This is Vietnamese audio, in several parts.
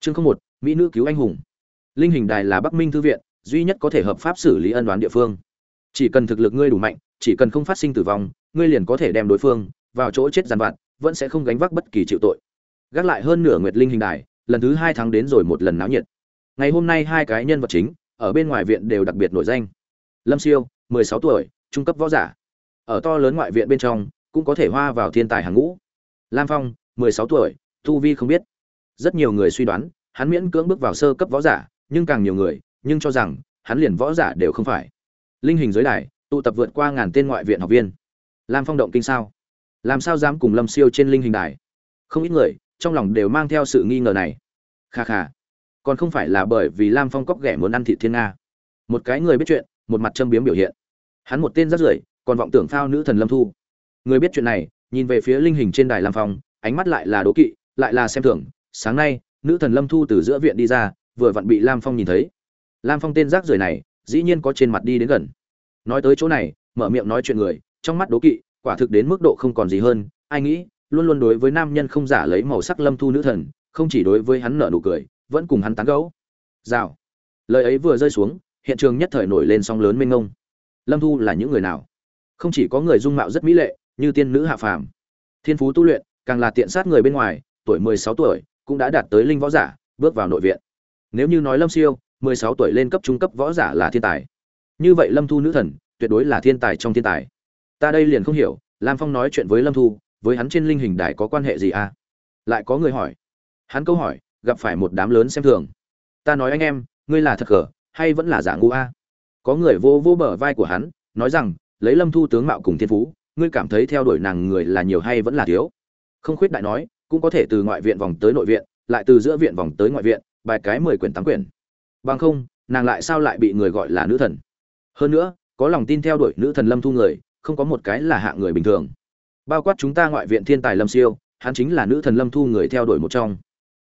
chương không một, mỹ nữ cứu anh hùng. Linh hình đài là bắc minh thư viện, duy nhất có thể hợp pháp xử lý ân đoán địa phương. Chỉ cần thực lực ngươi đủ mạnh, chỉ cần không phát sinh tử vong, ngươi liền có thể đem đối phương vào chỗ chết giàn vặt, vẫn sẽ không gánh vác bất kỳ chịu tội. Gác lại hơn nửa nguyệt linh hình đài, lần thứ hai tháng đến rồi một lần náo nhiệt. Ngày hôm nay hai cái nhân vật chính, ở bên ngoài viện đều đặc biệt nổi danh. Lâm siêu, mười sáu tuổi, trung cấp võ giả. Ở to lớn ngoại viện bên trong, cũng có thể hoa vào thiên tài hàng ngũ. Lam phong, mười sáu tuổi, tu vi không biết rất nhiều người suy đoán, hắn miễn cưỡng bước vào sơ cấp võ giả, nhưng càng nhiều người, nhưng cho rằng, hắn liền võ giả đều không phải. Linh hình giới đài, tụ tập vượt qua ngàn tên ngoại viện học viên. Lam phong động kinh sao? Làm sao dám cùng lâm siêu trên linh hình đài? Không ít người, trong lòng đều mang theo sự nghi ngờ này. Kha kha. Còn không phải là bởi vì lam phong cóc ghẻ muốn ăn thị thiên nga. Một cái người biết chuyện, một mặt châm biếm biểu hiện. Hắn một tên rất rưởi, còn vọng tưởng phao nữ thần lâm thu. Người biết chuyện này, nhìn về phía linh hình trên đài lam phong, ánh mắt lại là đố kỵ, lại là xem thường sáng nay, nữ thần lâm thu từ giữa viện đi ra, vừa vặn bị lam phong nhìn thấy. Lam phong tên rác rưởi này, dĩ nhiên có trên mặt đi đến gần. Nói tới chỗ này, mở miệng nói chuyện người, trong mắt đố kỵ, quả thực đến mức độ không còn gì hơn. Ai nghĩ, luôn luôn đối với nam nhân không giả lấy màu sắc lâm thu nữ thần, không chỉ đối với hắn nở nụ cười, vẫn cùng hắn tán gẫu. Rào. Lời ấy vừa rơi xuống, hiện trường nhất thời nổi lên sóng lớn mênh ngông lâm thu là những người nào? Không chỉ có người dung mạo rất mỹ lệ, như tiên nữ hạ phàm. Thiên phú tu luyện, càng là tiện sát người bên ngoài, tuổi mười sáu tuổi cũng đã đạt tới linh võ giả, bước vào nội viện. Nếu như nói lâm siêu, mười sáu tuổi lên cấp trung cấp võ giả là thiên tài. Như vậy lâm thu nữ thần, tuyệt đối là thiên tài trong thiên tài. Ta đây liền không hiểu, lam phong nói chuyện với lâm thu, với hắn trên linh hình đài có quan hệ gì à? Lại có người hỏi. Hắn câu hỏi, gặp phải một đám lớn xem thường. Ta nói anh em, ngươi là thật cờ hay vẫn là giả ngu a? Có người vô vô bờ vai của hắn, nói rằng, lấy lâm thu tướng mạo cùng thiên phú, ngươi cảm thấy theo đuổi nàng người là nhiều hay vẫn là thiếu? Không khuyết đại nói cũng có thể từ ngoại viện vòng tới nội viện, lại từ giữa viện vòng tới ngoại viện, bài cái mười quyển tám quyển. Bằng không, nàng lại sao lại bị người gọi là nữ thần? Hơn nữa, có lòng tin theo đuổi nữ thần lâm thu người, không có một cái là hạ người bình thường. Bao quát chúng ta ngoại viện thiên tài lâm siêu, hắn chính là nữ thần lâm thu người theo đuổi một trong.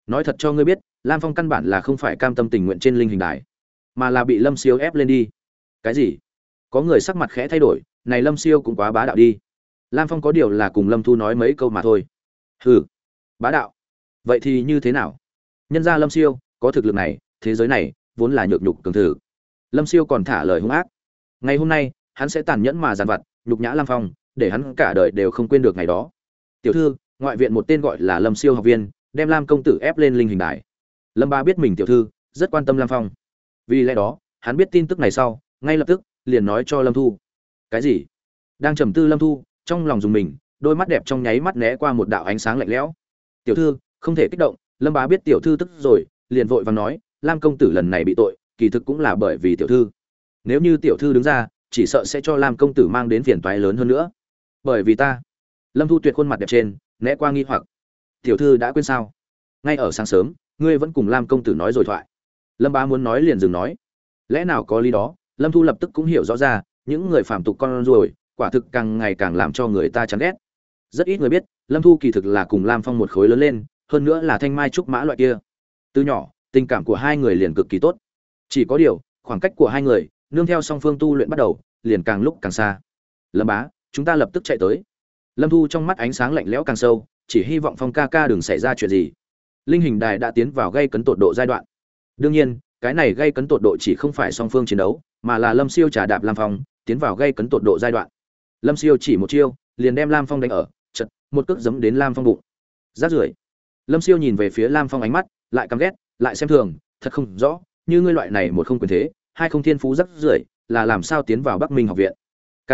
Nói thật cho ngươi biết, lam phong căn bản là không phải cam tâm tình nguyện trên linh hình đài, mà là bị lâm siêu ép lên đi. Cái gì? Có người sắc mặt khẽ thay đổi, này lâm siêu cũng quá bá đạo đi. Lam phong có điều là cùng lâm thu nói mấy câu mà thôi. Hừ bá đạo. Vậy thì như thế nào? Nhân ra lâm siêu, có thực lực này, thế giới này vốn là nhược nhục cường thử. Lâm siêu còn thả lời hung ác. Ngày hôm nay, hắn sẽ tàn nhẫn mà giàn vặt, nhục nhã lam phong, để hắn cả đời đều không quên được ngày đó. Tiểu thư, ngoại viện một tên gọi là lâm siêu học viên, đem lam công tử ép lên linh hình đài. Lâm ba biết mình tiểu thư, rất quan tâm lam phong. Vì lẽ đó, hắn biết tin tức này sau, ngay lập tức, liền nói cho lâm thu. Cái gì? Đang trầm tư lâm thu, trong lòng dùng mình, đôi mắt đẹp trong nháy mắt né qua một đạo ánh sáng lạnh lẽo tiểu thư, không thể kích động, lâm bá biết tiểu thư tức rồi, liền vội vàng nói, lam công tử lần này bị tội, kỳ thực cũng là bởi vì tiểu thư. Nếu như tiểu thư đứng ra, chỉ sợ sẽ cho lam công tử mang đến phiền toái lớn hơn nữa. Bởi vì ta. Lâm thu tuyệt khuôn mặt đẹp trên, né qua nghi hoặc. Tiểu thư đã quên sao? Ngay ở sáng sớm, ngươi vẫn cùng lam công tử nói rồi thoại. Lâm bá muốn nói liền dừng nói. Lẽ nào có lý đó? Lâm thu lập tức cũng hiểu rõ ra, những người phạm tục con rồi quả thực càng ngày càng làm cho người ta chán ghét rất ít người biết, lâm thu kỳ thực là cùng lam phong một khối lớn lên, hơn nữa là thanh mai trúc mã loại kia. Từ nhỏ, tình cảm của hai người liền cực kỳ tốt. Chỉ có điều, khoảng cách của hai người, nương theo song phương tu luyện bắt đầu, liền càng lúc càng xa. Lâm bá, chúng ta lập tức chạy tới. Lâm thu trong mắt ánh sáng lạnh lẽo càng sâu, chỉ hy vọng phong ca ca đừng xảy ra chuyện gì. Linh hình đài đã tiến vào gây cấn tột độ giai đoạn. Đương nhiên, cái này gây cấn tột độ chỉ không phải song phương chiến đấu, mà là lâm siêu trả đạp lam phong, tiến vào gây cấn tột độ giai đoạn. Lâm siêu chỉ một chiêu, liền đem lam phong đánh ở một cước giấm đến lam phong bụng. Rát rưởi. Lâm siêu nhìn về phía lam phong ánh mắt, lại căm ghét, lại xem thường, thật không rõ, như ngươi loại này một không quyền thế, hai không thiên phú rắc rưởi, là làm sao tiến vào bắc minh học viện? K.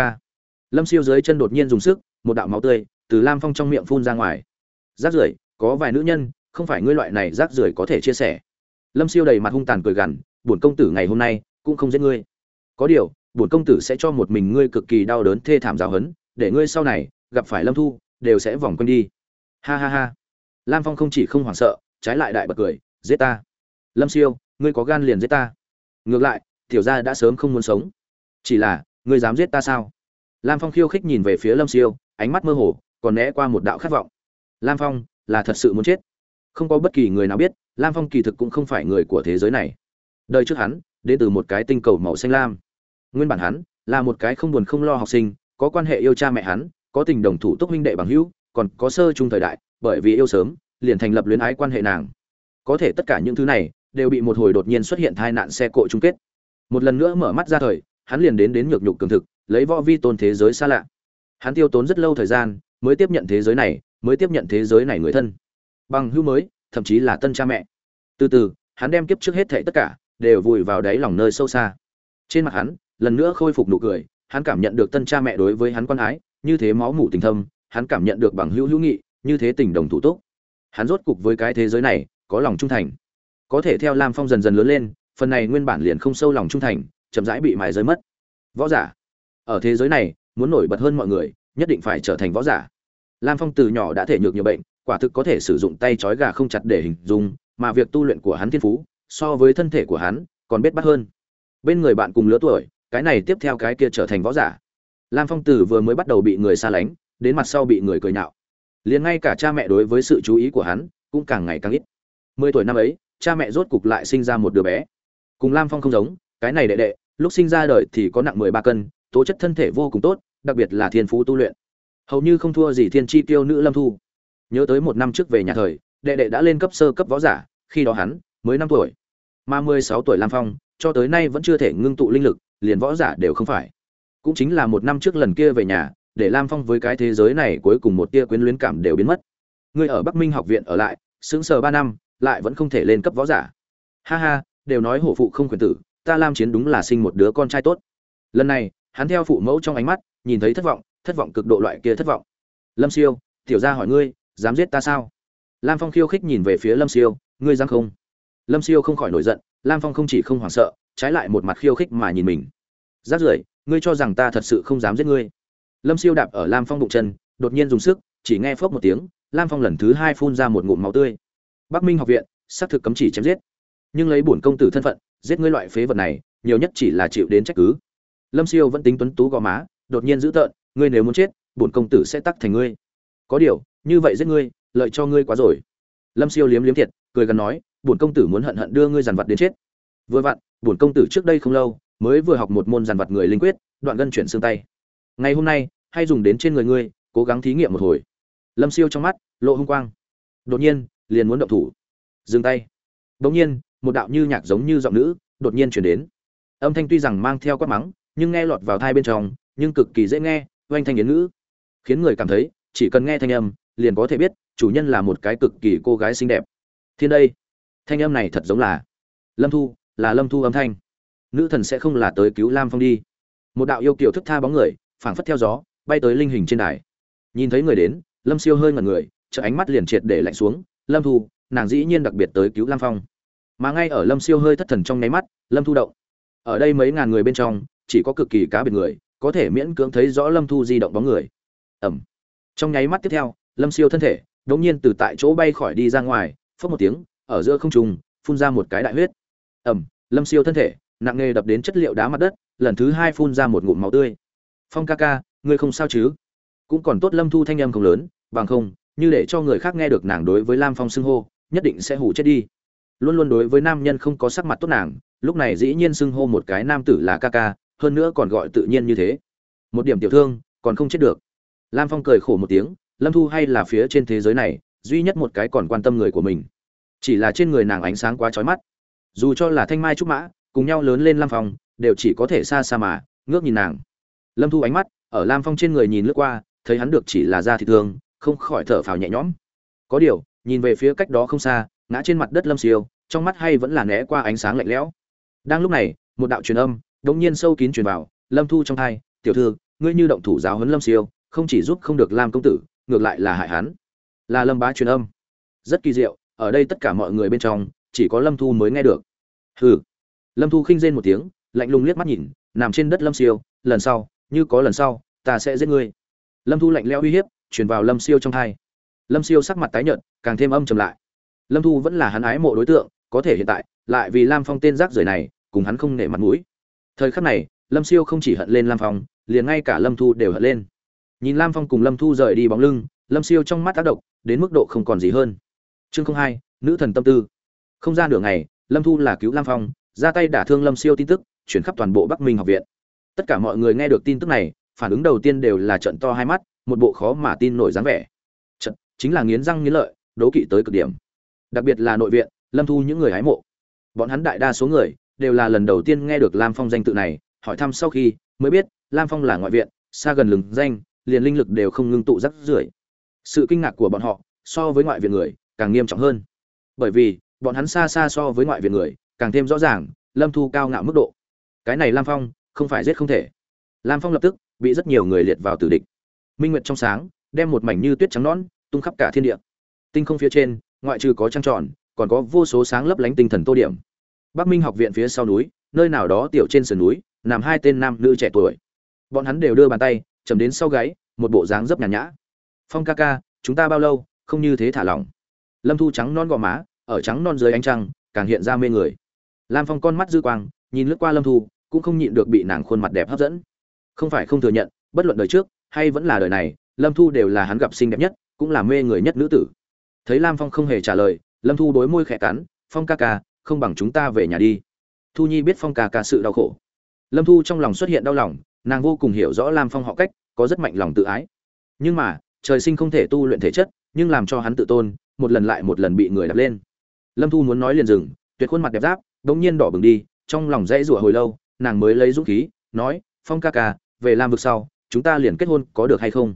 Lâm siêu dưới chân đột nhiên dùng sức, một đạo máu tươi từ lam phong trong miệng phun ra ngoài. Rác rưởi, có vài nữ nhân, không phải ngươi loại này rác rưởi có thể chia sẻ. Lâm siêu đầy mặt hung tàn cười gằn, bổn công tử ngày hôm nay cũng không giết ngươi. Có điều, bổn công tử sẽ cho một mình ngươi cực kỳ đau đớn thê thảm giáo hấn để ngươi sau này gặp phải lâm thu đều sẽ vòng quanh đi. Ha ha ha. Lam phong không chỉ không hoảng sợ, trái lại đại bật cười, giết ta. Lâm siêu, ngươi có gan liền giết ta. Ngược lại, tiểu gia đã sớm không muốn sống. Chỉ là, ngươi dám giết ta sao? Lam phong khiêu khích nhìn về phía lâm siêu, ánh mắt mơ hồ, còn né qua một đạo khát vọng. Lam phong, là thật sự muốn chết. Không có bất kỳ người nào biết, lam phong kỳ thực cũng không phải người của thế giới này. Đời trước hắn, đến từ một cái tinh cầu màu xanh lam. Nguyên bản hắn, là một cái không buồn không lo học sinh, có quan hệ yêu cha mẹ hắn có tình đồng thủ túc huynh đệ bằng hữu, còn có sơ chung thời đại, bởi vì yêu sớm, liền thành lập luyến ái quan hệ nàng. Có thể tất cả những thứ này, đều bị một hồi đột nhiên xuất hiện tai nạn xe cộ chung kết. Một lần nữa mở mắt ra thời, hắn liền đến đến nhược nhục cường thực, lấy võ vi tôn thế giới xa lạ. Hắn tiêu tốn rất lâu thời gian, mới tiếp nhận thế giới này, mới tiếp nhận thế giới này người thân. Bằng hữu mới, thậm chí là tân cha mẹ. Từ từ, hắn đem kiếp trước hết thệ tất cả, đều vùi vào đáy lòng nơi sâu xa. Trên mặt hắn, lần nữa khôi phục nụ cười, hắn cảm nhận được tân cha mẹ đối với hắn quan ái như thế máu mủ tình thâm, hắn cảm nhận được bằng hữu hữu nghị, như thế tình đồng thủ túc. Hắn rốt cục với cái thế giới này, có lòng trung thành. Có thể theo lam phong dần dần lớn lên, phần này nguyên bản liền không sâu lòng trung thành, chậm rãi bị mài rơi mất. Võ giả. Ở thế giới này, muốn nổi bật hơn mọi người, nhất định phải trở thành võ giả. Lam phong từ nhỏ đã thể nhược nhiều bệnh, quả thực có thể sử dụng tay trói gà không chặt để hình dung, mà việc tu luyện của hắn thiên phú, so với thân thể của hắn, còn biết bắt hơn. Bên người bạn cùng lứa tuổi, cái này tiếp theo cái kia trở thành võ giả lam phong tử vừa mới bắt đầu bị người xa lánh, đến mặt sau bị người cười nhạo. Liền ngay cả cha mẹ đối với sự chú ý của hắn cũng càng ngày càng ít. Mười tuổi năm ấy, cha mẹ rốt cục lại sinh ra một đứa bé. Cùng lam phong không giống, cái này đệ đệ, lúc sinh ra đời thì có nặng mười ba cân, tố chất thân thể vô cùng tốt, đặc biệt là thiên phú tu luyện. Hầu như không thua gì thiên chi tiêu nữ lâm thu. Nhớ tới một năm trước về nhà thời, đệ đệ đã lên cấp sơ cấp võ giả, khi đó hắn mới năm tuổi. Mà mười sáu tuổi lam phong, cho tới nay vẫn chưa thể ngưng tụ linh lực, liền võ giả đều không phải cũng chính là một năm trước lần kia về nhà, để lam phong với cái thế giới này cuối cùng một tia quyến luyến cảm đều biến mất. Ngươi ở bắc minh học viện ở lại, sững sờ ba năm, lại vẫn không thể lên cấp võ giả. Ha ha, đều nói hổ phụ không quyền tử, ta lam chiến đúng là sinh một đứa con trai tốt. Lần này, hắn theo phụ mẫu trong ánh mắt, nhìn thấy thất vọng thất vọng cực độ loại kia thất vọng. Lâm siêu, tiểu gia hỏi ngươi, dám giết ta sao? Lam phong khiêu khích nhìn về phía lâm siêu, ngươi dám không? Lâm siêu không khỏi nổi giận, lam phong không chỉ không hoảng sợ, trái lại một mặt khiêu khích mà nhìn mình. Rát rưởi ngươi cho rằng ta thật sự không dám giết ngươi. Lâm siêu đạp ở lam phong bụng chân, đột nhiên dùng sức, chỉ nghe phốc một tiếng, lam phong lần thứ hai phun ra một ngụm máu tươi. Bắc minh học viện, xác thực cấm chỉ chém giết. Nhưng lấy bổn công tử thân phận, giết ngươi loại phế vật này, nhiều nhất chỉ là chịu đến trách cứ. Lâm siêu vẫn tính tuấn tú gò má, đột nhiên dữ tợn, ngươi nếu muốn chết, bổn công tử sẽ tắc thành ngươi. Có điều, như vậy giết ngươi, lợi cho ngươi quá rồi. Lâm siêu liếm liếm thiệt, cười gần nói, bổn công tử muốn hận hận đưa ngươi dàn vật đến chết. Vừa vặn, bổn công tử trước đây không lâu mới vừa học một môn dàn vật người linh quyết, đoạn gân chuyển xương tay. Ngày hôm nay, hay dùng đến trên người ngươi, cố gắng thí nghiệm một hồi. Lâm siêu trong mắt, lộ hung quang. Đột nhiên, liền muốn động thủ. Dừng tay. Đột nhiên, một đạo như nhạc giống như giọng nữ, đột nhiên truyền đến. Âm thanh tuy rằng mang theo quát mắng, nhưng nghe lọt vào tai bên trong, nhưng cực kỳ dễ nghe, oanh thanh yến ngữ. Khiến người cảm thấy, chỉ cần nghe thanh âm, liền có thể biết, chủ nhân là một cái cực kỳ cô gái xinh đẹp. Thiên đây, thanh âm này thật giống là lâm thu, là lâm thu âm thanh nữ thần sẽ không là tới cứu lam phong đi. Một đạo yêu kiểu thức tha bóng người, phảng phất theo gió, bay tới linh hình trên đài. Nhìn thấy người đến, lâm siêu hơi ngẩn người chợ ánh mắt liền triệt để lạnh xuống, lâm thu, nàng dĩ nhiên đặc biệt tới cứu lam phong. Mà ngay ở lâm siêu hơi thất thần trong nháy mắt, lâm thu động. Ở đây mấy ngàn người bên trong, chỉ có cực kỳ cá biệt người, có thể miễn cưỡng thấy rõ lâm thu di động bóng người. Ẩm trong nháy mắt tiếp theo, lâm siêu thân thể đ ỗ n g nhiên từ tại chỗ bay khỏi đi ra ngoài phớt một tiếng, ở giữa không trùng phun ra một cái đại huyết. Ẩm lâm siêu thân thể nặng nề đập đến chất liệu đá mặt đất, lần thứ hai phun ra một ngụm máu tươi. Phong ca ca, ngươi không sao chứ? Cũng còn tốt lâm thu thanh âm không lớn, bằng không, như để cho người khác nghe được nàng đối với lam phong xưng hô, nhất định sẽ hủ chết đi. Luôn luôn đối với nam nhân không có sắc mặt tốt nàng, lúc này dĩ nhiên xưng hô một cái nam tử là ca ca, hơn nữa còn gọi tự nhiên như thế. Một điểm tiểu thương, còn không chết được. Lam phong cười khổ một tiếng, lâm thu hay là phía trên thế giới này, duy nhất một cái còn quan tâm người của mình. Chỉ là trên người nàng ánh sáng quá trói mắt. Dù cho là thanh mai trúc mã cùng nhau lớn lên lam phong đều chỉ có thể xa xa mà ngước nhìn nàng lâm thu ánh mắt ở lam phong trên người nhìn lướt qua thấy hắn được chỉ là da thị thương không khỏi thở phào nhẹ nhõm có điều nhìn về phía cách đó không xa ngã trên mặt đất lâm siêu trong mắt hay vẫn là né qua ánh sáng lạnh lẽo đang lúc này một đạo truyền âm đột nhiên sâu kín truyền vào, Lâm Thu trong thai, "Tiểu thư, ngươi như động thủ giáo huấn Lâm Siêu, không chỉ giúp không được Lam công tử, ngược lại là hại hắn." Là Lâm Bá truyền âm. Rất kỳ diệu, ở đây tất cả mọi người bên trong, chỉ có Lâm Thu mới nghe được. Hừ. Lâm Thu khinh rên một tiếng, lạnh lùng liếc mắt nhìn, nằm trên đất Lâm Siêu, lần sau, như có lần sau, ta sẽ giết ngươi. Lâm Thu lạnh lẽo uy hiếp, truyền vào Lâm Siêu trong thai. Lâm Siêu sắc mặt tái nhợt, càng thêm âm trầm lại. Lâm Thu vẫn là hắn ái mộ đối tượng, có thể hiện tại, lại vì Lam Phong tên rác rưởi này, cùng hắn không nể mặt mũi thời khắc này lâm siêu không chỉ hận lên lam phong liền ngay cả lâm thu đều hận lên nhìn lam phong cùng lâm thu rời đi bóng lưng lâm siêu trong mắt tác động đến mức độ không còn gì hơn chương không hai nữ thần tâm tư không ra nửa ngày lâm thu là cứu lam phong ra tay đả thương lâm siêu tin tức, chuyển khắp toàn bộ bắc minh học viện. Tất cả mọi người nghe được tin tức này, phản ứng đầu tiên đều là trận to hai mắt, một bộ khó mà tin nổi dáng vẻ. Trận, chính là nghiến răng nghiến lợi, đố kỵ tới cực điểm. Đặc biệt là nội viện, lâm thu những người hái mộ. Bọn hắn đại đa số người, đều là lần đầu tiên nghe được lam phong danh tự này, hỏi thăm sau khi mới biết, lam phong là ngoại viện, xa gần lừng danh, liền linh lực đều không ngưng tụ rắc rưởi. Sự kinh ngạc của bọn họ so với ngoại viện người càng nghiêm trọng hơn. Bởi vì, bọn hắn xa xa so với ngoại viện người càng thêm rõ ràng, lâm thu cao ngạo mức độ. Cái này lam phong, không phải giết không thể. Lam phong lập tức bị rất nhiều người liệt vào tử địch. Minh nguyệt trong sáng, đem một mảnh như tuyết trắng nón tung khắp cả thiên địa. Tinh không phía trên, ngoại trừ có trăng tròn, còn có vô số sáng lấp lánh tinh thần tô điểm. Bắc minh học viện phía sau núi, nơi nào đó tiểu trên sườn núi, nằm hai tên nam nữ trẻ tuổi. Bọn hắn đều đưa bàn tay, chầm đến sau gáy, một bộ dáng dấp nhàn nhã. Phong ca ca, chúng ta bao lâu không như thế thả lỏng? Lâm thu trắng non gò má, ở trắng non dưới ánh trăng, càng hiện ra mê người lam phong con mắt dư quang, nhìn lướt qua lâm thu, cũng không nhịn được bị nàng khuôn mặt đẹp hấp dẫn. Không phải không thừa nhận, bất luận đời trước, hay vẫn là đời này, lâm thu đều là hắn gặp xinh đẹp nhất, cũng là mê người nhất nữ tử. Thấy lam phong không hề trả lời, lâm thu đối môi khẽ cắn, phong ca ca, không bằng chúng ta về nhà đi. Thu nhi biết phong ca ca sự đau khổ. Lâm thu trong lòng xuất hiện đau lòng, nàng vô cùng hiểu rõ lam phong họ cách, có rất mạnh lòng tự ái. Nhưng mà, trời sinh không thể tu luyện thể chất, nhưng làm cho hắn tự tôn, một lần lại một lần bị người đập lên. Lâm thu muốn nói liền dừng, tuyệt khuôn mặt đẹp giáp đ nhiên đỏ bừng đi, trong lòng dãy rủa hồi lâu, nàng mới lấy dũng khí, nói, phong ca ca, về làm vực sau, chúng ta liền kết hôn, có được hay không?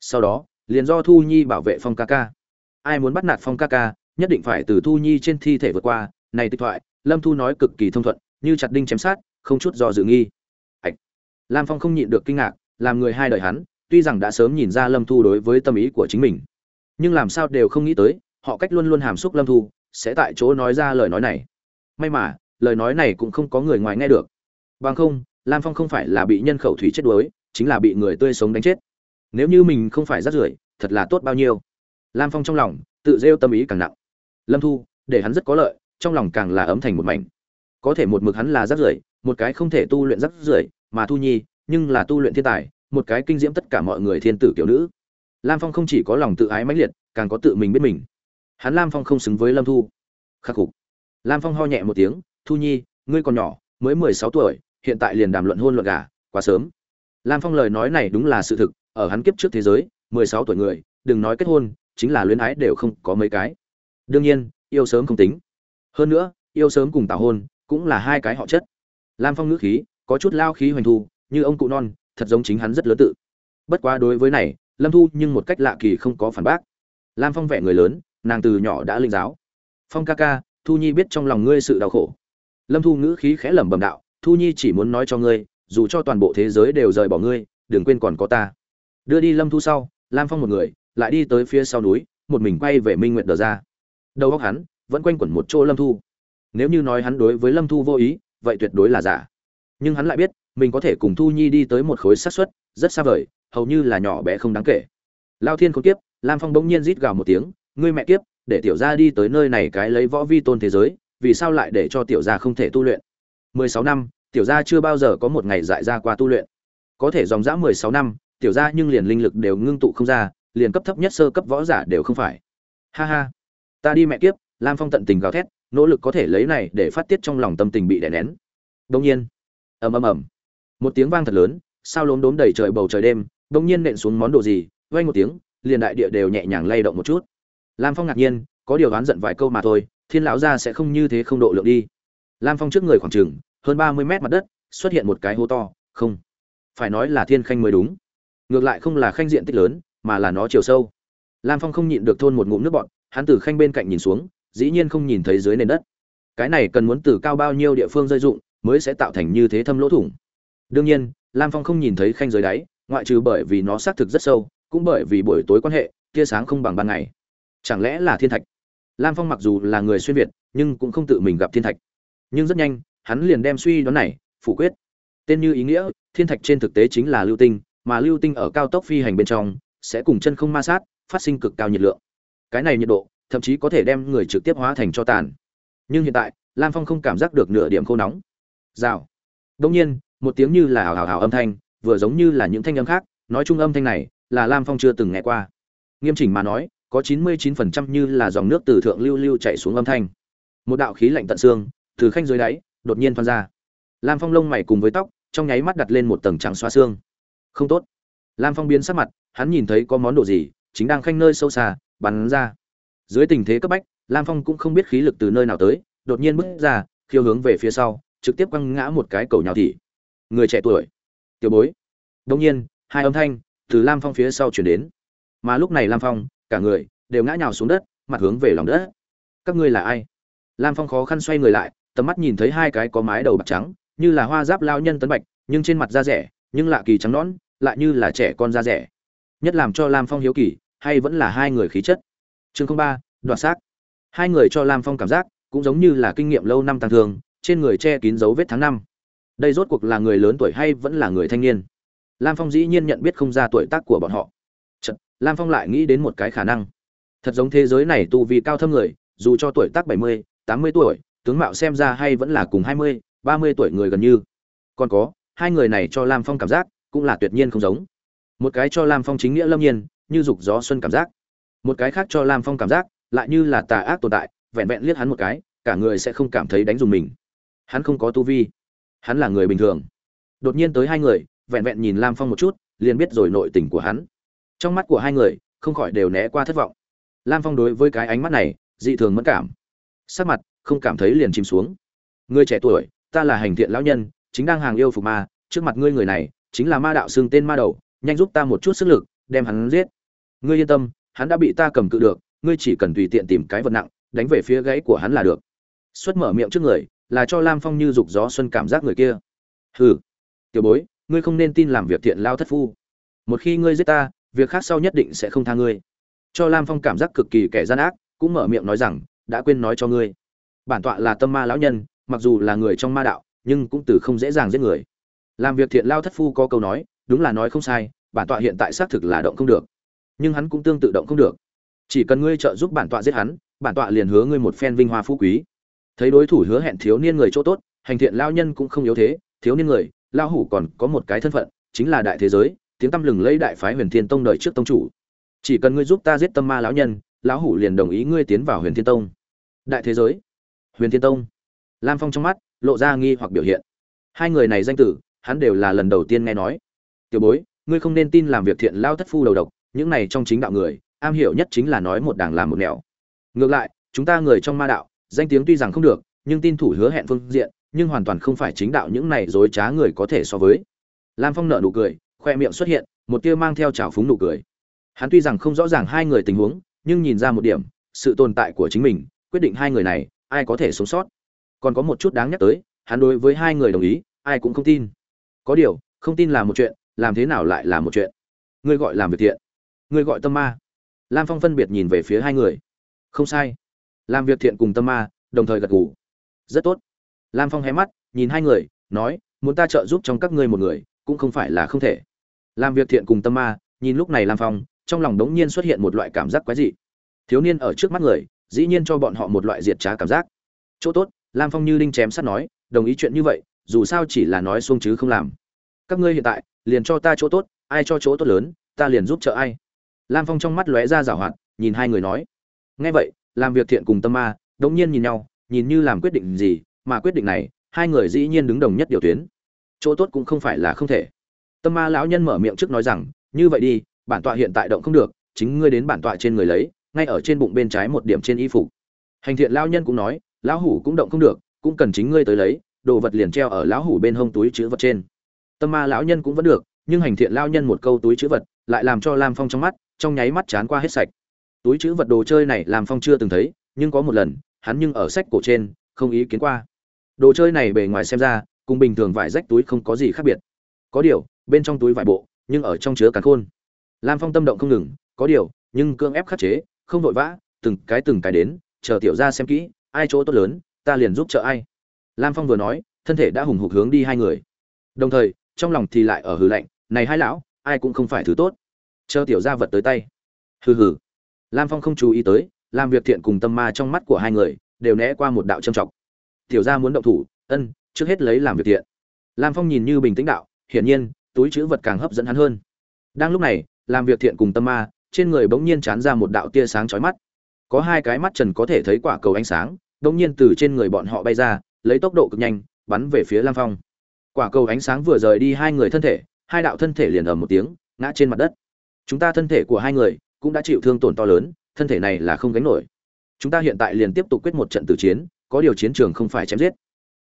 Sau đó, liền do thu nhi bảo vệ phong ca ca. Ai muốn bắt nạt phong ca ca, nhất định phải từ thu nhi trên thi thể vượt qua. Này tịch thoại, lâm thu nói cực kỳ thông thuận, như chặt đinh chém sát, không chút do dự nghi. Ạch. Lam phong không nhịn được kinh ngạc, làm người hai đời hắn, tuy rằng đã sớm nhìn ra lâm thu đối với tâm ý của chính mình, nhưng làm sao đều không nghĩ tới, họ cách luôn luôn hàm xúc lâm thu, sẽ tại chỗ nói ra lời nói này may mà, lời nói này cũng không có người ngoài nghe được. Bằng không, lam phong không phải là bị nhân khẩu thủy chết đuối, chính là bị người tươi sống đánh chết. Nếu như mình không phải rắt rưởi, thật là tốt bao nhiêu. Lam phong trong lòng, tự rêu tâm ý càng nặng. Lâm thu, để hắn rất có lợi, trong lòng càng là ấm thành một mảnh. Có thể một mực hắn là rắt rưởi, một cái không thể tu luyện rắt rưởi, mà thu nhi, nhưng là tu luyện thiên tài, một cái kinh diễm tất cả mọi người thiên tử kiểu nữ. Lam phong không chỉ có lòng tự ái mãnh liệt, càng có tự mình biết mình. Hắn lam phong không xứng với lâm thu. Khắc phục lam phong ho nhẹ một tiếng, thu nhi, ngươi còn nhỏ, mới mười sáu tuổi, hiện tại liền đàm luận hôn luận gà, quá sớm. Lam phong lời nói này đúng là sự thực, ở hắn kiếp trước thế giới, mười sáu tuổi người, đừng nói kết hôn, chính là luyến ái đều không có mấy cái. Đương nhiên, yêu sớm không tính. Hơn nữa, yêu sớm cùng tảo hôn, cũng là hai cái họ chất. Lam phong ngữ khí, có chút lao khí hoành thu, như ông cụ non, thật giống chính hắn rất lớn tự. Bất quá đối với này, lâm thu nhưng một cách lạ kỳ không có phản bác. Lam phong vẻ người lớn, nàng từ nhỏ đã linh giáo. Phong ca ca thu nhi biết trong lòng ngươi sự đau khổ. Lâm thu ngữ khí khẽ lẩm bẩm đạo, thu nhi chỉ muốn nói cho ngươi, dù cho toàn bộ thế giới đều rời bỏ ngươi, đừng quên còn có ta. Đưa đi lâm thu sau, lam phong một người, lại đi tới phía sau núi, một mình quay về minh nguyện đờ ra. Đầu óc hắn vẫn quanh quẩn một chỗ lâm thu. Nếu như nói hắn đối với lâm thu vô ý, vậy tuyệt đối là giả. Nhưng hắn lại biết, mình có thể cùng thu nhi đi tới một khối xác suất, rất xa vời, hầu như là nhỏ bé không đáng kể. Lao thiên không tiếp lam phong bỗng nhiên rít gào một tiếng, ngươi mẹ kiếp để tiểu gia đi tới nơi này cái lấy võ vi tôn thế giới, vì sao lại để cho tiểu gia không thể tu luyện? Mười sáu năm, tiểu gia chưa bao giờ có một ngày dại ra qua tu luyện. Có thể dòng dã mười sáu năm, tiểu gia nhưng liền linh lực đều ngưng tụ không ra, liền cấp thấp nhất sơ cấp võ giả đều không phải. Ha ha. Ta đi mẹ kiếp, lam phong tận tình gào thét, nỗ lực có thể lấy này để phát tiết trong lòng tâm tình bị đè nén. Đông nhiên. Ầm ầm ầm. Một tiếng vang thật lớn, sao lốm đốm đầy trời bầu trời đêm, đông nhiên nện xuống món đồ gì, vang một tiếng, liền đại địa đều nhẹ nhàng lay động một chút lam phong ngạc nhiên, có điều đoán giận vài câu mà thôi, thiên lão gia sẽ không như thế không độ lượng đi. Lam phong trước người khoảng chừng hơn ba mươi mét mặt đất, xuất hiện một cái hố to, không phải nói là thiên khanh mới đúng. Ngược lại không là khanh diện tích lớn, mà là nó chiều sâu. Lam phong không nhịn được thôn một ngụm nước bọn hắn từ khanh bên cạnh nhìn xuống, dĩ nhiên không nhìn thấy dưới nền đất. Cái này cần muốn từ cao bao nhiêu địa phương rơi dụng, mới sẽ tạo thành như thế thâm lỗ thủng. Đương nhiên, lam phong không nhìn thấy khanh dưới đáy, ngoại trừ bởi vì nó xác thực rất sâu, cũng bởi vì buổi tối quan hệ, tia sáng không bằng ban ngày chẳng lẽ là thiên thạch? Lam phong mặc dù là người xuyên việt, nhưng cũng không tự mình gặp thiên thạch. Nhưng rất nhanh, hắn liền đem suy đoán này, phủ quyết. Tên như ý nghĩa, thiên thạch trên thực tế chính là lưu tinh, mà lưu tinh ở cao tốc phi hành bên trong, sẽ cùng chân không ma sát, phát sinh cực cao nhiệt lượng. Cái này nhiệt độ, thậm chí có thể đem người trực tiếp hóa thành cho tàn. Nhưng hiện tại, lam phong không cảm giác được nửa điểm khô nóng. Rào. Đông nhiên, một tiếng như là hào hào hào âm thanh, vừa giống như là những thanh âm khác, nói chung âm thanh này là lam phong chưa từng nghe qua. Nghiêm chỉnh mà nói có chín mươi chín phần trăm như là dòng nước từ thượng lưu lưu chảy xuống âm thanh. Một đạo khí lạnh tận xương, từ khanh dưới đáy, đột nhiên thoăn ra. Lam phong lông mày cùng với tóc, trong nháy mắt đặt lên một tầng trắng xóa xương. Không tốt. Lam phong biến sắc mặt, hắn nhìn thấy có món đồ gì, chính đang khanh nơi sâu xa, bắn ra. Dưới tình thế cấp bách, lam phong cũng không biết khí lực từ nơi nào tới, đột nhiên bước ra, khiêu hướng về phía sau, trực tiếp quăng ngã một cái cầu nhào thị người trẻ tuổi. Tiểu bối. Đông nhiên, hai âm thanh từ lam phong phía sau chuyển đến. Mà lúc này lam phong cả người đều ngã nhào xuống đất, mặt hướng về lòng đất. Các ngươi là ai? Lam phong khó khăn xoay người lại, tầm mắt nhìn thấy hai cái có mái đầu bạc trắng, như là hoa giáp lao nhân tấn bạch, nhưng trên mặt da rẻ, nhưng lạ kỳ trắng nõn, lại như là trẻ con da rẻ. Nhất làm cho lam phong hiếu kỳ, hay vẫn là hai người khí chất? Chương ba, đoạt xác. Hai người cho lam phong cảm giác, cũng giống như là kinh nghiệm lâu năm tăng thường trên người che kín dấu vết tháng năm. Đây rốt cuộc là người lớn tuổi hay vẫn là người thanh niên? Lam phong dĩ nhiên nhận biết không ra tuổi tác của bọn họ lam phong lại nghĩ đến một cái khả năng. Thật giống thế giới này tu vi cao thâm người, dù cho tuổi tác bảy mươi, tám mươi tuổi, tướng mạo xem ra hay vẫn là cùng hai mươi, ba mươi tuổi người gần như. Còn có, hai người này cho lam phong cảm giác cũng là tuyệt nhiên không giống. Một cái cho lam phong chính nghĩa lâm nhiên, như dục gió xuân cảm giác. Một cái khác cho lam phong cảm giác lại như là tà ác tồn tại, vẹn vẹn liếc hắn một cái, cả người sẽ không cảm thấy đánh dùng mình. Hắn không có tu vi. Hắn là người bình thường. Đột nhiên tới hai người, vẹn vẹn nhìn lam phong một chút, liền biết rồi nội tình của hắn trong mắt của hai người, không khỏi đều né qua thất vọng. Lam phong đối với cái ánh mắt này, dị thường mất cảm. Sắc mặt, không cảm thấy liền chìm xuống. Người trẻ tuổi, ta là hành thiện lão nhân, chính đang hàng yêu phục ma, trước mặt ngươi người này, chính là ma đạo xương tên ma đầu, nhanh giúp ta một chút sức lực, đem hắn giết. Ngươi yên tâm, hắn đã bị ta cầm cự được, ngươi chỉ cần tùy tiện tìm cái vật nặng, đánh về phía gãy của hắn là được. Xuất mở miệng trước người, là cho lam phong như dục gió xuân cảm giác người kia. Hừ. Tiểu bối, ngươi không nên tin làm việc thiện lao thất phu. Một khi ngươi giết ta việc khác sau nhất định sẽ không tha ngươi. Cho lam phong cảm giác cực kỳ kẻ gian ác, cũng mở miệng nói rằng, đã quên nói cho ngươi. Bản tọa là tâm ma lão nhân, mặc dù là người trong ma đạo, nhưng cũng từ không dễ dàng giết người. Làm việc thiện lao thất phu có câu nói, đúng là nói không sai, bản tọa hiện tại xác thực là động không được. Nhưng hắn cũng tương tự động không được. Chỉ cần ngươi trợ giúp bản tọa giết hắn, bản tọa liền hứa ngươi một phen vinh hoa phú quý. Thấy đối thủ hứa hẹn thiếu niên người chỗ tốt, hành thiện lao nhân cũng không yếu thế, thiếu niên người, lao hủ còn có một cái thân phận, chính là đại thế giới tiếng tăm lừng lấy đại phái huyền thiên tông đời trước tông chủ. Chỉ cần ngươi giúp ta giết tâm ma lão nhân, lão hủ liền đồng ý ngươi tiến vào huyền thiên tông. Đại thế giới, huyền thiên tông. Lam phong trong mắt lộ ra nghi hoặc biểu hiện. Hai người này danh tử, hắn đều là lần đầu tiên nghe nói. Tiểu bối, ngươi không nên tin làm việc thiện lao thất phu đầu độc, những này trong chính đạo người, am hiểu nhất chính là nói một đảng làm một nẻo. Ngược lại, chúng ta người trong ma đạo, danh tiếng tuy rằng không được, nhưng tin thủ hứa hẹn phương diện, nhưng hoàn toàn không phải chính đạo những này dối trá người có thể so với. Lam phong nợ nụ cười khoe miệng xuất hiện một tia mang theo trào phúng nụ cười. Hắn tuy rằng không rõ ràng hai người tình huống, nhưng nhìn ra một điểm, sự tồn tại của chính mình, quyết định hai người này, ai có thể sống sót. Còn có một chút đáng nhắc tới, hắn đối với hai người đồng ý, ai cũng không tin. Có điều, không tin là một chuyện, làm thế nào lại là một chuyện? Ngươi gọi làm việc thiện, ngươi gọi tâm ma. Lam phong phân biệt nhìn về phía hai người. Không sai. Làm việc thiện cùng tâm ma, đồng thời gật gù. Rất tốt. Lam phong hé mắt, nhìn hai người, nói, muốn ta trợ giúp trong các ngươi một người, cũng không phải là không thể làm việc thiện cùng tâm ma, nhìn lúc này lam phong, trong lòng đống nhiên xuất hiện một loại cảm giác quái dị. Thiếu niên ở trước mắt người, dĩ nhiên cho bọn họ một loại diệt trá cảm giác. Chỗ tốt, lam phong như đinh chém sắt nói, đồng ý chuyện như vậy, dù sao chỉ là nói xuông chứ không làm. Các ngươi hiện tại, liền cho ta chỗ tốt, ai cho chỗ tốt lớn, ta liền giúp trợ ai. Lam phong trong mắt lóe ra giảo hoạt, nhìn hai người nói. Nghe vậy, làm việc thiện cùng tâm ma, đống nhiên nhìn nhau, nhìn như làm quyết định gì, mà quyết định này, hai người dĩ nhiên đứng đồng nhất điều tuyến. Chỗ tốt cũng không phải là không thể tâm ma lão nhân mở miệng trước nói rằng, như vậy đi, bản tọa hiện tại động không được, chính ngươi đến bản tọa trên người lấy, ngay ở trên bụng bên trái một điểm trên y phục. Hành thiện lão nhân cũng nói, lão hủ cũng động không được, cũng cần chính ngươi tới lấy, đồ vật liền treo ở lão hủ bên hông túi chứa vật trên. Tâm ma lão nhân cũng vẫn được, nhưng hành thiện lão nhân một câu túi chứa vật, lại làm cho lam phong trong mắt, trong nháy mắt chán qua hết sạch. Túi chứa vật đồ chơi này lam phong chưa từng thấy, nhưng có một lần, hắn nhưng ở sách cổ trên, không ý kiến qua. Đồ chơi này bề ngoài xem ra, cùng bình thường vải rách túi không có gì khác biệt. Có điều bên trong túi vải bộ, nhưng ở trong chứa cả khôn. Lam phong tâm động không ngừng, có điều, nhưng cương ép khắc chế, không vội vã, từng cái từng cái đến, chờ tiểu ra xem kỹ, ai chỗ tốt lớn, ta liền giúp trợ ai. Lam phong vừa nói, thân thể đã hùng hục hướng đi hai người. Đồng thời, trong lòng thì lại ở hư lạnh, này hai lão, ai cũng không phải thứ tốt. Chờ tiểu ra vật tới tay. Hừ hừ. Lam phong không chú ý tới, làm việc thiện cùng tâm ma trong mắt của hai người, đều né qua một đạo trầm trọng. Tiểu ra muốn động thủ, ân, trước hết lấy làm việc thiện. Lam phong nhìn như bình tĩnh đạo, hiển nhiên túi chữ vật càng hấp dẫn hắn hơn. Đang lúc này, làm việc thiện cùng tâm ma, trên người bỗng nhiên chán ra một đạo tia sáng chói mắt. Có hai cái mắt trần có thể thấy quả cầu ánh sáng, bỗng nhiên từ trên người bọn họ bay ra, lấy tốc độ cực nhanh, bắn về phía lam phong. Quả cầu ánh sáng vừa rời đi hai người thân thể, hai đạo thân thể liền ầm một tiếng, ngã trên mặt đất. Chúng ta thân thể của hai người cũng đã chịu thương tổn to lớn, thân thể này là không gánh nổi. Chúng ta hiện tại liền tiếp tục quyết một trận tử chiến, có điều chiến trường không phải chém giết,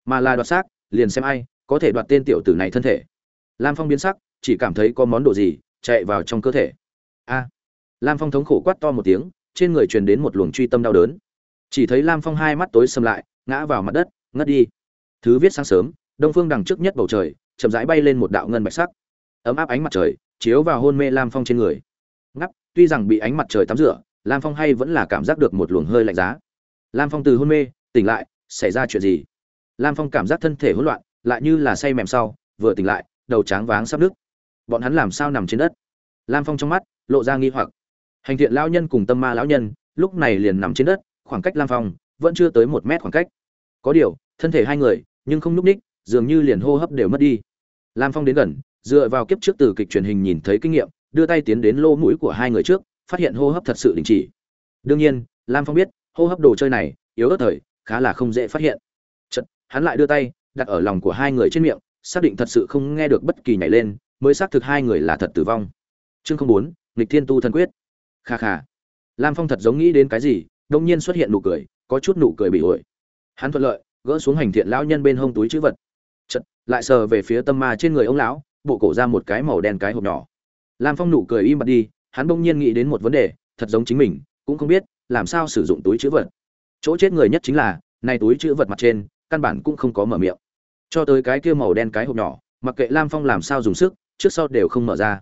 mà là đoạt xác, liền xem ai có thể đoạt tên tiểu tử này thân thể lam phong biến sắc, chỉ cảm thấy có món đồ gì chạy vào trong cơ thể. A. Lam phong thống khổ quát to một tiếng, trên người truyền đến một luồng truy tâm đau đớn. Chỉ thấy lam phong hai mắt tối xâm lại, ngã vào mặt đất, ngất đi. Thứ viết sáng sớm, đông phương đằng trước nhất bầu trời, chậm rãi bay lên một đạo ngân bạch sắc. Ấm áp ánh mặt trời, chiếu vào hôn mê lam phong trên người. Ngắp, tuy rằng bị ánh mặt trời tắm rửa, lam phong hay vẫn là cảm giác được một luồng hơi lạnh giá. Lam phong từ hôn mê, tỉnh lại, xảy ra chuyện gì? Lam phong cảm giác thân thể hỗn loạn, lại như là say mềm sau, vừa tỉnh lại đầu tráng váng sắp nước bọn hắn làm sao nằm trên đất? Lam phong trong mắt lộ ra nghi hoặc. Hành thiện lão nhân cùng tâm ma lão nhân lúc này liền nằm trên đất khoảng cách lam phong vẫn chưa tới một mét khoảng cách. Có điều thân thể hai người nhưng không n ú c ních dường như liền hô hấp đều mất đi. Lam phong đến gần dựa vào kiếp trước từ kịch truyền hình nhìn thấy kinh nghiệm đưa tay tiến đến lô mũi của hai người trước phát hiện hô hấp thật sự đình chỉ. Đương nhiên lam phong biết hô hấp đồ chơi này yếu ớt thời khá là không dễ phát hiện. Chật, hắn lại đưa tay đặt ở lòng của hai người trên miệng xác định thật sự không nghe được bất kỳ nhảy lên, mới xác thực hai người là thật tử vong. Chương không bốn, nghịch thiên tu thần quyết. Kha kha. Lam phong thật giống nghĩ đến cái gì đông nhiên xuất hiện nụ cười, có chút nụ cười bị ổi. Hắn thuận lợi, gỡ xuống hành thiện lão nhân bên hông túi chữ vật. Chật lại sờ về phía tâm ma trên người ông lão, bộ cổ ra một cái màu đen cái hộp nhỏ. Lam phong nụ cười im bặt đi, hắn bỗng nhiên nghĩ đến một vấn đề, thật giống chính mình, cũng không biết, làm sao sử dụng túi chữ vật. Chỗ chết người nhất chính là, này túi chữ vật mặt trên, căn bản cũng không có mở miệng cho tới cái kia màu đen cái hộp nhỏ, mặc kệ lam phong làm sao dùng sức, trước sau đều không mở ra.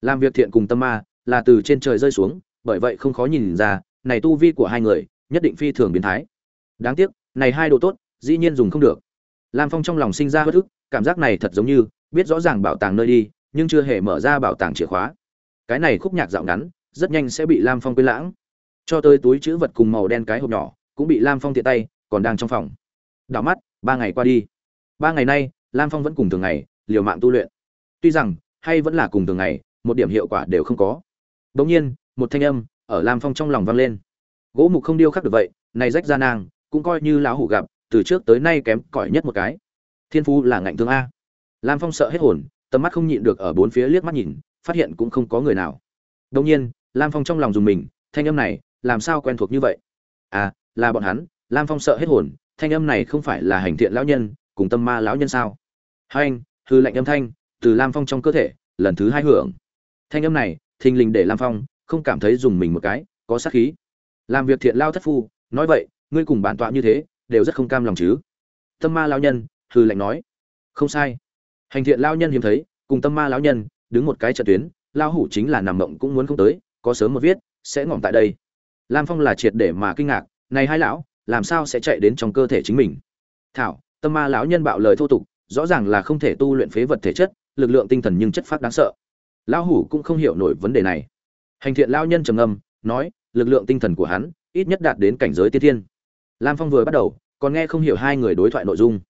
Làm việc thiện cùng tâm ma, là từ trên trời rơi xuống, bởi vậy không khó nhìn ra, này tu vi của hai người, nhất định phi thường biến thái. Đáng tiếc, này hai đồ tốt, dĩ nhiên dùng không được. Lam phong trong lòng sinh ra bất ức, cảm giác này thật giống như, biết rõ ràng bảo tàng nơi đi, nhưng chưa hề mở ra bảo tàng chìa khóa. Cái này khúc nhạc dạo ngắn, rất nhanh sẽ bị lam phong quên lãng. Cho tới túi chữ vật cùng màu đen cái hộp nhỏ, cũng bị lam phong tiện tay, còn đang trong phòng. Đảo mắt, ba ngày qua đi ba ngày nay, lam phong vẫn cùng thường ngày, liều mạng tu luyện. Tuy rằng, hay vẫn là cùng thường ngày, một điểm hiệu quả đều không có. Bỗng nhiên, một thanh âm ở lam phong trong lòng vang lên. Gỗ mục không điêu khắc được vậy, này rách ra nàng, cũng coi như lão hủ gặp, từ trước tới nay kém cỏi nhất một cái. Thiên phú là ngạnh thương a. Lam phong sợ hết hồn, tầm mắt không nhịn được ở bốn phía liếc mắt nhìn, phát hiện cũng không có người nào. Đông nhiên, lam phong trong lòng dùng mình, thanh âm này, làm sao quen thuộc như vậy? À là bọn hắn, lam phong sợ hết hồn, thanh âm này không phải là hành thiện lão nhân cùng tâm ma lão nhân sao? Hai anh, hư lệnh âm thanh, từ lam phong trong cơ thể, lần thứ hai hưởng. Thanh âm này, thình lình để lam phong không cảm thấy dùng mình một cái, có sát khí. Làm việc thiện lao thất phu, nói vậy, ngươi cùng bản tọa như thế, đều rất không cam lòng chứ? Tâm ma lão nhân, hư lệnh nói. Không sai. Hành thiện lao nhân hiếm thấy, cùng tâm ma lão nhân, đứng một cái trận tuyến, lao hủ chính là nằm mộng cũng muốn không tới, có sớm một viết, sẽ ngỏm tại đây. Lam phong là triệt để mà kinh ngạc, này hai lão, làm sao sẽ chạy đến trong cơ thể chính mình? Thảo tâm ma lão nhân bạo lời thô tục rõ ràng là không thể tu luyện phế vật thể chất lực lượng tinh thần nhưng chất phát đáng sợ. Lão hủ cũng không hiểu nổi vấn đề này. Hành thiện lão nhân trầm ngâm nói lực lượng tinh thần của hắn ít nhất đạt đến cảnh giới tiên thiên. Lam phong vừa bắt đầu còn nghe không hiểu hai người đối thoại nội dung.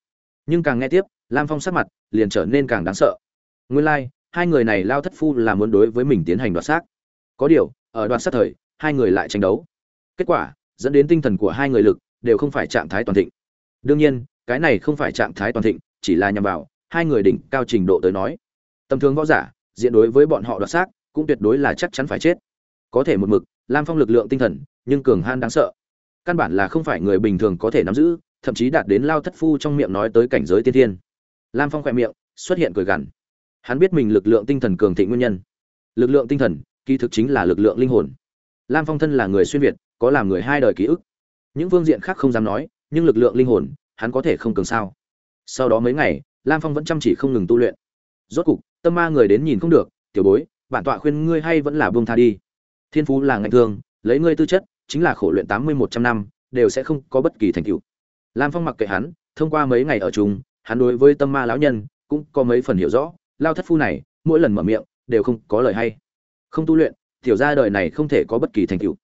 Nhưng càng nghe tiếp lam phong sắc mặt liền trở nên càng đáng sợ. Nguyên lai、like, hai người này lao thất phu là muốn đối với mình tiến hành đoạt xác. Có điều ở đoạt xác thời hai người lại tranh đấu. Kết quả dẫn đến tinh thần của hai người lực đều không phải trạng thái toàn thịnh. Đương nhiên cái này không phải trạng thái toàn thịnh, chỉ là nhằm vào hai người đỉnh cao trình độ tới nói. Tầm thường võ giả, diện đối với bọn họ đoạt xác, cũng tuyệt đối là chắc chắn phải chết. Có thể một mực, lam phong lực lượng tinh thần, nhưng cường han đáng sợ. Căn bản là không phải người bình thường có thể nắm giữ, thậm chí đạt đến lao thất phu trong miệng nói tới cảnh giới tiên thiên. Lam phong khỏe miệng, xuất hiện cười gằn. Hắn biết mình lực lượng tinh thần cường thịnh nguyên nhân. Lực lượng tinh thần, kỳ thực chính là lực lượng linh hồn. Lam phong thân là người xuyên việt, có làm người hai đời ký ức. Những phương diện khác không dám nói, nhưng lực lượng linh hồn hắn có thể không cường sao? Sau đó mấy ngày, lam phong vẫn chăm chỉ không ngừng tu luyện. Rốt cục, tâm ma người đến nhìn không được, tiểu bối, bản tọa khuyên ngươi hay vẫn là buông tha đi. Thiên phú là ngạnh thương, lấy ngươi tư chất, chính là khổ luyện tám mươi một trăm năm, đều sẽ không có bất kỳ thành tựu. Lam phong mặc kệ hắn, thông qua mấy ngày ở chung, hắn đối với tâm ma lão nhân cũng có mấy phần hiểu rõ, lao thất phu này, mỗi lần mở miệng, đều không có lời hay. Không tu luyện, tiểu ra đời này không thể có bất kỳ thành tựu.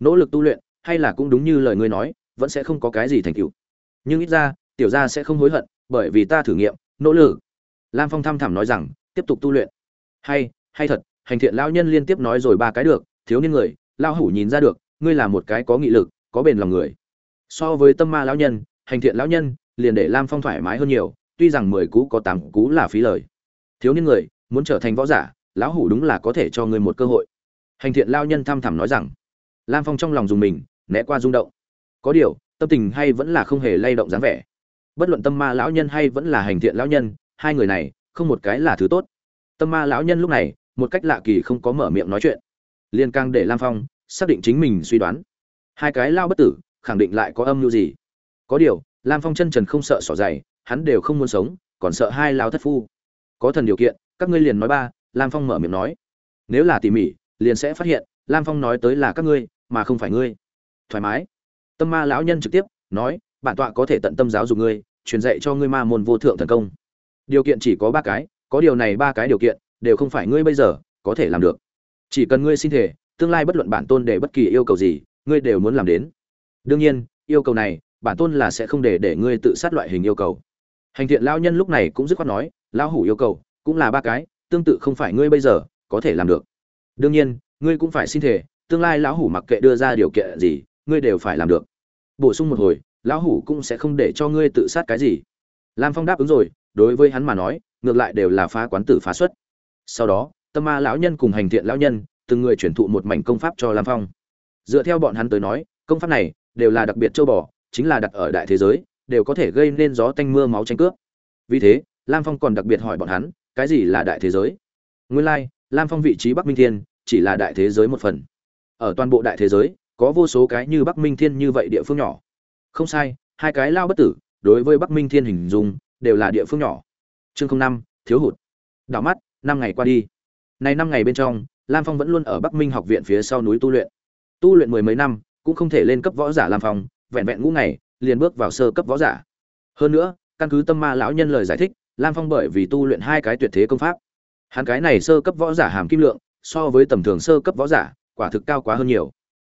Nỗ lực tu luyện, hay là cũng đúng như lời ngươi nói, vẫn sẽ không có cái gì thành tựu nhưng ít ra, tiểu gia sẽ không hối hận, bởi vì ta thử nghiệm, nỗ lực. Lam phong thăm thẳm nói rằng, tiếp tục tu luyện. Hay hay thật, hành thiện lão nhân liên tiếp nói rồi ba cái được, thiếu niên người lao hủ nhìn ra được, ngươi là một cái có nghị lực, có bền lòng người. So với tâm ma lão nhân, hành thiện lão nhân, liền để lam phong thoải mái hơn nhiều, tuy rằng mười cú có tám cú là phí lời. Thiếu niên người, muốn trở thành võ giả, lão hủ đúng là có thể cho ngươi một cơ hội. Hành thiện lao nhân thăm thẳm nói rằng, lam phong trong lòng dùng mình, né qua rung động. Có điều tâm tình hay vẫn là không hề lay động dáng vẻ. Bất luận tâm ma lão nhân hay vẫn là hành thiện lão nhân, hai người này, không một cái là thứ tốt. Tâm ma lão nhân lúc này, một cách lạ kỳ không có mở miệng nói chuyện. Liên cang để lam phong xác định chính mình suy đoán. Hai cái lao bất tử, khẳng định lại có âm mưu gì? Có điều, lam phong chân trần không sợ sỏ dày, hắn đều không muốn sống, còn sợ hai lao thất phu. Có thần điều kiện, các ngươi liền nói ba, lam phong mở miệng nói. Nếu là tỉ mỉ, liền sẽ phát hiện, lam phong nói tới là các ngươi, mà không phải ngươi. Thoải mái tâm ma lão nhân trực tiếp nói, bản tọa có thể tận tâm giáo dục ngươi, truyền dạy cho ngươi ma môn vô thượng thần công. Điều kiện chỉ có ba cái, có điều này ba cái điều kiện đều không phải ngươi bây giờ có thể làm được. Chỉ cần ngươi xin thể tương lai bất luận bản tôn để bất kỳ yêu cầu gì, ngươi đều muốn làm đến. Đương nhiên, yêu cầu này, bản tôn là sẽ không để để ngươi tự sát loại hình yêu cầu. Hành thiện lão nhân lúc này cũng dứt khoát nói, lão hủ yêu cầu cũng là ba cái, tương tự không phải ngươi bây giờ có thể làm được. Đương nhiên, ngươi cũng phải xin thể tương lai lão hủ mặc kệ đưa ra điều kiện gì ngươi đều phải làm được. Bổ sung một hồi lão hủ cũng sẽ không để cho ngươi tự sát cái gì. Lam phong đáp ứng rồi đối với hắn mà nói ngược lại đều là phá quán tử phá xuất. Sau đó tâm ma lão nhân cùng hành thiện lão nhân từng người chuyển thụ một mảnh công pháp cho lam phong. Dựa theo bọn hắn tới nói công pháp này đều là đặc biệt châu bò chính là đặt ở đại thế giới đều có thể gây nên gió tanh mưa máu tranh cướp. Vì thế lam phong còn đặc biệt hỏi bọn hắn cái gì là đại thế giới? Nguyên lai、like, lam phong vị trí bắc minh thiên chỉ là đại thế giới một phần. Ở toàn bộ đại thế giới có vô số cái như bắc minh thiên như vậy địa phương nhỏ. Không sai, hai cái lao bất tử, đối với bắc minh thiên hình dung, đều là địa phương nhỏ. Chương năm, thiếu hụt. Đảo mắt, năm ngày qua đi. Này năm ngày bên trong, lam phong vẫn luôn ở bắc minh học viện phía sau núi tu luyện. Tu luyện mười mấy năm, cũng không thể lên cấp võ giả lam phong, vẹn vẹn ngũ ngày, liền bước vào sơ cấp võ giả. Hơn nữa, căn cứ tâm ma lão nhân lời giải thích, lam phong bởi vì tu luyện hai cái tuyệt thế công pháp. Hắn cái này sơ cấp võ giả hàm kim lượng, so với tầm thường sơ cấp võ giả, quả thực cao quá hơn nhiều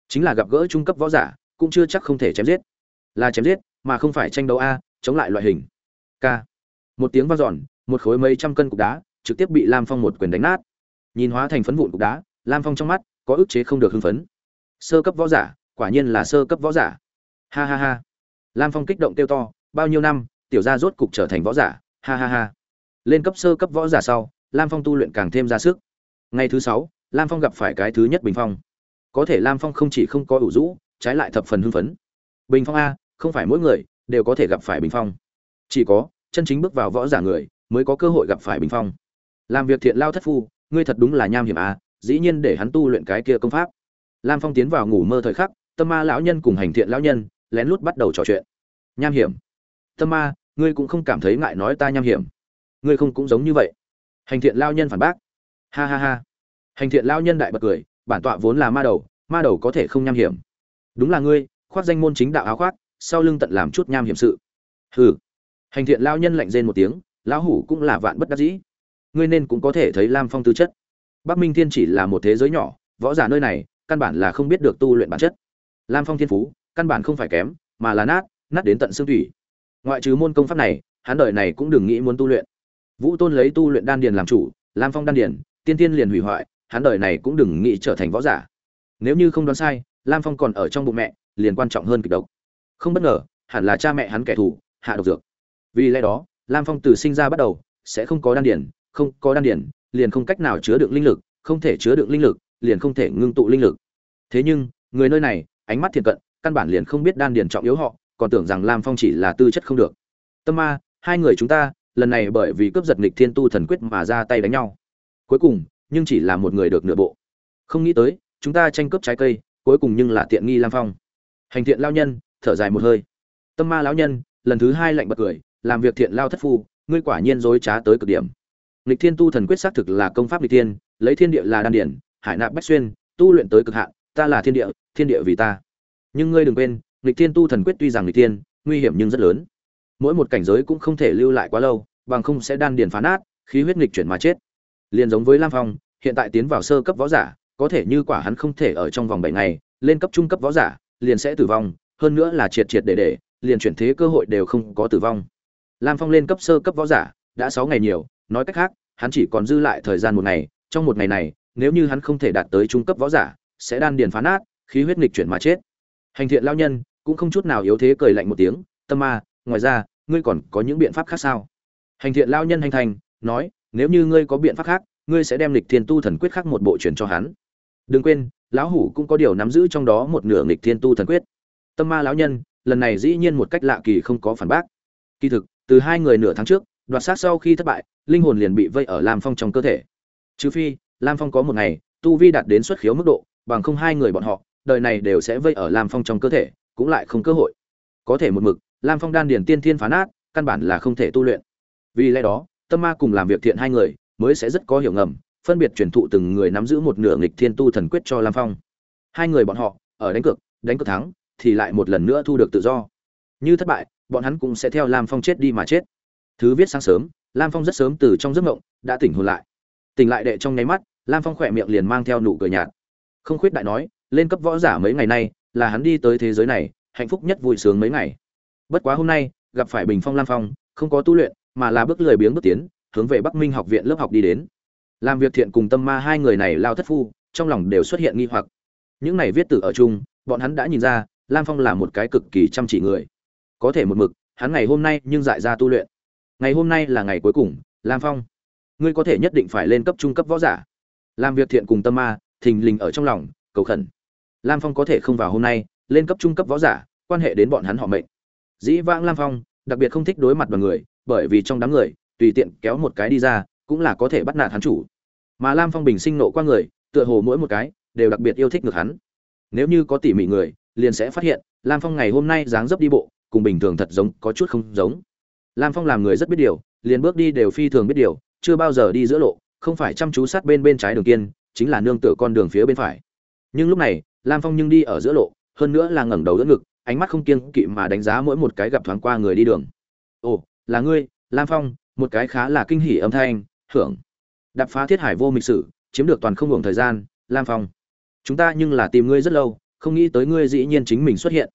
chính là gặp gỡ trung cấp võ giả, cũng chưa chắc không thể chém giết. Là chém giết, mà không phải tranh đấu a, chống lại loại hình. K. Một tiếng vang dọn, một khối mấy trăm cân cục đá, trực tiếp bị lam phong một quyền đánh nát. Nhìn hóa thành phấn vụn cục đá, lam phong trong mắt có ức chế không được hưng phấn. Sơ cấp võ giả, quả nhiên là sơ cấp võ giả. Ha ha ha. Lam phong kích động kêu to, bao nhiêu năm, tiểu gia rốt cục trở thành võ giả. Ha ha ha. Lên cấp sơ cấp võ giả sau, lam phong tu luyện càng thêm ra sức. Ngày thứ sáu, lam phong gặp phải cái thứ nhất bình phong có thể lam phong không chỉ không có ủ rũ, trái lại thập phần hưng phấn. Bình phong a, không phải mỗi người đều có thể gặp phải bình phong. Chỉ có, chân chính bước vào võ giả người mới có cơ hội gặp phải bình phong. Làm việc thiện lao thất phu, ngươi thật đúng là nham hiểm a, dĩ nhiên để hắn tu luyện cái kia công pháp. Lam phong tiến vào ngủ mơ thời khắc, tâm ma lão nhân cùng hành thiện lão nhân lén lút bắt đầu trò chuyện. Nham hiểm. Tâm ma, ngươi cũng không cảm thấy ngại nói ta nham hiểm. Ngươi không cũng giống như vậy. Hành thiện lao nhân phản bác. Ha ha ha. Hành thiện lao nhân đại bật cười bản tọa vốn là ma đầu ma đầu có thể không nham hiểm. Đúng là ngươi, khoác danh môn chính đạo áo khoác, sau lưng tận làm chút nham hiểm sự. Hừ. Hành thiện lao nhân lạnh rên một tiếng, lão hủ cũng là vạn bất đắc dĩ. Ngươi nên cũng có thể thấy lam phong tư chất. Bắc minh thiên chỉ là một thế giới nhỏ, võ giả nơi này, căn bản là không biết được tu luyện bản chất. Lam phong thiên phú, căn bản không phải kém, mà là nát nát đến tận xương thủy ngoại trừ môn công pháp này, hắn đời này cũng đừng nghĩ muốn tu luyện. Vũ tôn lấy tu luyện đan điền làm chủ, lam phong đan điền, tiên tiên liền hủy hoại hắn đời này cũng đừng nghĩ trở thành võ giả. Nếu như không đoán sai, lam phong còn ở trong bụng mẹ, liền quan trọng hơn kịch độc. Không bất ngờ, hẳn là cha mẹ hắn kẻ thù, hạ độc dược. Vì lẽ đó, lam phong từ sinh ra bắt đầu, sẽ không có đan điển không có đan điển liền không cách nào chứa đựng linh lực, không thể chứa đựng linh lực, liền không thể ngưng tụ linh lực. Thế nhưng, người nơi này, ánh mắt thiện cận, căn bản liền không biết đan điển trọng yếu họ, còn tưởng rằng lam phong chỉ là tư chất không được. Tâm ma, hai người chúng ta, lần này bởi vì cướp giật nghịch thiên tu thần quyết mà ra tay đánh nhau. Cuối cùng nhưng chỉ là một người được nửa bộ. Không nghĩ tới, chúng ta tranh cướp trái cây, cuối cùng nhưng là tiện nghi lam phong. Hành thiện lao nhân, thở dài một hơi. Tâm ma lão nhân, lần thứ hai lạnh bật cười, làm việc thiện lao thất phu, ngươi quả nhiên dối trá tới cực điểm. Nghịch thiên tu thần quyết xác thực là công pháp đi thiên, lấy thiên địa là đan điển, hải nạp bách xuyên, tu luyện tới cực hạn, ta là thiên địa thiên địa vì ta. Nhưng ngươi đừng quên, nghịch thiên tu thần quyết tuy rằng đi thiên, nguy hiểm nhưng rất lớn. Mỗi một cảnh giới cũng không thể lưu lại quá lâu, bằng không sẽ đan điền phá nát, khí huyết nghịch chuyển mà chết liền giống với lam phong, hiện tại tiến vào sơ cấp võ giả, có thể như quả hắn không thể ở trong vòng bảy ngày, lên cấp trung cấp võ giả, liền sẽ tử vong, hơn nữa là triệt triệt để để, liền chuyển thế cơ hội đều không có tử vong. Lam phong lên cấp sơ cấp võ giả, đã sáu ngày nhiều, nói cách khác, hắn chỉ còn dư lại thời gian một ngày, trong một ngày này, nếu như hắn không thể đạt tới trung cấp võ giả, sẽ đan điền phá nát, khí huyết nghịch chuyển mà chết. Hành thiện lao nhân, cũng không chút nào yếu thế cười lạnh một tiếng, tâm ma, ngoài ra, ngươi còn có những biện pháp khác sao? Hành thiện lao nhân hành thành, nói nếu như ngươi có biện pháp khác, ngươi sẽ đem lịch thiên tu thần quyết khác một bộ truyền cho hắn. Đừng quên, lão hủ cũng có điều nắm giữ trong đó một nửa lịch thiên tu thần quyết. Tâm ma lão nhân, lần này dĩ nhiên một cách lạ kỳ không có phản bác. Kỳ thực, từ hai người nửa tháng trước, đoạt sát sau khi thất bại, linh hồn liền bị vây ở lam phong trong cơ thể. Trừ phi, lam phong có một ngày, tu vi đạt đến xuất khiếu mức độ, bằng không hai người bọn họ, đời này đều sẽ vây ở lam phong trong cơ thể, cũng lại không cơ hội. Có thể một mực, lam phong đan điền tiên thiên phá nát, căn bản là không thể tu luyện. Vì lẽ đó tâm ma cùng làm việc thiện hai người, mới sẽ rất có hiểu ngầm, phân biệt truyền thụ từng người nắm giữ một nửa nghịch thiên tu thần quyết cho lam phong. Hai người bọn họ, ở đánh cược đánh cược thắng, thì lại một lần nữa thu được tự do. Như thất bại, bọn hắn cũng sẽ theo lam phong chết đi mà chết. Thứ viết sáng sớm, lam phong rất sớm từ trong giấc mộng, đã tỉnh hồn lại. Tỉnh lại đệ trong nháy mắt, lam phong khỏe miệng liền mang theo nụ cười nhạt. Không khuyết đại nói, lên cấp võ giả mấy ngày nay, là hắn đi tới thế giới này, hạnh phúc nhất vui sướng mấy ngày. Bất quá hôm nay, gặp phải bình phong lam phong, không có tu luyện mà là bước lười biếng bước tiến, hướng về bắc minh học viện lớp học đi đến. Làm việc thiện cùng tâm ma hai người này lao thất phu, trong lòng đều xuất hiện nghi hoặc. Những này viết từ ở chung, bọn hắn đã nhìn ra, lam phong là một cái cực kỳ chăm chỉ người. Có thể một mực, hắn ngày hôm nay nhưng dại ra tu luyện. Ngày hôm nay là ngày cuối cùng, lam phong, ngươi có thể nhất định phải lên cấp trung cấp võ giả. Làm việc thiện cùng tâm ma, thình lình ở trong lòng, cầu khẩn. Lam phong có thể không vào hôm nay, lên cấp trung cấp võ giả, quan hệ đến bọn hắn họ mệnh. Dĩ vãng lam phong, đặc biệt không thích đối mặt bằng người bởi vì trong đám người, tùy tiện kéo một cái đi ra, cũng là có thể bắt nạt hắn chủ. Mà lam phong bình sinh nộ qua người, tựa hồ mỗi một cái, đều đặc biệt yêu thích ngược hắn. Nếu như có tỉ mỉ người, liền sẽ phát hiện, lam phong ngày hôm nay dáng dấp đi bộ, cùng bình thường thật giống, có chút không giống. Lam phong làm người rất biết điều, liền bước đi đều phi thường biết điều, chưa bao giờ đi giữa lộ, không phải chăm chú sát bên bên trái đường kiên, chính là nương tựa con đường phía bên phải. Nhưng lúc này, lam phong nhưng đi ở giữa lộ, hơn nữa là ngẩng đầu đỡ ngực, ánh mắt không kiêng kỵ mà đánh giá mỗi một cái gặp thoáng qua người đi đường. Ồ là ngươi, lam phong, một cái khá là kinh hỉ âm thanh, hưởng. Đập phá thiết hải vô mịch sử, chiếm được toàn không hưởng thời gian, lam phong. Chúng ta nhưng là tìm ngươi rất lâu, không nghĩ tới ngươi dĩ nhiên chính mình xuất hiện.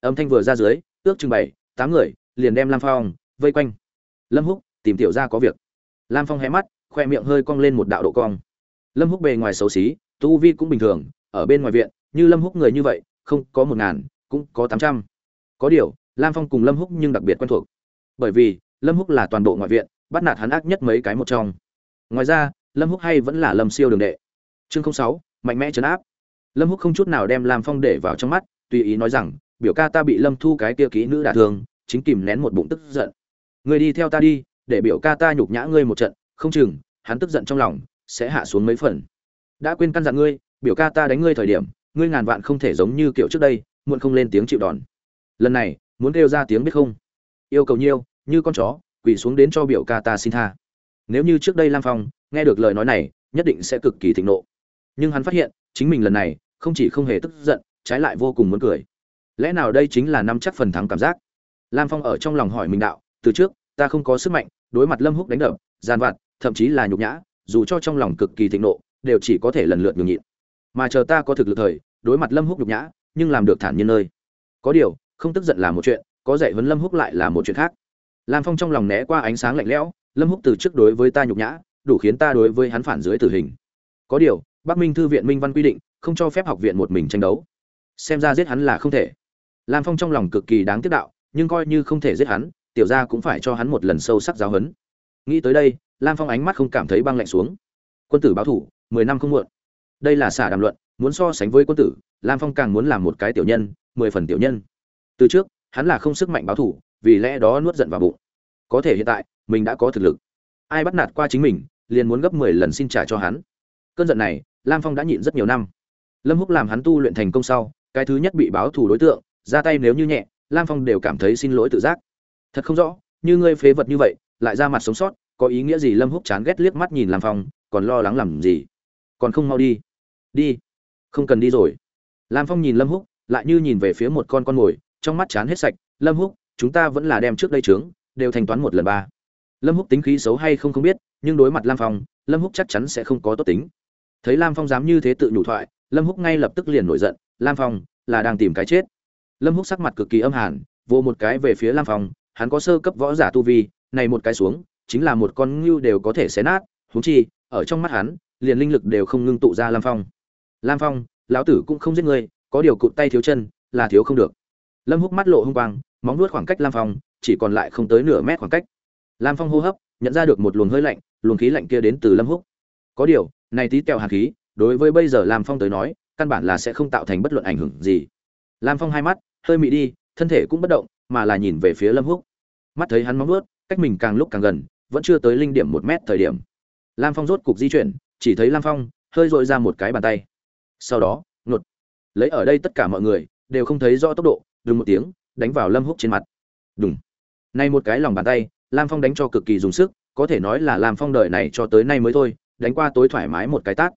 Âm thanh vừa ra dưới, ước chừng bảy, tám người, liền đem lam phong vây quanh. Lâm húc, tìm tiểu ra có việc. Lam phong hé mắt, khoe miệng hơi cong lên một đạo độ cong. Lâm húc bề ngoài xấu xí, tu vi cũng bình thường, ở bên ngoài viện, như lâm húc người như vậy, không có một ngàn, cũng có tám trăm. Có điều, lam phong cùng lâm húc nhưng đặc biệt quen thuộc bởi vì, lâm húc là toàn bộ ngoại viện, bắt nạt hắn ác nhất mấy cái một trong. Ngoài ra, lâm húc hay vẫn là lâm siêu đường đệ. Chương sáu, mạnh mẽ chấn áp. Lâm húc không chút nào đem lam phong để vào trong mắt, tùy ý nói rằng, biểu ca ta bị lâm thu cái kia ký nữ đả thương, chính kìm nén một bụng tức giận. Người đi theo ta đi, để biểu ca ta nhục nhã ngươi một trận, không chừng, hắn tức giận trong lòng, sẽ hạ xuống mấy phần. Đã quên căn dặn ngươi, biểu ca ta đánh ngươi thời điểm, ngươi ngàn vạn không thể giống như kiểu trước đây, muộn không lên tiếng chịu đòn. Lần này, muốn kêu ra tiếng biết không? Yêu cầu nhiêu như con chó, quỳ xuống đến cho biểu ca ta xin tha. Nếu như trước đây lam phong nghe được lời nói này, nhất định sẽ cực kỳ thịnh nộ. Nhưng hắn phát hiện, chính mình lần này không chỉ không hề tức giận, trái lại vô cùng muốn cười. Lẽ nào đây chính là năm chắc phần thắng cảm giác? Lam phong ở trong lòng hỏi mình đạo, từ trước, ta không có sức mạnh, đối mặt lâm húc đánh đập gian vặt, thậm chí là nhục nhã, dù cho trong lòng cực kỳ thịnh nộ, đều chỉ có thể lần lượt nhường nhịn. Mà chờ ta có thực lực thời, đối mặt lâm húc nhục nhã, nhưng làm được thản nhiên nơi. Có điều, không tức giận là một chuyện có dạy huấn lâm húc lại là một chuyện khác. Lam phong trong lòng né qua ánh sáng lạnh lẽo, lâm húc từ trước đối với ta nhục nhã, đủ khiến ta đối với hắn phản dưới tử hình. Có điều, bắc minh thư viện minh văn quy định, không cho phép học viện một mình tranh đấu. Xem ra giết hắn là không thể. Lam phong trong lòng cực kỳ đáng tiếc đạo, nhưng coi như không thể giết hắn, tiểu gia cũng phải cho hắn một lần sâu sắc giáo huấn. Nghĩ tới đây, lam phong ánh mắt không cảm thấy băng lạnh xuống. Quân tử báo thủ, mười năm không muộn. Đây là xả đàm luận, muốn so sánh với quân tử, lam phong càng muốn làm một cái tiểu nhân, mười phần tiểu nhân. Từ trước hắn là không sức mạnh báo thủ, vì lẽ đó nuốt giận vào bụng. Có thể hiện tại, mình đã có thực lực. Ai bắt nạt qua chính mình, liền muốn gấp mười lần xin trả cho hắn. Cơn giận này, lam phong đã nhịn rất nhiều năm. Lâm húc làm hắn tu luyện thành công sau, cái thứ nhất bị báo thù đối tượng, ra tay nếu như nhẹ, lam phong đều cảm thấy xin lỗi tự giác. Thật không rõ, như ngươi phế vật như vậy, lại ra mặt sống sót, có ý nghĩa gì lâm húc chán ghét liếc mắt nhìn lam phong, còn lo lắng làm gì? Còn không mau đi. Đi. Không cần đi rồi. Lam phong nhìn lâm húc, lại như nhìn về phía một con con mồi trong mắt chán hết sạch, lâm húc, chúng ta vẫn là đem trước đây trướng đều thanh toán một lần ba. Lâm húc tính khí xấu hay không không biết, nhưng đối mặt lam phong, lâm húc chắc chắn sẽ không có tốt tính. Thấy lam phong dám như thế tự nhủ thoại, lâm húc ngay lập tức liền nổi giận, lam phong, là đang tìm cái chết. Lâm húc sắc mặt cực kỳ âm hàn vô một cái về phía lam phong, hắn có sơ cấp võ giả tu vi, này một cái xuống, chính là một con ngưu đều có thể xé nát, huống chi, ở trong mắt hắn, liền linh lực đều không ngưng tụ ra lam phong. Lam phong, lão tử cũng không giết ngươi, có điều cụt tay thiếu chân, là thiếu không được lâm húc mắt lộ hung quang móng nuốt khoảng cách lam phong chỉ còn lại không tới nửa mét khoảng cách. Lam phong hô hấp nhận ra được một luồng hơi lạnh luồng khí lạnh kia đến từ lâm húc. Có điều này tí kẹo hàn khí đối với bây giờ lam phong tới nói căn bản là sẽ không tạo thành bất luận ảnh hưởng gì. Lam phong hai mắt hơi mị đi thân thể cũng bất động mà là nhìn về phía lâm húc. Mắt thấy hắn móng nuốt, cách mình càng lúc càng gần vẫn chưa tới linh điểm một mét thời điểm. Lam phong rốt cục di chuyển chỉ thấy lam phong hơi dội ra một cái bàn tay. Sau đó ngột. Lấy ở đây tất cả mọi người đều không thấy rõ tốc độ đùng một tiếng, đánh vào lâm húc trên mặt. Đùng. Nay một cái lòng bàn tay, lam phong đánh cho cực kỳ dùng sức, có thể nói là lam phong đời này cho tới nay mới thôi, đánh qua tối thoải mái một cái tát.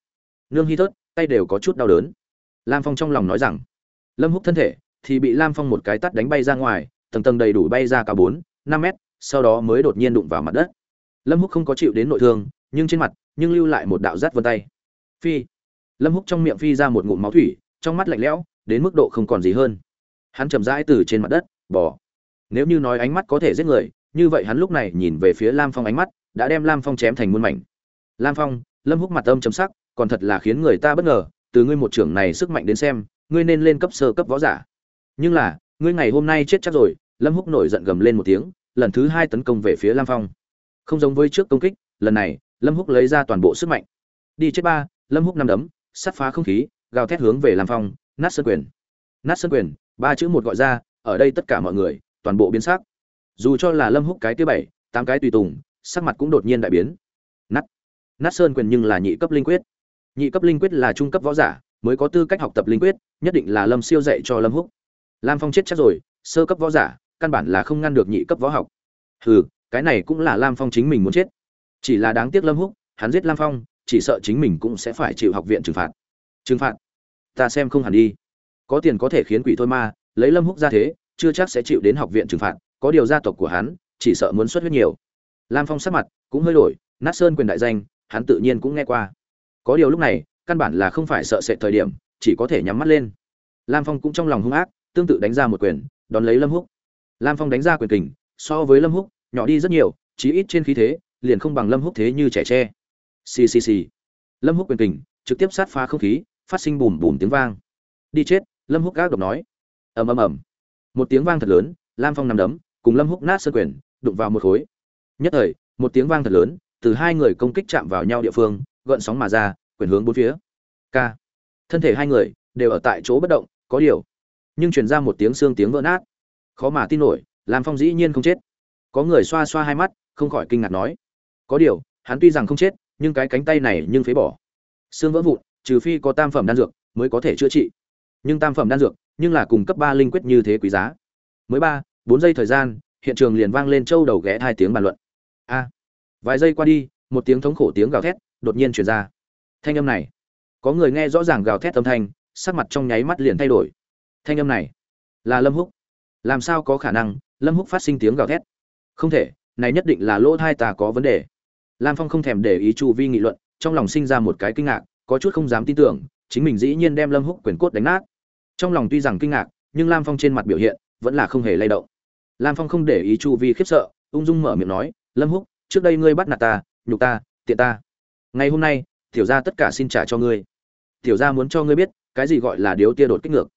Nương hy thớt, tay đều có chút đau đớn. Lam phong trong lòng nói rằng, lâm húc thân thể thì bị lam phong một cái tát đánh bay ra ngoài, tầng tầng đầy đủ bay ra cả bốn, năm mét, sau đó mới đột nhiên đụng vào mặt đất. Lâm húc không có chịu đến nội thương, nhưng trên mặt nhưng lưu lại một đạo rát vân tay. Phi. Lâm húc trong miệng phi ra một ngụm máu thủy, trong mắt lạnh lẽo, đến mức độ không còn gì hơn hắn chậm rãi từ trên mặt đất bỏ nếu như nói ánh mắt có thể giết người, như vậy hắn lúc này nhìn về phía lam phong ánh mắt, đã đem lam phong chém thành muôn mảnh. Lam phong, lâm húc mặt âm chấm sắc, còn thật là khiến người ta bất ngờ, từ ngươi một trưởng này sức mạnh đến xem, ngươi nên lên cấp sơ cấp võ giả. Nhưng là, ngươi ngày hôm nay chết chắc rồi, lâm húc nổi giận gầm lên một tiếng, lần thứ hai tấn công về phía lam phong. Không giống với trước công kích, lần này, lâm húc lấy ra toàn bộ sức mạnh. Đi chết ba, lâm húc năm đấm, sắt phá không khí, gào thét hướng về lam phong, nát sơn quyền. Nát sơn quyền ba chữ một gọi ra, ở đây tất cả mọi người, toàn bộ biến sắc. Dù cho là lâm húc cái thứ bảy, tám cái tùy tùng, sắc mặt cũng đột nhiên đại biến. Nát. Nát sơn quyền nhưng là nhị cấp linh quyết. Nhị cấp linh quyết là trung cấp võ giả, mới có tư cách học tập linh quyết, nhất định là lâm siêu dạy cho lâm húc. Lam phong chết chắc rồi, sơ cấp võ giả, căn bản là không ngăn được nhị cấp võ học. Hừ, cái này cũng là lam phong chính mình muốn chết. Chỉ là đáng tiếc lâm húc, hắn giết lam phong, chỉ sợ chính mình cũng sẽ phải chịu học viện trừng phạt. Trừng phạt? Ta xem không hẳn đi có tiền có thể khiến quỷ thôi ma lấy lâm húc ra thế, chưa chắc sẽ chịu đến học viện trừng phạt, có điều gia tộc của hắn, chỉ sợ muốn xuất huyết nhiều. Lam phong sắc mặt cũng hơi đổi, nát sơn quyền đại danh, hắn tự nhiên cũng nghe qua. Có điều lúc này, căn bản là không phải sợ sệt thời điểm, chỉ có thể nhắm mắt lên. Lam phong cũng trong lòng hung ác, tương tự đánh ra một quyền, đón lấy lâm húc. Lam phong đánh ra quyền kình, so với lâm húc, nhỏ đi rất nhiều, chí ít trên khí thế, liền không bằng lâm húc thế như trẻ tre. Xì xì xì. Lâm húc quyền kình, trực tiếp sát phá không khí, phát sinh bùm bùm tiếng vang. Đi chết lâm húc gác độc nói. Ầm ầm ầm. Một tiếng vang thật lớn, lam phong nằm đấm, cùng lâm húc nát sơn quyền, đụng vào một khối. Nhất thời, một tiếng vang thật lớn, từ hai người công kích chạm vào nhau địa phương, gợn sóng mà ra, quyền hướng bốn phía. K. Thân thể hai người đều ở tại chỗ bất động, có điều, nhưng truyền ra một tiếng xương tiếng vỡ nát. Khó mà tin nổi, lam phong dĩ nhiên không chết. Có người xoa xoa hai mắt, không khỏi kinh ngạc nói. Có điều, hắn tuy rằng không chết, nhưng cái cánh tay này nhưng phế bỏ. Xương vỡ vụn, trừ phi có tam phẩm đan dược mới có thể chữa trị nhưng tam phẩm đan dược, nhưng là cùng cấp ba linh quyết như thế quý giá. Mới ba, bốn giây thời gian, hiện trường liền vang lên châu đầu ghé hai tiếng bàn luận. A, vài giây qua đi, một tiếng thống khổ tiếng gào thét đột nhiên truyền ra. Thanh âm này, có người nghe rõ ràng gào thét âm thanh, sắc mặt trong nháy mắt liền thay đổi. Thanh âm này, là lâm húc. Làm sao có khả năng, lâm húc phát sinh tiếng gào thét? Không thể, này nhất định là lỗ thai ta có vấn đề. Lam phong không thèm để ý chu vi nghị luận, trong lòng sinh ra một cái kinh ngạc, có chút không dám tin tưởng, chính mình dĩ nhiên đem lâm húc quyền cốt đánh nát trong lòng tuy rằng kinh ngạc, nhưng lam phong trên mặt biểu hiện vẫn là không hề lay động. Lam phong không để ý chu vi khiếp sợ, ung dung mở miệng nói, lâm húc, trước đây ngươi bắt nạt ta, nhục ta, tiện ta. Ngày hôm nay, tiểu gia tất cả xin trả cho ngươi. Tiểu gia muốn cho ngươi biết, cái gì gọi là điếu tia đột kích ngược.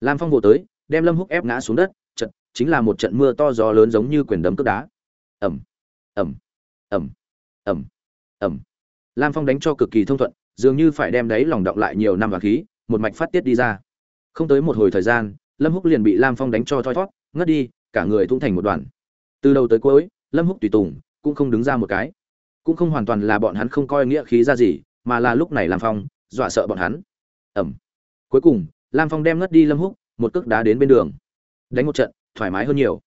Lam phong vô tới, đem lâm húc ép ngã xuống đất, trận, chính là một trận mưa to gió lớn giống như quyền đấm cướp đá. Ẩm ẩm ẩm ẩm ẩm lam phong đánh cho cực kỳ thông thuận, dường như phải đem đấy lòng động lại nhiều năm và khí, một mạch phát tiết đi ra không tới một hồi thời gian, lâm húc liền bị lam phong đánh cho thoi thót, ngất đi, cả người thung thành một đoàn. Từ đầu tới cuối, lâm húc tùy tùng, cũng không đứng ra một cái. Cũng không hoàn toàn là bọn hắn không coi nghĩa khí ra gì, mà là lúc này lam phong dọa sợ bọn hắn. Ẩm. Cuối cùng, lam phong đem ngất đi lâm húc, một cước đá đến bên đường. Đánh một trận, thoải mái hơn nhiều.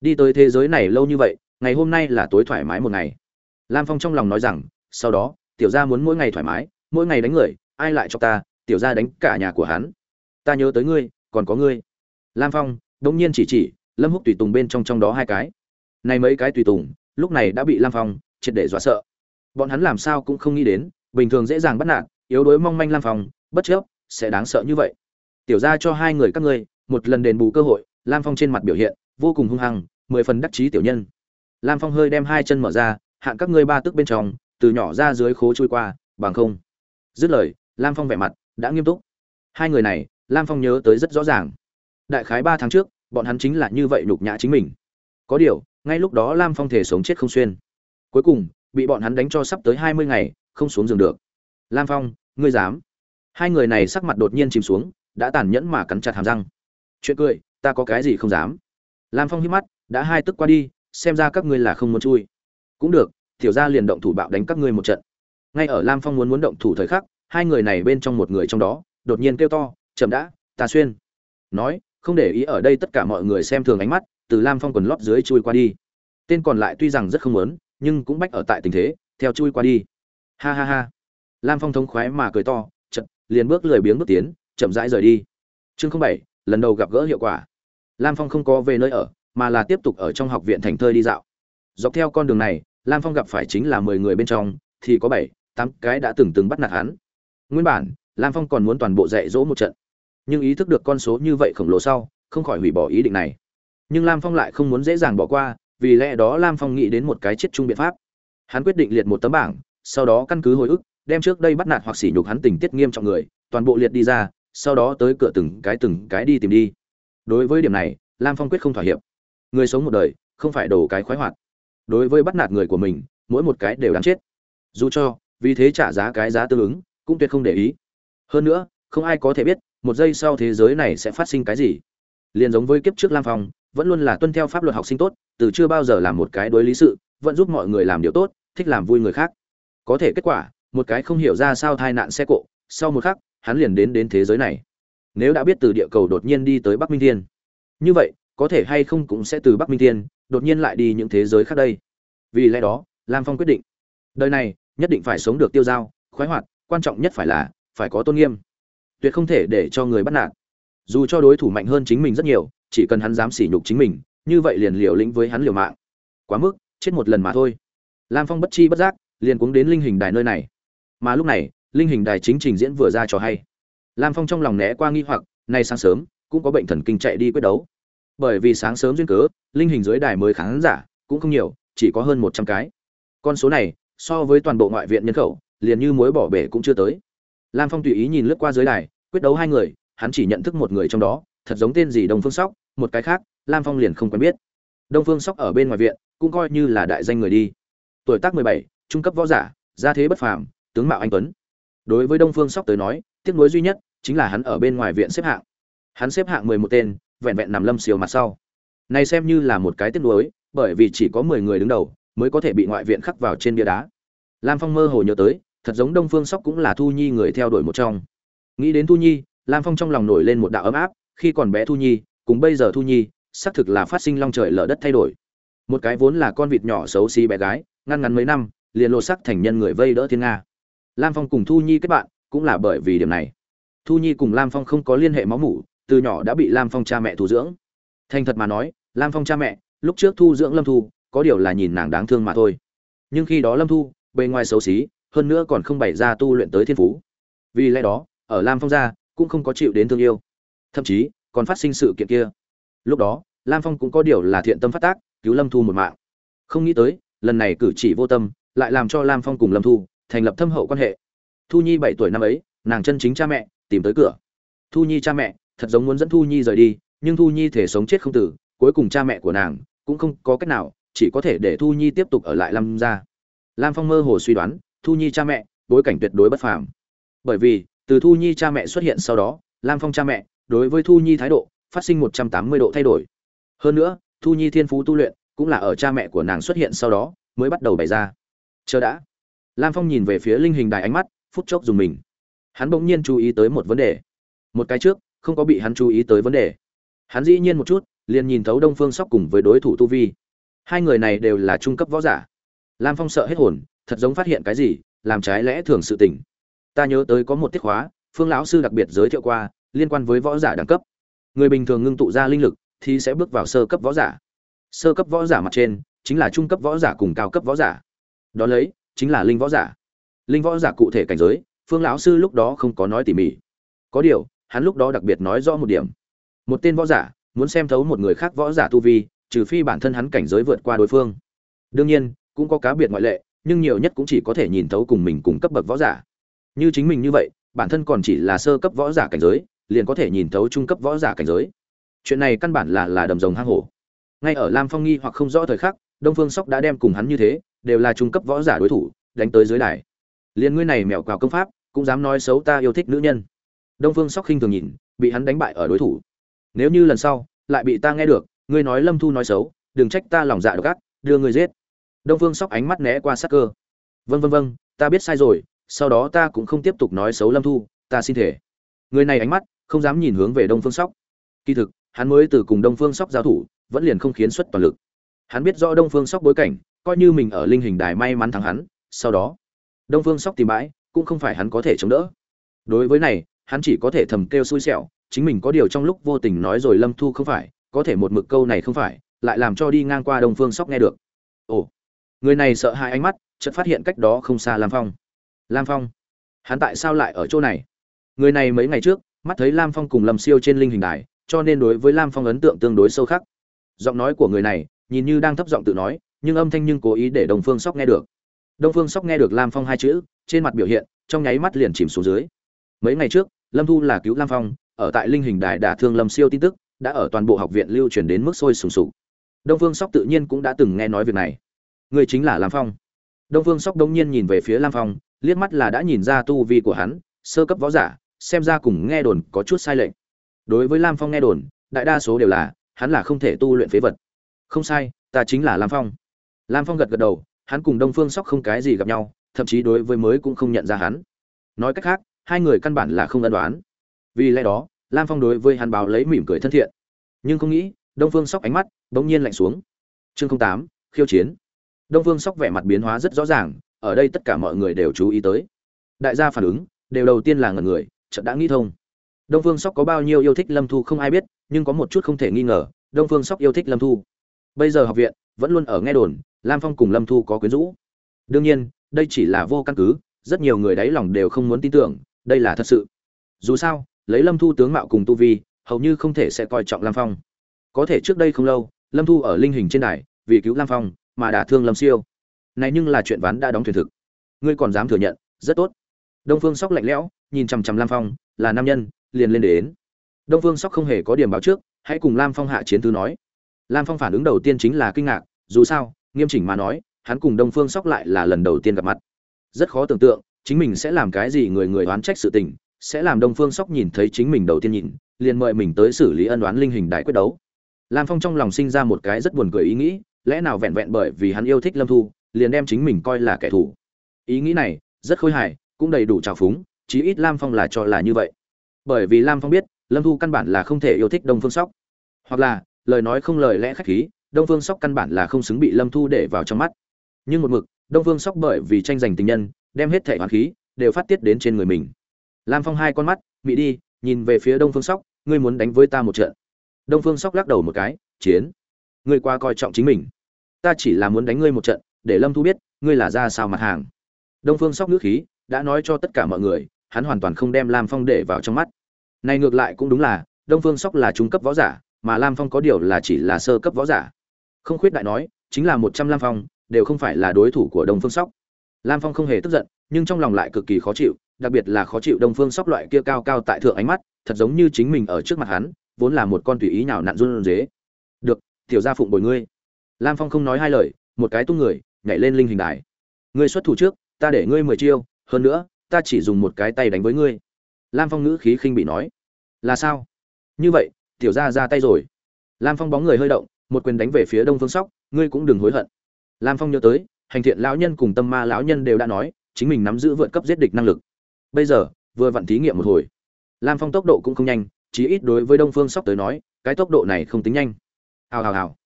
Đi tới thế giới này lâu như vậy, ngày hôm nay là tối thoải mái một ngày. Lam phong trong lòng nói rằng, sau đó, tiểu gia muốn mỗi ngày thoải mái, mỗi ngày đánh người, ai lại cho ta, tiểu gia đánh cả nhà của hắn ta nhớ tới ngươi, còn có ngươi. Lam phong đông nhiên chỉ chỉ, lâm húc tùy tùng bên trong trong đó hai cái. Này mấy cái tùy tùng, lúc này đã bị lam phong triệt để dọa sợ. Bọn hắn làm sao cũng không nghĩ đến, bình thường dễ dàng bắt nạt, yếu đuối mong manh lam phong, bất chấp sẽ đáng sợ như vậy. Tiểu gia cho hai người các ngươi, một lần đền bù cơ hội, lam phong trên mặt biểu hiện, vô cùng hung hăng, mười phần đắc chí tiểu nhân. Lam phong hơi đem hai chân mở ra hạn các ngươi ba tức bên trong, từ nhỏ ra dưới khố trôi qua, bằng không. Dứt lời, lam phong vẻ mặt đã nghiêm túc. Hai người này lam phong nhớ tới rất rõ ràng. Đại khái ba tháng trước, bọn hắn chính là như vậy nhục nhã chính mình. Có điều, ngay lúc đó lam phong thể sống chết không xuyên. Cuối cùng, bị bọn hắn đánh cho sắp tới hai mươi ngày, không xuống giường được. Lam phong, ngươi dám? Hai người này sắc mặt đột nhiên chìm xuống, đã tàn nhẫn mà cắn chặt hàm răng. Chuyện cười, ta có cái gì không dám? Lam phong hít mắt, đã hai tức qua đi, xem ra các ngươi là không muốn chui. Cũng được, tiểu gia liền động thủ bạo đánh các ngươi một trận. Ngay ở lam phong muốn muốn động thủ thời khắc, hai người này bên trong một người trong đó, đột nhiên kêu to chậm đã, ta xuyên. Nói, không để ý ở đây tất cả mọi người xem thường ánh mắt, từ lam phong quần lót dưới chui qua đi. Tên còn lại tuy rằng rất không muốn, nhưng cũng bách ở tại tình thế, theo chui qua đi. Ha ha ha. Lam phong thống khoái mà cười to, chậm, liền bước lười biếng bước tiến, chậm rãi rời đi. Chương không bảy, lần đầu gặp gỡ hiệu quả. Lam phong không có về nơi ở, mà là tiếp tục ở trong học viện thành thơi đi dạo. Dọc theo con đường này, lam phong gặp phải chính là mười người bên trong, thì có bảy, tám cái đã từng từng bắt nạt hắn. Nguyên bản, lam phong còn muốn toàn bộ dạy dỗ một trận nhưng ý thức được con số như vậy khổng lồ sau, không khỏi hủy bỏ ý định này. Nhưng lam phong lại không muốn dễ dàng bỏ qua, vì lẽ đó lam phong nghĩ đến một cái chết chung biện pháp. Hắn quyết định liệt một tấm bảng, sau đó căn cứ hồi ức, đem trước đây bắt nạt hoặc sỉ nhục hắn tình tiết nghiêm trọng người, toàn bộ liệt đi ra, sau đó tới cửa từng cái từng cái đi tìm đi. Đối với điểm này, lam phong quyết không thỏa hiệp. Người sống một đời, không phải đổ cái khoái hoạt. Đối với bắt nạt người của mình, mỗi một cái đều đáng chết. Dù cho, vì thế trả giá cái giá tương ứng, cũng tuyệt không để ý. Hơn nữa, không ai có thể biết một giây sau thế giới này sẽ phát sinh cái gì? Liền giống với kiếp trước lam phong, vẫn luôn là tuân theo pháp luật học sinh tốt, từ chưa bao giờ làm một cái đối lý sự, vẫn giúp mọi người làm điều tốt, thích làm vui người khác. Có thể kết quả, một cái không hiểu ra sao tai nạn xe cộ, sau một khắc, hắn liền đến đến thế giới này. Nếu đã biết từ địa cầu đột nhiên đi tới bắc minh thiên. Như vậy, có thể hay không cũng sẽ từ bắc minh thiên, đột nhiên lại đi những thế giới khác đây. Vì lẽ đó, lam phong quyết định. Đời này, nhất định phải sống được tiêu dao, khoái hoạt, quan trọng nhất phải là, phải có tôn nghiêm tuyệt không thể để cho người bắt nạt. Dù cho đối thủ mạnh hơn chính mình rất nhiều, chỉ cần hắn dám sỉ nhục chính mình, như vậy liền liều lĩnh với hắn liều mạng. Quá mức, chết một lần mà thôi. Lam phong bất chi bất giác, liền cuống đến linh hình đài nơi này. Mà lúc này, linh hình đài chính trình diễn vừa ra trò hay. Lam phong trong lòng né qua nghi hoặc, nay sáng sớm, cũng có bệnh thần kinh chạy đi quyết đấu. Bởi vì sáng sớm duyên cớ, linh hình dưới đài mới khán giả, cũng không nhiều, chỉ có hơn một trăm cái. Con số này, so với toàn bộ ngoại viện nhân khẩu, liền như mối bỏ bể cũng chưa tới lam phong tùy ý nhìn lướt qua dưới đài, quyết đấu hai người, hắn chỉ nhận thức một người trong đó, thật giống tên gì đông phương sóc, một cái khác, lam phong liền không quen biết. Đông phương sóc ở bên ngoài viện, cũng coi như là đại danh người đi. Tuổi tác mười bảy, trung cấp võ giả, gia thế bất phàm, tướng mạo anh tuấn. Đối với đông phương sóc tới nói, tiếc nuối duy nhất chính là hắn ở bên ngoài viện xếp hạng. Hắn xếp hạng mười một tên, vẹn vẹn nằm lâm siêu mặt sau. Này xem như là một cái tiếc nuối, bởi vì chỉ có mười người đứng đầu, mới có thể bị ngoại viện khắc vào trên bia đá. Lam phong mơ hồ nhớ tới thật giống đông phương sóc cũng là thu nhi người theo đuổi một trong. Nghĩ đến thu nhi, lam phong trong lòng nổi lên một đạo ấm áp, khi còn bé thu nhi, cùng bây giờ thu nhi, xác thực là phát sinh long trời lở đất thay đổi. Một cái vốn là con vịt nhỏ xấu xí bé gái, ngăn ngắn mấy năm, liền lộ sắc thành nhân người vây đỡ thiên nga. Lam phong cùng thu nhi kết bạn, cũng là bởi vì điểm này. Thu nhi cùng lam phong không có liên hệ máu mủ, từ nhỏ đã bị lam phong cha mẹ thu dưỡng. Thành thật mà nói, lam phong cha mẹ, lúc trước thu dưỡng lâm thu, có điều là nhìn nàng đáng thương mà thôi. Nhưng khi đó lâm thu, bề ngoài xấu xí hơn nữa còn không bày ra tu luyện tới thiên phú. Vì lẽ đó, ở lam phong gia cũng không có chịu đến thương yêu. Thậm chí, còn phát sinh sự kiện kia. Lúc đó, lam phong cũng có điều là thiện tâm phát tác, cứu lâm thu một mạng. Không nghĩ tới, lần này cử chỉ vô tâm, lại làm cho lam phong cùng lâm thu thành lập thâm hậu quan hệ. Thu nhi bảy tuổi năm ấy, nàng chân chính cha mẹ, tìm tới cửa. Thu nhi cha mẹ, thật giống muốn dẫn thu nhi rời đi, nhưng thu nhi thể sống chết không tử, cuối cùng cha mẹ của nàng cũng không có cách nào, chỉ có thể để thu nhi tiếp tục ở lại lam gia. Lam phong mơ hồ suy đoán thu nhi cha mẹ, bối cảnh tuyệt đối bất phàm. Bởi vì, từ thu nhi cha mẹ xuất hiện sau đó, lam phong cha mẹ, đối với thu nhi thái độ, phát sinh một trăm tám mươi độ thay đổi. Hơn nữa, thu nhi thiên phú tu luyện, cũng là ở cha mẹ của nàng xuất hiện sau đó, mới bắt đầu bày ra. Chờ đã. Lam phong nhìn về phía linh hình đài ánh mắt, phút chốc dùng mình. Hắn bỗng nhiên chú ý tới một vấn đề. Một cái trước, không có bị hắn chú ý tới vấn đề. Hắn dĩ nhiên một chút, liền nhìn thấu đông phương sóc cùng với đối thủ tu vi. Hai người này đều là trung cấp võ giả. Lam phong sợ hết hồn thật giống phát hiện cái gì, làm trái lẽ thường sự tình. Ta nhớ tới có một tiết khóa, phương lão sư đặc biệt giới thiệu qua, liên quan với võ giả đẳng cấp. Người bình thường ngưng tụ ra linh lực, thì sẽ bước vào sơ cấp võ giả. Sơ cấp võ giả mặt trên, chính là trung cấp võ giả cùng cao cấp võ giả. Đó lấy, chính là linh võ giả. Linh võ giả cụ thể cảnh giới, phương lão sư lúc đó không có nói tỉ mỉ. Có điều, hắn lúc đó đặc biệt nói rõ một điểm. Một tên võ giả, muốn xem thấu một người khác võ giả tu vi, trừ phi bản thân hắn cảnh giới vượt qua đối phương. Đương nhiên, cũng có cá biệt ngoại lệ nhưng nhiều nhất cũng chỉ có thể nhìn thấu cùng mình cùng cấp bậc võ giả. Như chính mình như vậy, bản thân còn chỉ là sơ cấp võ giả cảnh giới, liền có thể nhìn thấu trung cấp võ giả cảnh giới. Chuyện này căn bản là là đầm rồng hang hổ. Ngay ở lam phong nghi hoặc không rõ thời khắc, đông phương sóc đã đem cùng hắn như thế, đều là trung cấp võ giả đối thủ, đánh tới dưới đài. Liền ngươi này mèo cào công pháp, cũng dám nói xấu ta yêu thích nữ nhân. Đông phương sóc khinh thường nhìn, bị hắn đánh bại ở đối thủ. Nếu như lần sau, lại bị ta nghe được, ngươi nói lâm thu nói xấu, đừng trách ta lòng dạ độc ác, đưa ngươi giết đông phương sóc ánh mắt né qua sắc cơ. Vân vân vân ta biết sai rồi, sau đó ta cũng không tiếp tục nói xấu lâm thu, ta xin thể. Người này ánh mắt không dám nhìn hướng về đông phương sóc. Kỳ thực, hắn mới từ cùng đông phương sóc giao thủ, vẫn liền không khiến xuất toàn lực. Hắn biết rõ đông phương sóc bối cảnh, coi như mình ở linh hình đài may mắn thắng hắn, sau đó, đông phương sóc tìm bãi, cũng không phải hắn có thể chống đỡ. Đối với này, hắn chỉ có thể thầm kêu xui xẻo, chính mình có điều trong lúc vô tình nói rồi lâm thu không phải, có thể một mực câu này không phải, lại làm cho đi ngang qua đông phương sóc nghe được. Ồ người này sợ hai ánh mắt, chợt phát hiện cách đó không xa lam phong. Lam phong, hắn tại sao lại ở chỗ này? Người này mấy ngày trước, mắt thấy lam phong cùng lâm siêu trên linh hình đài, cho nên đối với lam phong ấn tượng tương đối sâu khắc. Giọng nói của người này, nhìn như đang thấp giọng tự nói, nhưng âm thanh nhưng cố ý để đồng phương sóc nghe được. Đông phương sóc nghe được lam phong hai chữ, trên mặt biểu hiện, trong nháy mắt liền chìm xuống dưới. Mấy ngày trước, lâm thu là cứu lam phong, ở tại linh hình đài đả thương lâm siêu tin tức, đã ở toàn bộ học viện lưu truyền đến mức sôi sùng sục. Đông phương sóc tự nhiên cũng đã từng nghe nói việc này người chính là lam phong. Đông phương sóc đông nhiên nhìn về phía lam phong, liếc mắt là đã nhìn ra tu vi của hắn, sơ cấp võ giả, xem ra cùng nghe đồn có chút sai lệch. Đối với lam phong nghe đồn, đại đa số đều là, hắn là không thể tu luyện phế vật. Không sai, ta chính là lam phong. Lam phong gật gật đầu, hắn cùng đông phương sóc không cái gì gặp nhau, thậm chí đối với mới cũng không nhận ra hắn. Nói cách khác, hai người căn bản là không ân đoán. Vì lẽ đó, lam phong đối với hắn báo lấy mỉm cười thân thiện. Nhưng không nghĩ, đông phương sóc ánh mắt bỗng nhiên lạnh xuống. Chương tám, khiêu chiến đông phương sóc vẻ mặt biến hóa rất rõ ràng, ở đây tất cả mọi người đều chú ý tới. Đại gia phản ứng, đều đầu tiên là ngần người, chợt đã nghĩ thông. Đông phương sóc có bao nhiêu yêu thích lâm thu không ai biết, nhưng có một chút không thể nghi ngờ, đông phương sóc yêu thích lâm thu. Bây giờ học viện, vẫn luôn ở nghe đồn, lam phong cùng lâm thu có quyến rũ. Đương nhiên, đây chỉ là vô căn cứ, rất nhiều người đáy lòng đều không muốn tin tưởng, đây là thật sự. Dù sao, lấy lâm thu tướng mạo cùng tu vi, hầu như không thể sẽ coi trọng lam phong. Có thể trước đây không lâu, lâm thu ở linh hình trên đài, vì cứu lam phong mà đả thương lâm siêu. Này nhưng là chuyện ván đã đóng thuyền thực. Ngươi còn dám thừa nhận, rất tốt. Đông phương sóc lạnh lẽo, nhìn chằm chằm lam phong, là nam nhân, liền lên đến. Đông phương sóc không hề có điểm báo trước, hãy cùng lam phong hạ chiến thứ nói. Lam phong phản ứng đầu tiên chính là kinh ngạc, dù sao, nghiêm chỉnh mà nói, hắn cùng đông phương sóc lại là lần đầu tiên gặp mặt. Rất khó tưởng tượng, chính mình sẽ làm cái gì người người oán trách sự tình, sẽ làm đông phương sóc nhìn thấy chính mình đầu tiên nhìn, liền mời mình tới xử lý ân oán linh hình đại quyết đấu. Lam phong trong lòng sinh ra một cái rất buồn cười ý nghĩ lẽ nào vẹn vẹn bởi vì hắn yêu thích lâm thu, liền đem chính mình coi là kẻ thù? Ý nghĩ này, rất khôi hài, cũng đầy đủ trào phúng, chí ít lam phong là cho là như vậy. Bởi vì lam phong biết, lâm thu căn bản là không thể yêu thích đông phương sóc. Hoặc là, lời nói không lời lẽ khách khí, đông phương sóc căn bản là không xứng bị lâm thu để vào trong mắt. Nhưng một mực, đông phương sóc bởi vì tranh giành tình nhân, đem hết thể hoàn khí, đều phát tiết đến trên người mình. Lam phong hai con mắt, mị đi, nhìn về phía đông phương sóc, ngươi muốn đánh với ta một trận? Đông phương sóc lắc đầu một cái, chiến ngươi qua coi trọng chính mình. Ta chỉ là muốn đánh ngươi một trận, để lâm thu biết, ngươi là ra sao mặt hàng. Đông phương sóc nước khí, đã nói cho tất cả mọi người, hắn hoàn toàn không đem lam phong để vào trong mắt. Này ngược lại cũng đúng là, đông phương sóc là trung cấp võ giả, mà lam phong có điều là chỉ là sơ cấp võ giả. Không khuyết đại nói, chính là một trăm lam phong, đều không phải là đối thủ của đông phương sóc. Lam phong không hề tức giận, nhưng trong lòng lại cực kỳ khó chịu, đặc biệt là khó chịu đông phương sóc loại kia cao cao tại thượng ánh mắt, thật giống như chính mình ở trước mặt hắn, vốn là một con tùy ý nào nặn run dế tiểu gia phụng bồi ngươi. Lam phong không nói hai lời, một cái tung người, nhảy lên linh hình đài. Ngươi xuất thủ trước, ta để ngươi mười chiêu, hơn nữa, ta chỉ dùng một cái tay đánh với ngươi. Lam phong ngữ khí khinh bị nói. Là sao? Như vậy, tiểu gia ra tay rồi. Lam phong bóng người hơi động, một quyền đánh về phía đông phương sóc, ngươi cũng đừng hối hận. Lam phong nhớ tới, hành thiện lão nhân cùng tâm ma lão nhân đều đã nói, chính mình nắm giữ vượt cấp giết địch năng lực. Bây giờ, vừa vặn thí nghiệm một hồi. Lam phong tốc độ cũng không nhanh, chí ít đối với đông phương sóc tới nói, cái tốc độ này không tính nhanh hào hào hào.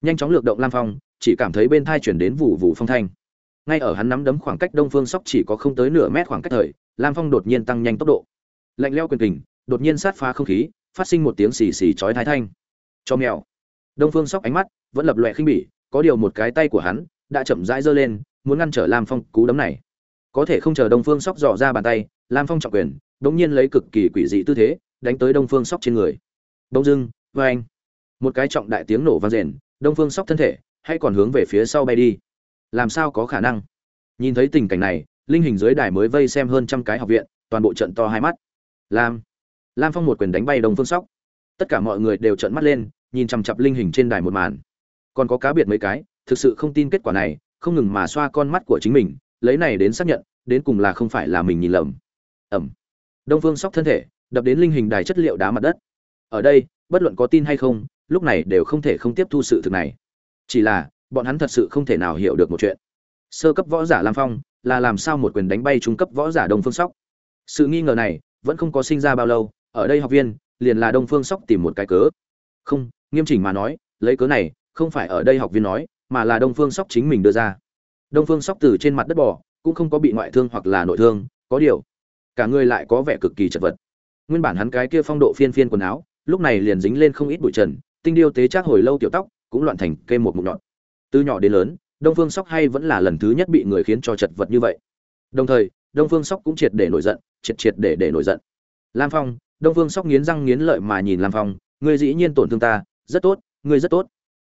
Nhanh chóng lược động lam phong, chỉ cảm thấy bên thai chuyển đến vụ vụ phong thanh. Ngay ở hắn nắm đấm khoảng cách đông phương sóc chỉ có không tới nửa mét khoảng cách thời, lam phong đột nhiên tăng nhanh tốc độ. Lạnh leo quyền kình, đột nhiên sát phá không khí, phát sinh một tiếng xì xì chói thái thanh. Cho mèo. Đông phương sóc ánh mắt vẫn lập loẹ khinh bỉ, có điều một cái tay của hắn đã chậm rãi giơ lên, muốn ngăn trở lam phong cú đấm này. Có thể không chờ đông phương sóc dò ra bàn tay, lam phong trọng quyền đống nhiên lấy cực kỳ quỷ dị tư thế, đánh tới đông phương sóc trên người. Đông dưng vê anh một cái trọng đại tiếng nổ vang rền, đông phương sóc thân thể, hay còn hướng về phía sau bay đi. Làm sao có khả năng? Nhìn thấy tình cảnh này, linh hình dưới đài mới vây xem hơn trăm cái học viện, toàn bộ trận to hai mắt. Lam lam phong một quyền đánh bay đông phương sóc. Tất cả mọi người đều trợn mắt lên, nhìn chằm chặp linh hình trên đài một màn. Còn có cá biệt mấy cái, thực sự không tin kết quả này, không ngừng mà xoa con mắt của chính mình, lấy này đến xác nhận, đến cùng là không phải là mình nhìn lầm. Ẩm. Đông phương sóc thân thể, đập đến linh hình đài chất liệu đá mặt đất. Ở đây, bất luận có tin hay không lúc này đều không thể không tiếp thu sự thực này. Chỉ là, bọn hắn thật sự không thể nào hiểu được một chuyện. Sơ cấp võ giả lam phong, là làm sao một quyền đánh bay trung cấp võ giả đông phương sóc? Sự nghi ngờ này, vẫn không có sinh ra bao lâu, ở đây học viên, liền là đông phương sóc tìm một cái cớ. Không, nghiêm chỉnh mà nói, lấy cớ này, không phải ở đây học viên nói, mà là đông phương sóc chính mình đưa ra. Đông phương sóc từ trên mặt đất bỏ cũng không có bị ngoại thương hoặc là nội thương, có điều, cả người lại có vẻ cực kỳ chật vật. Nguyên bản hắn cái kia phong độ phiên phiên quần áo, lúc này liền dính lên không ít bụi trần tinh điêu tế trác hồi lâu tiểu tóc, cũng loạn thành cây một mục nhọn từ nhỏ đến lớn, đông phương sóc hay vẫn là lần thứ nhất bị người khiến cho chật vật như vậy. Đồng thời, đông phương sóc cũng triệt để nổi giận, triệt triệt để để nổi giận. Lam phong, đông phương sóc nghiến răng nghiến lợi mà nhìn lam phong, ngươi dĩ nhiên tổn thương ta, rất tốt, ngươi rất tốt.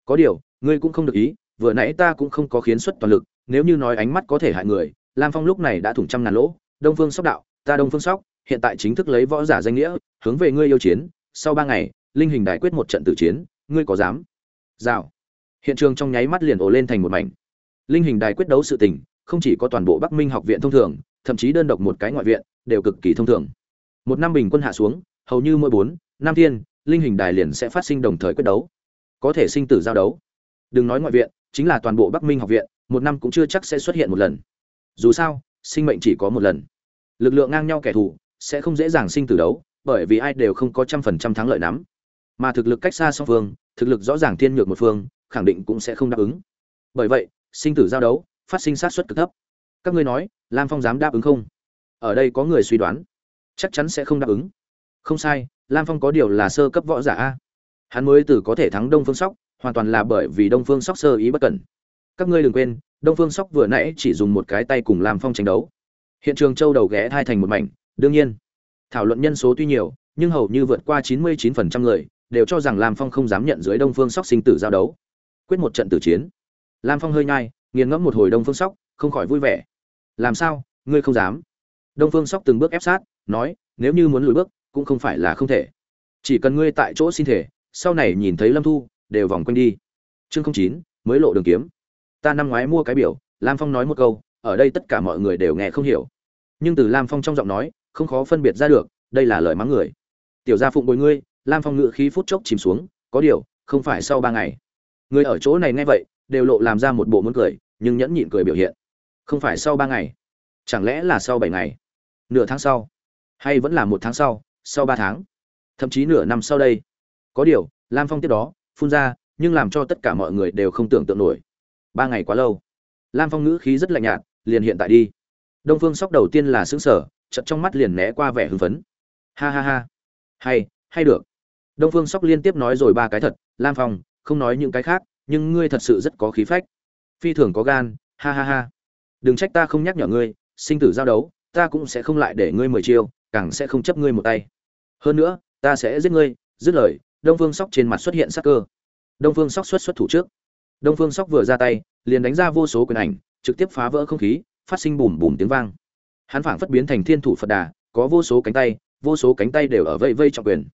Có điều, ngươi cũng không được ý, vừa nãy ta cũng không có khiến xuất toàn lực, nếu như nói ánh mắt có thể hại người, lam phong lúc này đã thủng trăm ngàn lỗ. Đông phương sóc đạo, ta đông phương sóc, hiện tại chính thức lấy võ giả danh nghĩa, hướng về ngươi yêu chiến, sau ba ngày linh hình đại quyết một trận tử chiến, ngươi có dám? Rào. Hiện trường trong nháy mắt liền ồ lên thành một mảnh. Linh hình đài quyết đấu sự tình, không chỉ có toàn bộ bắc minh học viện thông thường, thậm chí đơn độc một cái ngoại viện, đều cực kỳ thông thường. Một năm bình quân hạ xuống, hầu như mỗi bốn, năm thiên, linh hình đài liền sẽ phát sinh đồng thời quyết đấu. Có thể sinh tử giao đấu. Đừng nói ngoại viện, chính là toàn bộ bắc minh học viện, một năm cũng chưa chắc sẽ xuất hiện một lần. Dù sao, sinh mệnh chỉ có một lần. Lực lượng ngang nhau kẻ thù, sẽ không dễ dàng sinh tử đấu, bởi vì ai đều không có trăm phần trăm thắng lợi nắm mà thực lực cách xa song phương, thực lực rõ ràng thiên nhược một phương, khẳng định cũng sẽ không đáp ứng. Bởi vậy, sinh tử giao đấu, phát sinh sát suất cực thấp. Các ngươi nói, lam phong dám đáp ứng không? Ở đây có người suy đoán, chắc chắn sẽ không đáp ứng. Không sai, lam phong có điều là sơ cấp võ giả a. Hắn mới từ có thể thắng đông phương sóc, hoàn toàn là bởi vì đông phương sóc sơ ý bất cẩn. Các ngươi đừng quên, đông phương sóc vừa nãy chỉ dùng một cái tay cùng lam phong tranh đấu. Hiện trường châu đầu ghé thai thành một mảnh, đương nhiên, thảo luận nhân số tuy nhiều, nhưng hầu như vượt qua 99% người đều cho rằng lam phong không dám nhận dưới đông phương sóc sinh tử giao đấu. Quyết một trận tử chiến. Lam phong hơi nhai, nghiền ngẫm một hồi đông phương sóc, không khỏi vui vẻ. Làm sao, ngươi không dám? Đông phương sóc từng bước ép sát, nói, nếu như muốn lùi bước, cũng không phải là không thể. Chỉ cần ngươi tại chỗ xin thể, sau này nhìn thấy lâm thu, đều vòng quanh đi. Chương không chín, mới lộ đường kiếm. Ta năm ngoái mua cái biểu, lam phong nói một câu, ở đây tất cả mọi người đều nghe không hiểu. Nhưng từ lam phong trong giọng nói, không khó phân biệt ra được, đây là lời mắng người. Tiểu gia phụng bồi ngươi lam phong ngự khí phút chốc chìm xuống, có điều, không phải sau ba ngày. Người ở chỗ này nghe vậy, đều lộ làm ra một bộ muốn cười, nhưng nhẫn nhịn cười biểu hiện. Không phải sau ba ngày. Chẳng lẽ là sau bảy ngày? Nửa tháng sau. Hay vẫn là một tháng sau sau ba tháng? Thậm chí nửa năm sau đây. Có điều, lam phong tiếp đó, phun ra, nhưng làm cho tất cả mọi người đều không tưởng tượng nổi. Ba ngày quá lâu. Lam phong ngữ khí rất lạnh nhạt, liền hiện tại đi. Đông phương sóc đầu tiên là xứng sở chật trong mắt liền né qua vẻ hưng phấn. Ha ha ha. Hay hay được đông phương sóc liên tiếp nói rồi ba cái thật, lam phong, không nói những cái khác, nhưng ngươi thật sự rất có khí phách. Phi thường có gan, ha ha ha. Đừng trách ta không nhắc nhở ngươi, sinh tử giao đấu, ta cũng sẽ không lại để ngươi mười chiêu, càng sẽ không chấp ngươi một tay. Hơn nữa, ta sẽ giết ngươi, dứt lời, đông phương sóc trên mặt xuất hiện sắc cơ. Đông phương sóc xuất xuất thủ trước. Đông phương sóc vừa ra tay, liền đánh ra vô số quyền ảnh, trực tiếp phá vỡ không khí, phát sinh bùm bùm tiếng vang. Hắn phảng phất biến thành thiên thủ phật đà, có vô số cánh tay, vô số cánh tay đều ở vây vây trọng quyền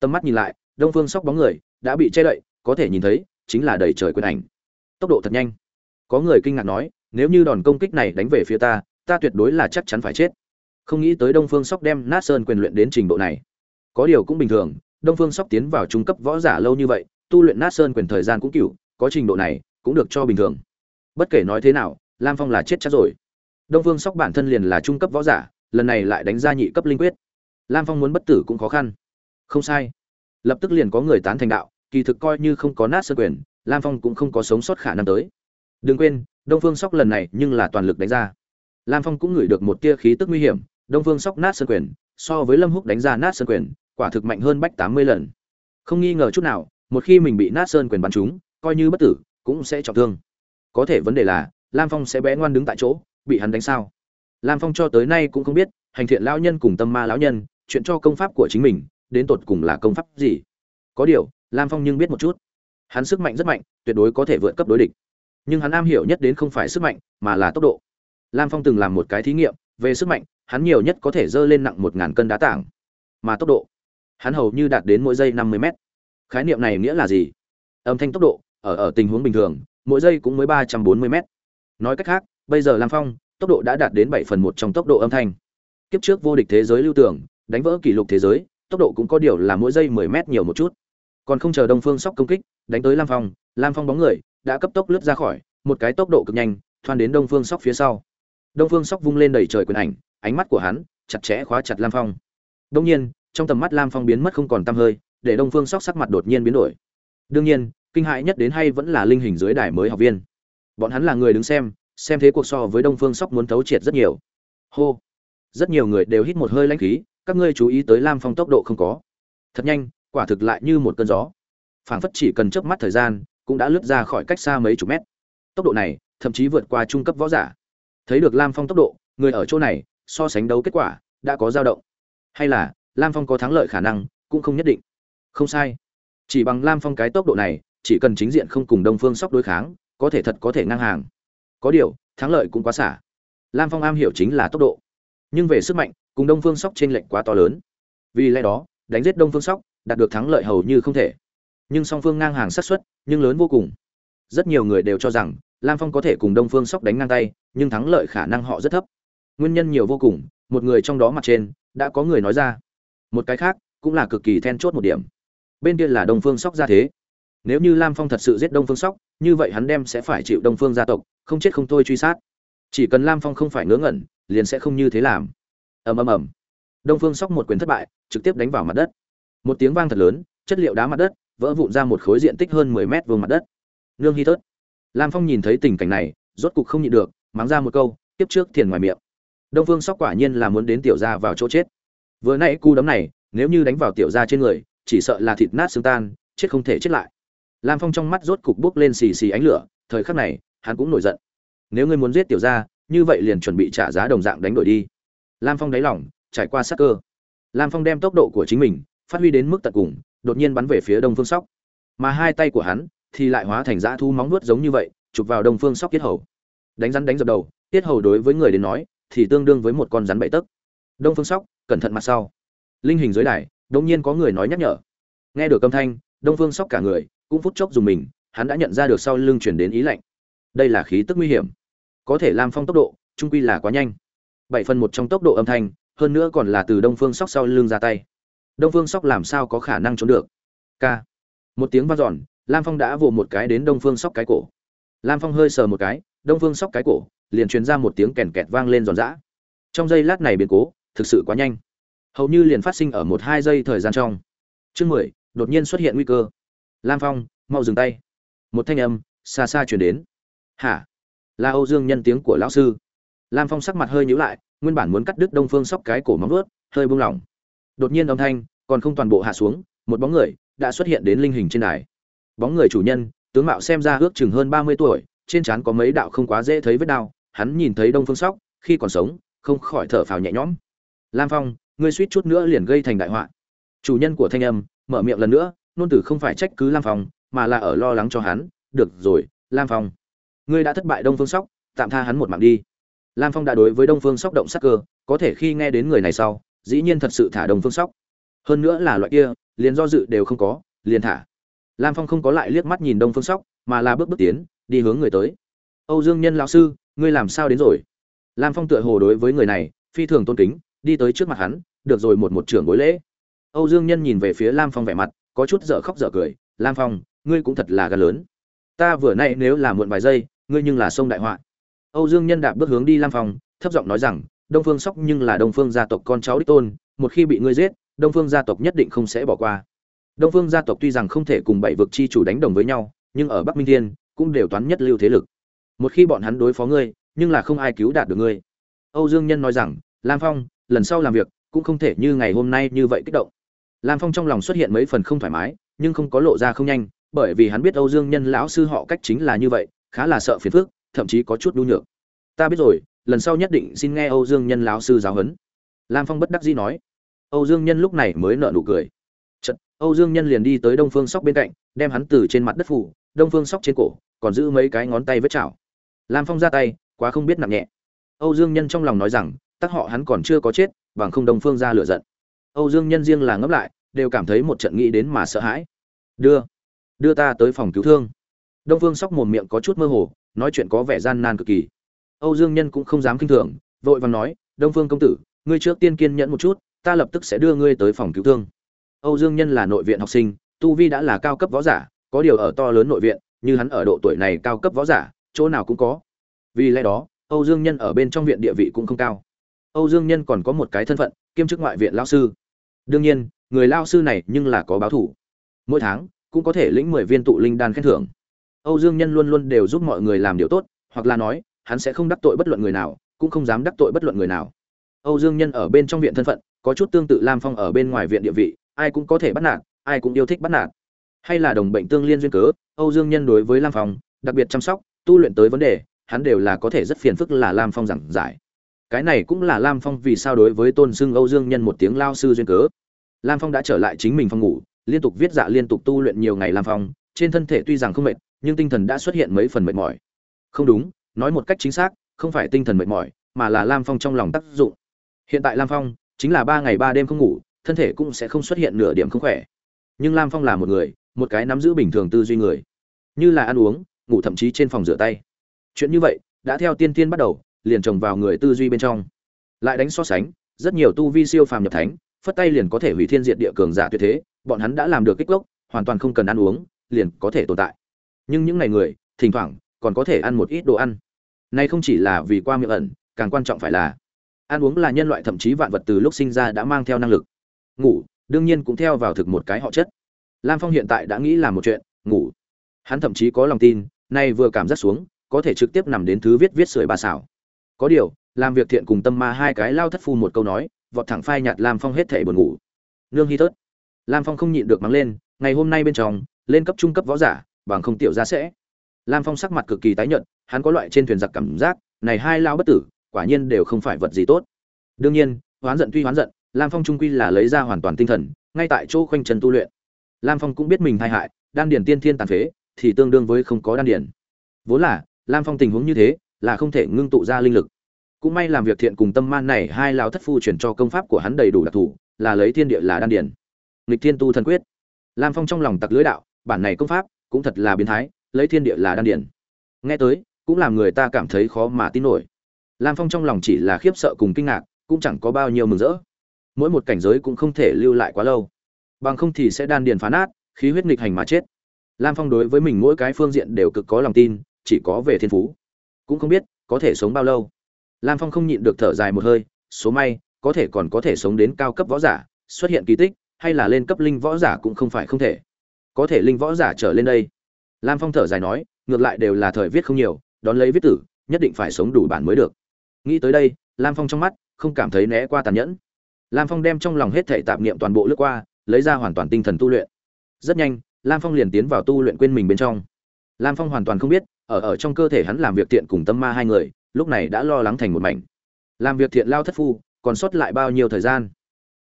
tầm mắt nhìn lại, đông phương sóc bóng người đã bị che đậy, có thể nhìn thấy chính là đầy trời quyền ảnh. Tốc độ thật nhanh. Có người kinh ngạc nói, nếu như đòn công kích này đánh về phía ta ta tuyệt đối là chắc chắn phải chết. Không nghĩ tới đông phương sóc đem nát sơn quyền luyện đến trình độ này. Có điều cũng bình thường, đông phương sóc tiến vào trung cấp võ giả lâu như vậy, tu luyện nát sơn quyền thời gian cũng cựu có trình độ này cũng được cho bình thường. Bất kể nói thế nào, lam phong là chết chắc rồi. Đông phương sóc bản thân liền là trung cấp võ giả, lần này lại đánh ra nhị cấp linh quyết. Lam phong muốn bất tử cũng khó khăn không sai. Lập tức liền có người tán thành đạo, kỳ thực coi như không có nát sơn quyền, lam phong cũng không có sống sót khả năng tới. Đừng quên, đông phương sóc lần này nhưng là toàn lực đánh ra. Lam phong cũng ngửi được một tia khí tức nguy hiểm, đông phương sóc nát sơn quyền, so với lâm húc đánh ra nát sơn quyền, quả thực mạnh hơn bách tám mươi lần. Không nghi ngờ chút nào, một khi mình bị nát sơn quyền bắn trúng, coi như bất tử, cũng sẽ trọng thương. Có thể vấn đề là, lam phong sẽ bé ngoan đứng tại chỗ, bị hắn đánh sao? Lam phong cho tới nay cũng không biết, hành thiện lão nhân cùng tâm ma lão nhân, chuyện cho công pháp của chính mình đến tột cùng là công pháp gì? Có điều, lam phong nhưng biết một chút. Hắn sức mạnh rất mạnh, tuyệt đối có thể vượt cấp đối địch. Nhưng hắn am hiểu nhất đến không phải sức mạnh, mà là tốc độ. Lam phong từng làm một cái thí nghiệm, về sức mạnh, hắn nhiều nhất có thể dơ lên nặng một ngàn cân đá tảng. Mà tốc độ, hắn hầu như đạt đến mỗi giây năm mươi mét. Khái niệm này nghĩa là gì? Âm thanh tốc độ, ở ở tình huống bình thường, mỗi giây cũng mới ba trăm bốn mươi mét. Nói cách khác, bây giờ lam phong, tốc độ đã đạt đến bảy phần một trong tốc độ âm thanh. Kiếp trước vô địch thế giới lưu tưởng, đánh vỡ kỷ lục thế giới tốc độ cũng có điều là mỗi giây mười mét nhiều một chút. Còn không chờ đông phương sóc công kích, đánh tới lam phong lam phong bóng người đã cấp tốc lướt ra khỏi, một cái tốc độ cực nhanh, thoan đến đông phương sóc phía sau. Đông phương sóc vung lên đẩy trời quyền ảnh, ánh mắt của hắn chặt chẽ khóa chặt lam phong. Đương nhiên, trong tầm mắt lam phong biến mất không còn tăm hơi, để đông phương sóc sắc mặt đột nhiên biến đổi. Đương nhiên, kinh hãi nhất đến hay vẫn là linh hình dưới đài mới học viên. Bọn hắn là người đứng xem xem thế cuộc so với đông phương sóc muốn thấu triệt rất nhiều. Hô! Rất nhiều người đều hít một hơi lãnh khí các ngươi chú ý tới lam phong tốc độ không có. Thật nhanh, quả thực lại như một cơn gió. Phảng phất chỉ cần chớp mắt thời gian, cũng đã lướt ra khỏi cách xa mấy chục mét. Tốc độ này, thậm chí vượt qua trung cấp võ giả. Thấy được lam phong tốc độ, người ở chỗ này, so sánh đấu kết quả, đã có dao động. Hay là, lam phong có thắng lợi khả năng, cũng không nhất định. Không sai. Chỉ bằng lam phong cái tốc độ này, chỉ cần chính diện không cùng đông phương sóc đối kháng, có thể thật có thể ngang hàng. Có điều, thắng lợi cũng quá xả. Lam phong am hiểu chính là tốc độ. Nhưng về sức mạnh cùng đông phương sóc t r ê n lệch quá to lớn. Vì lẽ đó, đánh giết đông phương sóc, đạt được thắng lợi hầu như không thể. Nhưng song phương ngang hàng sát xuất nhưng lớn vô cùng. Rất nhiều người đều cho rằng, lam phong có thể cùng đông phương sóc đánh ngang tay, nhưng thắng lợi khả năng họ rất thấp. Nguyên nhân nhiều vô cùng, một người trong đó mặt trên, đã có người nói ra. Một cái khác, cũng là cực kỳ then chốt một điểm. Bên kia là đông phương sóc ra thế. Nếu như lam phong thật sự giết đông phương sóc, như vậy hắn đem sẽ phải chịu đông phương gia tộc, không chết không thôi truy sát. Chỉ cần lam phong không phải ngớ ngẩn, liền sẽ không như thế làm ầm ầm ầm. Đông phương sóc một quyền thất bại, trực tiếp đánh vào mặt đất. Một tiếng vang thật lớn, chất liệu đá mặt đất, vỡ vụn ra một khối diện tích hơn mười mét vuông mặt đất. Nương hy tớt lam phong nhìn thấy tình cảnh này, rốt cục không nhịn được, mắng ra một câu tiếp trước thiền ngoài miệng. Đông phương sóc quả nhiên là muốn đến tiểu gia vào chỗ chết. Vừa nãy cú đấm này, nếu như đánh vào tiểu gia trên người, chỉ sợ là thịt nát xương tan, chết không thể chết lại. Lam phong trong mắt rốt cục bước lên xì xì ánh lửa, thời khắc này, hắn cũng nổi giận. Nếu ngươi muốn giết tiểu gia, như vậy liền chuẩn bị trả giá đồng dạng đánh đổi đi lam phong đáy lỏng trải qua sát cơ. Lam phong đem tốc độ của chính mình phát huy đến mức tận cùng, đột nhiên bắn về phía đông phương sóc. Mà hai tay của hắn thì lại hóa thành dã thu móng nuốt giống như vậy, chụp vào đông phương sóc tiết hầu. Đánh rắn đánh dập đầu, tiết hầu đối với người đến nói thì tương đương với một con rắn bậy tấc. Đông phương sóc, cẩn thận mặt sau. Linh hình dưới đài đông nhiên có người nói nhắc nhở. Nghe được âm thanh, đông phương sóc cả người cũng phút chốc dùng mình, hắn đã nhận ra được sau lưng chuyển đến ý lạnh. Đây là khí tức nguy hiểm. Có thể làm phong tốc độ trung quy là quá nhanh bảy phần một trong tốc độ âm thanh, hơn nữa còn là từ đông phương sóc sau lưng ra tay. Đông phương sóc làm sao có khả năng trốn được? K. Một tiếng vang dọn, lam phong đã vồ một cái đến đông phương sóc cái cổ. Lam phong hơi sờ một cái, đông phương sóc cái cổ, liền truyền ra một tiếng kèn kẹt vang lên giòn giã. Trong giây lát này biến cố, thực sự quá nhanh. Hầu như liền phát sinh ở một hai giây thời gian trong. Chương mười, đột nhiên xuất hiện nguy cơ. Lam phong, mau dừng tay. Một thanh âm, xa xa chuyển đến. Hả? Là âu dương nhân tiếng của lão sư lam phong sắc mặt hơi nhíu lại, nguyên bản muốn cắt đứt đông phương sóc cái cổ móng vuốt, hơi buông lỏng. Đột nhiên âm thanh, còn không toàn bộ hạ xuống, một bóng người đã xuất hiện đến linh hình trên đài. Bóng người chủ nhân, tướng mạo xem ra ước chừng hơn ba mươi tuổi, trên trán có mấy đạo không quá dễ thấy vết đao hắn nhìn thấy đông phương sóc, khi còn sống, không khỏi thở phào nhẹ nhõm. Lam phong, ngươi suýt chút nữa liền gây thành đại họa. Chủ nhân của thanh âm, mở miệng lần nữa, nôn tử không phải trách cứ lam phong, mà là ở lo lắng cho hắn. Được rồi, lam phong, ngươi đã thất bại đông phương sóc, tạm tha hắn một mạng đi lam phong đã đối với đông phương sóc động sắc cơ, có thể khi nghe đến người này sau, dĩ nhiên thật sự thả đông phương sóc. Hơn nữa là loại kia, liền do dự đều không có, liền thả. Lam phong không có lại liếc mắt nhìn đông phương sóc, mà là bước bước tiến, đi hướng người tới. Âu dương nhân lão sư, ngươi làm sao đến rồi? Lam phong tựa hồ đối với người này, phi thường tôn kính, đi tới trước mặt hắn, được rồi một một trưởng bối lễ. Âu dương nhân nhìn về phía lam phong vẻ mặt, có chút dở khóc dở cười, lam phong, ngươi cũng thật là gan lớn. Ta vừa nay nếu là muộn vài giây, ngươi nhưng là sông đại họa âu dương nhân đạp bước hướng đi lam phong, thấp giọng nói rằng, đông phương sóc nhưng là đông phương gia tộc con cháu đích tôn, một khi bị ngươi giết, đông phương gia tộc nhất định không sẽ bỏ qua. Đông phương gia tộc tuy rằng không thể cùng bảy vực chi chủ đánh đồng với nhau, nhưng ở bắc minh thiên cũng đều toán nhất lưu thế lực. Một khi bọn hắn đối phó ngươi, nhưng là không ai cứu đạt được ngươi. Âu dương nhân nói rằng, lam phong, lần sau làm việc cũng không thể như ngày hôm nay như vậy kích động. Lam phong trong lòng xuất hiện mấy phần không thoải mái, nhưng không có lộ ra không nhanh, bởi vì hắn biết âu dương nhân lão sư họ cách chính là như vậy, khá là sợ phiền phức thậm chí có chút đu nhược. Ta biết rồi lần sau nhất định xin nghe âu dương nhân lão sư giáo huấn. Lam phong bất đắc dĩ nói. Âu dương nhân lúc này mới nở nụ cười. Chật, âu dương nhân liền đi tới đông phương sóc bên cạnh đem hắn từ trên mặt đất phủ đông phương sóc trên cổ còn giữ mấy cái ngón tay vết chảo. Lam phong ra tay quá không biết nặng nhẹ. Âu dương nhân trong lòng nói rằng tắc họ hắn còn chưa có chết bằng không đông phương ra lửa giận. Âu dương nhân riêng là ngấp lại đều cảm thấy một trận nghĩ đến mà sợ hãi. Đưa đưa ta tới phòng cứu thương. Đông phương sóc mồm miệng có chút mơ hồ nói chuyện có vẻ gian nan cực kỳ. Âu dương nhân cũng không dám kinh thường, vội vàng nói, đông phương công tử, ngươi trước tiên kiên nhẫn một chút, ta lập tức sẽ đưa ngươi tới phòng cứu thương. Âu dương nhân là nội viện học sinh, tu vi đã là cao cấp võ giả, có điều ở to lớn nội viện, như hắn ở độ tuổi này cao cấp võ giả, chỗ nào cũng có. Vì lẽ đó, âu dương nhân ở bên trong viện địa vị cũng không cao. Âu dương nhân còn có một cái thân phận, kiêm chức ngoại viện lao sư. Đương nhiên, người lao sư này nhưng là có báo thủ. Mỗi tháng, cũng có thể lĩnh mười viên tụ linh đan khen thưởng âu dương nhân luôn luôn đều giúp mọi người làm điều tốt, hoặc là nói, hắn sẽ không đắc tội bất luận người nào, cũng không dám đắc tội bất luận người nào. Âu dương nhân ở bên trong viện thân phận, có chút tương tự lam phong ở bên ngoài viện địa vị, ai cũng có thể bắt nạt, ai cũng yêu thích bắt nạt. Hay là đồng bệnh tương liên duyên cớ, âu dương nhân đối với lam phong, đặc biệt chăm sóc, tu luyện tới vấn đề, hắn đều là có thể rất phiền phức là lam phong giảng giải. Cái này cũng là lam phong vì sao đối với tôn xưng âu dương nhân một tiếng lao sư duyên cớ. Lam phong đã trở lại chính mình phòng ngủ, liên tục viết dạ liên tục tu luyện nhiều ngày lam phong, trên thân thể tuy rằng không mệt nhưng tinh thần đã xuất hiện mấy phần mệt mỏi. Không đúng, nói một cách chính xác, không phải tinh thần mệt mỏi, mà là lam phong trong lòng tác dụng. Hiện tại lam phong chính là ba ngày ba đêm không ngủ, thân thể cũng sẽ không xuất hiện nửa điểm không khỏe. Nhưng lam phong là một người, một cái nắm giữ bình thường tư duy người. Như là ăn uống, ngủ thậm chí trên phòng rửa tay. Chuyện như vậy, đã theo tiên tiên bắt đầu, liền trồng vào người tư duy bên trong. Lại đánh so sánh, rất nhiều tu vi siêu phàm nhập thánh, phất tay liền có thể hủy thiên diệt địa cường giả tuyệt thế, bọn hắn đã làm được kích gốc hoàn toàn không cần ăn uống, liền có thể tồn tại nhưng những ngày người, thỉnh thoảng, còn có thể ăn một ít đồ ăn. Nay không chỉ là vì qua miệng ẩn, càng quan trọng phải là, ăn uống là nhân loại thậm chí vạn vật từ lúc sinh ra đã mang theo năng lực. Ngủ, đương nhiên cũng theo vào thực một cái họ chất. Lam phong hiện tại đã nghĩ là một chuyện, ngủ. Hắn thậm chí có lòng tin, nay vừa cảm giác xuống, có thể trực tiếp nằm đến thứ viết viết sưởi bà xảo. Có điều, làm việc thiện cùng tâm ma hai cái lao thất phu một câu nói, vọt thẳng phai nhạt lam phong hết thể buồn ngủ. Nương hy tớt lam phong không nhịn được mắng lên, ngày hôm nay bên trong, lên cấp trung cấp võ giả bằng không tiểu ra sẽ. Lam phong sắc mặt cực kỳ tái nhợt, hắn có loại trên thuyền giặc cảm giác, này hai lao bất tử, quả nhiên đều không phải vật gì tốt. Đương nhiên, hoán giận tuy hoán giận, lam phong trung quy là lấy ra hoàn toàn tinh thần, ngay tại chỗ khoanh chân tu luyện. Lam phong cũng biết mình tai hại, đan điền tiên thiên tàn phế, thì tương đương với không có đan điền. Vốn là, lam phong tình huống như thế, là không thể ngưng tụ ra linh lực. Cũng may làm việc thiện cùng tâm man này hai lao thất phu chuyển cho công pháp của hắn đầy đủ đặc thù, là lấy thiên địa là đan điền. Nghịch thiên tu thần quyết. Lam phong trong lòng tặc lưới đạo, bản này công pháp cũng thật là biến thái, lấy thiên địa là đan điển nghe tới, cũng làm người ta cảm thấy khó mà tin nổi. Lam phong trong lòng chỉ là khiếp sợ cùng kinh ngạc, cũng chẳng có bao nhiêu mừng rỡ. Mỗi một cảnh giới cũng không thể lưu lại quá lâu. Bằng không thì sẽ đan điền phá nát, khí huyết nghịch hành mà chết. Lam phong đối với mình mỗi cái phương diện đều cực có lòng tin, chỉ có về thiên phú. Cũng không biết, có thể sống bao lâu. Lam phong không nhịn được thở dài một hơi, số may, có thể còn có thể sống đến cao cấp võ giả, xuất hiện kỳ tích, hay là lên cấp linh võ giả cũng không phải không thể có thể linh võ giả trở lên đây. Lam phong thở dài nói, ngược lại đều là thời viết không nhiều, đón lấy viết tử, nhất định phải sống đủ bản mới được. Nghĩ tới đây, lam phong trong mắt không cảm thấy né qua tàn nhẫn. Lam phong đem trong lòng hết thể tạp niệm toàn bộ lướt qua, lấy ra hoàn toàn tinh thần tu luyện. Rất nhanh, lam phong liền tiến vào tu luyện quên mình bên trong. Lam phong hoàn toàn không biết, ở ở trong cơ thể hắn làm việc thiện cùng tâm ma hai người, lúc này đã lo lắng thành một mảnh. Làm việc thiện lao thất phu, còn sót lại bao nhiêu thời gian?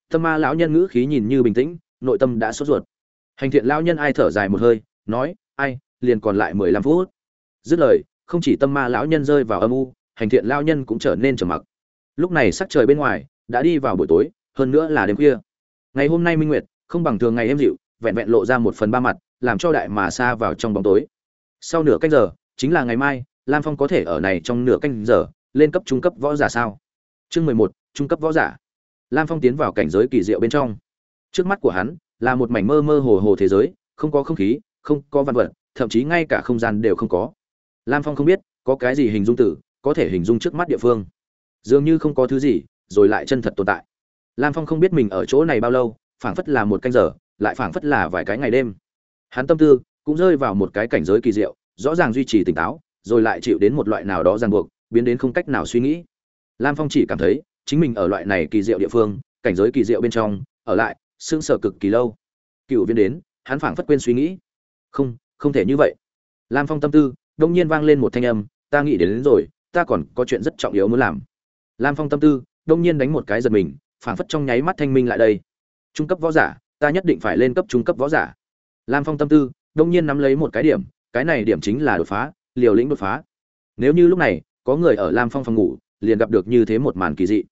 Tâm ma lão nhân ngữ khí nhìn như bình tĩnh, nội tâm đã sốt ruột hành thiện lão nhân ai thở dài một hơi, nói, ai, liền còn lại mười lăm phút. Dứt lời, không chỉ tâm ma lão nhân rơi vào âm u, hành thiện lão nhân cũng trở nên trầm mặc. Lúc này sắc trời bên ngoài đã đi vào buổi tối, hơn nữa là đêm khuya. Ngày hôm nay minh nguyệt, không bằng thường ngày êm dịu, vẹn vẹn lộ ra một phần ba mặt, làm cho đại mà xa vào trong bóng tối. Sau nửa canh giờ, chính là ngày mai, lam phong có thể ở này trong nửa canh giờ, lên cấp trung cấp võ giả sao? Chương mười một, trung cấp võ giả. Lam phong tiến vào cảnh giới kỳ diệu bên trong. Trước mắt của hắn là một mảnh mơ mơ hồ hồ thế giới, không có không khí, không có văn vật, thậm chí ngay cả không gian đều không có. Lam phong không biết có cái gì hình dung tử, có thể hình dung trước mắt địa phương. Dường như không có thứ gì, rồi lại chân thật tồn tại. Lam phong không biết mình ở chỗ này bao lâu, phảng phất là một canh giờ, lại phảng phất là vài cái ngày đêm. Hắn tâm tư cũng rơi vào một cái cảnh giới kỳ diệu, rõ ràng duy trì tỉnh táo, rồi lại chịu đến một loại nào đó ràng buộc, biến đến không cách nào suy nghĩ. Lam phong chỉ cảm thấy chính mình ở loại này kỳ diệu địa phương, cảnh giới kỳ diệu bên trong, ở lại sững sờ cực kỳ lâu. Cựu viên đến hắn phảng phất quên suy nghĩ. Không không thể như vậy. Lam phong tâm tư đông nhiên vang lên một thanh âm ta nghĩ đến, đến rồi ta còn có chuyện rất trọng yếu muốn làm. Lam phong tâm tư đông nhiên đánh một cái giật mình phảng phất trong nháy mắt thanh minh lại đây. Trung cấp võ giả ta nhất định phải lên cấp trung cấp võ giả. Lam phong tâm tư đông nhiên nắm lấy một cái điểm cái này điểm chính là đột phá liều lĩnh đột phá. Nếu như lúc này có người ở lam phong phòng ngủ liền gặp được như thế một màn kỳ dị.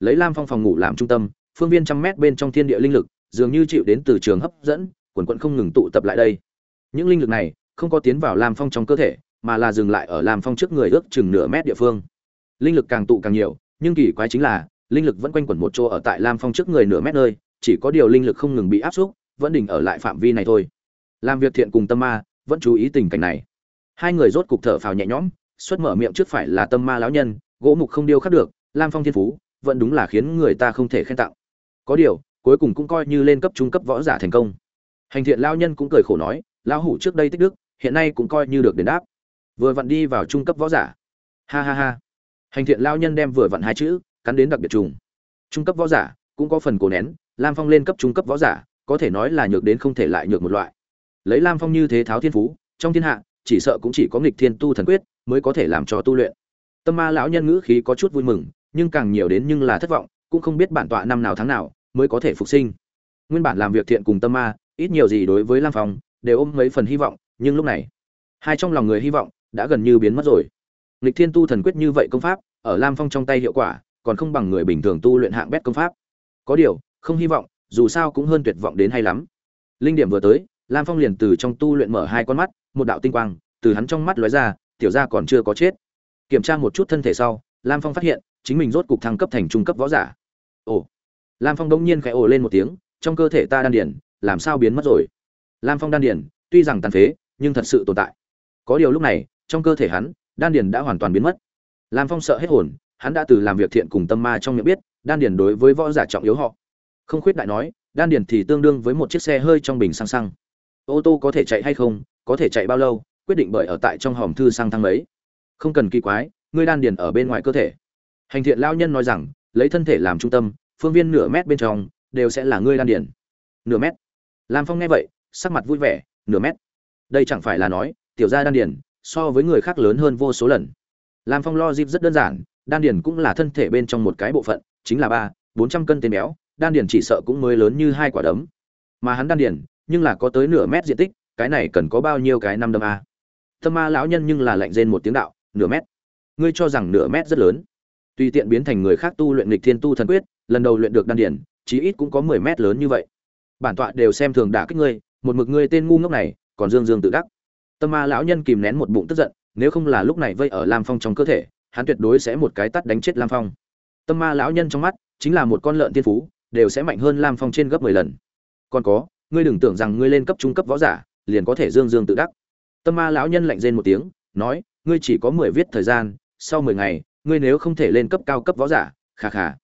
Lấy lam phong phòng ngủ làm trung tâm phương viên trăm mét bên trong thiên địa linh lực, dường như chịu đến từ trường hấp dẫn, quần quận không ngừng tụ tập lại đây. Những linh lực này không có tiến vào lam phong trong cơ thể, mà là dừng lại ở lam phong trước người ước chừng nửa mét địa phương. Linh lực càng tụ càng nhiều, nhưng kỳ quái chính là, linh lực vẫn quanh quẩn một chỗ ở tại lam phong trước người nửa mét nơi, chỉ có điều linh lực không ngừng bị áp xúc, vẫn đỉnh ở lại phạm vi này thôi. Làm việc thiện cùng tâm ma, vẫn chú ý tình cảnh này. Hai người rốt cục thở phào nhẹ nhõm, xuất mở miệng trước phải là tâm ma lão nhân, gỗ mục không điêu khắc được, lam phong thiên phú, vẫn đúng là khiến người ta không thể khen tặng có điều, cuối cùng cũng coi như lên cấp trung cấp võ giả thành công. Hành thiện lao nhân cũng cười khổ nói, lão hủ trước đây tích đức, hiện nay cũng coi như được đền đáp. Vừa vặn đi vào trung cấp võ giả. Ha ha ha. Hành thiện lao nhân đem vừa vặn hai chữ, cắn đến đặc biệt trùng. Trung cấp võ giả, cũng có phần cổ nén, lam phong lên cấp trung cấp võ giả, có thể nói là nhược đến không thể lại nhược một loại. Lấy lam phong như thế tháo thiên phú, trong thiên hạ, chỉ sợ cũng chỉ có nghịch thiên tu thần quyết mới có thể làm cho tu luyện. Tâm ma lão nhân ngữ khí có chút vui mừng, nhưng càng nhiều đến nhưng là thất vọng, cũng không biết bản tọa năm nào tháng nào mới có thể phục sinh. Nguyên bản làm việc thiện cùng tâm ma, ít nhiều gì đối với lam phong, đều ôm mấy phần hy vọng, nhưng lúc này, hai trong lòng người hy vọng đã gần như biến mất rồi. Lịch thiên tu thần quyết như vậy công pháp, ở lam phong trong tay hiệu quả, còn không bằng người bình thường tu luyện hạng bét công pháp. Có điều, không hy vọng, dù sao cũng hơn tuyệt vọng đến hay lắm. Linh điểm vừa tới, lam phong liền từ trong tu luyện mở hai con mắt, một đạo tinh quang, từ hắn trong mắt lóe ra, tiểu gia còn chưa có chết. Kiểm tra một chút thân thể sau, lam phong phát hiện, chính mình rốt cục thăng cấp thành trung cấp võ giả. Ồ lam phong đông nhiên khẽ ồ lên một tiếng, trong cơ thể ta đan điển làm sao biến mất rồi? Lam phong đan điển tuy rằng tàn phế, nhưng thật sự tồn tại. Có điều lúc này, trong cơ thể hắn, đan điển đã hoàn toàn biến mất. Lam phong sợ hết hồn, hắn đã từ làm việc thiện cùng tâm ma trong miệng biết, đan điển đối với võ giả trọng yếu họ. Không khuyết đại nói, đan điển thì tương đương với một chiếc xe hơi trong bình xăng xăng. Ô tô có thể chạy hay không, có thể chạy bao lâu, quyết định bởi ở tại trong hòm thư sang thang ấy. không cần kỳ quái, ngươi đan điền ở bên ngoài cơ thể. Hành thiện lao nhân nói rằng, lấy thân thể làm trung tâm phương viên nửa mét bên trong, đều sẽ là ngươi đan điền. Nửa mét. Lam phong nghe vậy, sắc mặt vui vẻ, nửa mét. Đây chẳng phải là nói, tiểu gia đan điền, so với người khác lớn hơn vô số lần. Lam phong lo dịp rất đơn giản, đan điền cũng là thân thể bên trong một cái bộ phận, chính là ba, bốn trăm cân tên béo, đan điền chỉ sợ cũng mới lớn như hai quả đấm. Mà hắn đan điền, nhưng là có tới nửa mét diện tích, cái này cần có bao nhiêu cái năm đâm a? Tâm ma lão nhân nhưng là lạnh rên một tiếng đạo, nửa mét. Ngươi cho rằng nửa mét rất lớn. Tùy tiện biến thành người khác tu luyện lịch thiên tu thần quyết lần đầu luyện được đan điển, chí ít cũng có mười mét lớn như vậy. Bản tọa đều xem thường đả kích ngươi, một mực ngươi tên ngu ngốc này, còn dương dương tự đắc. Tâm ma lão nhân kìm nén một bụng tức giận, nếu không là lúc này vây ở lam phong trong cơ thể, hắn tuyệt đối sẽ một cái tắt đánh chết lam phong. Tâm ma lão nhân trong mắt, chính là một con lợn tiên phú, đều sẽ mạnh hơn lam phong trên gấp mười lần. Còn có, ngươi đừng tưởng rằng ngươi lên cấp trung cấp võ giả, liền có thể dương dương tự đắc. Tâm ma lão nhân lạnh rên một tiếng, nói, ngươi chỉ có mười viết thời gian, sau mười ngày, ngươi nếu không thể lên cấp cao cấp võ giả khà khà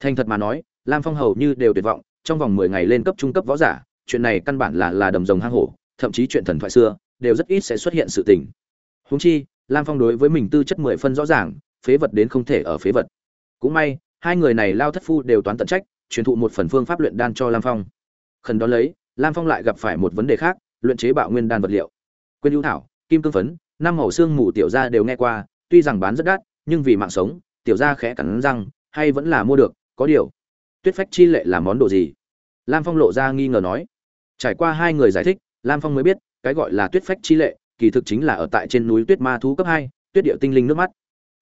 thành thật mà nói, lam phong hầu như đều tuyệt vọng, trong vòng mười ngày lên cấp trung cấp võ giả, chuyện này căn bản là là đầm rồng hang hổ, thậm chí chuyện thần thoại xưa, đều rất ít sẽ xuất hiện sự tình. Huống chi, lam phong đối với mình tư chất mười phân rõ ràng, phế vật đến không thể ở phế vật. Cũng may, hai người này lao thất phu đều toán tận trách, truyền thụ một phần phương pháp luyện đan cho lam phong. Khẩn đó lấy, lam phong lại gặp phải một vấn đề khác, luyện chế bạo nguyên đan vật liệu. Quên ưu thảo, kim cương phấn, năm màu xương mù tiểu gia đều nghe qua, tuy rằng bán rất đắt, nhưng vì mạng sống, tiểu gia khẽ cắn răng, hay vẫn là mua được có điều, tuyết phách chi lệ là món đồ gì? Lam phong lộ ra nghi ngờ nói. Trải qua hai người giải thích, lam phong mới biết, cái gọi là tuyết phách chi lệ, kỳ thực chính là ở tại trên núi tuyết ma thú cấp hai, tuyết điệu tinh linh nước mắt.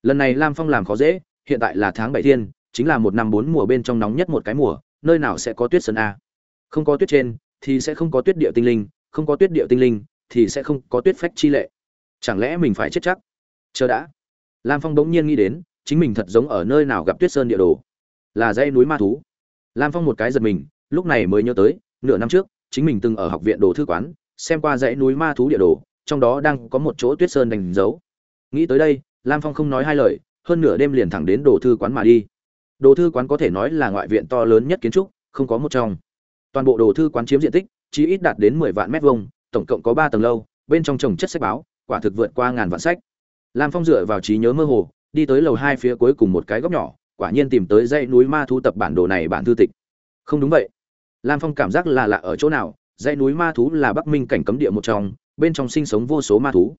Lần này lam phong làm khó dễ, hiện tại là tháng bảy thiên, chính là một năm bốn mùa bên trong nóng nhất một cái mùa, nơi nào sẽ có tuyết sơn a? Không có tuyết trên, thì sẽ không có tuyết điệu tinh linh, không có tuyết điệu tinh linh, thì sẽ không có tuyết phách chi lệ. Chẳng lẽ mình phải chết chắc? Chờ đã. Lam phong bỗng nhiên nghĩ đến, chính mình thật giống ở nơi nào gặp tuyết sơn địa đồ là dãy núi ma thú. Lam phong một cái giật mình, lúc này mới nhớ tới, nửa năm trước, chính mình từng ở học viện đồ thư quán, xem qua dãy núi ma thú địa đồ, trong đó đang có một chỗ tuyết sơn đánh dấu. Nghĩ tới đây, lam phong không nói hai lời, hơn nửa đêm liền thẳng đến đồ thư quán mà đi. Đồ thư quán có thể nói là ngoại viện to lớn nhất kiến trúc, không có một trong. Toàn bộ đồ thư quán chiếm diện tích, chỉ ít đạt đến mười vạn mét vuông, tổng cộng có ba tầng lâu, bên trong trồng chất sách báo, quả thực vượt qua ngàn vạn sách. Lam phong dựa vào trí nhớ mơ hồ, đi tới lầu hai phía cuối cùng một cái góc nhỏ quả nhiên tìm tới dãy núi ma thú tập bản đồ này bản thư tịch. Không đúng vậy. Lam phong cảm giác là lạ ở chỗ nào, dãy núi ma thú là bắc minh cảnh cấm địa một trong, bên trong sinh sống vô số ma thú.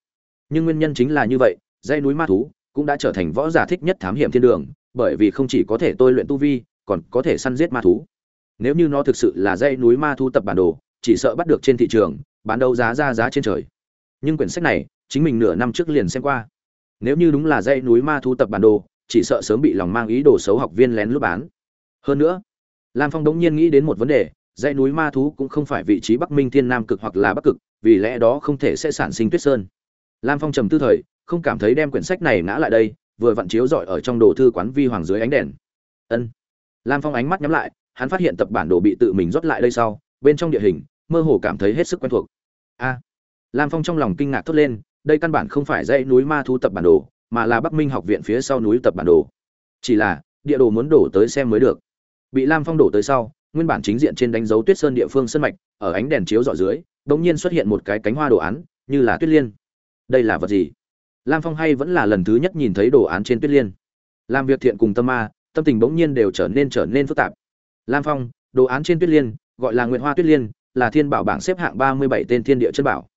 Nhưng nguyên nhân chính là như vậy, dãy núi ma thú cũng đã trở thành võ giả thích nhất thám hiểm thiên đường, bởi vì không chỉ có thể tôi luyện tu vi, còn có thể săn giết ma thú. Nếu như nó thực sự là dãy núi ma thú tập bản đồ, chỉ sợ bắt được trên thị trường, bán đấu giá ra giá trên trời. Nhưng quyển sách này, chính mình nửa năm trước liền xem qua. Nếu như đúng là dãy núi ma thú tập bản đồ chỉ sợ sớm bị lòng mang ý đồ xấu học viên lén lút bán. Hơn nữa, lam phong đống nhiên nghĩ đến một vấn đề, dãy núi ma thú cũng không phải vị trí bắc minh thiên nam cực hoặc là bắc cực, vì lẽ đó không thể sẽ sản sinh tuyết sơn. Lam phong trầm tư thời, không cảm thấy đem quyển sách này ngã lại đây, vừa vặn chiếu rọi ở trong đồ thư quán vi hoàng dưới ánh đèn. Ân. Lam phong ánh mắt nhắm lại, hắn phát hiện tập bản đồ bị tự mình rót lại đây sau, bên trong địa hình, mơ hồ cảm thấy hết sức quen thuộc. A. Lam phong trong lòng kinh ngạc thốt lên, đây căn bản không phải dãy núi ma thú tập bản đồ mà là bắc minh học viện phía sau núi tập bản đồ. Chỉ là, địa đồ muốn đổ tới xem mới được. Bị lam phong đổ tới sau, nguyên bản chính diện trên đánh dấu tuyết sơn địa phương sân mạch, ở ánh đèn chiếu dọ dưới đ ỗ n g nhiên xuất hiện một cái cánh hoa đồ án, như là tuyết liên. Đây là vật gì? Lam phong hay vẫn là lần thứ nhất nhìn thấy đồ án trên tuyết liên. Làm việc thiện cùng tâm ma, tâm tình bỗng nhiên đều trở nên trở nên phức tạp. Lam phong, đồ án trên tuyết liên, gọi là nguyện hoa tuyết liên, là thiên bảo bảng xếp hạng ba mươi bảy tên thiên địa chân bảo.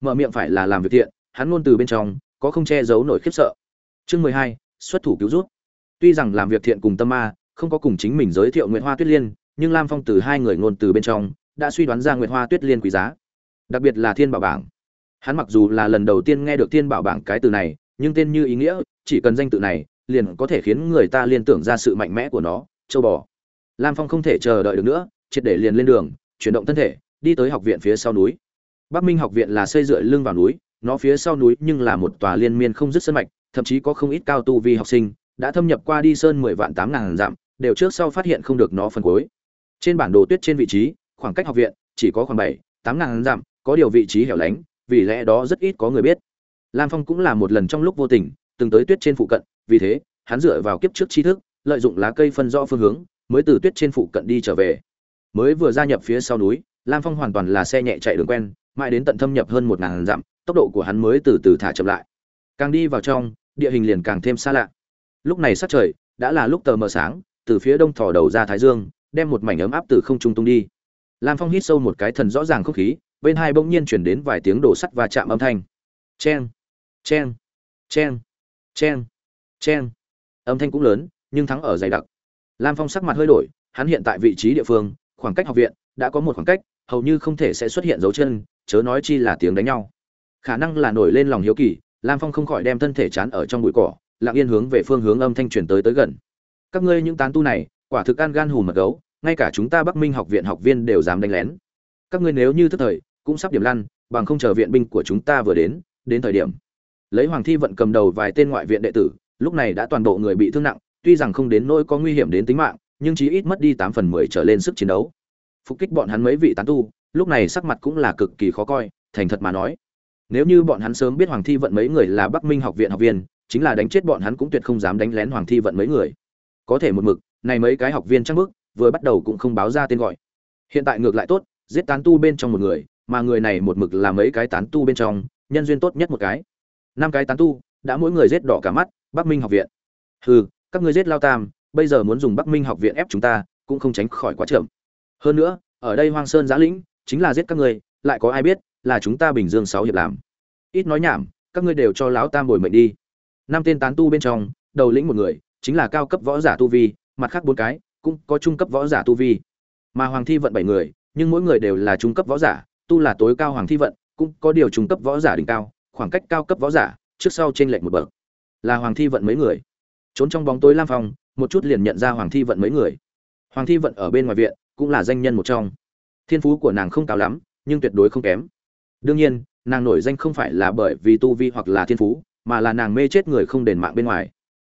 Mở miệng phải là làm việc thiện, hắn ngôn từ bên trong, có không che giấu nổi khiếp sợ chương mười hai, xuất thủ cứu rút. Tuy rằng làm việc thiện cùng tâm ma, không có cùng chính mình giới thiệu nguyệt hoa tuyết liên, nhưng lam phong từ hai người ngôn từ bên trong, đã suy đoán ra nguyệt hoa tuyết liên quý giá. Đặc biệt là thiên bảo bảng. Hắn mặc dù là lần đầu tiên nghe được thiên bảo bảng cái từ này, nhưng tên như ý nghĩa, chỉ cần danh tự này, liền có thể khiến người ta liên tưởng ra sự mạnh mẽ của nó, châu bò. Lam phong không thể chờ đợi được nữa, triệt để liền lên đường, chuyển động thân thể, đi tới học viện phía sau núi. Bắc minh học viện là xây dựa lưng vào núi, nó phía sau núi nhưng là một tòa liên miên không dứt sân mạch thậm chí có không ít cao tu vi học sinh, đã thâm nhập qua đi sơn mười vạn tám ngàn dặm, đều trước sau phát hiện không được nó phần cuối. Trên bản đồ tuyết trên vị trí, khoảng cách học viện, chỉ có khoảng bảy, tám ngàn dặm, có điều vị trí hẻo lánh, vì lẽ đó rất ít có người biết. Lam phong cũng là một lần trong lúc vô tình, từng tới tuyết trên phụ cận, vì thế, hắn dựa vào kiếp trước tri thức, lợi dụng lá cây phân rõ phương hướng, mới từ tuyết trên phụ cận đi trở về. Mới vừa gia nhập phía sau núi, lam phong hoàn toàn là xe nhẹ chạy đường quen, mãi đến tận thâm nhập hơn một ngàn dặm, tốc độ của hắn mới từ từ thả chậm lại. Càng đi vào trong địa hình liền càng thêm xa lạ. Lúc này sát trời đã là lúc tờ mờ sáng, từ phía đông thò đầu ra thái dương, đem một mảnh ấm áp từ không trung tung đi. Lam phong hít sâu một cái thần rõ ràng không khí, bên hai bỗng nhiên chuyển đến vài tiếng đổ sắt và chạm âm thanh. Cheng cheng cheng cheng cheng. Âm thanh cũng lớn, nhưng thắng ở dày đặc. Lam phong sắc mặt hơi đổi, hắn hiện tại vị trí địa phương, khoảng cách học viện đã có một khoảng cách, hầu như không thể sẽ xuất hiện dấu chân, chớ nói chi là tiếng đánh nhau. Khả năng là nổi lên lòng hiếu kỳ lam phong không khỏi đem thân thể chán ở trong bụi cỏ, lặng yên hướng về phương hướng âm thanh truyền tới tới gần. Các ngươi những tán tu này, quả thực ăn gan hùm mật gấu, ngay cả chúng ta bắc minh học viện học viên đều dám đánh lén. Các ngươi nếu như thức thời, cũng sắp điểm lăn, bằng không chờ viện binh của chúng ta vừa đến đến thời điểm. Lấy hoàng thi vận cầm đầu vài tên ngoại viện đệ tử, lúc này đã toàn bộ người bị thương nặng, tuy rằng không đến nỗi có nguy hiểm đến tính mạng, nhưng chí ít mất đi tám phần mười trở lên sức chiến đấu. Phục kích bọn hắn mấy vị tán tu, lúc này sắc mặt cũng là cực kỳ khó coi, thành thật mà nói nếu như bọn hắn sớm biết hoàng thi vận mấy người là bắc minh học viện học viên chính là đánh chết bọn hắn cũng tuyệt không dám đánh lén hoàng thi vận mấy người. Có thể một mực này mấy cái học viên chắc bước, vừa bắt đầu cũng không báo ra tên gọi. Hiện tại ngược lại tốt giết tán tu bên trong một người mà người này một mực là mấy cái tán tu bên trong nhân duyên tốt nhất một cái. Năm cái tán tu đã mỗi người giết đỏ cả mắt bắc minh học viện. Hừ các ngươi giết lao tam bây giờ muốn dùng bắc minh học viện ép chúng ta cũng không tránh khỏi quá chậm. Hơn nữa ở đây hoang sơn giã lĩnh chính là giết các ngươi lại có ai biết là chúng ta bình dương sáu hiệp làm. Ít nói nhảm, các ngươi đều cho lão tam bồi mệnh đi. Năm tên tán tu bên trong, đầu lĩnh một người, chính là cao cấp võ giả tu vi, mặt khác bốn cái, cũng có trung cấp võ giả tu vi. Mà hoàng thi vận bảy người, nhưng mỗi người đều là trung cấp võ giả, tu là tối cao hoàng thi vận, cũng có điều trung cấp võ giả đỉnh cao, khoảng cách cao cấp võ giả, trước sau trên lệch một bậc. Là hoàng thi vận mấy người. Trốn trong bóng tối lam phong, một chút liền nhận ra hoàng thi vận mấy người. Hoàng thi vận ở bên ngoài viện, cũng là danh nhân một trong. Thiên phú của nàng không cao lắm, nhưng tuyệt đối không kém đương nhiên, nàng nổi danh không phải là bởi vì tu vi hoặc là thiên phú, mà là nàng mê chết người không đền mạng bên ngoài.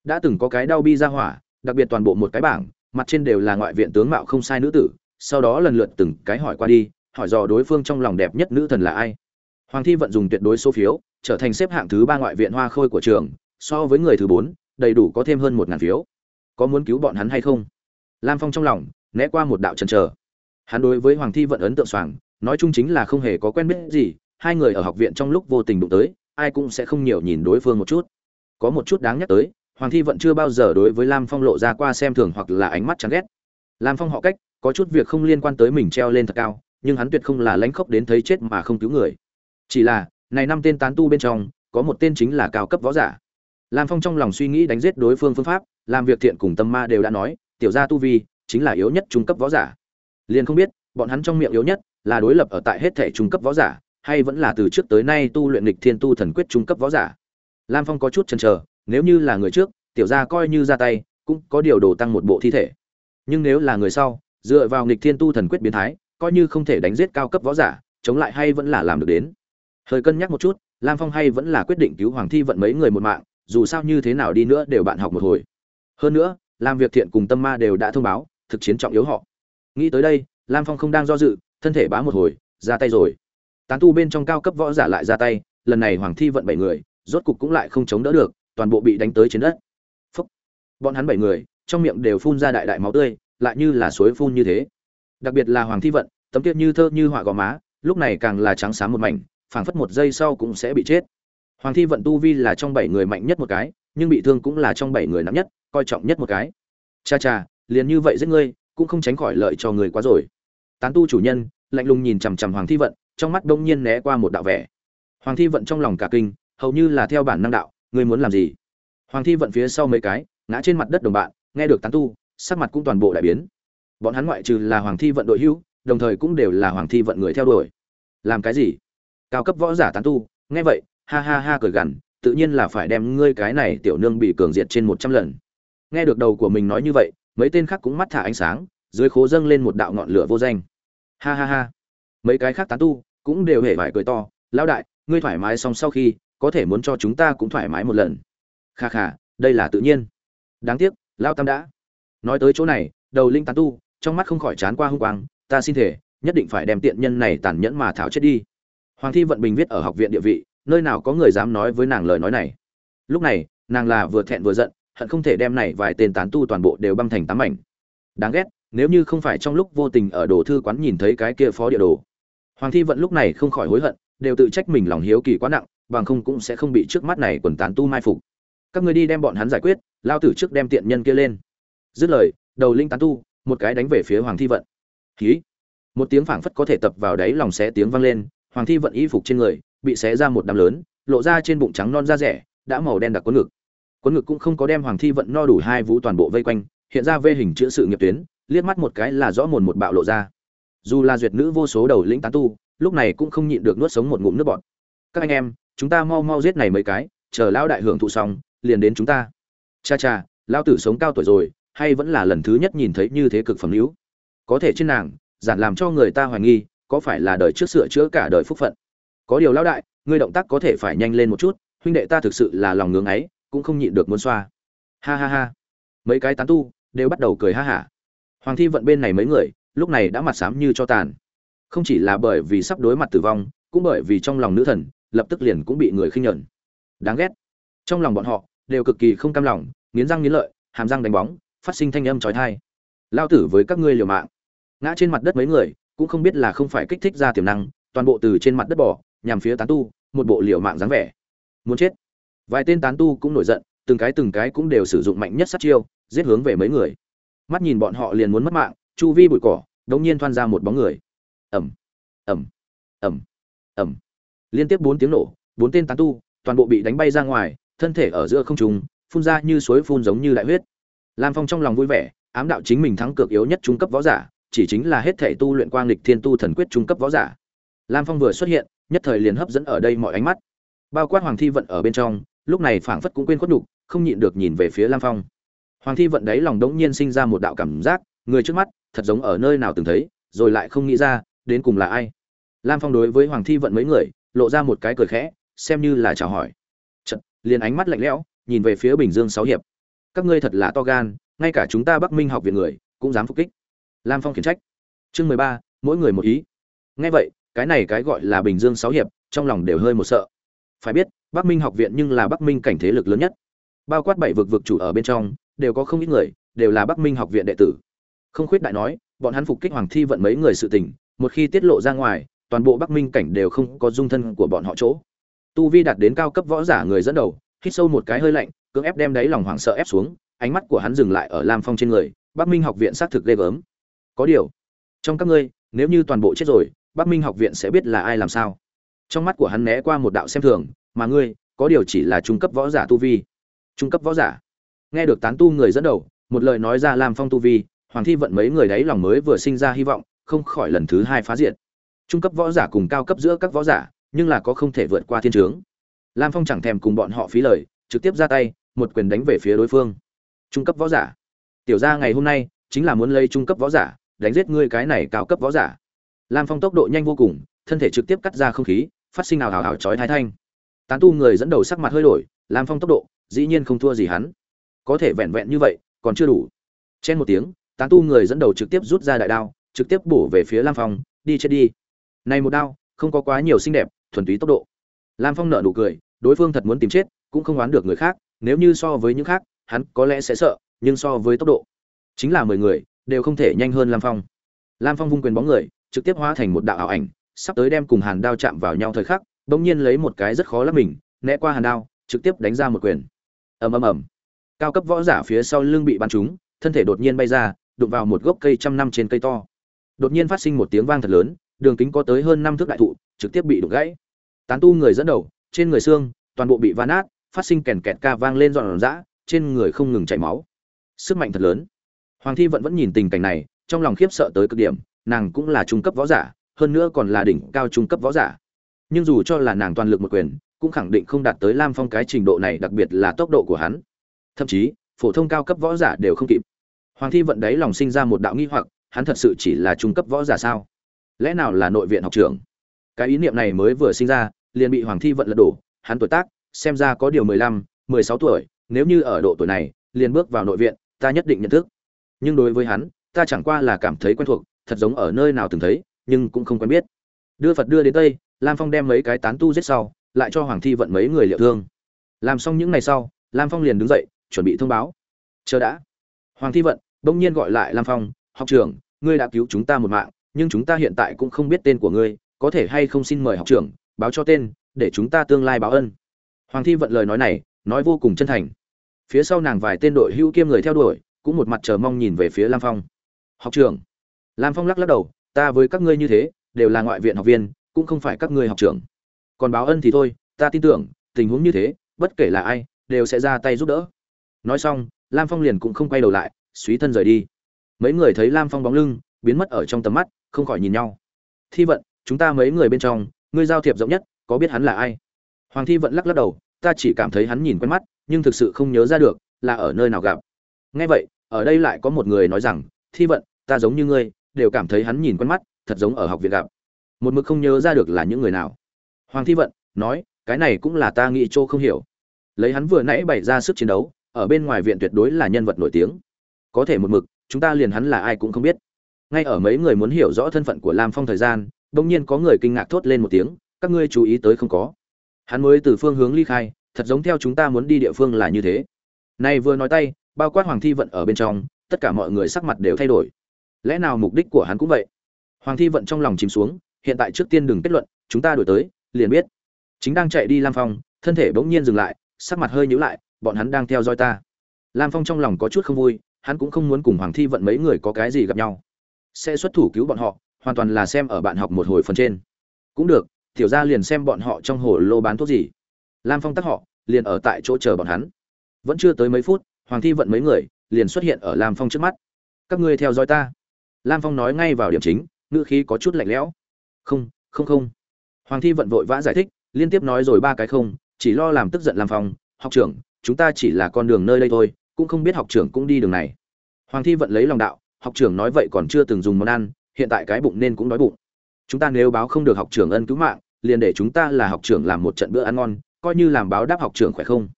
Đã từng có cái đau bi ra hỏa, đặc biệt toàn bộ một cái bảng, mặt trên đều là ngoại viện tướng mạo không sai nữ tử, sau đó lần lượt từng cái hỏi qua đi, hỏi dò đối phương trong lòng đẹp nhất nữ thần là ai. Hoàng thi vận dùng tuyệt đối số phiếu, trở thành xếp hạng thứ ba ngoại viện hoa khôi của trường, so với người thứ bốn, đầy đủ có thêm hơn một ngàn phiếu. Có muốn cứu bọn hắn hay không? Lam phong trong lòng, né qua một đạo trần trờ hắn đối với hoàng thi vận ấn tượng soảng nói chung chính là không hề có quen biết gì, hai người ở học viện trong lúc vô tình đụng tới, ai cũng sẽ không nhiều nhìn đối phương một chút. Có một chút đáng nhắc tới, hoàng thi vẫn chưa bao giờ đối với lam phong lộ ra qua xem thường hoặc là ánh mắt chán ghét. Lam phong họ cách, có chút việc không liên quan tới mình treo lên thật cao, nhưng hắn tuyệt không là lãnh khốc đến thấy chết mà không cứu người. Chỉ là, này năm tên tán tu bên trong, có một tên chính là cao cấp võ giả. Lam phong trong lòng suy nghĩ đánh giết đối phương phương pháp, làm việc thiện cùng tâm ma đều đã nói, tiểu gia tu vi, chính là yếu nhất trung cấp võ giả. Liền không biết, bọn hắn trong miệng yếu nhất là đối lập ở tại hết thể trung cấp võ giả, hay vẫn là từ trước tới nay tu luyện lịch thiên tu thần quyết trung cấp võ giả? Lam phong có chút chần chờ, nếu như là người trước, tiểu gia coi như ra tay, cũng có điều đồ tăng một bộ thi thể. Nhưng nếu là người sau, dựa vào nghịch thiên tu thần quyết biến thái, coi như không thể đánh giết cao cấp võ giả, chống lại hay vẫn là làm được đến. Hơi cân nhắc một chút, lam phong hay vẫn là quyết định cứu hoàng thi vận mấy người một mạng, dù sao như thế nào đi nữa đều bạn học một hồi. Hơn nữa làm việc thiện cùng tâm ma đều đã thông báo, thực chiến trọng yếu họ. Nghĩ tới đây, lam phong không đang do dự thân thể bá một hồi, ra tay rồi. Tán tu bên trong cao cấp võ giả lại ra tay, lần này hoàng thi vận bảy người, rốt cục cũng lại không chống đỡ được, toàn bộ bị đánh tới trên đất. Phúc. bọn hắn bảy người, trong miệng đều phun ra đại đại máu tươi, lại như là suối phun như thế. Đặc biệt là hoàng thi vận, tấm tiết như thơ như họa gò má, lúc này càng là trắng xám một mảnh, phảng phất một giây sau cũng sẽ bị chết. Hoàng thi vận tu vi là trong bảy người mạnh nhất một cái, nhưng bị thương cũng là trong bảy người nặng nhất, coi trọng nhất một cái. Cha cha, liền như vậy giết ngươi, cũng không tránh khỏi lợi cho người quá rồi tán tu chủ nhân lạnh lùng nhìn chằm chằm hoàng thi vận trong mắt đông nhiên né qua một đạo vẻ. Hoàng thi vận trong lòng cả kinh hầu như là theo bản năng đạo ngươi muốn làm gì? Hoàng thi vận phía sau mấy cái ngã trên mặt đất đồng bạn nghe được tán tu sắc mặt cũng toàn bộ đại biến. Bọn hắn ngoại trừ là hoàng thi vận đội hưu, đồng thời cũng đều là hoàng thi vận người theo đuổi. Làm cái gì? Cao cấp võ giả tán tu nghe vậy ha ha ha cười gằn tự nhiên là phải đem ngươi cái này tiểu nương bị cường diệt trên một trăm lần. Nghe được đầu của mình nói như vậy mấy tên khác cũng mắt thả ánh sáng dưới khố dâng lên một đạo ngọn lửa vô danh. Ha ha ha. Mấy cái khác tán tu cũng đều hề vải cười to, lão đại, ngươi thoải mái xong sau khi, có thể muốn cho chúng ta cũng thoải mái một lần. Kha kha, đây là tự nhiên. Đáng tiếc, lão tam đã. Nói tới chỗ này, đầu linh tán tu, trong mắt không khỏi chán qua hung quang, ta xin thể nhất định phải đem tiện nhân này tàn nhẫn mà thảo chết đi. Hoàng thi vận bình viết ở học viện địa vị, nơi nào có người dám nói với nàng lời nói này. Lúc này, nàng là vừa thẹn vừa giận, hận không thể đem này vài tên tán tu toàn bộ đều băm thành tám mảnh. Đáng ghét nếu như không phải trong lúc vô tình ở đồ thư quán nhìn thấy cái kia phó địa đồ, hoàng thi vận lúc này không khỏi hối hận, đều tự trách mình lòng hiếu kỳ quá nặng, bằng không cũng sẽ không bị trước mắt này quần tán tu mai phục. Các người đi đem bọn hắn giải quyết, lao tử trước đem tiện nhân kia lên. Dứt lời, đầu linh tán tu, một cái đánh về phía hoàng thi vận. Khí một tiếng phảng phất có thể tập vào đáy lòng xé tiếng vang lên, hoàng thi vận y phục trên người, bị xé ra một đám lớn, lộ ra trên bụng trắng non da rẻ, đã màu đen đặc quấn ngực. Quấn ngực cũng không có đem hoàng thi vận no đủ hai vũ toàn bộ vây quanh, hiện ra vê hình chữa sự nghiệp tuyến liếc mắt một cái là rõ mồn một bạo lộ ra. Dù là duyệt nữ vô số đầu lĩnh tán tu, lúc này cũng không nhịn được nuốt sống một ngụm nước bọt. Các anh em, chúng ta mau mau giết này mấy cái, chờ lão đại hưởng thụ xong, liền đến chúng ta. Cha cha, lão tử sống cao tuổi rồi, hay vẫn là lần thứ nhất nhìn thấy như thế cực phẩm hữu. Có thể trên nàng, giản làm cho người ta hoài nghi, có phải là đời trước sửa chữa cả đời phúc phận. Có điều lão đại, ngươi động tác có thể phải nhanh lên một chút, huynh đệ ta thực sự là lòng ngưỡng ấy, cũng không nhịn được muốn xoa. Ha ha ha. Mấy cái tán tu, đều bắt đầu cười ha hả hoàng thi vận bên này mấy người, lúc này đã mặt xám như cho tàn. Không chỉ là bởi vì sắp đối mặt tử vong, cũng bởi vì trong lòng nữ thần, lập tức liền cũng bị người khinh nhẫn đáng ghét. Trong lòng bọn họ, đều cực kỳ không cam lòng, nghiến răng nghiến lợi, hàm răng đánh bóng, phát sinh thanh âm chói tai. Lao tử với các ngươi liều mạng. Ngã trên mặt đất mấy người, cũng không biết là không phải kích thích ra tiềm năng, toàn bộ từ trên mặt đất bỏ, nhằm phía tán tu, một bộ liều mạng dáng vẻ. Muốn chết. Vài tên tán tu cũng nổi giận, từng cái từng cái cũng đều sử dụng mạnh nhất sát chiêu, giết hướng về mấy người mắt nhìn bọn họ liền muốn mất mạng, chu vi bụi cỏ, đống nhiên thoan ra một bóng người. Ẩm ẩm ẩm ẩm liên tiếp bốn tiếng nổ, bốn tên tán tu, toàn bộ bị đánh bay ra ngoài, thân thể ở giữa không trung, phun ra như suối phun giống như đại huyết. Lam phong trong lòng vui vẻ, ám đạo chính mình thắng cược yếu nhất trung cấp võ giả, chỉ chính là hết thể tu luyện quang lịch thiên tu thần quyết trung cấp võ giả. Lam phong vừa xuất hiện, nhất thời liền hấp dẫn ở đây mọi ánh mắt. Bao quát hoàng thi vận ở bên trong, lúc này phảng phất cũng quên khuất nhục, không nhịn được nhìn về phía lam phong hoàng thi vận đấy lòng đống nhiên sinh ra một đạo cảm giác người trước mắt thật giống ở nơi nào từng thấy rồi lại không nghĩ ra đến cùng là ai. Lam phong đối với hoàng thi vận mấy người lộ ra một cái cười khẽ xem như là chào hỏi. Chật, liền ánh mắt lạnh lẽo nhìn về phía bình dương sáu hiệp. Các ngươi thật là to gan ngay cả chúng ta bắc minh học viện người cũng dám phục kích. Lam phong khiển trách. Chương mười ba mỗi người một ý. Ngay vậy cái này cái gọi là bình dương sáu hiệp trong lòng đều hơi một sợ. Phải biết bắc minh học viện nhưng là bắc minh cảnh thế lực lớn nhất. Bao quát bảy vực vực chủ ở bên trong đều có không ít người, đều là bắc minh học viện đệ tử. Không khuyết đại nói, bọn hắn phục kích hoàng thi vận mấy người sự tình, một khi tiết lộ ra ngoài, toàn bộ bắc minh cảnh đều không có dung thân của bọn họ chỗ. Tu vi đạt đến cao cấp võ giả người dẫn đầu, hít sâu một cái hơi lạnh, cưỡng ép đem đáy lòng hoảng sợ ép xuống, ánh mắt của hắn dừng lại ở lam phong trên người, bắc minh học viện xác thực ghê gớm. Có điều, trong các ngươi, nếu như toàn bộ chết rồi, bắc minh học viện sẽ biết là ai làm sao? Trong mắt của hắn né qua một đạo xem thường, mà ngươi, có điều chỉ là trung cấp võ giả tu vi. Trung cấp võ giả? Nghe được tán tu người dẫn đầu, một lời nói ra lam phong tu vi, hoàng thi vận mấy người đấy lòng mới vừa sinh ra hy vọng, không khỏi lần thứ hai phá diện trung cấp võ giả cùng cao cấp giữa các võ giả, nhưng là có không thể vượt qua thiên trướng. Lam phong chẳng thèm cùng bọn họ phí lời, trực tiếp ra tay, một quyền đánh về phía đối phương. Trung cấp võ giả. Tiểu ra ngày hôm nay, chính là muốn lấy trung cấp võ giả, đánh giết ngươi cái này cao cấp võ giả. Lam phong tốc độ nhanh vô cùng, thân thể trực tiếp cắt ra không khí, phát sinh ảo hào hào chói thái thanh. Tán tu người dẫn đầu sắc mặt hơi đổi, lam phong tốc độ, dĩ nhiên không thua gì hắn có thể vẹn vẹn như vậy, còn chưa đủ. Chen một tiếng, tán tu người dẫn đầu trực tiếp rút ra đại đao, trực tiếp bổ về phía lam phong, đi chết đi. Này một đao, không có quá nhiều xinh đẹp, thuần túy tốc độ. Lam phong nở nụ cười, đối phương thật muốn tìm chết, cũng không oán được người khác, nếu như so với những khác, hắn có lẽ sẽ sợ, nhưng so với tốc độ, chính là mười người, đều không thể nhanh hơn lam phong. Lam phong vung quyền bóng người, trực tiếp hóa thành một đạo ảo ảnh, sắp tới đem cùng hàn đao chạm vào nhau thời khắc, bỗng nhiên lấy một cái rất khó lắm mình, né qua hàn đao, trực tiếp đánh ra một quyền. Ầm ầm ầm cao cấp võ giả phía sau lưng bị bắn trúng, thân thể đột nhiên bay ra, đụng vào một gốc cây trăm năm trên cây to. Đột nhiên phát sinh một tiếng vang thật lớn, đường kính có tới hơn năm thước đại thụ, trực tiếp bị đục gãy. Tán tu người dẫn đầu, trên người xương, toàn bộ bị va nát, phát sinh kèn kẹt ca vang lên dọn dã trên người không ngừng chảy máu. Sức mạnh thật lớn. Hoàng thi vẫn vẫn nhìn tình cảnh này, trong lòng khiếp sợ tới cực điểm, nàng cũng là trung cấp võ giả, hơn nữa còn là đỉnh cao trung cấp võ giả. Nhưng dù cho là nàng toàn lực một quyền, cũng khẳng định không đạt tới lam phong cái trình độ này, đặc biệt là tốc độ của hắn thậm chí, phổ thông cao cấp võ giả đều không kịp. Hoàng thi vận đấy lòng sinh ra một đạo nghi hoặc, hắn thật sự chỉ là trung cấp võ giả sao? Lẽ nào là nội viện học trưởng? Cái ý niệm này mới vừa sinh ra, liền bị hoàng thi vận lật đổ, hắn tuổi tác, xem ra có điều mười lăm, mười sáu tuổi, nếu như ở độ tuổi này, liền bước vào nội viện, ta nhất định nhận thức. Nhưng đối với hắn, ta chẳng qua là cảm thấy quen thuộc, thật giống ở nơi nào từng thấy, nhưng cũng không quen biết. Đưa phật đưa đến tây, lam phong đem mấy cái tán tu giết sau, lại cho hoàng thi vận mấy người liệu thương. Làm xong những ngày sau, lam phong liền đứng dậy chuẩn bị thông báo. Chờ đã. Hoàng thi vận, bỗng nhiên gọi lại lam phong, học trưởng, ngươi đã cứu chúng ta một mạng, nhưng chúng ta hiện tại cũng không biết tên của ngươi, có thể hay không xin mời học trưởng, báo cho tên, để chúng ta tương lai báo ân. Hoàng thi vận lời nói này, nói vô cùng chân thành. Phía sau nàng vài tên đội hữu kiêm người theo đuổi, cũng một mặt chờ mong nhìn về phía lam phong. Học trưởng. Lam phong lắc lắc đầu, ta với các ngươi như thế, đều là ngoại viện học viên, cũng không phải các ngươi học trưởng. Còn báo ân thì thôi, ta tin tưởng, tình huống như thế, bất kể là ai, đều sẽ ra tay giúp đỡ nói xong, lam phong liền cũng không quay đầu lại suý thân rời đi. Mấy người thấy lam phong bóng lưng, biến mất ở trong tầm mắt, không khỏi nhìn nhau. Thi vận, chúng ta mấy người bên trong, ngươi giao thiệp rộng nhất, có biết hắn là ai? Hoàng thi vận lắc lắc đầu, ta chỉ cảm thấy hắn nhìn quen mắt, nhưng thực sự không nhớ ra được, là ở nơi nào gặp. Nghe vậy, ở đây lại có một người nói rằng, thi vận, ta giống như ngươi, đều cảm thấy hắn nhìn quen mắt, thật giống ở học viện gặp. Một mực không nhớ ra được là những người nào. Hoàng thi vận, nói, cái này cũng là ta nghĩ chỗ không hiểu. Lấy hắn vừa nãy bày ra sức chiến đấu ở bên ngoài viện tuyệt đối là nhân vật nổi tiếng. Có thể một mực, chúng ta liền hắn là ai cũng không biết. Ngay ở mấy người muốn hiểu rõ thân phận của lam phong thời gian bỗng nhiên có người kinh ngạc thốt lên một tiếng, các ngươi chú ý tới không có. Hắn mới từ phương hướng ly khai, thật giống theo chúng ta muốn đi địa phương là như thế. Này vừa nói tay, bao quát hoàng thi vận ở bên trong, tất cả mọi người sắc mặt đều thay đổi. Lẽ nào mục đích của hắn cũng vậy? Hoàng thi vận trong lòng chìm xuống, hiện tại trước tiên đừng kết luận, chúng ta đổi tới, liền biết. Chính đang chạy đi lam phong, thân thể bỗng nhiên dừng lại, sắc mặt hơi nhíu lại bọn hắn đang theo dõi ta. Lam phong trong lòng có chút không vui, hắn cũng không muốn cùng hoàng thi vận mấy người có cái gì gặp nhau. Sẽ xuất thủ cứu bọn họ, hoàn toàn là xem ở bạn học một hồi phần trên. Cũng được, tiểu ra liền xem bọn họ trong hồ lô bán thuốc gì. Lam phong tắc họ, liền ở tại chỗ chờ bọn hắn. Vẫn chưa tới mấy phút, hoàng thi vận mấy người liền xuất hiện ở lam phong trước mắt. Các ngươi theo dõi ta. Lam phong nói ngay vào điểm chính, ngữ khí có chút lạnh lẽo. Không không không. Hoàng thi vận vội vã giải thích, liên tiếp nói rồi ba cái không, chỉ lo làm tức giận lam phong, học trưởng chúng ta chỉ là con đường nơi đây thôi, cũng không biết học trưởng cũng đi đường này. Hoàng thi vận lấy lòng đạo, học trưởng nói vậy còn chưa từng dùng món ăn, hiện tại cái bụng nên cũng đói bụng. Chúng ta nếu báo không được học trưởng ân cứu mạng, liền để chúng ta là học trưởng làm một trận bữa ăn ngon, coi như làm báo đáp học trưởng khỏe không?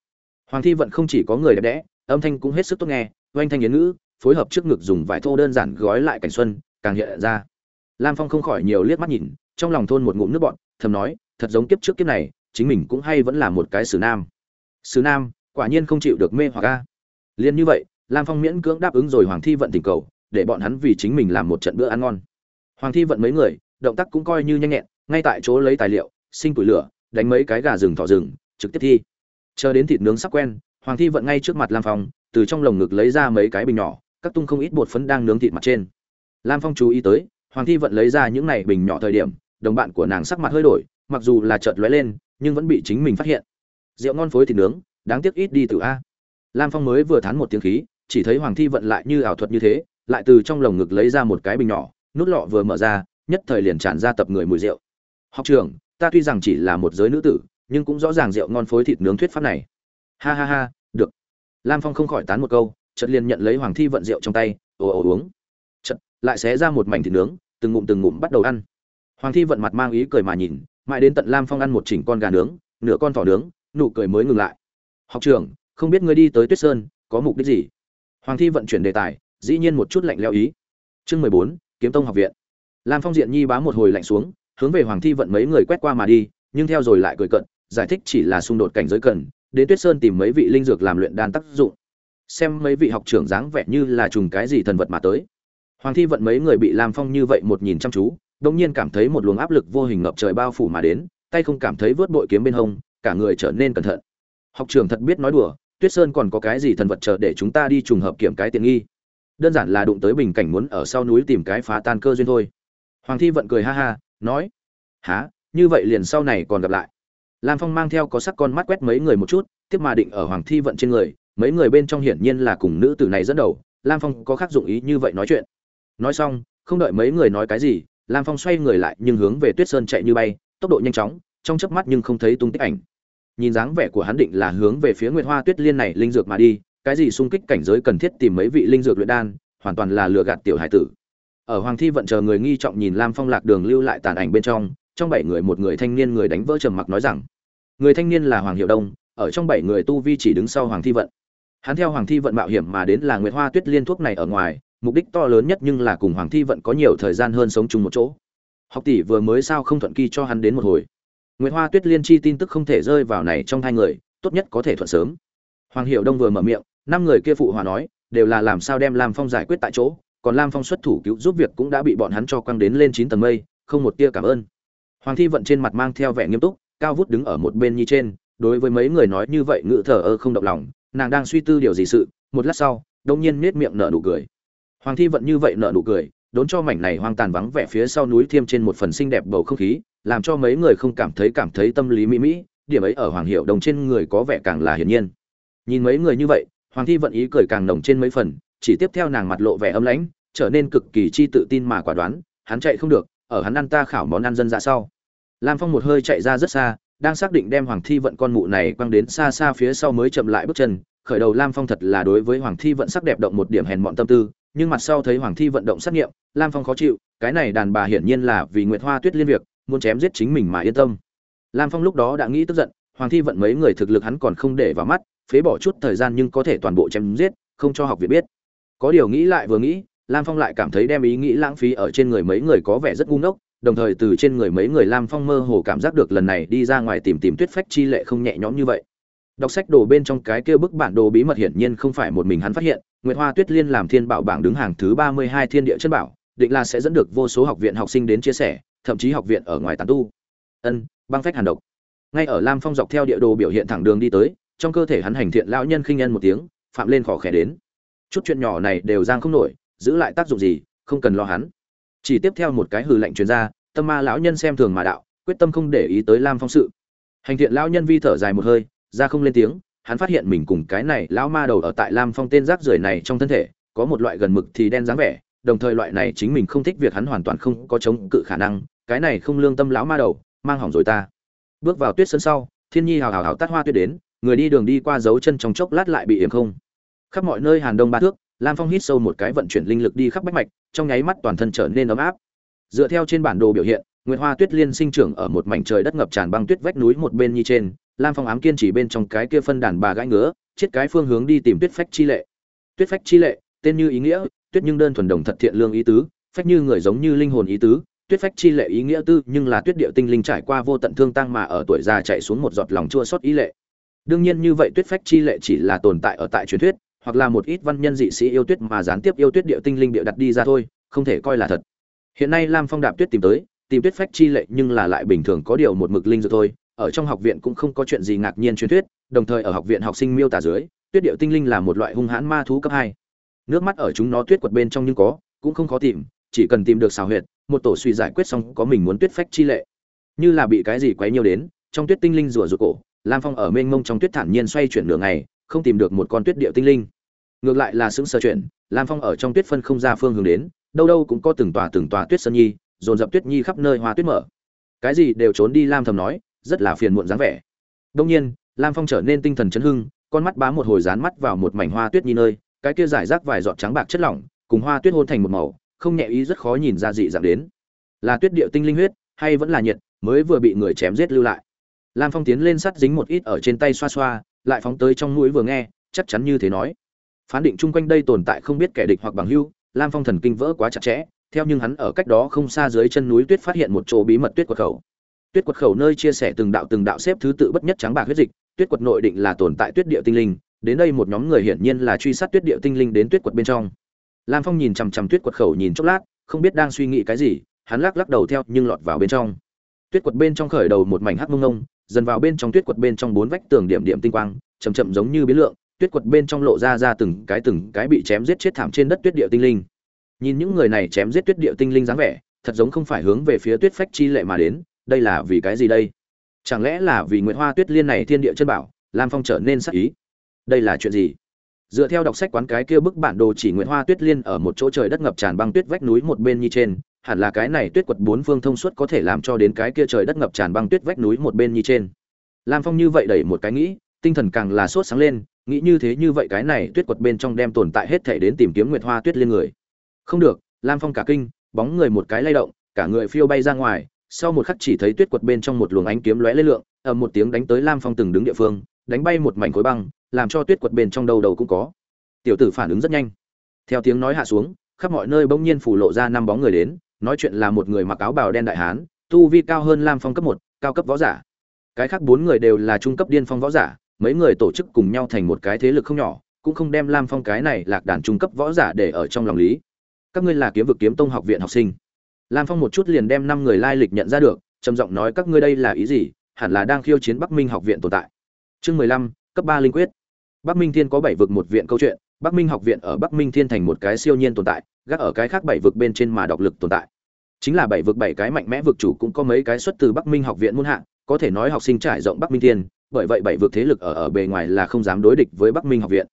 Hoàng thi vận không chỉ có người đẹp đẽ, âm thanh cũng hết sức tốt nghe, oanh thanh yến ngữ, phối hợp trước ngực dùng vải thô đơn giản gói lại cảnh xuân, càng hiện ra. Lam phong không khỏi nhiều liếc mắt nhìn, trong lòng thôn một ngụm nước bọn thầm nói, thật giống kiếp trước kiếp này, chính mình cũng hay vẫn là một cái sứ nam. Sứ nam quả nhiên không chịu được mê hoặc a. Liền như vậy, lam phong miễn cưỡng đáp ứng rồi hoàng thi vận tình cầu, để bọn hắn vì chính mình làm một trận bữa ăn ngon. Hoàng thi vận mấy người, động tác cũng coi như nhanh nhẹn, ngay tại chỗ lấy tài liệu, sinh củi lửa, đánh mấy cái gà rừng thỏ rừng, trực tiếp thi. Chờ đến thịt nướng sắc quen, hoàng thi vận ngay trước mặt lam phong, từ trong lồng ngực lấy ra mấy cái bình nhỏ, các tung không ít bột phấn đang nướng thịt mặt trên. Lam phong chú ý tới, hoàng thi vận lấy ra những này bình nhỏ thời điểm, đồng bạn của nàng sắc mặt hơi đổi, mặc dù là chợt lóe lên, nhưng vẫn bị chính mình phát hiện. Rượu ngon phối thịt nướng đáng tiếc ít đi từ a. Lam phong mới vừa thán một tiếng khí, chỉ thấy hoàng thi vận lại như ảo thuật như thế, lại từ trong lồng ngực lấy ra một cái bình nhỏ, nút lọ vừa mở ra, nhất thời liền tràn ra tập người mùi rượu. Học trường ta tuy rằng chỉ là một giới nữ tử, nhưng cũng rõ ràng rượu ngon phối thịt nướng thuyết pháp này. Ha ha ha, được. Lam phong không khỏi tán một câu, chợt liền nhận lấy hoàng thi vận rượu trong tay, ồ ồ, uống. Chợt, lại xé ra một mảnh thịt nướng, từng ngụm từng ngụm bắt đầu ăn. Hoàng thi vận mặt mang ý cười mà nhìn, mãi đến tận lam phong ăn một chỉnh con gà nướng, nửa con thỏ nướng, nụ cười mới ngừng lại học trưởng, không biết ngươi đi tới tuyết sơn, có mục đích gì? Hoàng thi vận chuyển đề tài, dĩ nhiên một chút lạnh leo ý. Chương mười bốn, kiếm tông học viện. Lam phong diện nhi bá một hồi lạnh xuống, hướng về hoàng thi vận mấy người quét qua mà đi, nhưng theo rồi lại cười cận, giải thích chỉ là xung đột cảnh giới cần, đến tuyết sơn tìm mấy vị linh dược làm luyện đan tác dụng. Xem mấy vị học trưởng dáng vẻ như là trùng cái gì thần vật mà tới. Hoàng thi vận mấy người bị lam phong như vậy một nhìn chăm chú đông nhiên cảm thấy một luồng áp lực vô hình ngập trời bao phủ mà đến, tay không cảm thấy vớt bội kiếm bên hông, cả người trở nên cẩn thận học trưởng thật biết nói đùa, tuyết sơn còn có cái gì thần vật chờ để chúng ta đi trùng hợp kiểm cái tiện nghi? Đơn giản là đụng tới bình cảnh muốn ở sau núi tìm cái phá tan cơ duyên thôi. Hoàng thi vận cười ha ha, nói há như vậy liền sau này còn gặp lại. Lam phong mang theo có sắc con mắt quét mấy người một chút, tiếp mà định ở hoàng thi vận trên người, mấy người bên trong hiển nhiên là cùng nữ tử này dẫn đầu, lam phong có khác dụng ý như vậy nói chuyện. Nói xong, không đợi mấy người nói cái gì, lam phong xoay người lại nhưng hướng về tuyết sơn chạy như bay, tốc độ nhanh chóng, trong chớp mắt nhưng không thấy tung tích ảnh nhìn dáng vẻ của hắn định là hướng về phía nguyệt hoa tuyết liên này linh dược mà đi, cái gì xung kích cảnh giới cần thiết tìm mấy vị linh dược luyện đan, hoàn toàn là lừa gạt tiểu hải tử. Ở hoàng thi vận chờ người nghi trọng nhìn lam phong lạc đường lưu lại tàn ảnh bên trong trong bảy người một người thanh niên người đánh vỡ trầm mặc nói rằng, người thanh niên là hoàng hiệu đông, ở trong bảy người tu vi chỉ đứng sau hoàng thi vận. Hắn theo hoàng thi vận mạo hiểm mà đến là nguyệt hoa tuyết liên thuốc này ở ngoài, mục đích to lớn nhất nhưng là cùng hoàng thi vận có nhiều thời gian hơn sống chung một chỗ. Học tỷ vừa mới sao không thuận kỳ cho hắn đến một hồi nguyệt hoa tuyết liên chi tin tức không thể rơi vào này trong hai người, tốt nhất có thể thuận sớm. Hoàng Hiểu đông vừa mở miệng, năm người kia phụ hòa nói, đều là làm sao đem lam phong giải quyết tại chỗ, còn lam phong xuất thủ cứu giúp việc cũng đã bị bọn hắn cho quăng đến lên chín tầng mây, không một tia cảm ơn. Hoàng thi vận trên mặt mang theo vẻ nghiêm túc, cao vút đứng ở một bên như trên, đối với mấy người nói như vậy ngự thở ơ không động lòng, nàng đang suy tư điều gì sự, một lát sau, đông nhiên nết miệng nở nụ cười. Hoàng thi vận như vậy nở nụ cười đốn cho mảnh này hoang tàn vắng vẻ phía sau núi thiêm trên một phần xinh đẹp bầu không khí, làm cho mấy người không cảm thấy cảm thấy tâm lý mỹ mỹ, điểm ấy ở hoàng hiệu đồng trên người có vẻ càng là hiển nhiên. Nhìn mấy người như vậy, hoàng thi vận ý cười càng nồng trên mấy phần, chỉ tiếp theo nàng mặt lộ vẻ âm lãnh, trở nên cực kỳ chi tự tin mà quả đoán, hắn chạy không được, ở hắn ăn ta khảo món ăn dân dạ sau. Lam phong một hơi chạy ra rất xa, đang xác định đem hoàng thi vận con mụ này quăng đến xa xa phía sau mới chậm lại bước chân, khởi đầu lam phong thật là đối với hoàng thi vận sắc đẹp động một điểm hèn mọn tâm tư nhưng mặt sau thấy hoàng thi vận động xét nghiệm, lam phong khó chịu, cái này đàn bà hiển nhiên là vì nguyệt hoa tuyết liên việc, muốn chém giết chính mình mà yên tâm. Lam phong lúc đó đã nghĩ tức giận, hoàng thi vận mấy người thực lực hắn còn không để vào mắt, phế bỏ chút thời gian nhưng có thể toàn bộ chém giết, không cho học viện biết. Có điều nghĩ lại vừa nghĩ, lam phong lại cảm thấy đem ý nghĩ lãng phí ở trên người mấy người có vẻ rất ngu ngốc, đồng thời từ trên người mấy người lam phong mơ hồ cảm giác được lần này đi ra ngoài tìm tìm tuyết phách chi lệ không nhẹ nhõm như vậy. Đọc sách đồ bên trong cái kia bức bản đồ bí mật hiển nhiên không phải một mình hắn phát hiện nguyệt hoa tuyết liên làm thiên bảo bảng đứng hàng thứ ba mươi hai thiên địa chân bảo, định là sẽ dẫn được vô số học viện học sinh đến chia sẻ, thậm chí học viện ở ngoài tán tu. Ân, băng phách hàn độc. Ngay ở lam phong dọc theo địa đồ biểu hiện thẳng đường đi tới, trong cơ thể hắn hành thiện lão nhân khinh nhân một tiếng, phạm lên khó khẽ đến. Chút chuyện nhỏ này đều giang không nổi, giữ lại tác dụng gì, không cần lo hắn. Chỉ tiếp theo một cái hừ lạnh truyền ra, tâm ma lão nhân xem thường mà đạo, quyết tâm không để ý tới lam phong sự. Hành thiện lão nhân vi thở dài một hơi, ra không lên tiếng hắn phát hiện mình cùng cái này lão ma đầu ở tại lam phong tên rác rưởi này trong thân thể, có một loại gần mực thì đen dáng vẻ, đồng thời loại này chính mình không thích việc hắn hoàn toàn không có chống cự khả năng, cái này không lương tâm lão ma đầu, mang hỏng rồi ta. Bước vào tuyết sân sau, thiên nhi hào hào hào tát hoa tuyết đến, người đi đường đi qua dấu chân trong chốc lát lại bị yểm không. Khắp mọi nơi hàn đông ba thước, lam phong hít sâu một cái vận chuyển linh lực đi khắp bách mạch, trong nháy mắt toàn thân trở nên ấm áp. Dựa theo trên bản đồ biểu hiện, nguyệt hoa tuyết liên sinh trưởng ở một mảnh trời đất ngập tràn băng tuyết vách núi một bên như trên lam phong ám kiên chỉ bên trong cái kia phân đàn bà gãi ngứa, chết cái phương hướng đi tìm tuyết phách chi lệ. Tuyết phách chi lệ, tên như ý nghĩa, tuyết nhưng đơn thuần đồng thật thiện lương ý tứ, phách như người giống như linh hồn ý tứ. Tuyết phách chi lệ ý nghĩa tư, nhưng là tuyết điệu tinh linh trải qua vô tận thương tăng mà ở tuổi già chạy xuống một giọt lòng chua xót ý lệ. Đương nhiên như vậy tuyết phách chi lệ chỉ là tồn tại ở tại truyền thuyết, hoặc là một ít văn nhân dị sĩ yêu tuyết mà gián tiếp yêu tuyết điệu tinh linh điệu đặt đi ra thôi, không thể coi là thật. Hiện nay lam phong đạp tuyết tìm tới, tìm tuyết phách chi lệ nhưng là lại bình thường có điều một mực linh rồi thôi ở trong học viện cũng không có chuyện gì ngạc nhiên truyền thuyết, đồng thời ở học viện học sinh miêu tả dưới, tuyết điệu tinh linh là một loại hung hãn ma thú cấp hai. Nước mắt ở chúng nó tuyết quật bên trong nhưng có, cũng không khó tìm, chỉ cần tìm được xào huyệt, một tổ suy giải quyết xong có mình muốn tuyết phách chi lệ. Như là bị cái gì quấy nhiều đến, trong tuyết tinh linh rùa rụt cổ, lam phong ở mênh mông trong tuyết thản nhiên xoay chuyển nửa ngày, không tìm được một con tuyết điệu tinh linh. Ngược lại là sững sờ chuyển lam phong ở trong tuyết phân không ra phương hướng đến, đâu đâu cũng có từng tòa từng tòa tuyết sơn nhi, dồn dập tuyết nhi khắp nơi hoa tuyết mở. Cái gì đều trốn đi lam thầm nói rất là phiền muộn dáng vẻ. Đông nhiên, lam phong trở nên tinh thần chấn hưng, con mắt bám một hồi dán mắt vào một mảnh hoa tuyết nhi nơi cái kia giải rác vài giọt trắng bạc chất lỏng, cùng hoa tuyết hôn thành một màu, không nhẹ ý rất khó nhìn ra dị dạng đến. Là tuyết điệu tinh linh huyết, hay vẫn là nhiệt, mới vừa bị người chém giết lưu lại. Lam phong tiến lên sắt dính một ít ở trên tay xoa xoa, lại phóng tới trong mũi vừa nghe, chắc chắn như thế nói. Phán định chung quanh đây tồn tại không biết kẻ địch hoặc bằng hưu, lam phong thần kinh vỡ quá chặt chẽ, theo nhưng hắn ở cách đó không xa dưới chân núi tuyết phát hiện một chỗ bí mật tuyết quật khẩu tuyết quật khẩu nơi chia sẻ từng đạo từng đạo xếp thứ tự bất nhất trắng bạc huyết dịch, tuyết quật nội định là tồn tại tuyết địa tinh linh, đến đây một nhóm người hiển nhiên là truy sát tuyết địa tinh linh đến tuyết quật bên trong. Lam phong nhìn chằm chằm tuyết quật khẩu nhìn chốc lát, không biết đang suy nghĩ cái gì, hắn lắc lắc đầu theo nhưng lọt vào bên trong. Tuyết quật bên trong khởi đầu một mảnh hắc mông ngông, dần vào bên trong tuyết quật bên trong bốn vách tường điểm điểm tinh quang chầm chậm giống như biến lượng, tuyết quật bên trong lộ ra ra từng cái từng cái bị chém giết chết thảm trên đất tuyết địa tinh linh. Nhìn những người này chém giết tuyết địa tinh linh dáng vẻ, thật giống không phải hướng về phía tuyết phách chi lệ mà đến đây là vì cái gì đây? Chẳng lẽ là vì nguyễn hoa tuyết liên này thiên địa chân bảo, lam phong trở nên sắc ý? Đây là chuyện gì? Dựa theo đọc sách quán cái kia bức bản đồ chỉ nguyễn hoa tuyết liên ở một chỗ trời đất ngập tràn băng tuyết vách núi một bên như trên, hẳn là cái này tuyết quật bốn phương thông suốt có thể làm cho đến cái kia trời đất ngập tràn băng tuyết vách núi một bên như trên. Lam phong như vậy đẩy một cái nghĩ, tinh thần càng là sốt sáng lên, nghĩ như thế như vậy cái này tuyết quật bên trong đem tồn tại hết thể đến tìm kiếm nguyệt hoa tuyết liên người. Không được, lam phong cả kinh, bóng người một cái lay động, cả người phiêu bay ra ngoài sau một khắc chỉ thấy tuyết quật bên trong một luồng ánh kiếm lóe lên lượng, ầm một tiếng đánh tới lam phong từng đứng địa phương, đánh bay một mảnh khối băng, làm cho tuyết quật bên trong đầu đầu cũng có. Tiểu tử phản ứng rất nhanh. Theo tiếng nói hạ xuống, khắp mọi nơi bỗng nhiên phủ lộ ra năm bóng người đến, nói chuyện là một người mặc áo bào đen đại hán, tu vi cao hơn lam phong cấp một, cao cấp võ giả. Cái khác bốn người đều là trung cấp điên phong võ giả, mấy người tổ chức cùng nhau thành một cái thế lực không nhỏ, cũng không đem lam phong cái này lạc đàn trung cấp võ giả để ở trong lòng lý. Các ngươi là kiếm vực kiếm tông học viện học sinh lam phong một chút liền đem năm người lai lịch nhận ra được, trầm giọng nói, các ngươi đây là ý gì? Hẳn là đang khiêu chiến bắc minh học viện tồn tại. Chương mười lăm, cấp ba linh quyết. Bắc minh thiên có bảy vực một viện câu chuyện, bắc minh học viện ở bắc minh thiên thành một cái siêu nhiên tồn tại, gác ở cái khác bảy vực bên trên mà độc lực tồn tại. Chính là bảy vực bảy cái mạnh mẽ vực chủ cũng có mấy cái xuất từ bắc minh học viện muôn hạng, có thể nói học sinh trải rộng bắc minh thiên, bởi vậy bảy vực thế lực ở ở bề ngoài là không dám đối địch với bắc minh học viện.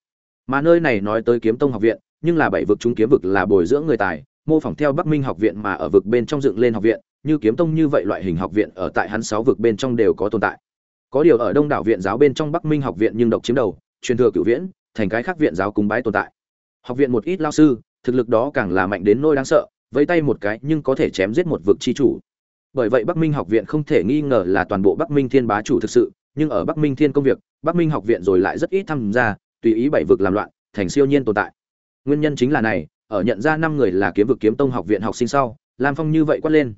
Mà nơi này nói tới kiếm tông học viện, nhưng là bảy vực chúng kiếm vực là bồi dưỡng người tài mô phỏng theo bắc minh học viện mà ở vực bên trong dựng lên học viện, như kiếm tông như vậy loại hình học viện ở tại hắn sáu vực bên trong đều có tồn tại. Có điều ở đông đảo viện giáo bên trong bắc minh học viện nhưng độc chiếm đầu, truyền thừa cửu viễn, thành cái khác viện giáo cúng bái tồn tại. Học viện một ít lao sư, thực lực đó càng là mạnh đến nỗi đáng sợ, vẫy tay một cái nhưng có thể chém giết một vực chi chủ. Bởi vậy bắc minh học viện không thể nghi ngờ là toàn bộ bắc minh thiên bá chủ thực sự, nhưng ở bắc minh thiên công việc, bắc minh học viện rồi lại rất ít tham gia, tùy ý bảy vực làm loạn, thành siêu nhiên tồn tại. Nguyên nhân chính là này ở nhận ra năm người là kiếm vực kiếm tông học viện học sinh sau, lam phong như vậy quát lên.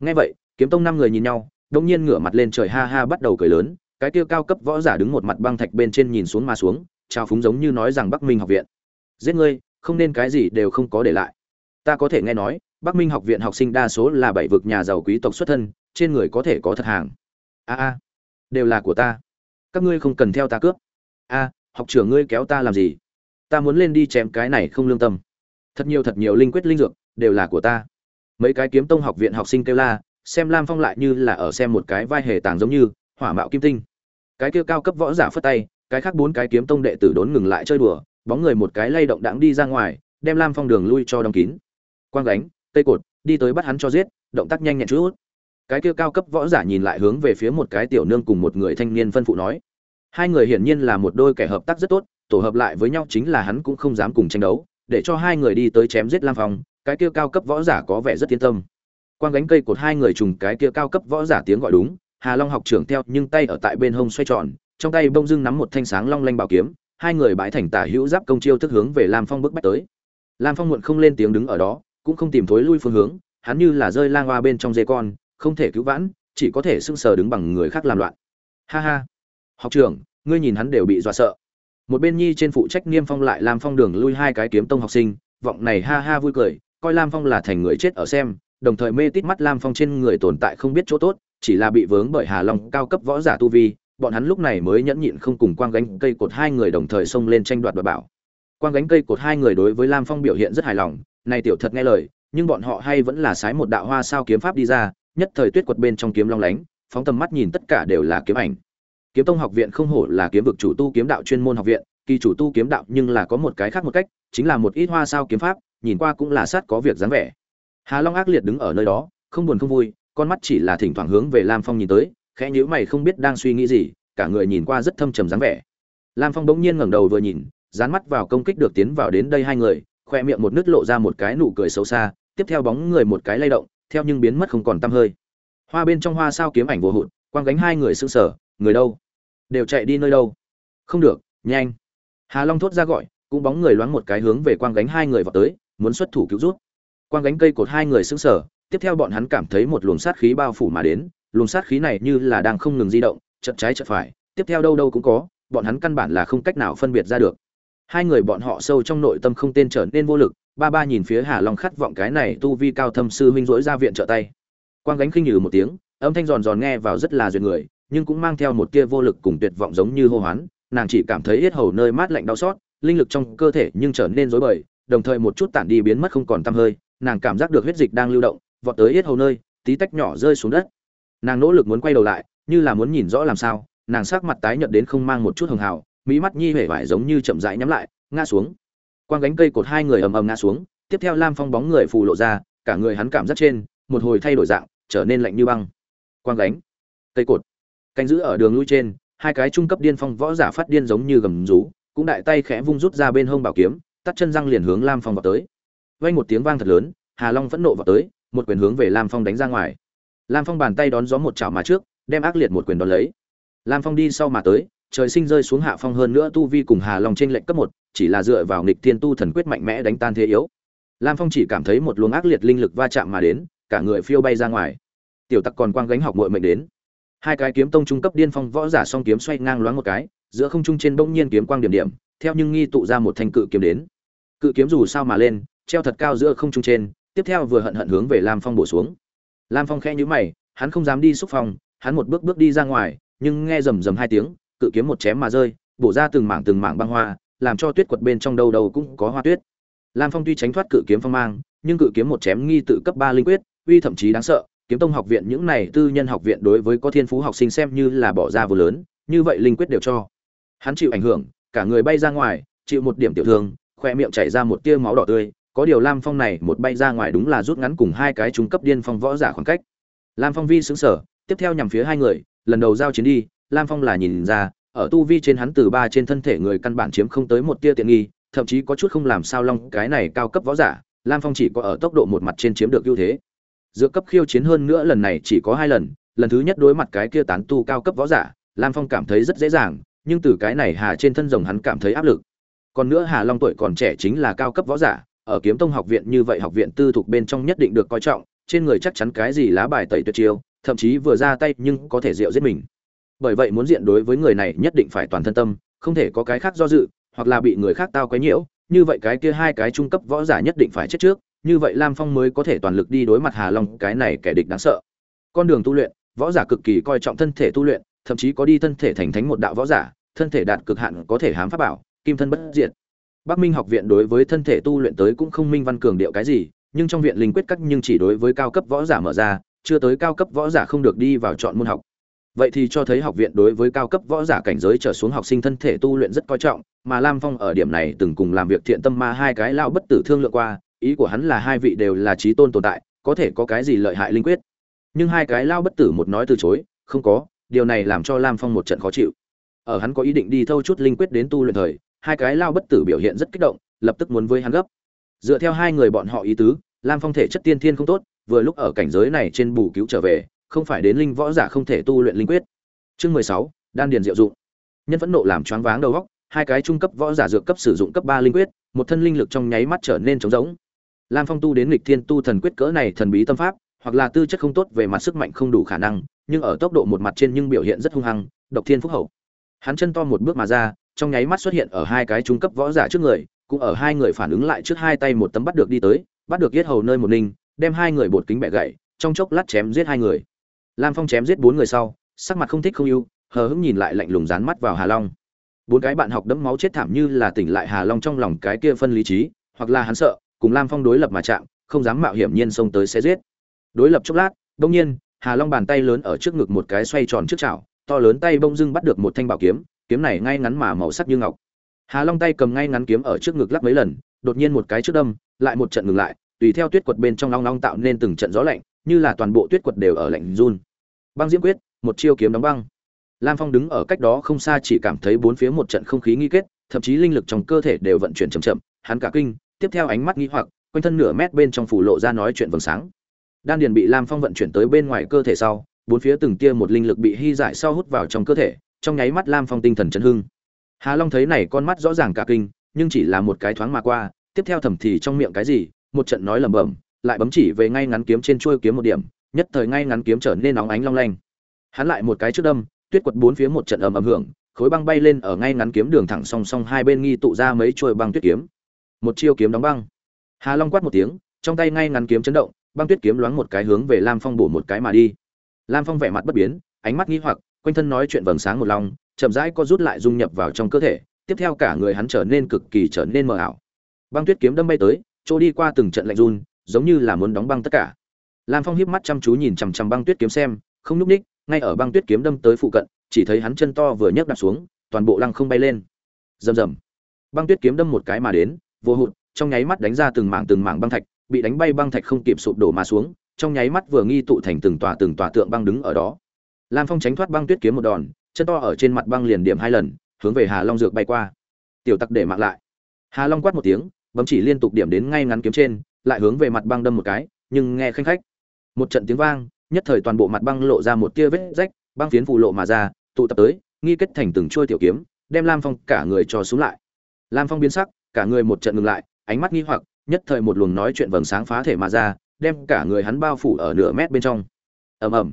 Nghe vậy, kiếm tông năm người nhìn nhau đông nhiên ngửa mặt lên trời ha ha bắt đầu cười lớn, cái kia cao cấp võ giả đứng một mặt băng thạch bên trên nhìn xuống mà xuống trao phúng giống như nói rằng bắc minh học viện. Giết ngươi, không nên cái gì đều không có để lại. Ta có thể nghe nói, bắc minh học viện học sinh đa số là bảy vực nhà giàu quý tộc xuất thân, trên người có thể có thật hàng. A a, đều là của ta. Các ngươi không cần theo ta cướp. A, học trưởng ngươi kéo ta làm gì? Ta muốn lên đi chém cái này không lương tâm thật nhiều thật nhiều linh quyết linh dược, đều là của ta. Mấy cái kiếm tông học viện học sinh kêu la, xem lam phong lại như là ở xem một cái vai hề tàng giống như, hỏa mạo kim tinh. Cái kia cao cấp võ giả phất tay, cái khác bốn cái kiếm tông đệ tử đốn ngừng lại chơi đùa, bóng người một cái lay động đãng đi ra ngoài, đem lam phong đường lui cho đóng kín. Quang gánh, cây cột, đi tới bắt hắn cho giết, động tác nhanh nhẹn chút. Cái kia cao cấp võ giả nhìn lại hướng về phía một cái tiểu nương cùng một người thanh niên phân phụ nói. Hai người hiển nhiên là một đôi kẻ hợp tác rất tốt, tổ hợp lại với nhau chính là hắn cũng không dám cùng tranh đấu để cho hai người đi tới chém giết lam phong, cái kia cao cấp võ giả có vẻ rất yên tâm. Quang gánh cây cột hai người trùng cái kia cao cấp võ giả tiếng gọi đúng, hà long học trưởng theo, nhưng tay ở tại bên hông xoay tròn, trong tay bông dưng nắm một thanh sáng long lanh bảo kiếm, hai người bãi thành tả hữu giáp công chiêu thức hướng về lam phong bước bách tới. Lam phong muộn không lên tiếng đứng ở đó, cũng không tìm thối lui phương hướng, hắn như là rơi lang hoa bên trong dê con, không thể cứu vãn, chỉ có thể sưng sờ đứng bằng người khác làm loạn. Ha ha. Học trưởng, ngươi nhìn hắn đều bị dọa sợ một bên nhi trên phụ trách niêm phong lại lam phong đường lui hai cái kiếm tông học sinh, vọng này ha ha vui cười, coi lam phong là thành người chết ở xem, đồng thời mê tít mắt lam phong trên người tồn tại không biết chỗ tốt, chỉ là bị vướng bởi hà long cao cấp võ giả tu vi, bọn hắn lúc này mới nhẫn nhịn không cùng quang gánh cây cột hai người đồng thời xông lên tranh đoạt đoạt bảo. Quang gánh cây cột hai người đối với lam phong biểu hiện rất hài lòng, này tiểu thật nghe lời, nhưng bọn họ hay vẫn là sái một đạo hoa sao kiếm pháp đi ra, nhất thời tuyết quật bên trong kiếm long lánh, phóng tầm mắt nhìn tất cả đều là kiếm ảnh kiếm tông học viện không hổ là kiếm vực chủ tu kiếm đạo chuyên môn học viện, kỳ chủ tu kiếm đạo nhưng là có một cái khác một cách, chính là một ít hoa sao kiếm pháp, nhìn qua cũng là sát có việc dáng vẻ. Hà long ác liệt đứng ở nơi đó, không buồn không vui, con mắt chỉ là thỉnh thoảng hướng về lam phong nhìn tới, khẽ nhíu mày không biết đang suy nghĩ gì, cả người nhìn qua rất thâm trầm dáng vẻ. Lam phong bỗng nhiên ngẩng đầu vừa nhìn, dán mắt vào công kích được tiến vào đến đây hai người, khoe miệng một nứt lộ ra một cái nụ cười xấu xa, tiếp theo bóng người một cái lay động, theo nhưng biến mất không còn tăm hơi. Hoa bên trong hoa sao kiếm ảnh vô hụt, quang gánh hai người sững sờ, người đâu? Đều chạy đi nơi đâu? Không được, nhanh. Hà long thốt ra gọi, cũng bóng người loáng một cái hướng về quang gánh hai người vào tới, muốn xuất thủ cứu rút. Quang gánh cây cột hai người xứng sở tiếp theo bọn hắn cảm thấy một luồng sát khí bao phủ mà đến, luồng sát khí này như là đang không ngừng di động, chật trái chật phải, tiếp theo đâu đâu cũng có, bọn hắn căn bản là không cách nào phân biệt ra được. Hai người bọn họ sâu trong nội tâm không tên trở nên vô lực, ba ba nhìn phía hà long khát vọng cái này tu vi cao thâm sư huynh rỗi ra viện trợ tay. Quang gánh khinh nhừ một tiếng, âm thanh giòn giòn nghe vào rất là duyệt người nhưng cũng mang theo một tia vô lực cùng tuyệt vọng giống như hô hoán, nàng chỉ cảm thấy yết hầu nơi mát lạnh đau xót, linh lực trong cơ thể nhưng trở nên rối bời, đồng thời một chút tản đi biến mất không còn tăm hơi, nàng cảm giác được huyết dịch đang lưu động, vọt tới yết hầu nơi, tí tách nhỏ rơi xuống đất. Nàng nỗ lực muốn quay đầu lại, như là muốn nhìn rõ làm sao, nàng sắc mặt tái nhợt đến không mang một chút hường hào, mỹ mắt nhi hể vải giống như chậm rãi nhắm lại, ngã xuống. Quang gánh cây cột hai người ầm ầm ngã xuống, tiếp theo lam phong bóng người phù lộ ra, cả người hắn cảm giác trên, một hồi thay đổi dạng, trở nên lạnh như băng. Quang gánh cây cột canh giữ ở đường lui trên, hai cái trung cấp điên phong võ giả phát điên giống như gầm rú, cũng đại tay khẽ vung rút ra bên hông bảo kiếm, tắt chân răng liền hướng lam phong vào tới. Vang một tiếng vang thật lớn, hà long phẫn nộ vào tới, một quyền hướng về lam phong đánh ra ngoài. Lam phong bàn tay đón gió một chảo mà trước, đem ác liệt một quyền đón lấy. Lam phong đi sau mà tới, trời sinh rơi xuống hạ phong hơn nữa tu vi cùng hà long trên lệnh cấp một, chỉ là dựa vào nghịch thiên tu thần quyết mạnh mẽ đánh tan thế yếu. Lam phong chỉ cảm thấy một luồng ác liệt linh lực va chạm mà đến, cả người phiêu bay ra ngoài. Tiểu tặc còn quang gánh học muội mệnh đến hai cái kiếm tông trung cấp điên phong võ giả song kiếm xoay ngang loáng một cái, giữa không trung trên bỗng nhiên kiếm quang điểm điểm, theo nhưng nghi tụ ra một thanh cự kiếm đến. Cự kiếm dù sao mà lên, treo thật cao giữa không trung trên, tiếp theo vừa hận hận hướng về lam phong bổ xuống. Lam phong khẽ nhíu mày, hắn không dám đi xúc phong, hắn một bước bước đi ra ngoài, nhưng nghe rầm rầm hai tiếng, cự kiếm một chém mà rơi, bổ ra từng mảng từng mảng băng hoa, làm cho tuyết quật bên trong đầu đầu cũng có hoa tuyết. Lam phong tuy tránh thoát cự kiếm phong mang, nhưng cự kiếm một chém nghi tự cấp ba linh quyết, uy thậm chí đáng sợ kiếm tông học viện những này tư nhân học viện đối với có thiên phú học sinh xem như là bỏ ra vừa lớn, như vậy linh quyết đều cho. Hắn chịu ảnh hưởng, cả người bay ra ngoài, chịu một điểm tiểu thương, khoe miệng chảy ra một tia máu đỏ tươi, có điều lam phong này một bay ra ngoài đúng là rút ngắn cùng hai cái trung cấp điên phong võ giả khoảng cách. Lam phong vi xứng sở tiếp theo nhằm phía hai người, lần đầu giao chiến đi, lam phong là nhìn ra, ở tu vi trên hắn từ ba trên thân thể người căn bản chiếm không tới một tia tiện nghi, thậm chí có chút không làm sao long cái này cao cấp võ giả, lam phong chỉ có ở tốc độ một mặt trên chiếm được ưu thế dựa cấp khiêu chiến hơn nữa lần này chỉ có hai lần lần thứ nhất đối mặt cái kia tán tu cao cấp võ giả, lam phong cảm thấy rất dễ dàng, nhưng từ cái này hà trên thân rồng hắn cảm thấy áp lực. Còn nữa hà long tuổi còn trẻ chính là cao cấp võ giả, ở kiếm tông học viện như vậy học viện tư thục bên trong nhất định được coi trọng, trên người chắc chắn cái gì lá bài tẩy tuyệt chiêu, thậm chí vừa ra tay nhưng có thể rượu giết mình. Bởi vậy muốn diện đối với người này nhất định phải toàn thân tâm, không thể có cái khác do dự, hoặc là bị người khác tao quấy nhiễu, như vậy cái kia hai cái trung cấp võ giả nhất định phải chết trước như vậy lam phong mới có thể toàn lực đi đối mặt hà long, cái này kẻ địch đáng sợ. Con đường tu luyện, võ giả cực kỳ coi trọng thân thể tu luyện, thậm chí có đi thân thể thành thánh một đạo võ giả, thân thể đạt cực hạn có thể hám pháp bảo, kim thân bất diệt. Bắc minh học viện đối với thân thể tu luyện tới cũng không minh văn cường điệu cái gì, nhưng trong viện linh quyết cắt nhưng chỉ đối với cao cấp võ giả mở ra, chưa tới cao cấp võ giả không được đi vào chọn môn học. Vậy thì cho thấy học viện đối với cao cấp võ giả cảnh giới trở xuống học sinh thân thể tu luyện rất coi trọng, mà lam phong ở điểm này từng cùng làm việc thiện tâm ma hai cái lao bất tử thương lượng qua ý của hắn là hai vị đều là trí tôn tồn tại, có thể có cái gì lợi hại linh quyết. Nhưng hai cái lao bất tử một nói từ chối, không có, điều này làm cho lam phong một trận khó chịu. Ở hắn có ý định đi thâu chút linh quyết đến tu luyện thời, hai cái lao bất tử biểu hiện rất kích động, lập tức muốn với hắn gấp. Dựa theo hai người bọn họ ý tứ, lam phong thể chất tiên thiên không tốt, vừa lúc ở cảnh giới này trên bù cứu trở về, không phải đến linh võ giả không thể tu luyện linh quyết. Chương mười sáu, đan điền diệu dụng. Nhân phẫn nộ làm choáng váng đầu góc hai cái trung cấp võ giả dược cấp sử dụng cấp ba linh quyết, một thân linh lực trong nháy mắt trở nên trống rỗng lam phong tu đến nghịch thiên tu thần quyết cỡ này thần bí tâm pháp, hoặc là tư chất không tốt về mặt sức mạnh không đủ khả năng, nhưng ở tốc độ một mặt trên nhưng biểu hiện rất hung hăng, độc thiên phúc hậu. Hắn chân to một bước mà ra, trong nháy mắt xuất hiện ở hai cái trung cấp võ giả trước người, cũng ở hai người phản ứng lại trước hai tay một tấm bắt được đi tới, bắt được yết hầu nơi một ninh đem hai người bột kính bẻ gãy, trong chốc lát chém giết hai người. Lam phong chém giết bốn người sau, sắc mặt không thích không yêu hờ hững nhìn lại lạnh lùng dán mắt vào hà long. Bốn cái bạn học đẫm máu chết thảm như là tỉnh lại hà long trong lòng cái kia phân lý trí, hoặc là hắn sợ cùng lam phong đối lập mà chạm, không dám mạo hiểm nhiên xông tới sẽ giết. Đối lập chốc lát, đột nhiên, hà long bàn tay lớn ở trước ngực một cái xoay tròn trước chảo, to lớn tay bông dưng bắt được một thanh bảo kiếm kiếm này ngay ngắn mà màu sắc như ngọc. Hà long tay cầm ngay ngắn kiếm ở trước ngực lắc mấy lần, đột nhiên một cái trước đâm, lại một trận ngừng lại, tùy theo tuyết quật bên trong long long tạo nên từng trận gió lạnh, như là toàn bộ tuyết quật đều ở lạnh run. Băng diễm quyết, một chiêu kiếm đóng băng. Lam phong đứng ở cách đó không xa chỉ cảm thấy bốn phía một trận không khí nghi kết, thậm chí linh lực trong cơ thể đều vận chuyển chậm chậm, hắn cả kinh tiếp theo ánh mắt nghi hoặc, quanh thân nửa mét bên trong phủ lộ ra nói chuyện vầng sáng. Đan điền bị lam phong vận chuyển tới bên ngoài cơ thể sau, bốn phía từng tia một linh lực bị hy giải sau hút vào trong cơ thể, trong nháy mắt lam phong tinh thần chấn hưng. Hà long thấy này con mắt rõ ràng cả kinh, nhưng chỉ là một cái thoáng mà qua, tiếp theo thầm thì trong miệng cái gì, một trận nói lẩm bẩm, lại bấm chỉ về ngay ngắn kiếm trên chuôi kiếm một điểm, nhất thời ngay ngắn kiếm trở nên nóng ánh long lanh. Hắn lại một cái trước đâm, tuyết quật bốn phía một trận ầm ầm hưởng, khối băng bay lên ở ngay ngắn kiếm đường thẳng song song hai bên nghi tụ ra mấy chuôi băng tuyết kiếm một chiêu kiếm đóng băng. Hà long quát một tiếng, trong tay ngay ngắn kiếm chấn động, băng tuyết kiếm loáng một cái hướng về lam phong bổ một cái mà đi. Lam phong vẻ mặt bất biến, ánh mắt nghi hoặc, quanh thân nói chuyện vầng sáng một lòng, chậm rãi co rút lại dung nhập vào trong cơ thể, tiếp theo cả người hắn trở nên cực kỳ trở nên mờ ảo. Băng tuyết kiếm đâm bay tới, chỗ đi qua từng trận lạnh run, giống như là muốn đóng băng tất cả. Lam phong hiếp mắt chăm chú nhìn chằm chằm băng tuyết kiếm xem, không nhúc ních, ngay ở băng tuyết kiếm đâm tới phụ cận, chỉ thấy hắn chân to vừa nhấc đặt xuống, toàn bộ lăng không bay lên. Rầm rầm. Băng tuyết kiếm đâm một cái mà đến vô hụt, trong nháy mắt đánh ra từng mảng từng mảng băng thạch, bị đánh bay băng thạch không kịp sụp đổ mà xuống, trong nháy mắt vừa nghi tụ thành từng tòa từng tòa tượng băng đứng ở đó. Lam phong tránh thoát băng tuyết kiếm một đòn, chân to ở trên mặt băng liền điểm hai lần, hướng về hà long dược bay qua. Tiểu tặc để mạng lại. Hà long quát một tiếng, bấm chỉ liên tục điểm đến ngay ngắn kiếm trên, lại hướng về mặt băng đâm một cái, nhưng nghe khanh khách. Một trận tiếng vang, nhất thời toàn bộ mặt băng lộ ra một tia vết rách, băng phiến phù lộ mà ra, tụ tập tới, nghi kết thành từng chuôi tiểu kiếm, đem lam phong cả người cho xuống lại. Lam phong biến sắc cả người một trận ngừng lại, ánh mắt nghi hoặc, nhất thời một luồng nói chuyện vầng sáng phá thể mà ra, đem cả người hắn bao phủ ở nửa mét bên trong. Ầm ầm.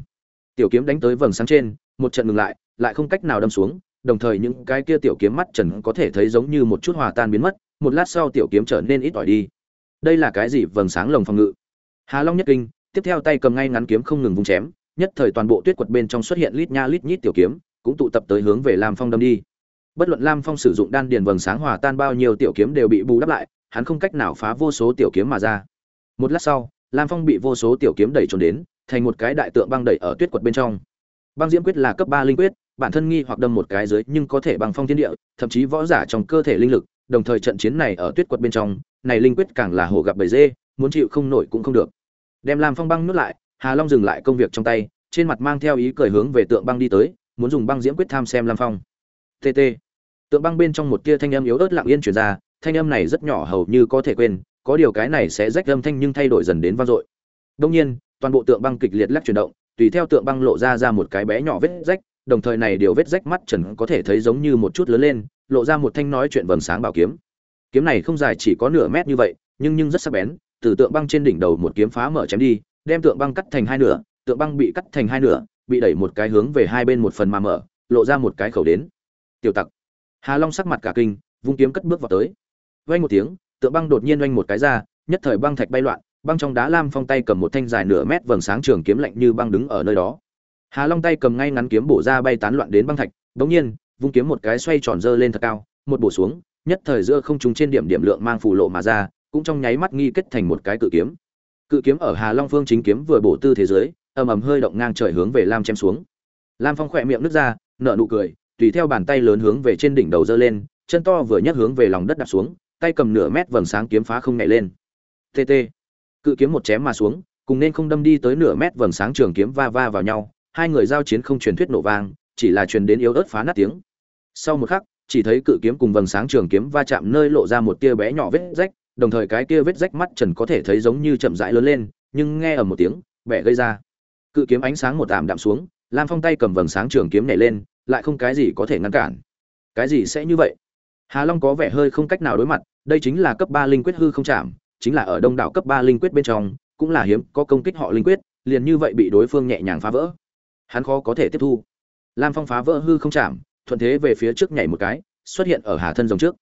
Tiểu kiếm đánh tới vầng sáng trên, một trận ngừng lại lại không cách nào đâm xuống, đồng thời những cái kia tiểu kiếm mắt trần có thể thấy giống như một chút hòa tan biến mất, một lát sau tiểu kiếm trở nên ít ỏi đi. Đây là cái gì? Vầng sáng lồng phòng ngự. Hà long nhất kinh, tiếp theo tay cầm ngay ngắn kiếm không ngừng vung chém, nhất thời toàn bộ tuyết quật bên trong xuất hiện lít nha lít nhít tiểu kiếm, cũng tụ tập tới hướng về lam phong đâm đi bất luận lam phong sử dụng đan điền vầng sáng hòa tan bao nhiêu tiểu kiếm đều bị bù đắp lại, hắn không cách nào phá vô số tiểu kiếm mà ra. Một lát sau, lam phong bị vô số tiểu kiếm đẩy trốn đến, thành một cái đại tượng băng đẩy ở tuyết quật bên trong. Băng diễm quyết là cấp ba linh quyết, bản thân nghi hoặc đâm một cái dưới nhưng có thể bằng phong thiên địa, thậm chí võ giả trong cơ thể linh lực, đồng thời trận chiến này ở tuyết quật bên trong, này linh quyết càng là hổ gặp bầy dê, muốn chịu không nổi cũng không được. Đem lam phong băng nuốt lại, hà long dừng lại công việc trong tay, trên mặt mang theo ý cười hướng về tượng băng đi tới, muốn dùng băng diễm quyết tham xem lam phong. Tt tượng băng bên trong một tia thanh âm yếu ớt lặng yên truyền ra, thanh âm này rất nhỏ hầu như có thể quên, có điều cái này sẽ rách âm thanh nhưng thay đổi dần đến vang dội. Đông nhiên, toàn bộ tượng băng kịch liệt lắc chuyển động, tùy theo tượng băng lộ ra ra một cái bé nhỏ vết rách, đồng thời này điều vết rách mắt trần có thể thấy giống như một chút lớn lên, lộ ra một thanh nói chuyện vầng sáng bảo kiếm. Kiếm này không dài chỉ có nửa mét như vậy, nhưng nhưng rất sắc bén, từ tượng băng trên đỉnh đầu một kiếm phá mở chém đi, đem tượng băng cắt thành hai nửa, tượng băng bị cắt thành hai nửa, bị đẩy một cái hướng về hai bên một phần mà mở, lộ ra một cái khẩu đến. Tiểu tặc hà long sắc mặt cả kinh, vung kiếm cất bước vào tới. Vang một tiếng, tượng băng đột nhiên oanh một cái ra, nhất thời băng thạch bay loạn, băng trong đá lam phong tay cầm một thanh dài nửa mét vầng sáng trường kiếm lạnh như băng đứng ở nơi đó. Hà long tay cầm ngay ngắn kiếm bổ ra bay tán loạn đến băng thạch bỗng nhiên, vung kiếm một cái xoay tròn dơ lên thật cao, một bổ xuống, nhất thời giữa không trung trên điểm điểm lượng mang phù lộ mà ra, cũng trong nháy mắt nghi kết thành một cái cự kiếm. Cự kiếm ở hà long phương chính kiếm vừa bổ tư thế giới, ầm ầm hơi động ngang trời hướng về lam chém xuống. Lam phong khỏe miệng nứt ra, nở nụ cười tùy theo bàn tay lớn hướng về trên đỉnh đầu giơ lên, chân to vừa nhấc hướng về lòng đất đạp xuống, tay cầm nửa mét vầng sáng kiếm phá không nhảy lên. Tt cự kiếm một chém mà xuống, cùng nên không đâm đi tới nửa mét vầng sáng trường kiếm va va vào nhau, hai người giao chiến không truyền thuyết nổ vang, chỉ là truyền đến yếu ớt phá nát tiếng. Sau một khắc, chỉ thấy cự kiếm cùng vầng sáng trường kiếm va chạm nơi lộ ra một tia bé nhỏ vết rách, đồng thời cái kia vết rách mắt trần có thể thấy giống như chậm rãi lớn lên, nhưng nghe ở một tiếng, bẻ gây ra. Cự kiếm ánh sáng một ảm đạm xuống, lam phong tay cầm vầng sáng trường kiếm nhảy lên lại không cái gì có thể ngăn cản. Cái gì sẽ như vậy? Hà long có vẻ hơi không cách nào đối mặt, đây chính là cấp ba linh quyết hư không chạm, chính là ở đông đảo cấp ba linh quyết bên trong, cũng là hiếm có công kích họ linh quyết, liền như vậy bị đối phương nhẹ nhàng phá vỡ. Hắn khó có thể tiếp thu. Lam phong phá vỡ hư không chạm, thuận thế về phía trước nhảy một cái, xuất hiện ở hà thân rồng trước.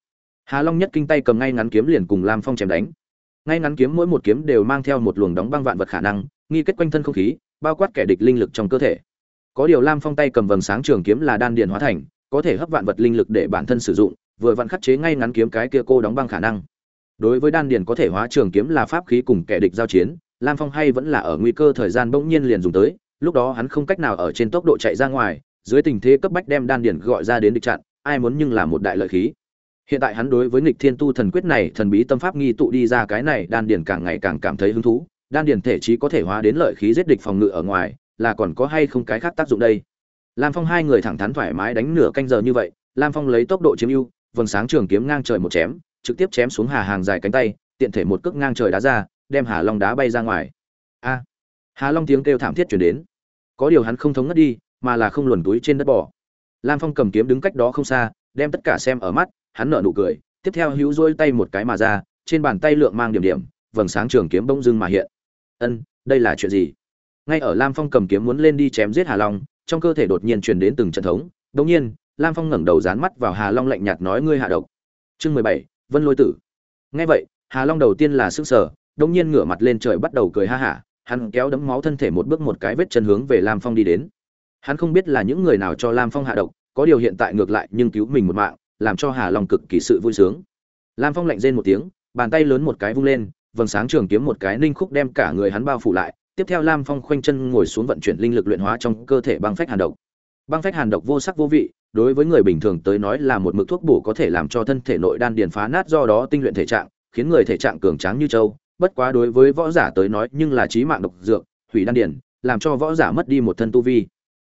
Hà long nhất kinh tay cầm ngay ngắn kiếm liền cùng lam phong chém đánh. Ngay ngắn kiếm mỗi một kiếm đều mang theo một luồng đóng băng vạn vật khả năng, nghi kết quanh thân không khí, bao quát kẻ địch linh lực trong cơ thể có điều lam phong tay cầm vầng sáng trường kiếm là đan điện hóa thành, có thể hấp vạn vật linh lực để bản thân sử dụng, vừa vặn khắc chế ngay ngắn kiếm cái kia cô đóng băng khả năng. Đối với đan điền có thể hóa trường kiếm là pháp khí cùng kẻ địch giao chiến, lam phong hay vẫn là ở nguy cơ thời gian bỗng nhiên liền dùng tới, lúc đó hắn không cách nào ở trên tốc độ chạy ra ngoài, dưới tình thế cấp bách đem đan điền gọi ra đến địch chặn, ai muốn nhưng là một đại lợi khí. Hiện tại hắn đối với nghịch thiên tu thần quyết này, thần bí tâm pháp nghi tụ đi ra cái này, đan điền càng ngày càng cảm thấy hứng thú, đan điền thể trí có thể hóa đến lợi khí giết địch phòng ngự ở ngoài là còn có hay không cái khác tác dụng đây? Lam phong hai người thẳng thắn thoải mái đánh nửa canh giờ như vậy, lam phong lấy tốc độ chiếm ưu, vầng sáng trường kiếm ngang trời một chém, trực tiếp chém xuống hà hàng dài cánh tay, tiện thể một cước ngang trời đá ra, đem hà long đá bay ra ngoài. A! Hà long tiếng kêu thảm thiết chuyển đến. Có điều hắn không thống ngất đi, mà là không luồn túi trên đất bỏ lam phong cầm kiếm đứng cách đó không xa, đem tất cả xem ở mắt, hắn nở nụ cười, tiếp theo hữu dôi tay một cái mà ra, trên bàn tay lượng mang điểm điểm, vầng sáng trường kiếm bông dưng mà hiện. Ân, đây là chuyện gì? Ngay ở lam phong cầm kiếm muốn lên đi chém giết hà long, trong cơ thể đột nhiên truyền đến từng trận thống. Đống nhiên, lam phong ngẩng đầu dán mắt vào hà long lạnh nhạt nói, ngươi hạ độc. Chương mười bảy, vân lôi tử. Nghe vậy, hà long đầu tiên là sức sở đống nhiên ngửa mặt lên trời bắt đầu cười ha hả, hắn kéo đấm máu thân thể một bước một cái vết chân hướng về lam phong đi đến. Hắn không biết là những người nào cho lam phong hạ độc, có điều hiện tại ngược lại nhưng cứu mình một mạng, làm cho hà long cực kỳ sự vui sướng. Lam phong lạnh rên một tiếng, bàn tay lớn một cái vung lên, vầng sáng trường kiếm một cái, ninh khúc đem cả người hắn bao phủ lại tiếp theo lam phong khoanh chân ngồi xuống vận chuyển linh lực luyện hóa trong cơ thể băng phách hàn độc. Băng phách hàn độc vô sắc vô vị đối với người bình thường tới nói là một mực thuốc bổ có thể làm cho thân thể nội đan điền phá nát do đó tinh luyện thể trạng khiến người thể trạng cường tráng như châu bất quá đối với võ giả tới nói nhưng là trí mạng độc dược hủy đan điền làm cho võ giả mất đi một thân tu vi.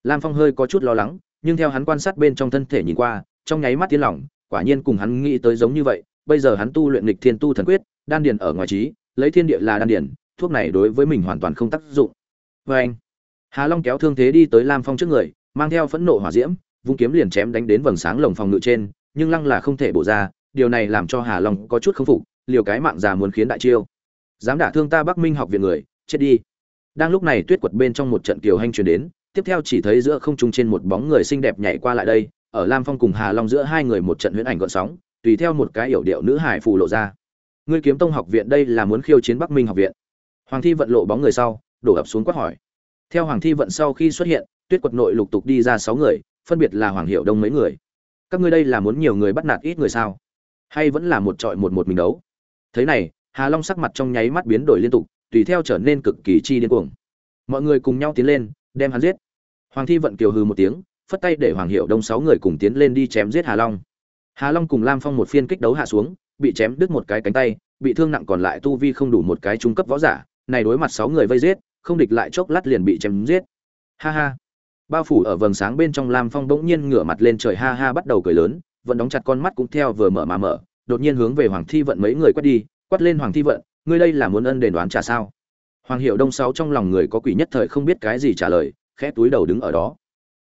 Lam phong hơi có chút lo lắng nhưng theo hắn quan sát bên trong thân thể nhìn qua trong nháy mắt tiến lỏng, quả nhiên cùng hắn nghĩ tới giống như vậy bây giờ hắn tu luyện nghịch thiên tu thần quyết đan điền ở ngoài trí lấy thiên địa là đan điền thuốc này đối với mình hoàn toàn không tác dụng. Vê anh, hà long kéo thương thế đi tới lam phong trước người, mang theo phẫn nộ hỏa diễm, vung kiếm liền chém đánh đến vầng sáng lồng phòng ngự trên, nhưng lăng là không thể bổ ra, điều này làm cho hà long có chút k phục, liều cái mạng già muốn khiến đại chiêu. Dám đả thương ta bắc minh học viện người, chết đi. Đang lúc này tuyết quật bên trong một trận kiều hanh truyền đến, tiếp theo chỉ thấy giữa không trung trên một bóng người xinh đẹp nhảy qua lại đây, ở lam phong cùng hà long giữa hai người một trận huyễn ảnh gợn sóng, tùy theo một cái yểu điệu nữ hải phù lộ ra. Ngươi kiếm tông học viện đây là muốn khiêu chiến bắc minh học viện hoàng thi vận lộ bóng người sau, đổ ập xuống quát hỏi. Theo hoàng thi vận sau khi xuất hiện, tuyết quật nội lục tục đi ra sáu người, phân biệt là hoàng hiệu đông mấy người. Các ngươi đây là muốn nhiều người bắt nạt ít người sao? Hay vẫn là một trọi một một mình đấu? Thế này, hà long sắc mặt trong nháy mắt biến đổi liên tục, tùy theo trở nên cực kỳ chi điên cuồng. Mọi người cùng nhau tiến lên, đem hắn giết. Hoàng thi vận kiều hừ một tiếng, phất tay để hoàng hiệu đông sáu người cùng tiến lên đi chém giết hà long. Hà long cùng lam phong một phiên kích đấu hạ xuống, bị chém đứt một cái cánh tay, bị thương nặng còn lại tu vi không đủ một cái trung cấp võ giả này đối mặt sáu người vây giết, không địch lại chốc lát liền bị chém giết. Ha ha. Bao phủ ở vầng sáng bên trong lam phong bỗng nhiên ngửa mặt lên trời ha ha bắt đầu cười lớn, vẫn đóng chặt con mắt cũng theo vừa mở mà mở, đột nhiên hướng về hoàng thi vận mấy người quét đi, quát lên hoàng thi vận, ngươi đây là muốn ân đền đoán trả sao? Hoàng hiệu đông sáu trong lòng người có quỷ nhất thời không biết cái gì trả lời, khẽ túi đầu đứng ở đó.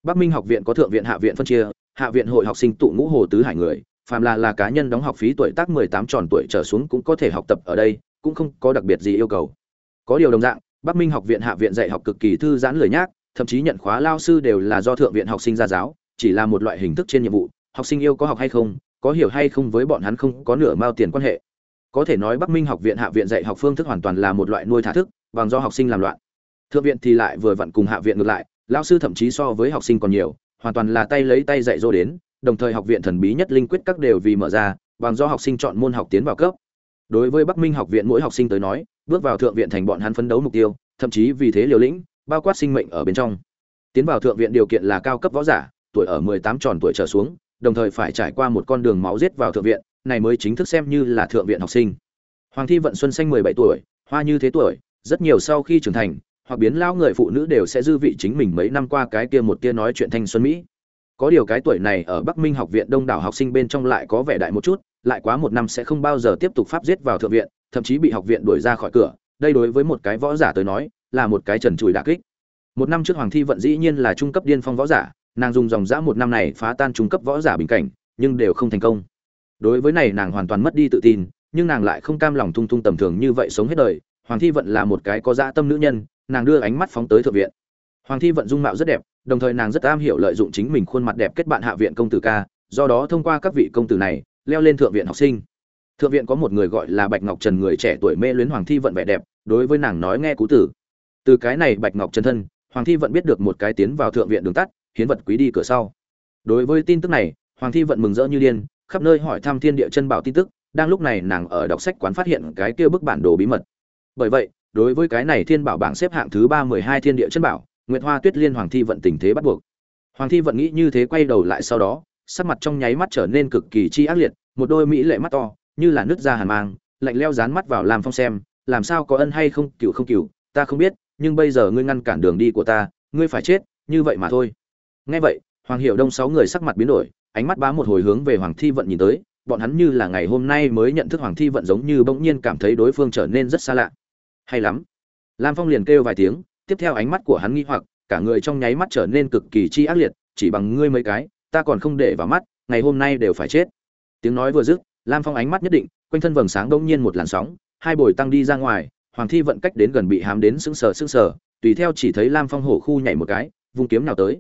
Bắc minh học viện có thượng viện hạ viện phân chia, hạ viện hội học sinh tụ ngũ hồ tứ hải người, phàm là là cá nhân đóng học phí tuổi tác mười tám tròn tuổi trở xuống cũng có thể học tập ở đây, cũng không có đặc biệt gì yêu cầu có điều đồng dạng, bắc minh học viện hạ viện dạy học cực kỳ thư giãn lười nhác, thậm chí nhận khóa lao sư đều là do thượng viện học sinh ra giáo, chỉ là một loại hình thức trên nhiệm vụ, học sinh yêu có học hay không, có hiểu hay không với bọn hắn không có nửa mao tiền quan hệ. Có thể nói bắc minh học viện hạ viện dạy học phương thức hoàn toàn là một loại nuôi thả thức, bằng do học sinh làm loạn. Thượng viện thì lại vừa vặn cùng hạ viện ngược lại, lao sư thậm chí so với học sinh còn nhiều, hoàn toàn là tay lấy tay dạy dỗ đến, đồng thời học viện thần bí nhất linh quyết các đều vì mở ra, bằng do học sinh chọn môn học tiến vào cấp. Đối với bắc minh học viện mỗi học sinh tới nói bước vào thượng viện thành bọn hắn phấn đấu mục tiêu, thậm chí vì thế liều lĩnh, bao quát sinh mệnh ở bên trong. Tiến vào thượng viện điều kiện là cao cấp võ giả, tuổi ở 18 tròn tuổi trở xuống, đồng thời phải trải qua một con đường máu giết vào thượng viện, này mới chính thức xem như là thượng viện học sinh. Hoàng thi vận xuân xanh 17 tuổi, hoa như thế tuổi, rất nhiều sau khi trưởng thành, hoặc biến lao người phụ nữ đều sẽ dư vị chính mình mấy năm qua cái kia một kia nói chuyện thanh xuân mỹ. Có điều cái tuổi này ở bắc minh học viện đông đảo học sinh bên trong lại có vẻ đại một chút, lại quá một năm sẽ không bao giờ tiếp tục pháp giết vào thượng viện thậm chí bị học viện đuổi ra khỏi cửa, đây đối với một cái võ giả tới nói, là một cái trần trụi đả kích. Một năm trước hoàng thi vận dĩ nhiên là trung cấp điên phong võ giả, nàng dùng dòng dã một năm này phá tan trung cấp võ giả bình cảnh, nhưng đều không thành công. Đối với này nàng hoàn toàn mất đi tự tin, nhưng nàng lại không cam lòng thung thung tầm thường như vậy sống hết đời. Hoàng thi vận là một cái có dã tâm nữ nhân, nàng đưa ánh mắt phóng tới thượng viện. Hoàng thi vận dung mạo rất đẹp, đồng thời nàng rất am hiểu lợi dụng chính mình khuôn mặt đẹp kết bạn hạ viện công tử ca, do đó thông qua các vị công tử này, leo lên thượng viện học sinh thượng viện có một người gọi là bạch ngọc trần người trẻ tuổi mê luyến hoàng thi vận vẻ đẹp, đối với nàng nói nghe cú tử từ cái này bạch ngọc trần thân, hoàng thi vận biết được một cái tiến vào thượng viện đường tắt, hiến vật quý đi cửa sau. Đối với tin tức này, hoàng thi vận mừng rỡ như điên, khắp nơi hỏi thăm thiên địa chân bảo tin tức, đang lúc này nàng ở đọc sách quán phát hiện cái kia bức bản đồ bí mật. Bởi vậy, đối với cái này thiên bảo bảng xếp hạng thứ ba mười hai thiên địa chân bảo, nguyệt hoa tuyết liên hoàng thi vận tình thế bắt buộc. Hoàng thi vận nghĩ như thế quay đầu lại sau đó, sắc mặt trong nháy mắt trở nên cực kỳ chi ác liệt, một đôi mỹ lệ mắt to như là nứt ra hàn mang, lạnh leo dán mắt vào làm phong xem, làm sao có ân hay không, cựu không cựu, ta không biết, nhưng bây giờ ngươi ngăn cản đường đi của ta, ngươi phải chết, như vậy mà thôi. Nghe vậy, hoàng hiệu đông sáu người sắc mặt biến đổi, ánh mắt bá một hồi hướng về hoàng thi vận nhìn tới, bọn hắn như là ngày hôm nay mới nhận thức hoàng thi vận giống như bỗng nhiên cảm thấy đối phương trở nên rất xa lạ. Hay lắm. Lam phong liền kêu vài tiếng, tiếp theo ánh mắt của hắn nghi hoặc, cả người trong nháy mắt trở nên cực kỳ chi ác liệt, chỉ bằng ngươi mấy cái, ta còn không để vào mắt, ngày hôm nay đều phải chết. Tiếng nói vừa dứt lam phong ánh mắt nhất định, quanh thân vầng sáng đông nhiên một làn sóng, hai bồi tăng đi ra ngoài, hoàng thi vận cách đến gần bị hám đến sững sờ sững sờ, tùy theo chỉ thấy lam phong hổ khu nhảy một cái, vung kiếm nào tới.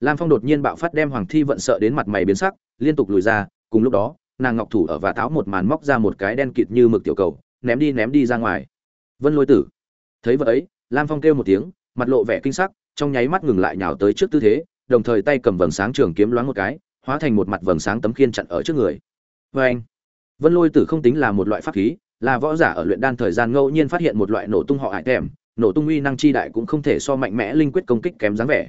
Lam phong đột nhiên bạo phát đem hoàng thi vận sợ đến mặt mày biến sắc, liên tục lùi ra, cùng lúc đó, nàng ngọc thủ ở và tháo một màn móc ra một cái đen kịt như mực tiểu cầu, ném đi ném đi ra ngoài. Vân lôi tử. Thấy vậy ấy, lam phong kêu một tiếng, mặt lộ vẻ kinh sắc, trong nháy mắt ngừng lại nhào tới trước tư thế, đồng thời tay cầm vầng sáng trường kiếm loáng một cái, hóa thành một mặt vầng sáng tấm khiên chặn ở trước người. Vê anh vân lôi tử không tính là một loại pháp khí, là võ giả ở luyện đan thời gian ngẫu nhiên phát hiện một loại nổ tung họ hại thèm nổ tung uy năng chi đại cũng không thể so mạnh mẽ linh quyết công kích kém dáng vẻ.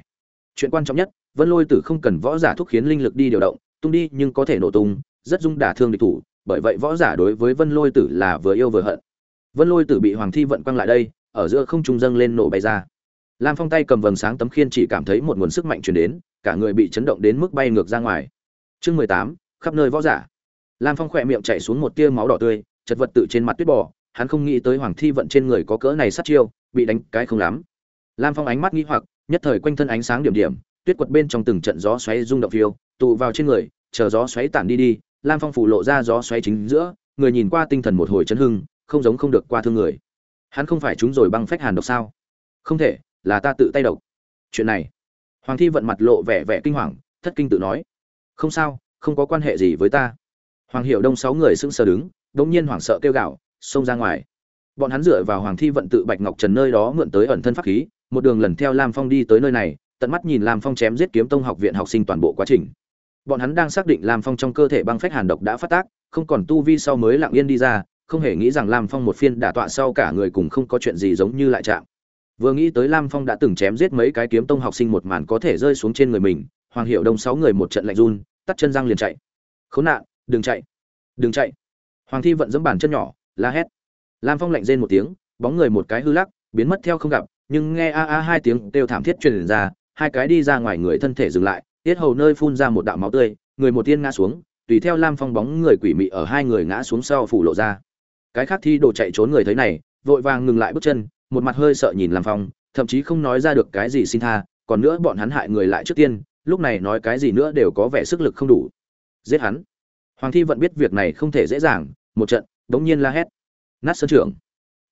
Chuyện quan trọng nhất, vân lôi tử không cần võ giả thúc khiến linh lực đi điều động, tung đi nhưng có thể nổ tung, rất dung đả thương địch thủ, bởi vậy võ giả đối với vân lôi tử là vừa yêu vừa hận. Vân lôi tử bị hoàng thi vận quăng lại đây, ở giữa không trung dâng lên nổ bay ra. Lam phong tay cầm vầng sáng tấm khiên chỉ cảm thấy một nguồn sức mạnh truyền đến, cả người bị chấn động đến mức bay ngược ra ngoài. Chương mười tám, khắp nơi võ giả lam phong khỏe miệng chảy xuống một tia máu đỏ tươi, chật vật tự trên mặt tuyết bỏ. hắn không nghĩ tới hoàng thi vận trên người có cỡ này sát chiêu, bị đánh cái không lắm. Lam phong ánh mắt nghĩ hoặc, nhất thời quanh thân ánh sáng điểm điểm, tuyết quật bên trong từng trận gió xoáy rung động phiêu, tụ vào trên người, chờ gió xoáy tản đi đi, lam phong phủ lộ ra gió xoáy chính giữa, người nhìn qua tinh thần một hồi chấn hưng, không giống không được qua thương người. Hắn không phải chúng rồi băng phách hàn độc sao? Không thể, là ta tự tay độc. Chuyện này. Hoàng thi vận mặt lộ vẻ vẻ kinh hoàng, thất kinh tự nói. Không sao, không có quan hệ gì với ta hoàng Hiểu đông sáu người sững sờ đứng, đống nhiên hoảng sợ kêu gào, xông ra ngoài. Bọn hắn dựa vào hoàng thi vận tự bạch ngọc trần nơi đó mượn tới ẩn thân pháp khí, một đường lần theo lam phong đi tới nơi này, tận mắt nhìn lam phong chém giết kiếm tông học viện học sinh toàn bộ quá trình. Bọn hắn đang xác định lam phong trong cơ thể băng phách hàn độc đã phát tác, không còn tu vi sau mới lặng yên đi ra, không hề nghĩ rằng lam phong một phiên đả tọa sau cả người cùng không có chuyện gì giống như lại chạm. Vừa nghĩ tới lam phong đã từng chém giết mấy cái kiếm tông học sinh một màn có thể rơi xuống trên người mình, hoàng Hiểu đông sáu người một trận lạnh run, tắt chân răng liền chạy. Khốn nạn đừng chạy đừng chạy. Hoàng thi vận dẫm bàn chân nhỏ, la hét. Lam phong lạnh rên một tiếng, bóng người một cái hư lắc, biến mất theo không gặp, nhưng nghe a a hai tiếng kêu thảm thiết truyền ra, hai cái đi ra ngoài người thân thể dừng lại, tiết hầu nơi phun ra một đạo máu tươi, người một tiên ngã xuống, tùy theo lam phong bóng người quỷ mị ở hai người ngã xuống sau phủ lộ ra. Cái khác thi đồ chạy trốn người thấy này, vội vàng ngừng lại bước chân, một mặt hơi sợ nhìn lam phong, thậm chí không nói ra được cái gì xin tha, còn nữa bọn hắn hại người lại trước tiên, lúc này nói cái gì nữa đều có vẻ sức lực không đủ. Giết hắn hoàng thi Vận biết việc này không thể dễ dàng, một trận, đống nhiên la hét. Nát sơn trưởng.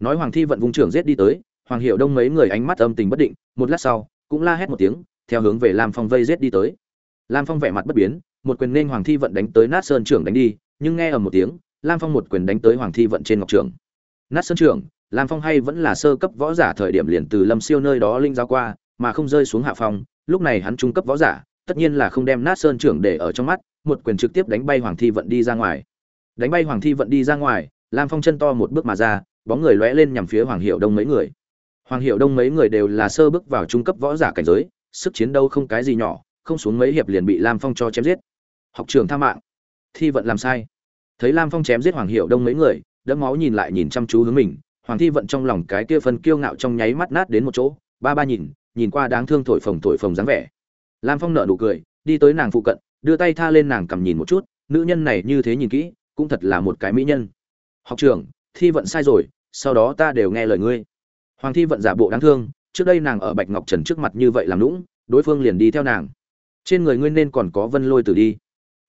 Nói hoàng thi vận vùng trưởng giết đi tới, hoàng hiệu đông mấy người ánh mắt âm tình bất định, một lát sau, cũng la hét một tiếng, theo hướng về lam phong vây giết đi tới. Lam phong vẻ mặt bất biến, một quyền nên hoàng thi vận đánh tới nát sơn trưởng đánh đi, nhưng nghe ở một tiếng, lam phong một quyền đánh tới hoàng thi vận trên ngọc trưởng. Nát sơn trưởng, lam phong hay vẫn là sơ cấp võ giả thời điểm liền từ lâm siêu nơi đó linh giao qua, mà không rơi xuống hạ phong, lúc này hắn trung cấp võ giả tất nhiên là không đem nát sơn trưởng để ở trong mắt, một quyền trực tiếp đánh bay hoàng thi vận đi ra ngoài. Đánh bay hoàng thi vận đi ra ngoài, lam phong chân to một bước mà ra, bóng người lóe lên nhằm phía hoàng hiệu đông mấy người. Hoàng hiệu đông mấy người đều là sơ bước vào trung cấp võ giả cảnh giới, sức chiến đấu không cái gì nhỏ, không xuống mấy hiệp liền bị lam phong cho chém giết. Học trường tha mạng. Thi vận làm sai. Thấy lam phong chém giết hoàng hiệu đông mấy người, đẫm máu nhìn lại nhìn chăm chú hướng mình, hoàng thi vận trong lòng cái kia phân kiêu ngạo trong nháy mắt nát đến một chỗ, ba ba nhìn nhìn qua đáng thương thổi phồng thổi phồng dáng vẻ lam phong nở nụ cười, đi tới nàng phụ cận, đưa tay tha lên nàng cầm nhìn một chút, nữ nhân này như thế nhìn kỹ, cũng thật là một cái mỹ nhân. Học trưởng, thi vận sai rồi, sau đó ta đều nghe lời ngươi. Hoàng thi vận giả bộ đáng thương, trước đây nàng ở bạch ngọc trần trước mặt như vậy làm lũng đối phương liền đi theo nàng. Trên người ngươi nên còn có vân lôi tử đi.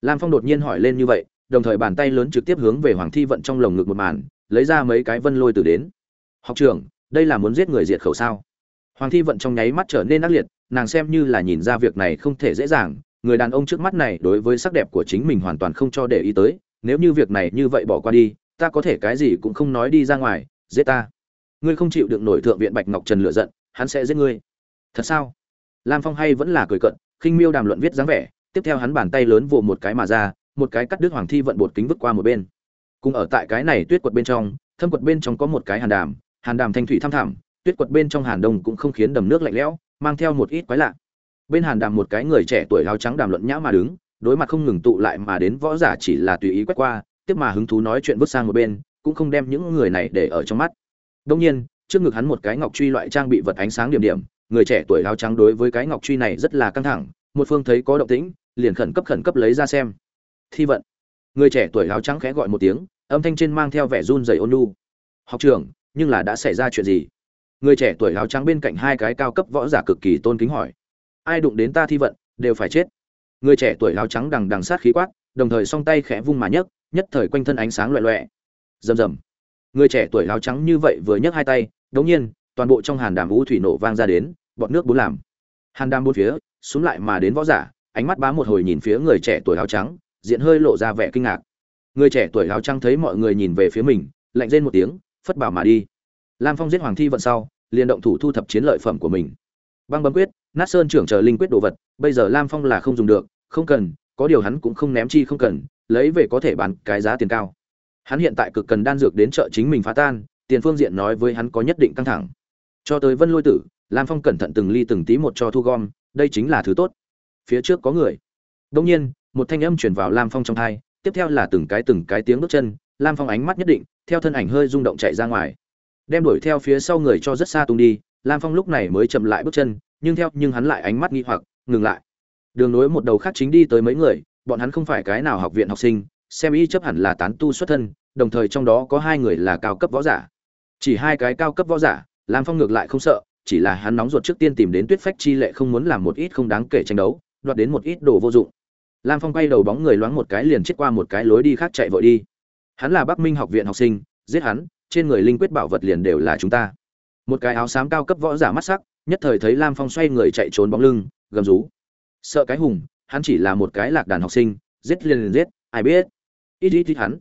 Lam phong đột nhiên hỏi lên như vậy, đồng thời bàn tay lớn trực tiếp hướng về hoàng thi vận trong lồng ngực một màn, lấy ra mấy cái vân lôi tử đến. Học trưởng, đây là muốn giết người diệt khẩu sao? Hoàng thi vận trong nháy mắt trở nên ác liệt, nàng xem như là nhìn ra việc này không thể dễ dàng, người đàn ông trước mắt này đối với sắc đẹp của chính mình hoàn toàn không cho để ý tới, nếu như việc này như vậy bỏ qua đi, ta có thể cái gì cũng không nói đi ra ngoài, giết ta. Ngươi không chịu được nổi thượng viện bạch ngọc trần lửa giận, hắn sẽ giết ngươi. Thật sao? Lam phong hay vẫn là cười cận khinh miêu đàm luận viết dáng vẻ, tiếp theo hắn bàn tay lớn vồ một cái mà ra, một cái cắt đứt hoàng thi vận bột kính vứt qua một bên. Cùng ở tại cái này tuyết quật bên trong, thâm quật bên trong có một cái hàn đàm hàn đàm thanh thủy thăm thẳm tuyết quật bên trong hàn đông cũng không khiến đầm nước lạnh lẽo, mang theo một ít quái lạ. Bên hàn đàm một cái người trẻ tuổi áo trắng đàm luận nhã mà đứng, đối mặt không ngừng tụ lại mà đến võ giả chỉ là tùy ý quét qua, tiếp mà hứng thú nói chuyện vứt sang một bên, cũng không đem những người này để ở trong mắt. Đông nhiên, trước ngực hắn một cái ngọc truy loại trang bị vật ánh sáng điểm điểm, người trẻ tuổi áo trắng đối với cái ngọc truy này rất là căng thẳng, một phương thấy có động tĩnh, liền khẩn cấp khẩn cấp lấy ra xem. Thi vận. Người trẻ tuổi áo trắng khẽ gọi một tiếng, âm thanh trên mang theo vẻ run rẩy ôn nhu. Học trưởng, nhưng là đã xảy ra chuyện gì? Người trẻ tuổi áo trắng bên cạnh hai cái cao cấp võ giả cực kỳ tôn kính hỏi. Ai đụng đến ta thi vận, đều phải chết. Người trẻ tuổi áo trắng đằng đằng sát khí quát, đồng thời song tay khẽ vung mà nhấc, nhất thời quanh thân ánh sáng loẹ loẹ. Rầm rầm. Người trẻ tuổi áo trắng như vậy vừa nhấc hai tay, đống nhiên, toàn bộ trong hàn đàm vũ thủy nổ vang ra đến bọt nước bốn làm. Hàn đàm bốn phía xuống lại mà đến võ giả, ánh mắt bá một hồi nhìn phía người trẻ tuổi áo trắng, diện hơi lộ ra vẻ kinh ngạc. Người trẻ tuổi áo trắng thấy mọi người nhìn về phía mình, lạnh rên một tiếng, phất bảo mà đi lam phong giết hoàng thi vận sau, liền động thủ thu thập chiến lợi phẩm của mình. Băng bấm quyết, nát sơn trưởng chờ linh quyết đồ vật, bây giờ lam phong là không dùng được, không cần, có điều hắn cũng không ném chi không cần, lấy về có thể bán cái giá tiền cao. Hắn hiện tại cực cần đan dược đến chợ chính mình phá tan, tiền phương diện nói với hắn có nhất định căng thẳng. Cho tới vân lôi tử, lam phong cẩn thận từng ly từng tí một cho thu gom, đây chính là thứ tốt. Phía trước có người. Đông nhiên, một thanh âm chuyển vào lam phong trong thai tiếp theo là từng cái từng cái tiếng bước chân, lam phong ánh mắt nhất định, theo thân ảnh hơi rung động chạy ra ngoài đem đuổi theo phía sau người cho rất xa tung đi, lam phong lúc này mới chậm lại bước chân, nhưng theo, nhưng hắn lại ánh mắt nghi hoặc, ngừng lại. Đường nối một đầu khác chính đi tới mấy người, bọn hắn không phải cái nào học viện học sinh, xem y chấp hẳn là tán tu xuất thân, đồng thời trong đó có hai người là cao cấp võ giả. Chỉ hai cái cao cấp võ giả, lam phong ngược lại không sợ, chỉ là hắn nóng ruột trước tiên tìm đến tuyết phách chi lệ không muốn làm một ít không đáng kể tranh đấu, đoạt đến một ít đồ vô dụng. Lam phong quay đầu bóng người loáng một cái liền chết qua một cái lối đi khác chạy vội đi. Hắn là bắc minh học viện học sinh, giết hắn trên người linh quyết bảo vật liền đều là chúng ta. Một cái áo xám cao cấp võ giả mắt sắc, nhất thời thấy lam phong xoay người chạy trốn bóng lưng, gầm rú. Sợ cái hùng, hắn chỉ là một cái lạc đàn học sinh, giết liền liền giết, ai biết. Ít ít ít hắn.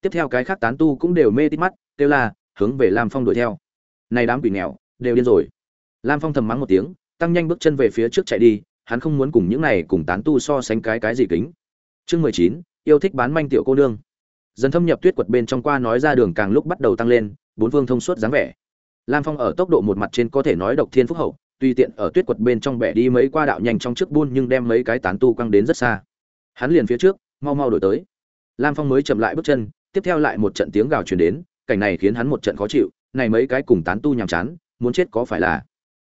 Tiếp theo cái khác tán tu cũng đều mê tít mắt, kêu là hướng về lam phong đuổi theo. Này đám quỷ nghèo, đều điên rồi. Lam phong thầm mắng một tiếng, tăng nhanh bước chân về phía trước chạy đi, hắn không muốn cùng những này cùng tán tu so sánh cái cái gì kính. Chương mười chín, yêu thích bán manh tiểu cô nương dần thâm nhập tuyết quật bên trong qua nói ra đường càng lúc bắt đầu tăng lên, bốn phương thông suốt dáng vẻ. Lam phong ở tốc độ một mặt trên có thể nói độc thiên phúc hậu, tùy tiện ở tuyết quật bên trong bẻ đi mấy qua đạo nhanh trong trước buôn nhưng đem mấy cái tán tu quăng đến rất xa. Hắn liền phía trước, mau mau đổi tới. Lam phong mới chậm lại bước chân, tiếp theo lại một trận tiếng gào truyền đến, cảnh này khiến hắn một trận khó chịu, này mấy cái cùng tán tu nhàm chán, muốn chết có phải là?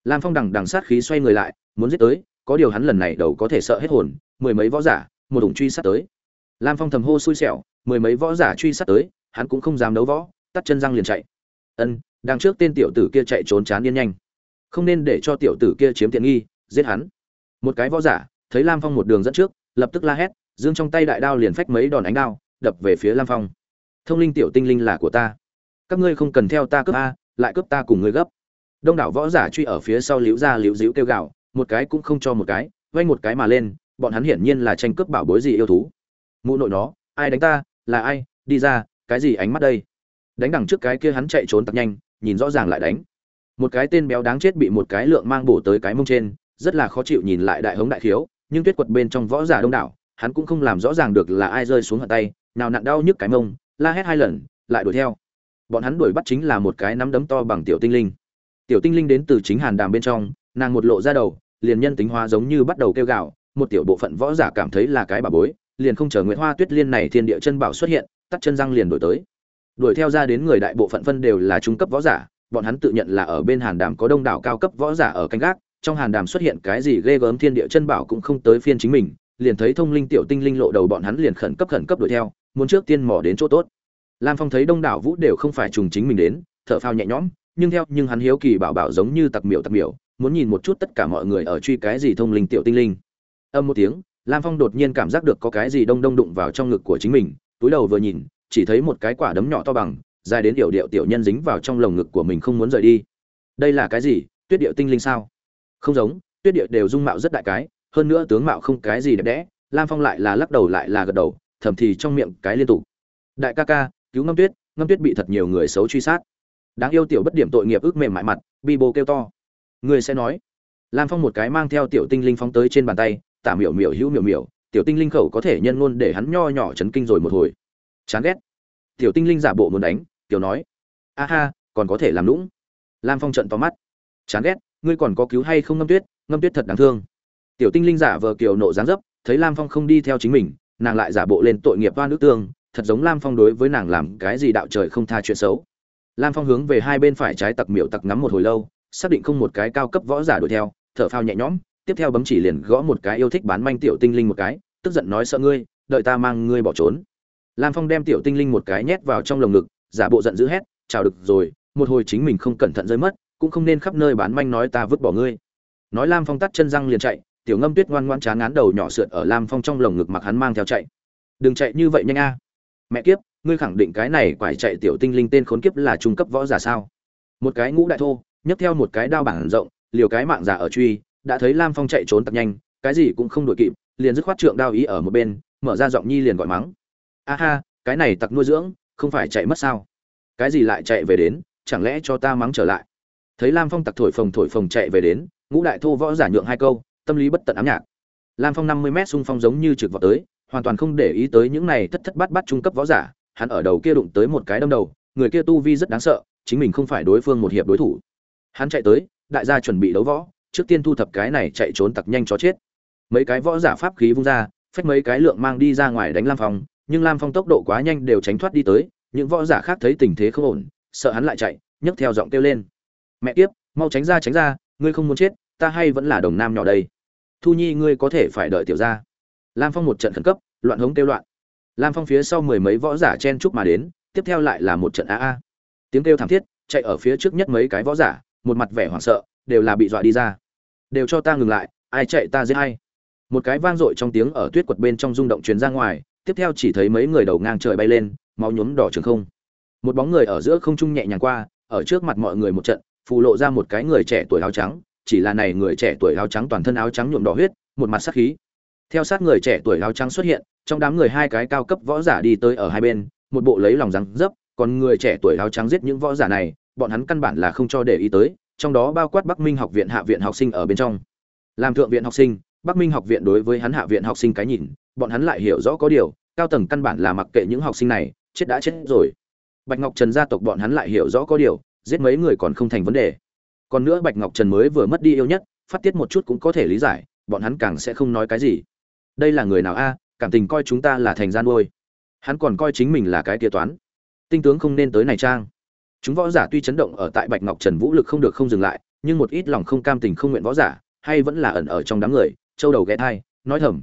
Lam phong đằng đằng sát khí xoay người lại, muốn giết tới, có điều hắn lần này đầu có thể sợ hết hồn, mười mấy võ giả, một đủng truy sát tới. Lam phong thầm hô xui xẻo mười mấy võ giả truy sát tới, hắn cũng không dám đấu võ, tắt chân răng liền chạy. Ân, đằng trước tên tiểu tử kia chạy trốn chán điên nhanh. Không nên để cho tiểu tử kia chiếm tiện nghi, giết hắn. Một cái võ giả, thấy lam phong một đường dẫn trước, lập tức la hét, dương trong tay đại đao liền phách mấy đòn ánh đao, đập về phía lam phong. Thông linh tiểu tinh linh là của ta. Các ngươi không cần theo ta cướp a, lại cướp ta cùng ngươi gấp. Đông đảo võ giả truy ở phía sau liễu ra liễu díu kêu gạo một cái cũng không cho một cái vay một cái mà lên, bọn hắn hiển nhiên là tranh cướp bảo bối gì yêu thú. Mụ nội nó, ai đánh ta là ai, đi ra, cái gì ánh mắt đây? Đánh đằng trước cái kia hắn chạy trốn tặc nhanh, nhìn rõ ràng lại đánh. Một cái tên béo đáng chết bị một cái lượng mang bổ tới cái mông trên, rất là khó chịu nhìn lại đại hống đại thiếu, nhưng tuyết quật bên trong võ giả đông đảo, hắn cũng không làm rõ ràng được là ai rơi xuống hận tay, nào nặn đau nhức cái mông, la hét hai lần, lại đuổi theo. Bọn hắn đuổi bắt chính là một cái nắm đấm to bằng tiểu tinh linh. Tiểu tinh linh đến từ chính hàn đàm bên trong, nàng một lộ ra đầu, liền nhân tính hóa giống như bắt đầu kêu gạo một tiểu bộ phận võ giả cảm thấy là cái bà bối liền không chờ Nguyệt hoa tuyết liên này thiên địa chân bảo xuất hiện, tắt chân răng liền đổi tới. Đuổi theo ra đến người đại bộ phận phân đều là trung cấp võ giả, bọn hắn tự nhận là ở bên hàn đàm có đông đảo cao cấp võ giả ở canh gác, trong hàn đàm xuất hiện cái gì ghê gớm thiên địa chân bảo cũng không tới phiên chính mình, liền thấy thông linh tiểu tinh linh lộ đầu bọn hắn liền khẩn cấp khẩn cấp đuổi theo, muốn trước tiên mò đến chỗ tốt. Lam phong thấy đông đảo vũ đều không phải trùng chính mình đến, thở phao nhẹ nhõm, nhưng theo, nhưng hắn hiếu kỳ bảo bảo giống như tặc miểu tặc miểu, muốn nhìn một chút tất cả mọi người ở truy cái gì thông linh tiểu tinh linh. Âm một tiếng lam phong đột nhiên cảm giác được có cái gì đông đông đụng vào trong ngực của chính mình, túi đầu vừa nhìn, chỉ thấy một cái quả đấm nhỏ to bằng, dài đến điệu điệu tiểu nhân dính vào trong lồng ngực của mình không muốn rời đi. Đây là cái gì? Tuyết điệu tinh linh sao? Không giống, tuyết điệu đều dung mạo rất đại cái, hơn nữa tướng mạo không cái gì đẹp đẽ, lam phong lại là lắc đầu lại là gật đầu, thầm thì trong miệng cái liên tục. Đại ca ca, cứu ngâm tuyết ngâm tuyết bị thật nhiều người xấu truy sát. Đáng yêu tiểu bất điểm tội nghiệp ước mềm mại mặt, bi bô kêu to. Người sẽ nói. Lam phong một cái mang theo tiểu tinh linh phóng tới trên bàn tay tả miểu miểu, hữu miểu miểu, tiểu tinh linh khẩu có thể nhân luôn để hắn nho nhỏ chấn kinh rồi một hồi. Chán ghét. Tiểu tinh linh giả bộ muốn đánh, tiểu nói. A ha, còn có thể làm lũng lam phong trận to mắt. Chán ghét, ngươi còn có cứu hay không ngâm tuyết? Ngâm tuyết thật đáng thương. Tiểu tinh linh giả vờ kiều nộ dáng dấp, thấy lam phong không đi theo chính mình, nàng lại giả bộ lên tội nghiệp oan nước tương, thật giống lam phong đối với nàng làm cái gì đạo trời không tha chuyện xấu. Lam phong hướng về hai bên phải trái tặc miệu tặc ngắm một hồi lâu, xác định không một cái cao cấp võ giả đuổi theo, thở phao nhẹ nhõm tiếp theo bấm chỉ liền gõ một cái yêu thích bán manh tiểu tinh linh một cái, tức giận nói sợ ngươi, đợi ta mang ngươi bỏ trốn. Lam phong đem tiểu tinh linh một cái nhét vào trong lồng ngực, giả bộ giận dữ hét, chào được rồi, một hồi chính mình không cẩn thận rơi mất, cũng không nên khắp nơi bán manh nói ta vứt bỏ ngươi. Nói lam phong tắt chân răng liền chạy, tiểu ngâm tuyết ngoan ngoan chán ngán đầu nhỏ sượt ở lam phong trong lồng ngực mặc hắn mang theo chạy. Đừng chạy như vậy nhanh a. Mẹ kiếp, ngươi khẳng định cái này quải chạy tiểu tinh linh tên khốn kiếp là trung cấp võ giả sao? Một cái ngũ đại thô, nhấc theo một cái đao bảng rộng, liều cái mạng giả ở truy đã thấy lam phong chạy trốn tập nhanh, cái gì cũng không đuổi kịp, liền dứt khoát trượng đao ý ở một bên, mở ra giọng nhi liền gọi mắng. A ha, cái này tặc nuôi dưỡng, không phải chạy mất sao? Cái gì lại chạy về đến, chẳng lẽ cho ta mắng trở lại? Thấy lam phong tặc thổi phồng thổi phồng chạy về đến, ngũ đại thô võ giả nhượng hai câu, tâm lý bất tận ám nhạc. Lam phong năm mươi m xung phong giống như trực vào tới, hoàn toàn không để ý tới những này thất thất bát bát trung cấp võ giả, hắn ở đầu kia đụng tới một cái đâm đầu, người kia tu vi rất đáng sợ, chính mình không phải đối phương một hiệp đối thủ. Hắn chạy tới, đại gia chuẩn bị đấu võ trước tiên thu thập cái này chạy trốn tặc nhanh chó chết. Mấy cái võ giả pháp khí vung ra, phách mấy cái lượng mang đi ra ngoài đánh lam phong, nhưng lam phong tốc độ quá nhanh đều tránh thoát đi tới, những võ giả khác thấy tình thế không ổn, sợ hắn lại chạy, nhấc theo giọng kêu lên. Mẹ kiếp, mau tránh ra tránh ra, ngươi không muốn chết, ta hay vẫn là đồng nam nhỏ đây. Thu nhi ngươi có thể phải đợi tiểu ra lam phong một trận khẩn cấp, loạn hống kêu loạn. Lam phong phía sau mười mấy võ giả chen chúc mà đến, tiếp theo lại là một trận a a. Tiếng kêu thảm thiết, chạy ở phía trước nhất mấy cái võ giả, một mặt vẻ hoảng sợ, đều là bị dọa đi ra đều cho ta ngừng lại, ai chạy ta giết hay một cái vang dội trong tiếng ở tuyết quật bên trong rung động truyền ra ngoài, tiếp theo chỉ thấy mấy người đầu ngang trời bay lên, máu nhuốm đỏ trường không. Một bóng người ở giữa không trung nhẹ nhàng qua, ở trước mặt mọi người một trận, phù lộ ra một cái người trẻ tuổi áo trắng, chỉ là này người trẻ tuổi áo trắng toàn thân áo trắng nhuộm đỏ huyết, một mặt sắc khí. Theo sát người trẻ tuổi áo trắng xuất hiện, trong đám người hai cái cao cấp võ giả đi tới ở hai bên, một bộ lấy lòng rắn dấp, còn người trẻ tuổi áo trắng giết những võ giả này, bọn hắn căn bản là không cho để ý tới trong đó bao quát bắc minh học viện hạ viện học sinh ở bên trong. Làm thượng viện học sinh, bắc minh học viện đối với hắn hạ viện học sinh cái nhìn, bọn hắn lại hiểu rõ có điều, cao tầng căn bản là mặc kệ những học sinh này, chết đã chết rồi. Bạch ngọc trần gia tộc bọn hắn lại hiểu rõ có điều, giết mấy người còn không thành vấn đề. Còn nữa bạch ngọc trần mới vừa mất đi yêu nhất, phát tiết một chút cũng có thể lý giải, bọn hắn càng sẽ không nói cái gì. Đây là người nào a? Cảm tình coi chúng ta là thành gian nuôi hắn còn coi chính mình là cái tia toán. Tinh tướng không nên tới này trang chúng võ giả tuy chấn động ở tại bạch ngọc trần vũ lực không được không dừng lại, nhưng một ít lòng không cam tình không nguyện võ giả, hay vẫn là ẩn ở trong đám người, châu đầu ghé thai, nói thầm.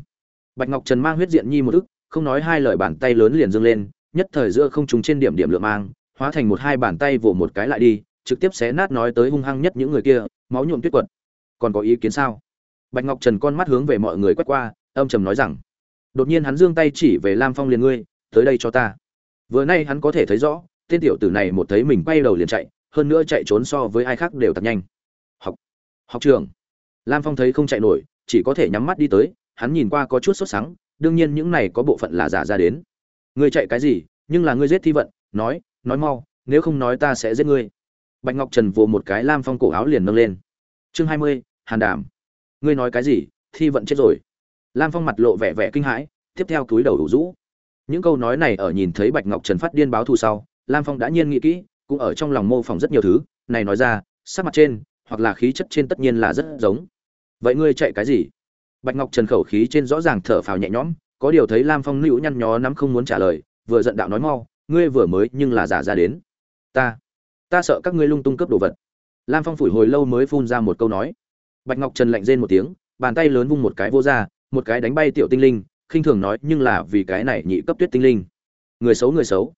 Bạch ngọc trần mang huyết diện nhi một ức, không nói hai lời bàn tay lớn liền dâng lên, nhất thời giữa không trùng trên điểm điểm lượng mang, hóa thành một hai bàn tay vỗ một cái lại đi, trực tiếp xé nát nói tới hung hăng nhất những người kia, máu nhuộm tuyết quật. Còn có ý kiến sao? Bạch ngọc trần con mắt hướng về mọi người quét qua, âm trầm nói rằng, đột nhiên hắn giương tay chỉ về lam phong liền ngươi, tới đây cho ta. Vừa nay hắn có thể thấy rõ tên tiểu tử này một thấy mình bay đầu liền chạy, hơn nữa chạy trốn so với ai khác đều thật nhanh. Học học trường. Lam phong thấy không chạy nổi, chỉ có thể nhắm mắt đi tới, hắn nhìn qua có chút sốt sắng, đương nhiên những này có bộ phận là giả ra đến. Ngươi chạy cái gì, nhưng là ngươi giết thi vận, nói nói mau, nếu không nói ta sẽ giết ngươi. Bạch ngọc trần vồ một cái lam phong cổ áo liền nâng lên. Chương hai mươi, hàn đàm ngươi nói cái gì, thi vận chết rồi. Lam phong mặt lộ vẻ vẻ kinh hãi, tiếp theo túi đầu đủ rũ. Những câu nói này ở nhìn thấy bạch ngọc trần phát điên báo thù sau lam phong đã nhiên nghĩ kỹ, cũng ở trong lòng mô phỏng rất nhiều thứ, này nói ra, sắc mặt trên, hoặc là khí chất trên tất nhiên là rất giống. Vậy ngươi chạy cái gì? Bạch ngọc trần khẩu khí trên rõ ràng thở phào nhẹ nhõm, có điều thấy lam phong nữu nhăn nhó nắm không muốn trả lời, vừa giận đạo nói mau, ngươi vừa mới nhưng là giả ra đến. Ta ta sợ các ngươi lung tung cướp đồ vật. Lam phong phủi hồi lâu mới phun ra một câu nói. Bạch ngọc trần lạnh rên một tiếng, bàn tay lớn vung một cái vô ra, một cái đánh bay tiểu tinh linh, khinh thường nói nhưng là vì cái này nhị cấp tuyết tinh linh. Người xấu người xấu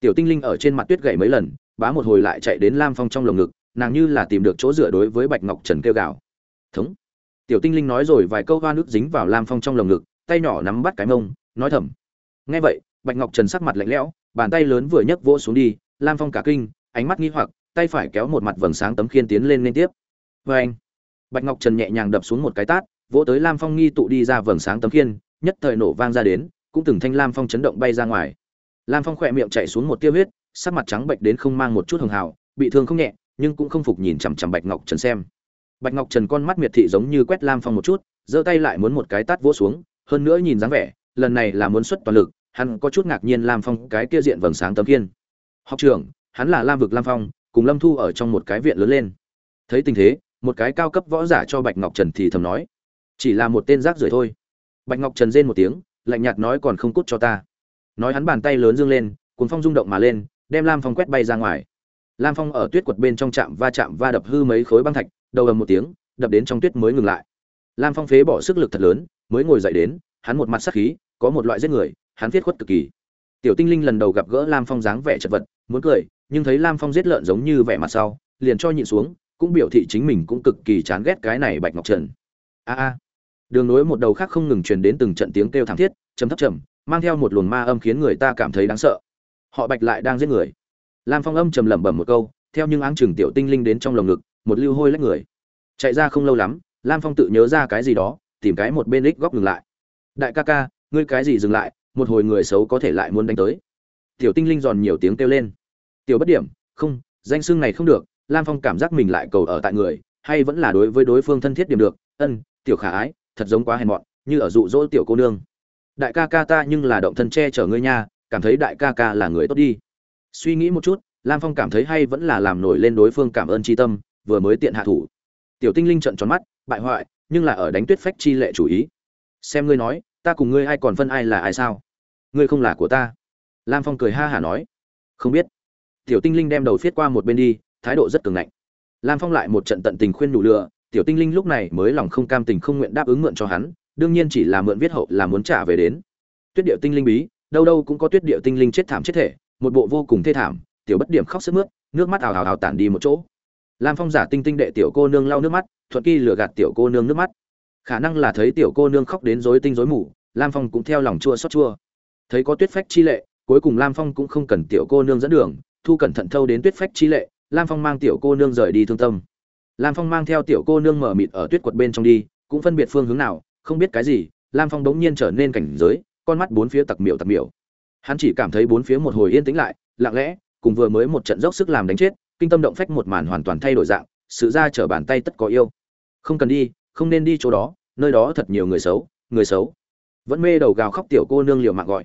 tiểu tinh linh ở trên mặt tuyết gậy mấy lần, bá một hồi lại chạy đến lam phong trong lồng ngực, nàng như là tìm được chỗ dựa đối với bạch ngọc trần kêu gào. Thống. Tiểu tinh linh nói rồi vài câu hoa nước dính vào lam phong trong lồng ngực, tay nhỏ nắm bắt cái mông, nói thầm. Nghe vậy, bạch ngọc trần sắc mặt lạnh lẽo, bàn tay lớn vừa nhấc vỗ xuống đi, lam phong cả kinh, ánh mắt nghi hoặc, tay phải kéo một mặt vầng sáng tấm khiên tiến lên liên tiếp. Vê anh. Bạch ngọc trần nhẹ nhàng đập xuống một cái tát, vỗ tới lam phong nghi tụ đi ra vầng sáng tấm khiên, nhất thời nổ vang ra đến, cũng từng thanh lam phong chấn động bay ra ngoài lam phong khỏe miệng chảy xuống một tiêu huyết, sắc mặt trắng bệnh đến không mang một chút hường hào, bị thương không nhẹ, nhưng cũng không phục nhìn chằm chằm bạch ngọc trần xem. Bạch ngọc trần con mắt miệt thị giống như quét lam phong một chút, giơ tay lại muốn một cái tát vỗ xuống, hơn nữa nhìn dáng vẻ, lần này là muốn xuất toàn lực, hắn có chút ngạc nhiên lam phong cái kia diện vầng sáng tấm kiên học trưởng, hắn là lam vực lam phong, cùng lâm thu ở trong một cái viện lớn lên. Thấy tình thế, một cái cao cấp võ giả cho bạch ngọc trần thì thầm nói, chỉ là một tên rác rưởi thôi. Bạch ngọc trần rên một tiếng, lạnh nhạt nói còn không cút cho ta nói hắn bàn tay lớn dương lên cuốn phong rung động mà lên, đem lam phong quét bay ra ngoài. Lam phong ở tuyết quật bên trong chạm va chạm va đập hư mấy khối băng thạch, đầu ầm một tiếng, đập đến trong tuyết mới ngừng lại. Lam phong phế bỏ sức lực thật lớn, mới ngồi dậy đến, hắn một mặt sắc khí, có một loại giết người, hắn viết khuất cực kỳ. Tiểu tinh linh lần đầu gặp gỡ lam phong dáng vẻ chật vật, muốn cười, nhưng thấy lam phong giết lợn giống như vẻ mặt sau, liền cho nhịn xuống, cũng biểu thị chính mình cũng cực kỳ chán ghét cái này bạch ngọc trần. A a. Đường nối một đầu khác không ngừng truyền đến từng trận tiếng kêu thảm thiết chấm thấp trầm mang theo một luồng ma âm khiến người ta cảm thấy đáng sợ. Họ bạch lại đang giết người. Lam phong âm trầm lẩm bẩm một câu, theo những áng chừng tiểu tinh linh đến trong lồng ngực, một lưu hôi lách người. Chạy ra không lâu lắm, lam phong tự nhớ ra cái gì đó, tìm cái một bên ích góc ngừng lại. Đại ca ca, ngươi cái gì dừng lại, một hồi người xấu có thể lại muốn đánh tới. Tiểu tinh linh giòn nhiều tiếng kêu lên. Tiểu bất điểm, không, danh xưng này không được, lam phong cảm giác mình lại cầu ở tại người, hay vẫn là đối với đối phương thân thiết điểm được. Ân, tiểu khả ái, thật giống quá hèn mọn, như ở dụ dỗ tiểu cô nương đại ca ca ta nhưng là động thân che chở ngươi nha, cảm thấy đại ca ca là người tốt đi. Suy nghĩ một chút, lam phong cảm thấy hay vẫn là làm nổi lên đối phương cảm ơn tri tâm, vừa mới tiện hạ thủ. Tiểu tinh linh trận tròn mắt, bại hoại, nhưng là ở đánh tuyết phách chi lệ chủ ý. Xem ngươi nói, ta cùng ngươi ai còn phân ai là ai sao? Ngươi không là của ta. Lam phong cười ha hả nói. Không biết. Tiểu tinh linh đem đầu viết qua một bên đi, thái độ rất cường ngạnh. Lam phong lại một trận tận tình khuyên đủ lựa. tiểu tinh linh lúc này mới lòng không cam tình không nguyện đáp ứng mượn cho hắn đương nhiên chỉ là mượn viết hậu là muốn trả về đến. Tuyết điệu tinh linh bí, đâu đâu cũng có tuyết điệu tinh linh chết thảm chết thể, một bộ vô cùng thê thảm, tiểu bất điểm khóc sức mướt, nước mắt ào ào ào tản đi một chỗ. Lam phong giả tinh tinh đệ tiểu cô nương lau nước mắt, thuận kỳ lừa gạt tiểu cô nương nước mắt. Khả năng là thấy tiểu cô nương khóc đến rối tinh rối mù, lam phong cũng theo lòng chua xót chua. Thấy có tuyết phách chi lệ, cuối cùng lam phong cũng không cần tiểu cô nương dẫn đường, thu cẩn thận thâu đến tuyết phách chi lệ, lam phong mang tiểu cô nương rời đi thương tâm. Lam phong mang theo tiểu cô nương mở mịt ở tuyết quật bên trong đi, cũng phân biệt phương hướng nào không biết cái gì, lam phong đống nhiên trở nên cảnh giới, con mắt bốn phía tặc miểu tặc miểu. Hắn chỉ cảm thấy bốn phía một hồi yên tĩnh lại, lặng lẽ, cùng vừa mới một trận dốc sức làm đánh chết, kinh tâm động phách một màn hoàn toàn thay đổi dạng, sự ra trở bàn tay tất có yêu. Không cần đi, không nên đi chỗ đó, nơi đó thật nhiều người xấu người xấu. Vẫn mê đầu gào khóc tiểu cô nương liều mạng gọi.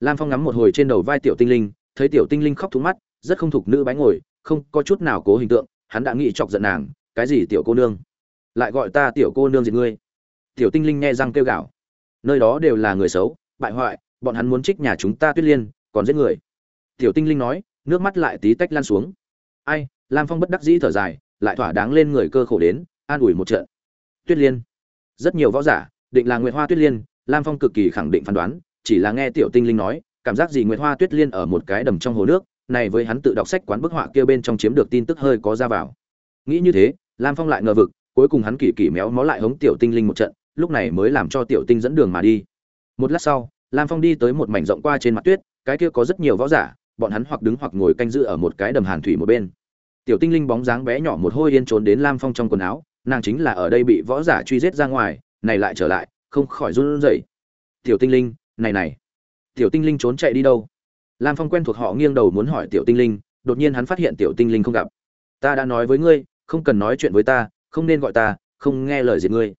Lam phong ngắm một hồi trên đầu vai tiểu tinh linh, thấy tiểu tinh linh khóc thú mắt, rất không thục nữ bái ngồi, không có chút nào cố hình tượng, hắn đã nghĩ chọc giận nàng, cái gì tiểu cô nương? Lại gọi ta tiểu cô nương gì ngươi? Tiểu tinh linh nghe răng kêu gào. Nơi đó đều là người xấu, bại hoại, bọn hắn muốn trích nhà chúng ta tuyết liên, còn giết người. Tiểu tinh linh nói, nước mắt lại tí tách lan xuống. Ai, lam phong bất đắc dĩ thở dài, lại thỏa đáng lên người cơ khổ đến, an ủi một trận. Tuyết liên. Rất nhiều võ giả, định là nguyệt hoa tuyết liên, lam phong cực kỳ khẳng định phán đoán, chỉ là nghe tiểu tinh linh nói, cảm giác gì nguyệt hoa tuyết liên ở một cái đầm trong hồ nước, này với hắn tự đọc sách quán bức họa kia bên trong chiếm được tin tức hơi có ra vào. Nghĩ như thế, lam phong lại ngờ vực, cuối cùng hắn kỳ kỳ méo mó lại hống tiểu tinh linh một trận lúc này mới làm cho tiểu tinh dẫn đường mà đi. Một lát sau, lam phong đi tới một mảnh rộng qua trên mặt tuyết, cái kia có rất nhiều võ giả, bọn hắn hoặc đứng hoặc ngồi canh giữ ở một cái đầm hàn thủy một bên. Tiểu tinh linh bóng dáng bé nhỏ một hôi yên trốn đến lam phong trong quần áo, nàng chính là ở đây bị võ giả truy giết ra ngoài, này lại trở lại, không khỏi run rẩy. Tiểu tinh linh, này này. Tiểu tinh linh trốn chạy đi đâu? Lam phong quen thuộc họ nghiêng đầu muốn hỏi tiểu tinh linh, đột nhiên hắn phát hiện tiểu tinh linh không gặp. Ta đã nói với ngươi, không cần nói chuyện với ta, không nên gọi ta, không nghe lời diệt ngươi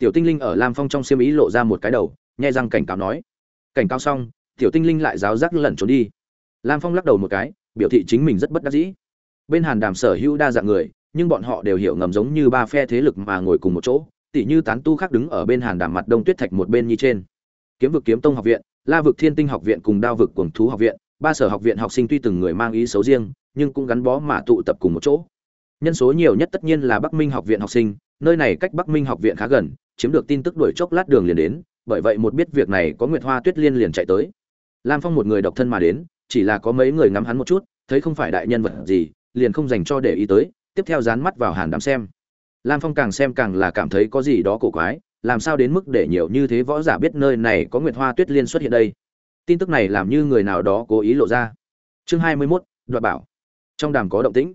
tiểu tinh linh ở lam phong trong xiêm ý lộ ra một cái đầu nhai răng cảnh cáo nói. Cảnh cáo xong, tiểu tinh linh lại giáo giác lẩn trốn đi. Lam phong lắc đầu một cái, biểu thị chính mình rất bất đắc dĩ. Bên hàn đàm sở hữu đa dạng người, nhưng bọn họ đều hiểu ngầm giống như ba phe thế lực mà ngồi cùng một chỗ, tỉ như tán tu khác đứng ở bên hàn đàm mặt đông tuyết thạch một bên như trên. Kiếm vực kiếm tông học viện, la vực thiên tinh học viện cùng đao vực quần thú học viện, ba sở học viện học sinh tuy từng người mang ý xấu riêng, nhưng cũng gắn bó mà tụ tập cùng một chỗ. Nhân số nhiều nhất tất nhiên là bắc minh học viện học sinh, nơi này cách bắc minh học viện khá gần chiếm được tin tức đuổi chốc lát đường liền đến bởi vậy một biết việc này có nguyệt hoa tuyết liên liền chạy tới. Lam phong một người độc thân mà đến chỉ là có mấy người ngắm hắn một chút thấy không phải đại nhân vật gì liền không dành cho để ý tới tiếp theo dán mắt vào hàn đám xem. Lam phong càng xem càng là cảm thấy có gì đó cổ quái làm sao đến mức để nhiều như thế võ giả biết nơi này có nguyệt hoa tuyết liên xuất hiện đây? Tin tức này làm như người nào đó cố ý lộ ra. Chương hai mươi 21, đoạt bảo. Trong đàm có động tĩnh.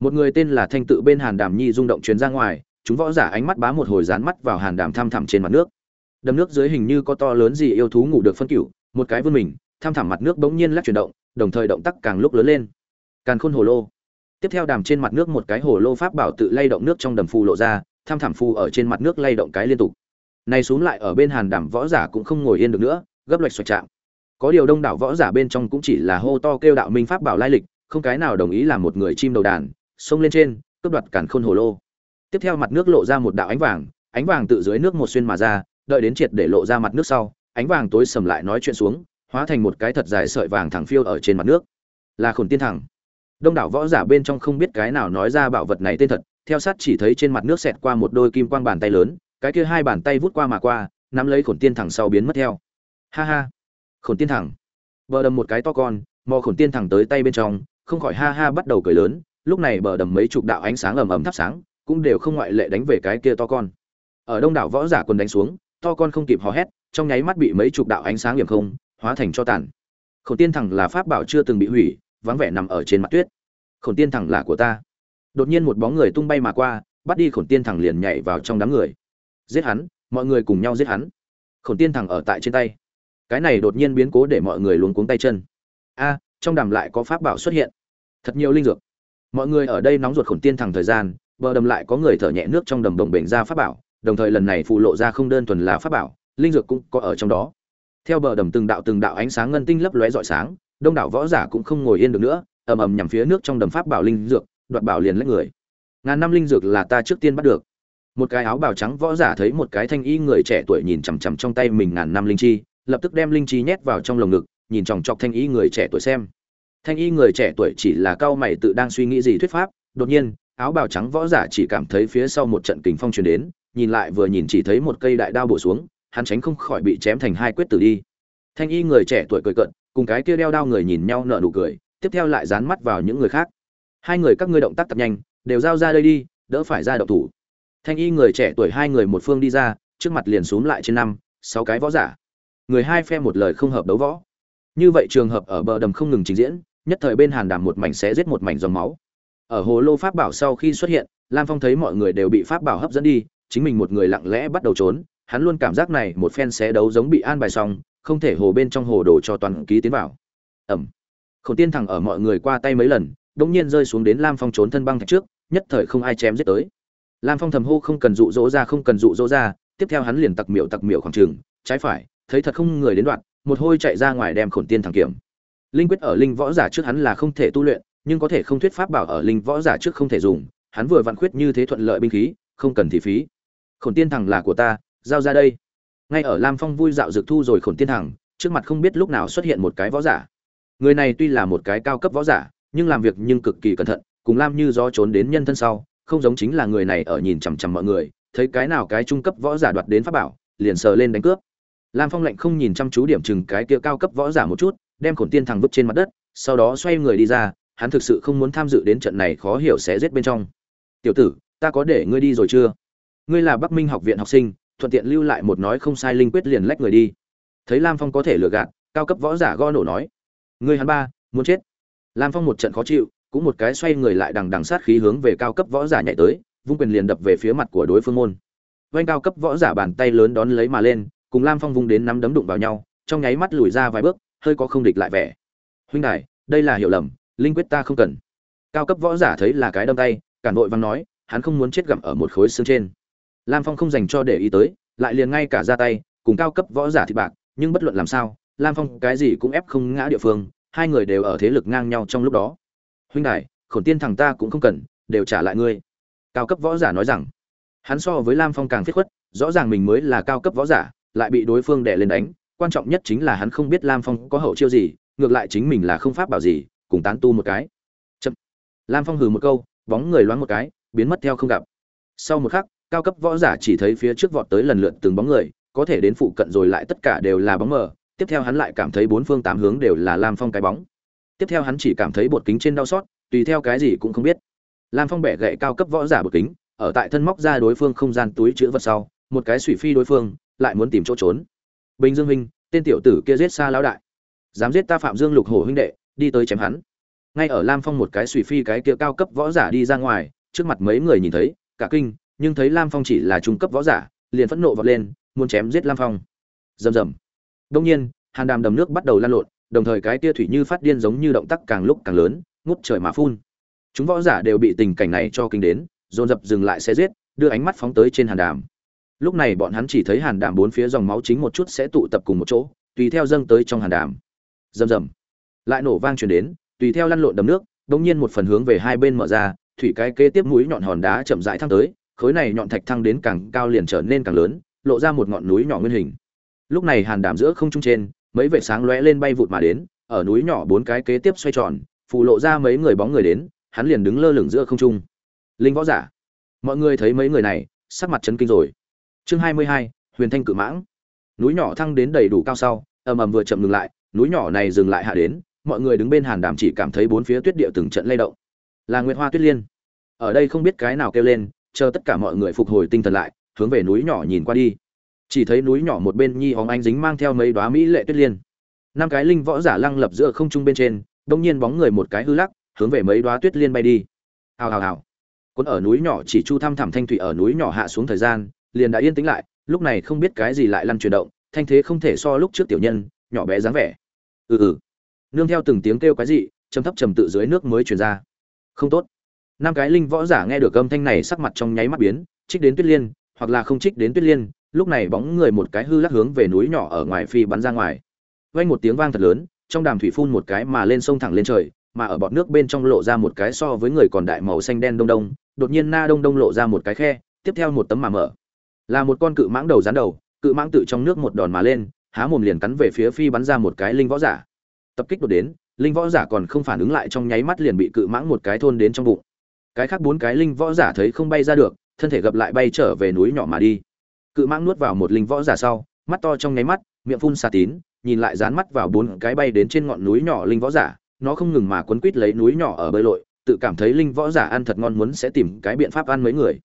Một người tên là thanh tự bên hàn đàm nhi rung động chuyến ra ngoài chúng võ giả ánh mắt bá một hồi dán mắt vào hàn đàm thăm thẳm trên mặt nước. Đầm nước dưới hình như có to lớn gì yêu thú ngủ được phân cửu, một cái vươn mình thăm thẳm mặt nước bỗng nhiên lắc chuyển động, đồng thời động tác càng lúc lớn lên. Càn khôn hồ lô. Tiếp theo đàm trên mặt nước một cái hồ lô pháp bảo tự lay động nước trong đầm phù lộ ra thăm thẳm phù ở trên mặt nước lay động cái liên tục. Này xuống lại ở bên hàn đàm võ giả cũng không ngồi yên được nữa, gấp loạch xoạch chạm. Có điều đông đảo võ giả bên trong cũng chỉ là hô to kêu đạo minh pháp bảo lai lịch, không cái nào đồng ý làm một người chim đầu đàn, xông lên trên, cướp đoạt càn khôn hồ lô tiếp theo mặt nước lộ ra một đạo ánh vàng ánh vàng tự dưới nước một xuyên mà ra, đợi đến triệt để lộ ra mặt nước sau, ánh vàng tối sầm lại nói chuyện xuống, hóa thành một cái thật dài sợi vàng thẳng phiêu ở trên mặt nước. Là khổn tiên thẳng. Đông đảo võ giả bên trong không biết cái nào nói ra bảo vật này tên thật, theo sát chỉ thấy trên mặt nước xẹt qua một đôi kim quang bàn tay lớn, cái kia hai bàn tay vút qua mà qua, nắm lấy khổn tiên thẳng sau biến mất theo. Ha ha. Khổn tiên thẳng. Bờ đầm một cái to con, mò khổn tiên thẳng tới tay bên trong, không khỏi ha ha bắt đầu cười lớn, lúc này bờ đầm mấy chục đạo ánh sáng ầm ầm thắp sáng cũng đều không ngoại lệ đánh về cái kia to con. Ở đông đảo võ giả quân đánh xuống, to con không kịp hò hét, trong nháy mắt bị mấy chục đạo ánh sáng hiểm không, hóa thành cho tàn. Khổng tiên thẳng là pháp bảo chưa từng bị hủy, vắng vẻ nằm ở trên mặt tuyết. Khổng tiên thẳng là của ta. Đột nhiên một bóng người tung bay mà qua, bắt đi khổng tiên thẳng liền nhảy vào trong đám người. Giết hắn, mọi người cùng nhau giết hắn. Khổng tiên thẳng ở tại trên tay. Cái này đột nhiên biến cố để mọi người luống cuống tay chân. A, trong đàm lại có pháp bảo xuất hiện. Thật nhiều linh dược. Mọi người ở đây nóng ruột khổng tiên thẳng thời gian bờ đầm lại có người thở nhẹ nước trong đầm đồng bệnh ra pháp bảo, đồng thời lần này phụ lộ ra không đơn thuần là pháp bảo, linh dược cũng có ở trong đó. Theo bờ đầm từng đạo từng đạo ánh sáng ngân tinh lấp lóe rọi sáng, đông đảo võ giả cũng không ngồi yên được nữa, ầm ầm nhằm phía nước trong đầm pháp bảo linh dược, đoạt bảo liền lấy người. Ngàn năm linh dược là ta trước tiên bắt được. Một cái áo bào trắng võ giả thấy một cái thanh y người trẻ tuổi nhìn chằm chằm trong tay mình ngàn năm linh chi, lập tức đem linh chi nhét vào trong lồng ngực, nhìn chòng chọc thanh y người trẻ tuổi xem. Thanh y người trẻ tuổi chỉ là cao mày tự đang suy nghĩ gì thuyết pháp, đột nhiên áo bào trắng võ giả chỉ cảm thấy phía sau một trận kình phong truyền đến nhìn lại vừa nhìn chỉ thấy một cây đại đao bổ xuống hắn tránh không khỏi bị chém thành hai quyết tử đi. Thanh y người trẻ tuổi cười cợt, cùng cái kia đeo đao người nhìn nhau nở nụ cười tiếp theo lại dán mắt vào những người khác. Hai người các ngươi động tác tập nhanh đều giao ra đây đi đỡ phải ra động thủ. Thanh y người trẻ tuổi hai người một phương đi ra trước mặt liền xuống lại trên năm sáu cái võ giả. Người hai phe một lời không hợp đấu võ. Như vậy trường hợp ở bờ đầm không ngừng trình diễn nhất thời bên hàn đàm một mảnh sẽ giết một mảnh dòng máu ở hồ lô pháp bảo sau khi xuất hiện, lam phong thấy mọi người đều bị pháp bảo hấp dẫn đi, chính mình một người lặng lẽ bắt đầu trốn, hắn luôn cảm giác này một phen xé đấu giống bị an bài xong, không thể hồ bên trong hồ đồ cho toàn ký tiến vào. Ẩm. Khổng tiên thẳng ở mọi người qua tay mấy lần, đống nhiên rơi xuống đến lam phong trốn thân băng thạch trước, nhất thời không ai chém giết tới. Lam phong thầm hô không cần dụ dỗ ra, không cần dụ dỗ ra, tiếp theo hắn liền tặc miệu tặc miệu khoảng trường, trái phải, thấy thật không người đến đoạn, một hôi chạy ra ngoài đem khổn tiên thẳng kiểm. Linh quyết ở linh võ giả trước hắn là không thể tu luyện nhưng có thể không thuyết pháp bảo ở linh võ giả trước không thể dùng, hắn vừa vặn khuyết như thế thuận lợi binh khí, không cần thị phí. Khổn tiên thẳng là của ta, giao ra đây. Ngay ở lam phong vui dạo dược thu rồi khổn tiên thẳng trước mặt không biết lúc nào xuất hiện một cái võ giả. Người này tuy là một cái cao cấp võ giả, nhưng làm việc nhưng cực kỳ cẩn thận, cùng lam như do trốn đến nhân thân sau, không giống chính là người này ở nhìn chằm chằm mọi người, thấy cái nào cái trung cấp võ giả đoạt đến pháp bảo, liền sờ lên đánh cướp. Lam phong lạnh không nhìn chăm chú điểm chừng cái kia cao cấp võ giả một chút, đem khổn tiên thằng vứt trên mặt đất, sau đó xoay người đi ra hắn thực sự không muốn tham dự đến trận này khó hiểu sẽ giết bên trong. Tiểu tử, ta có để ngươi đi rồi chưa? Ngươi là bắc minh học viện học sinh, thuận tiện lưu lại một nói không sai linh quyết liền lách người đi. Thấy lam phong có thể lừa gạt, cao cấp võ giả go nổ nói. Ngươi hắn ba, muốn chết. Lam phong một trận khó chịu, cũng một cái xoay người lại đằng đằng sát khí hướng về cao cấp võ giả nhảy tới, vung quyền liền đập về phía mặt của đối phương môn. Vanh cao cấp võ giả bàn tay lớn đón lấy mà lên, cùng lam phong vung đến nắm đấm đụng vào nhau, trong nháy mắt lùi ra vài bước, hơi có không địch lại vẻ. Huynh đài, đây là hiểu lầm linh quyết ta không cần. Cao cấp võ giả thấy là cái đâm tay, cản vội văn nói, hắn không muốn chết gặm ở một khối xương trên. Lam phong không dành cho để ý tới, lại liền ngay cả ra tay, cùng cao cấp võ giả thịt bạc, nhưng bất luận làm sao, lam phong cái gì cũng ép không ngã địa phương, hai người đều ở thế lực ngang nhau trong lúc đó. Huynh đại khổn tiên thằng ta cũng không cần, đều trả lại ngươi. Cao cấp võ giả nói rằng, hắn so với lam phong càng thiết khuất, rõ ràng mình mới là cao cấp võ giả, lại bị đối phương đè lên đánh, quan trọng nhất chính là hắn không biết lam phong có hậu chiêu gì, ngược lại chính mình là không pháp bảo gì cùng tán tu một cái. Chậm. lam phong hừ một câu, bóng người loáng một cái, biến mất theo không gặp. Sau một khắc, cao cấp võ giả chỉ thấy phía trước vọt tới lần lượt từng bóng người, có thể đến phụ cận rồi lại tất cả đều là bóng mờ. Tiếp theo hắn lại cảm thấy bốn phương tám hướng đều là lam phong cái bóng. Tiếp theo hắn chỉ cảm thấy bột kính trên đau xót, tùy theo cái gì cũng không biết. Lam phong bẻ gậy cao cấp võ giả bột kính, ở tại thân móc ra đối phương không gian túi chữ vật sau, một cái sủy phi đối phương, lại muốn tìm chỗ trốn. Bình dương huynh, tên tiểu tử kia giết xa lão đại. Dám giết ta phạm dương lục hổ huynh đệ đi tới chém hắn. Ngay ở lam phong một cái sủy phi cái kia cao cấp võ giả đi ra ngoài, trước mặt mấy người nhìn thấy, cả kinh, nhưng thấy lam phong chỉ là trung cấp võ giả, liền phẫn nộ vọt lên, muốn chém giết lam phong. Rầm rầm. Đông nhiên, hàn đàm đầm nước bắt đầu lan lộn, đồng thời cái tia thủy như phát điên giống như động tác càng lúc càng lớn, ngút trời mà phun. Chúng võ giả đều bị tình cảnh này cho kinh đến, dồn dập dừng lại xe giết, đưa ánh mắt phóng tới trên hàn đàm. Lúc này bọn hắn chỉ thấy hàn đàm bốn phía dòng máu chính một chút sẽ tụ tập cùng một chỗ, tùy theo dâng tới trong hàn đàm. Rầm rầm lại nổ vang truyền đến, tùy theo lăn lộn đầm nước đống nhiên một phần hướng về hai bên mở ra, thủy cái kế tiếp mũi nhọn hòn đá chậm rãi thăng tới, khối này nhọn thạch thăng đến càng cao liền trở nên càng lớn, lộ ra một ngọn núi nhỏ nguyên hình. Lúc này hàn đàm giữa không trung trên, mấy vệ sáng lóe lên bay vụt mà đến, ở núi nhỏ bốn cái kế tiếp xoay tròn, phù lộ ra mấy người bóng người đến, hắn liền đứng lơ lửng giữa không trung. Linh võ giả, mọi người thấy mấy người này, sắc mặt chấn kinh rồi. Chương hai mươi hai, huyền thanh cự mãng. Núi nhỏ thăng đến đầy đủ cao sau, ầm ầm vừa chậm ngừng lại, núi nhỏ này dừng lại hạ đến mọi người đứng bên hàn đàm chỉ cảm thấy bốn phía tuyết địa từng trận lay động. Là nguyệt hoa tuyết liên. Ở đây không biết cái nào kêu lên, chờ tất cả mọi người phục hồi tinh thần lại, hướng về núi nhỏ nhìn qua đi. Chỉ thấy núi nhỏ một bên nhi hóng Anh dính mang theo mấy đoá mỹ lệ tuyết liên. Năm cái linh võ giả lăng lập giữa không trung bên trên, đông nhiên bóng người một cái hư lắc, hướng về mấy đoá tuyết liên bay đi. Hào hào hào. Quân ở núi nhỏ chỉ chu thăm thẳm thanh thủy ở núi nhỏ hạ xuống thời gian, liền đã yên tĩnh lại, lúc này không biết cái gì lại lăn chuyển động, thanh thế không thể so lúc trước tiểu nhân, nhỏ bé dáng vẻ. Ừ ừ nương theo từng tiếng kêu cái gì trầm thấp trầm tự dưới nước mới truyền ra. Không tốt. Năm cái linh võ giả nghe được âm thanh này sắc mặt trong nháy mắt biến, trích đến tuyết liên, hoặc là không trích đến tuyết liên, lúc này bóng người một cái hư lắc hướng về núi nhỏ ở ngoài phi bắn ra ngoài. Vang một tiếng vang thật lớn, trong đàm thủy phun một cái mà lên sông thẳng lên trời, mà ở bọt nước bên trong lộ ra một cái so với người còn đại màu xanh đen đông đông, đột nhiên na đông đông lộ ra một cái khe, tiếp theo một tấm mà mở. Là một con cự mãng đầu rắn đầu, cự mãng tự trong nước một đòn mà lên, há mồm liền cắn về phía phi bắn ra một cái linh võ giả tập kích đột đến, linh võ giả còn không phản ứng lại trong nháy mắt liền bị cự mãng một cái thôn đến trong bụng. Cái khác bốn cái linh võ giả thấy không bay ra được, thân thể gập lại bay trở về núi nhỏ mà đi. Cự mãng nuốt vào một linh võ giả sau, mắt to trong nháy mắt, miệng phun xà tín, nhìn lại dán mắt vào bốn cái bay đến trên ngọn núi nhỏ linh võ giả, nó không ngừng mà quấn quít lấy núi nhỏ ở bơi lội, tự cảm thấy linh võ giả ăn thật ngon muốn sẽ tìm cái biện pháp ăn mấy người.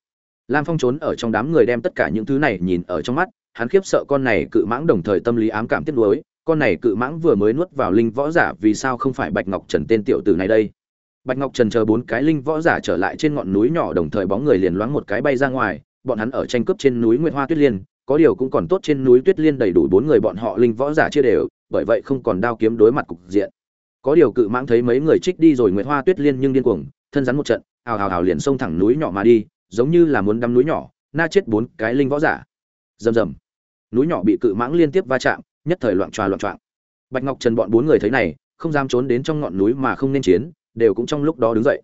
Lam phong trốn ở trong đám người đem tất cả những thứ này nhìn ở trong mắt, hắn khiếp sợ con này cự mãng đồng thời tâm lý ám cảm tiếc nuối con này cự mãng vừa mới nuốt vào linh võ giả vì sao không phải bạch ngọc trần tên tiểu tử này đây? Bạch ngọc trần chờ bốn cái linh võ giả trở lại trên ngọn núi nhỏ đồng thời bóng người liền loáng một cái bay ra ngoài, bọn hắn ở tranh cướp trên núi nguyệt hoa tuyết liên, có điều cũng còn tốt trên núi tuyết liên đầy đủ bốn người bọn họ linh võ giả chia đều, bởi vậy không còn đao kiếm đối mặt cục diện. Có điều cự mãng thấy mấy người trích đi rồi nguyệt hoa tuyết liên nhưng điên cuồng, thân rắn một trận, hào hào hào liền xông thẳng núi nhỏ mà đi, giống như là muốn đâm núi nhỏ, na chết bốn cái linh võ giả. Rầm rầm. Núi nhỏ bị cự mãng liên tiếp va chạm nhất thời loạn tròa loạn trọng bạch ngọc trần bọn bốn người thấy này, không dám trốn đến trong ngọn núi mà không nên chiến, đều cũng trong lúc đó đứng dậy.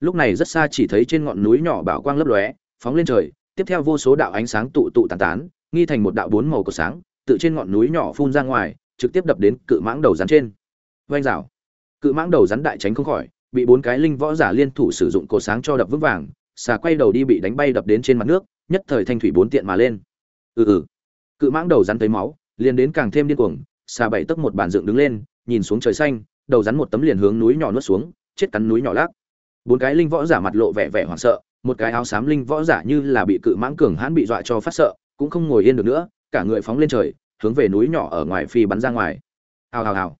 Lúc này rất xa chỉ thấy trên ngọn núi nhỏ bảo quang lấp lóe, phóng lên trời, tiếp theo vô số đạo ánh sáng tụ tụ tàn tán, nghi thành một đạo bốn màu của sáng, tự trên ngọn núi nhỏ phun ra ngoài, trực tiếp đập đến cự mãng đầu rắn trên. Oanh rào. Cự mãng đầu rắn đại tránh không khỏi, bị bốn cái linh võ giả liên thủ sử dụng cổ sáng cho đập vững vàng, xà quay đầu đi bị đánh bay đập đến trên mặt nước, nhất thời thanh thủy bốn tiện mà lên. Ừ ừ. Cự mãng đầu rắn thấy máu liền đến càng thêm điên cuồng, xà bảy tấc một bàn dựng đứng lên, nhìn xuống trời xanh, đầu rắn một tấm liền hướng núi nhỏ nuốt xuống, chết cắn núi nhỏ lác. Bốn cái linh võ giả mặt lộ vẻ vẻ hoảng sợ, một cái áo xám linh võ giả như là bị cự mãng cường hãn bị dọa cho phát sợ, cũng không ngồi yên được nữa, cả người phóng lên trời, hướng về núi nhỏ ở ngoài phi bắn ra ngoài. Hào hào hào.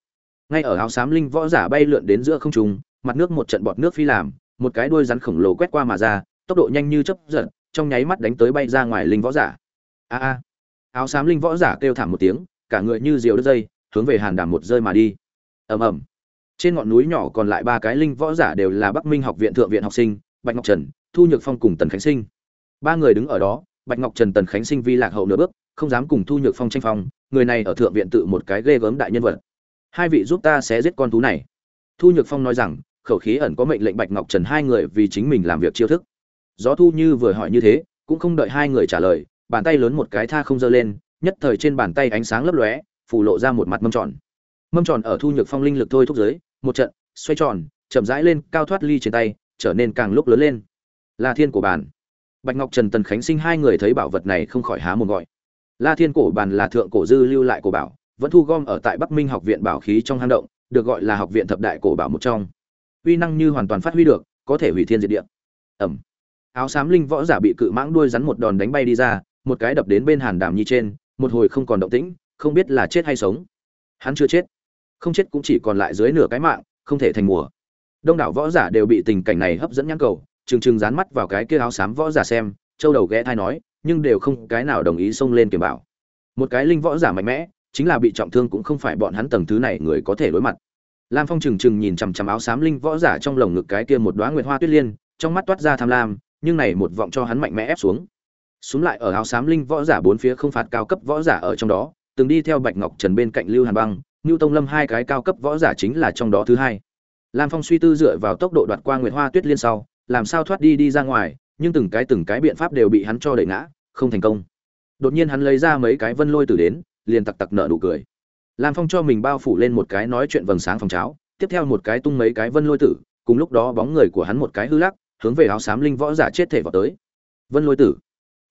Ngay ở áo xám linh võ giả bay lượn đến giữa không trung, mặt nước một trận bọt nước phi làm, một cái đuôi rắn khổng lồ quét qua mà ra, tốc độ nhanh như chớp giật, trong nháy mắt đánh tới bay ra ngoài linh võ giả. A a áo xám linh võ giả kêu thảm một tiếng, cả người như diều đứt dây, hướng về hàn đàm một rơi mà đi. Ầm ầm. Trên ngọn núi nhỏ còn lại ba cái linh võ giả đều là bắc minh học viện thượng viện học sinh, bạch ngọc trần, thu nhược phong cùng tần khánh sinh. Ba người đứng ở đó, bạch ngọc trần, tần khánh sinh vi lạc hậu nửa bước, không dám cùng thu nhược phong tranh phong, người này ở thượng viện tự một cái ghê gớm đại nhân vật. Hai vị giúp ta sẽ giết con thú này. Thu nhược phong nói rằng, khẩu khí ẩn có mệnh lệnh bạch ngọc trần hai người vì chính mình làm việc chiêu thức. Gió thu như vừa hỏi như thế, cũng không đợi hai người trả lời bàn tay lớn một cái tha không giơ lên, nhất thời trên bàn tay ánh sáng lấp lóe phủ lộ ra một mặt mâm tròn. Mâm tròn ở thu nhược phong linh lực thôi thúc giới, một trận, xoay tròn, chậm rãi lên, cao thoát ly trên tay, trở nên càng lúc lớn lên. La thiên cổ bàn. Bạch ngọc trần tần khánh sinh hai người thấy bảo vật này không khỏi há một gọi. La thiên cổ bàn là thượng cổ dư lưu lại cổ bảo, vẫn thu gom ở tại bắc minh học viện bảo khí trong hang động, được gọi là học viện thập đại cổ bảo một trong. Uy năng như hoàn toàn phát huy được, có thể hủy thiên diệt địa. Ẩm. Áo xám linh võ giả bị cự mãng đuôi rắn một đòn đánh bay đi ra một cái đập đến bên hàn đàm nhi trên, một hồi không còn động tĩnh, không biết là chết hay sống. Hắn chưa chết. Không chết cũng chỉ còn lại dưới nửa cái mạng, không thể thành mùa. Đông đảo võ giả đều bị tình cảnh này hấp dẫn nhãn cầu, trừng trừng dán mắt vào cái kia áo xám võ giả xem, châu đầu ghé thai nói, nhưng đều không cái nào đồng ý xông lên kiểm bảo. Một cái linh võ giả mạnh mẽ, chính là bị trọng thương cũng không phải bọn hắn tầng thứ này người có thể đối mặt. Lam phong trừng trừng nhìn chằm chằm áo xám linh võ giả trong lồng ngực cái kia một đoá nguyệt hoa tuyết liên, trong mắt toát ra tham lam, nhưng này một vọng cho hắn mạnh mẽ ép xuống xuống lại ở áo xám linh võ giả bốn phía không phạt cao cấp võ giả ở trong đó từng đi theo bạch ngọc trần bên cạnh lưu hàn băng Nưu Tông Lâm hai cái cao cấp võ giả chính là trong đó thứ hai. Lam Phong suy tư dựa vào tốc độ đoạt qua Nguyệt Hoa Tuyết Liên sau, làm sao thoát đi đi ra ngoài, nhưng từng cái từng cái biện pháp đều bị hắn cho đẩy ngã, không thành công. Đột nhiên hắn lấy ra mấy cái vân lôi tử đến, liền tặc tặc nở nụ cười. Lam Phong cho mình bao phủ lên một cái nói chuyện vầng sáng phòng cháo, tiếp theo một cái tung mấy cái vân lôi tử, cùng lúc đó bóng người của hắn một cái hư lắc, hướng về áo xám linh võ giả chết thể vào tới. Vân lôi tử.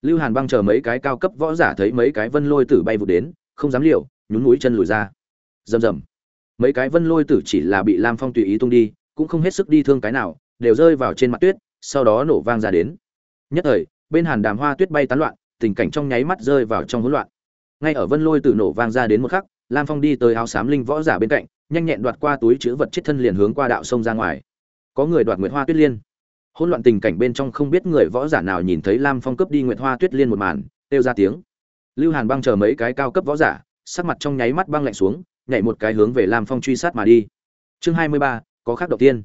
Lưu Hàn băng chờ mấy cái cao cấp võ giả thấy mấy cái vân lôi tử bay vụ đến, không dám liều, nhún mũi chân lùi ra. Rầm rầm. Mấy cái vân lôi tử chỉ là bị lam phong tùy ý tung đi cũng không hết sức đi thương cái nào đều rơi vào trên mặt tuyết sau đó nổ vang ra đến. Nhất thời bên hàn đàm hoa tuyết bay tán loạn tình cảnh trong nháy mắt rơi vào trong hỗn loạn. Ngay ở vân lôi tử nổ vang ra đến một khắc lam phong đi tới áo xám linh võ giả bên cạnh nhanh nhẹn đoạt qua túi chữ vật chết thân liền hướng qua đạo sông ra ngoài. Có người đoạt nguyệt hoa tuyết liên hỗn loạn tình cảnh bên trong không biết người võ giả nào nhìn thấy lam phong cướp đi nguyệt hoa tuyết liên một màn, kêu ra tiếng. Lưu hàn băng chờ mấy cái cao cấp võ giả, sắc mặt trong nháy mắt băng lạnh xuống, nhảy một cái hướng về lam phong truy sát mà đi. Chương hai mươi ba, có khác đầu tiên.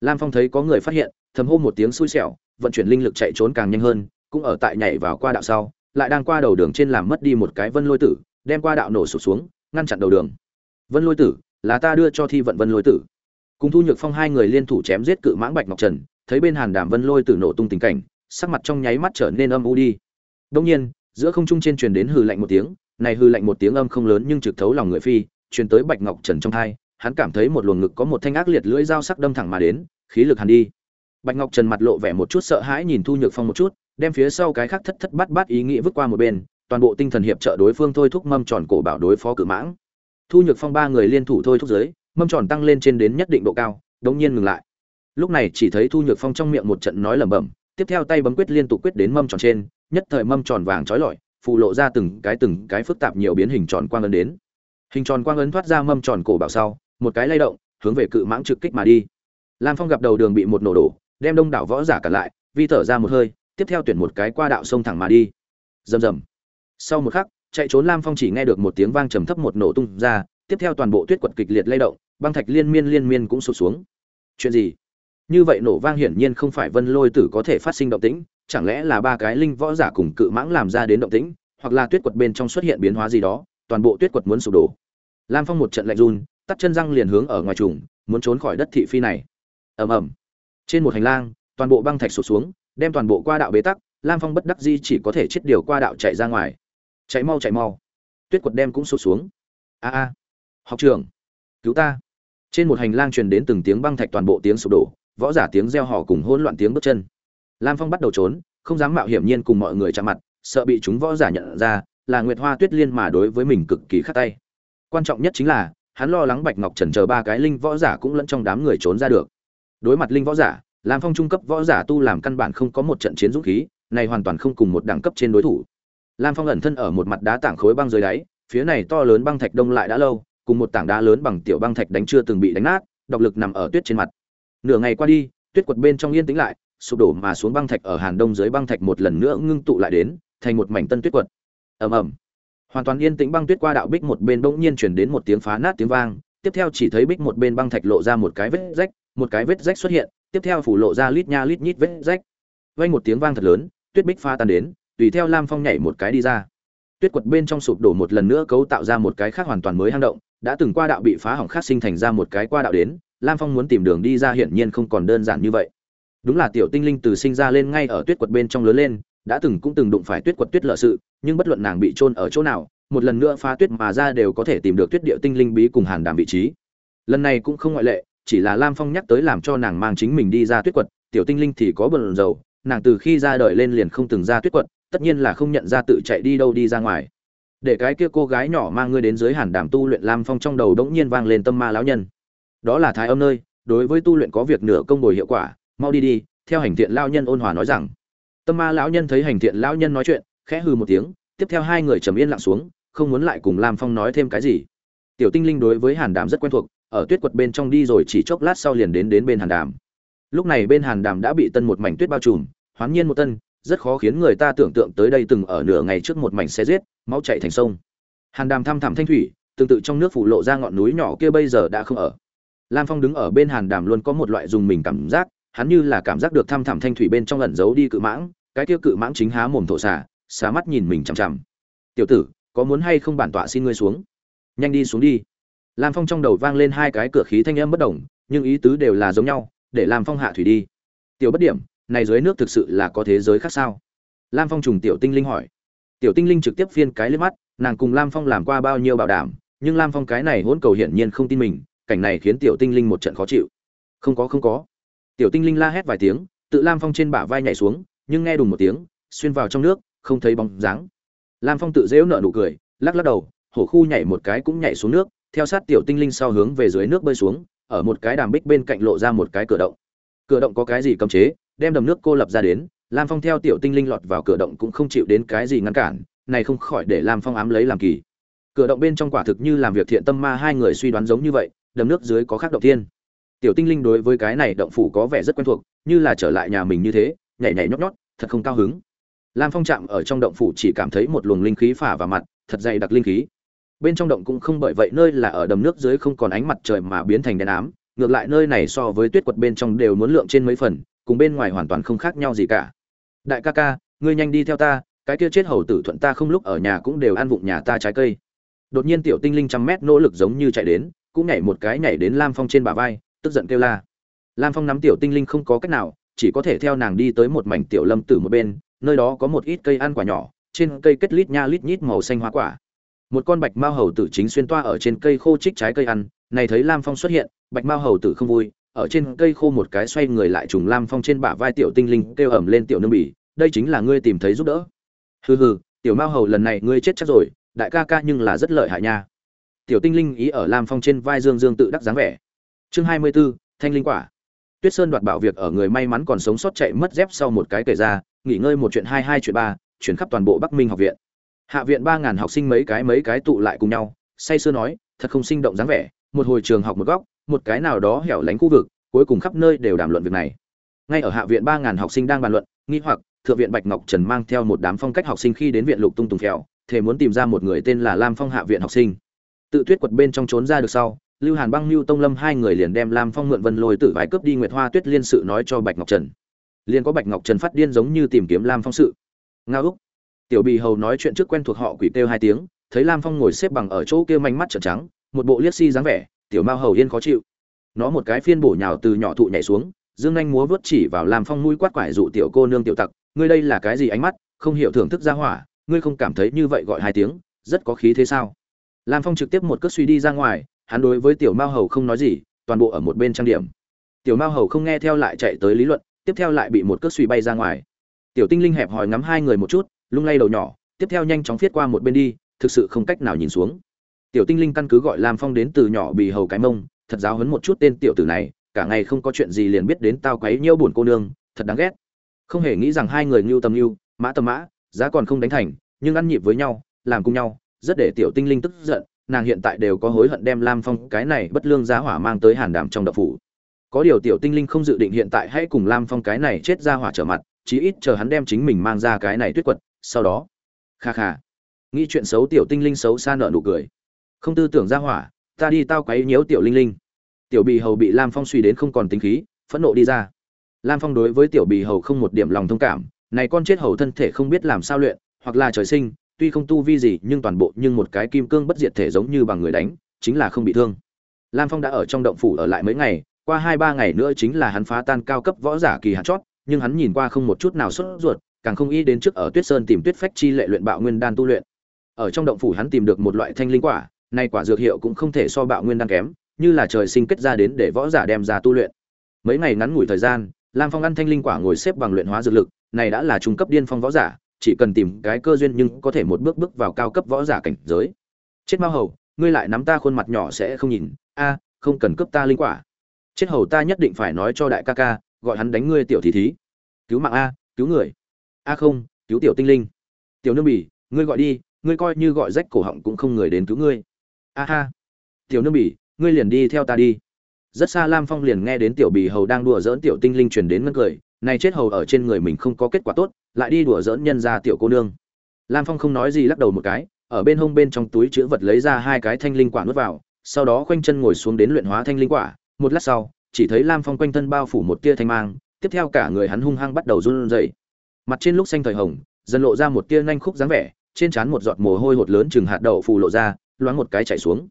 Lam phong thấy có người phát hiện, thầm hô một tiếng xui xẻo, vận chuyển linh lực chạy trốn càng nhanh hơn, cũng ở tại nhảy vào qua đạo sau, lại đang qua đầu đường trên làm mất đi một cái vân lôi tử, đem qua đạo nổ sụp xuống, ngăn chặn đầu đường. Vân lôi tử, là ta đưa cho thi vận vân lôi tử. Cùng thu nhược phong hai người liên thủ chém giết cự mãng bạch ngọc trần thấy bên hàn đàm vân lôi tử nổ tung tình cảnh sắc mặt trong nháy mắt trở nên âm u đi. Đương nhiên giữa không trung trên truyền đến hừ lạnh một tiếng này hừ lạnh một tiếng âm không lớn nhưng trực thấu lòng người phi truyền tới bạch ngọc trần trong tai, hắn cảm thấy một luồng ngực có một thanh ác liệt lưỡi dao sắc đâm thẳng mà đến khí lực hàn đi. Bạch ngọc trần mặt lộ vẻ một chút sợ hãi nhìn thu nhược phong một chút đem phía sau cái khác thất thất bát bát ý nghĩ vứt qua một bên toàn bộ tinh thần hiệp trợ đối phương thôi thúc mâm tròn cổ bảo đối phó cự mãng. Thu nhược phong ba người liên thủ thôi thúc giới mâm tròn tăng lên trên đến nhất định độ cao đống nhiên ngừng lại lúc này chỉ thấy thu nhược phong trong miệng một trận nói lẩm bẩm, tiếp theo tay bấm quyết liên tục quyết đến mâm tròn trên, nhất thời mâm tròn vàng trói lọi phụ lộ ra từng cái từng cái phức tạp nhiều biến hình tròn quang ấn đến. Hình tròn quang ấn thoát ra mâm tròn cổ bảo sau, một cái lay động, hướng về cự mãng trực kích mà đi. Lam phong gặp đầu đường bị một nổ đổ, đem đông đảo võ giả cả lại, vi thở ra một hơi, tiếp theo tuyển một cái qua đạo sông thẳng mà đi. Rầm rầm. Sau một khắc, chạy trốn lam phong chỉ nghe được một tiếng vang trầm thấp một nổ tung ra, tiếp theo toàn bộ tuyết quật kịch liệt lay động, băng thạch liên miên liên miên cũng sụp xuống. Chuyện gì? Như vậy nổ vang hiển nhiên không phải vân lôi tử có thể phát sinh động tĩnh, chẳng lẽ là ba cái linh võ giả cùng cự mãng làm ra đến động tĩnh, hoặc là tuyết quật bên trong xuất hiện biến hóa gì đó, toàn bộ tuyết quật muốn sụp đổ. Lam phong một trận lạnh run, tắt chân răng liền hướng ở ngoài trùng, muốn trốn khỏi đất thị phi này. Ầm ầm. Trên một hành lang, toàn bộ băng thạch sụp xuống, đem toàn bộ qua đạo bế tắc, lam phong bất đắc di chỉ có thể chết điều qua đạo chạy ra ngoài. Chạy mau chạy mau. Tuyết quật đem cũng sụp xuống. A a. Học trường cứu ta. Trên một hành lang truyền đến từng tiếng băng thạch toàn bộ tiếng sụp đổ võ giả tiếng reo hò cùng hỗn loạn tiếng bước chân. Lam phong bắt đầu trốn, không dám mạo hiểm nhiên cùng mọi người chạm mặt, sợ bị chúng võ giả nhận ra, là nguyệt hoa tuyết liên mà đối với mình cực kỳ khắc tay. Quan trọng nhất chính là, hắn lo lắng bạch ngọc trần chờ ba cái linh võ giả cũng lẫn trong đám người trốn ra được. Đối mặt linh võ giả, lam phong trung cấp võ giả tu làm căn bản không có một trận chiến dũng khí, này hoàn toàn không cùng một đẳng cấp trên đối thủ. Lam phong ẩn thân ở một mặt đá tảng khối băng dưới đáy, phía này to lớn băng thạch đông lại đã lâu, cùng một tảng đá lớn bằng tiểu băng thạch đánh chưa từng bị đánh nát, độc lực nằm ở tuyết trên mặt nửa ngày qua đi, tuyết quật bên trong yên tĩnh lại, sụp đổ mà xuống băng thạch ở hàn đông dưới băng thạch một lần nữa ngưng tụ lại đến, thành một mảnh tân tuyết quật. Ầm ầm. Hoàn toàn yên tĩnh băng tuyết qua đạo bích một bên bỗng nhiên chuyển đến một tiếng phá nát tiếng vang, tiếp theo chỉ thấy bích một bên băng thạch lộ ra một cái vết rách, một cái vết rách xuất hiện, tiếp theo phủ lộ ra lít nha lít nhít vết rách. Vang một tiếng vang thật lớn, tuyết bích pha tan đến, tùy theo lam phong nhảy một cái đi ra. Tuyết quật bên trong sụp đổ một lần nữa cấu tạo ra một cái khác hoàn toàn mới hang động, đã từng qua đạo bị phá hỏng khác sinh thành ra một cái qua đạo đến lam phong muốn tìm đường đi ra hiển nhiên không còn đơn giản như vậy. Đúng là tiểu tinh linh từ sinh ra lên ngay ở tuyết quật bên trong lớn lên, đã từng cũng từng đụng phải tuyết quật tuyết lở sự, nhưng bất luận nàng bị trôn ở chỗ nào, một lần nữa phá tuyết mà ra đều có thể tìm được tuyết địa tinh linh bí cùng hàn đàm vị trí. Lần này cũng không ngoại lệ, chỉ là lam phong nhắc tới làm cho nàng mang chính mình đi ra tuyết quật, tiểu tinh linh thì có bần dầu nàng từ khi ra đời lên liền không từng ra tuyết quật, tất nhiên là không nhận ra tự chạy đi đâu đi ra ngoài. Để cái kia cô gái nhỏ mang ngươi đến dưới hàn đàm tu luyện lam phong trong đầu đống nhiên vang lên tâm ma lão nhân đó là thái âm nơi, đối với tu luyện có việc nửa công bồi hiệu quả, mau đi đi, theo hành thiện lao nhân ôn hòa nói rằng. Tâm ma lão nhân thấy hành thiện lão nhân nói chuyện, khẽ hừ một tiếng, tiếp theo hai người trầm yên lặng xuống, không muốn lại cùng lam phong nói thêm cái gì. Tiểu tinh linh đối với hàn đàm rất quen thuộc, ở tuyết quật bên trong đi rồi chỉ chốc lát sau liền đến đến bên hàn đàm. Lúc này bên hàn đàm đã bị tân một mảnh tuyết bao trùm, hoán nhiên một tân, rất khó khiến người ta tưởng tượng tới đây từng ở nửa ngày trước một mảnh xe giết, máu chạy thành sông. Hàn đàm thăm thẳm thanh thủy, tương tự trong nước phủ lộ ra ngọn núi nhỏ kia bây giờ đã không ở lam phong đứng ở bên hàn đàm luôn có một loại dùng mình cảm giác, hắn như là cảm giác được thăm thẳm thanh thủy bên trong ẩn giấu đi cự mãng, cái kia cự mãng chính há mồm thổ xả xá mắt nhìn mình chằm chằm. Tiểu tử, có muốn hay không bản tọa xin ngươi xuống? Nhanh đi xuống đi. Lam phong trong đầu vang lên hai cái cửa khí thanh âm bất đồng nhưng ý tứ đều là giống nhau, để lam phong hạ thủy đi. Tiểu bất điểm, này dưới nước thực sự là có thế giới khác sao? Lam phong trùng tiểu tinh linh hỏi. Tiểu tinh linh trực tiếp phiên cái liếc mắt, nàng cùng lam phong làm qua bao nhiêu bảo đảm, nhưng lam phong cái này hỗn cầu hiển nhiên không tin mình cảnh này khiến tiểu tinh linh một trận khó chịu. Không có không có. Tiểu tinh linh la hét vài tiếng, tự lam phong trên bả vai nhảy xuống, nhưng nghe đùng một tiếng, xuyên vào trong nước, không thấy bóng dáng. Lam phong tự dễu nợ nụ cười, lắc lắc đầu, hổ khu nhảy một cái cũng nhảy xuống nước, theo sát tiểu tinh linh sau hướng về dưới nước bơi xuống, ở một cái đàm bích bên cạnh lộ ra một cái cửa động. Cửa động có cái gì cấm chế, đem đầm nước cô lập ra đến, lam phong theo tiểu tinh linh lọt vào cửa động cũng không chịu đến cái gì ngăn cản, này không khỏi để lam phong ám lấy làm kỳ. Cửa động bên trong quả thực như làm việc thiện tâm ma hai người suy đoán giống như vậy đầm nước dưới có khác động thiên. Tiểu tinh linh đối với cái này động phủ có vẻ rất quen thuộc, như là trở lại nhà mình như thế, nhảy nhảy nhót nhót, thật không cao hứng. Lam phong chạm ở trong động phủ chỉ cảm thấy một luồng linh khí phả vào mặt, thật dày đặc linh khí. Bên trong động cũng không bởi vậy nơi là ở đầm nước dưới không còn ánh mặt trời mà biến thành đen ám, ngược lại nơi này so với tuyết quật bên trong đều muốn lượng trên mấy phần, cùng bên ngoài hoàn toàn không khác nhau gì cả. Đại ca ca, ngươi nhanh đi theo ta, cái kia chết hầu tử thuận ta không lúc ở nhà cũng đều ăn vụng nhà ta trái cây. Đột nhiên tiểu tinh linh trăm mét nỗ lực giống như chạy đến cũng nhảy một cái nhảy đến lam phong trên bả vai, tức giận kêu la. Lam phong nắm tiểu tinh linh không có cách nào, chỉ có thể theo nàng đi tới một mảnh tiểu lâm tử một bên, nơi đó có một ít cây ăn quả nhỏ, trên cây kết lít nha lít nhít màu xanh hoa quả. Một con bạch mao hầu tử chính xuyên toa ở trên cây khô trích trái cây ăn, này thấy lam phong xuất hiện, bạch mao hầu tử không vui, ở trên cây khô một cái xoay người lại trùng lam phong trên bả vai tiểu tinh linh kêu ẩm lên tiểu nương bỉ, đây chính là ngươi tìm thấy giúp đỡ. Hừ hừ, tiểu mao hầu lần này ngươi chết chắc rồi, đại ca ca nhưng là rất lợi hại nha tiểu tinh linh ý ở lam phong trên vai dương dương tự đắc dáng vẻ. Chương hai mươi 24, thanh linh quả. Tuyết sơn đoạt bảo việc ở người may mắn còn sống sót chạy mất dép sau một cái kể ra nghỉ ngơi một chuyện hai hai chuyện ba chuyển khắp toàn bộ bắc minh học viện. Hạ viện ba ngàn học sinh mấy cái mấy cái tụ lại cùng nhau say sưa nói thật không sinh động dáng vẻ một hồi trường học một góc một cái nào đó hẻo lánh khu vực cuối cùng khắp nơi đều đàm luận việc này. Ngay ở hạ viện ba ngàn học sinh đang bàn luận nghi hoặc thượng viện bạch ngọc trần mang theo một đám phong cách học sinh khi đến viện lục tung tùng phèo thề muốn tìm ra một người tên là lam phong hạ viện học sinh tự tuyết quật bên trong trốn ra được sau, lưu hàn băng, lưu tông lâm hai người liền đem lam phong mượn vân lôi tử vải cướp đi nguyệt hoa tuyết liên sự nói cho bạch ngọc trần. Liền có bạch ngọc trần phát điên giống như tìm kiếm lam phong sự. Nga úc. Tiểu bì hầu nói chuyện trước quen thuộc họ quỷ kêu hai tiếng, thấy lam phong ngồi xếp bằng ở chỗ kia manh mắt trợn trắng, một bộ liếc si dáng vẻ, tiểu mao hầu yên khó chịu. Nó một cái phiên bổ nhào từ nhỏ thụ nhảy xuống, dương anh múa vớt chỉ vào lam phong mũi quát quải dụ tiểu cô nương tiểu tặc, ngươi đây là cái gì ánh mắt, không hiểu thưởng thức ra hỏa, ngươi không cảm thấy như vậy gọi hai tiếng, rất có khí thế sao? Lam phong trực tiếp một cước suy đi ra ngoài, hắn đối với tiểu mao hầu không nói gì, toàn bộ ở một bên trang điểm. Tiểu mao hầu không nghe theo lại chạy tới lý luận, tiếp theo lại bị một cước suy bay ra ngoài. Tiểu tinh linh hẹp hòi ngắm hai người một chút, lung lay đầu nhỏ, tiếp theo nhanh chóng viết qua một bên đi, thực sự không cách nào nhìn xuống. Tiểu tinh linh căn cứ gọi lam phong đến từ nhỏ bì hầu cái mông, thật giáo hấn một chút tên tiểu tử này, cả ngày không có chuyện gì liền biết đến tao quấy nhiêu buồn cô nương, thật đáng ghét. Không hề nghĩ rằng hai người ngưu tầm ngưu mã tầm mã, giá còn không đánh thành, nhưng ăn nhịp với nhau, làm cùng nhau rất để tiểu tinh linh tức giận, nàng hiện tại đều có hối hận đem lam phong cái này bất lương giá hỏa mang tới hàn đàm trong đập phủ. Có điều tiểu tinh linh không dự định hiện tại hãy cùng lam phong cái này chết ra hỏa trở mặt, chí ít chờ hắn đem chính mình mang ra cái này tuyết quật, sau đó. Kha kha. Nghĩ chuyện xấu tiểu tinh linh xấu xa nợ nụ cười. Không tư tưởng ra hỏa, ta đi tao quấy nhiễu tiểu linh linh. Tiểu bì hầu bị lam phong suy đến không còn tính khí, phẫn nộ đi ra. Lam phong đối với tiểu bì hầu không một điểm lòng thông cảm, này con chết hầu thân thể không biết làm sao luyện, hoặc là trời sinh tuy không tu vi gì, nhưng toàn bộ nhưng một cái kim cương bất diệt thể giống như bằng người đánh, chính là không bị thương. Lam phong đã ở trong động phủ ở lại mấy ngày, qua hai ba ngày nữa chính là hắn phá tan cao cấp võ giả kỳ hạt chót, nhưng hắn nhìn qua không một chút nào sốt ruột, càng không ý đến trước ở tuyết sơn tìm tuyết phách chi lệ luyện bạo nguyên đan tu luyện. Ở trong động phủ hắn tìm được một loại thanh linh quả, nay quả dược hiệu cũng không thể so bạo nguyên đan kém, như là trời sinh kết ra đến để võ giả đem ra tu luyện. Mấy ngày ngắn ngủi thời gian, lam phong ăn thanh linh quả ngồi xếp bằng luyện hóa dược lực, này đã là trung cấp điên phong võ giả chỉ cần tìm cái cơ duyên nhưng có thể một bước bước vào cao cấp võ giả cảnh giới. Chết mao hầu, ngươi lại nắm ta khuôn mặt nhỏ sẽ không nhìn. A, không cần cướp ta linh quả. Chết hầu ta nhất định phải nói cho đại ca ca, gọi hắn đánh ngươi tiểu thí thí. Cứu mạng a, cứu người. A không, cứu tiểu tinh linh. Tiểu nương bỉ ngươi gọi đi, ngươi coi như gọi rách cổ họng cũng không người đến cứu ngươi. A ha. Tiểu nương bỉ ngươi liền đi theo ta đi. Rất xa lam phong liền nghe đến tiểu bì hầu đang đùa dỡn tiểu tinh linh truyền đến ngân cười này chết hầu ở trên người mình không có kết quả tốt, lại đi đùa dỡn nhân ra tiểu cô nương. Lam phong không nói gì lắc đầu một cái, ở bên hông bên trong túi chữ vật lấy ra hai cái thanh linh quả nuốt vào, sau đó khoanh chân ngồi xuống đến luyện hóa thanh linh quả. Một lát sau, chỉ thấy lam phong quanh thân bao phủ một tia thanh mang, tiếp theo cả người hắn hung hăng bắt đầu run rẩy. Mặt trên lúc xanh thời hồng, dần lộ ra một tia nhanh khúc dáng vẻ, trên trán một giọt mồ hôi hột lớn chừng hạt đậu phù lộ ra, loáng một cái chảy xuống.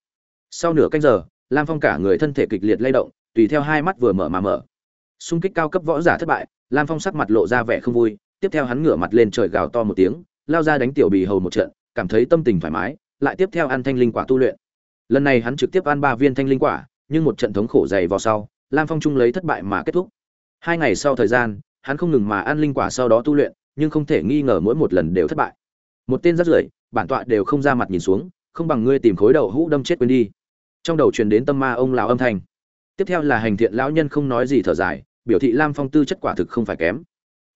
Sau nửa canh giờ, lam phong cả người thân thể kịch liệt lay động, tùy theo hai mắt vừa mở mà mở. Xung kích cao cấp võ giả thất bại lam phong sắc mặt lộ ra vẻ không vui, tiếp theo hắn ngửa mặt lên trời gào to một tiếng, lao ra đánh tiểu bì hầu một trận, cảm thấy tâm tình thoải mái, lại tiếp theo ăn thanh linh quả tu luyện. Lần này hắn trực tiếp ăn ba viên thanh linh quả, nhưng một trận thống khổ dày vào sau, lam phong trung lấy thất bại mà kết thúc. Hai ngày sau thời gian, hắn không ngừng mà ăn linh quả sau đó tu luyện, nhưng không thể nghi ngờ mỗi một lần đều thất bại. Một tên rất rưởi, bản tọa đều không ra mặt nhìn xuống, không bằng ngươi tìm khối đầu hũ đâm chết quên đi. Trong đầu truyền đến tâm ma ông lão âm thanh. Tiếp theo là hành thiện lão nhân không nói gì thở dài biểu thị lam phong tư chất quả thực không phải kém.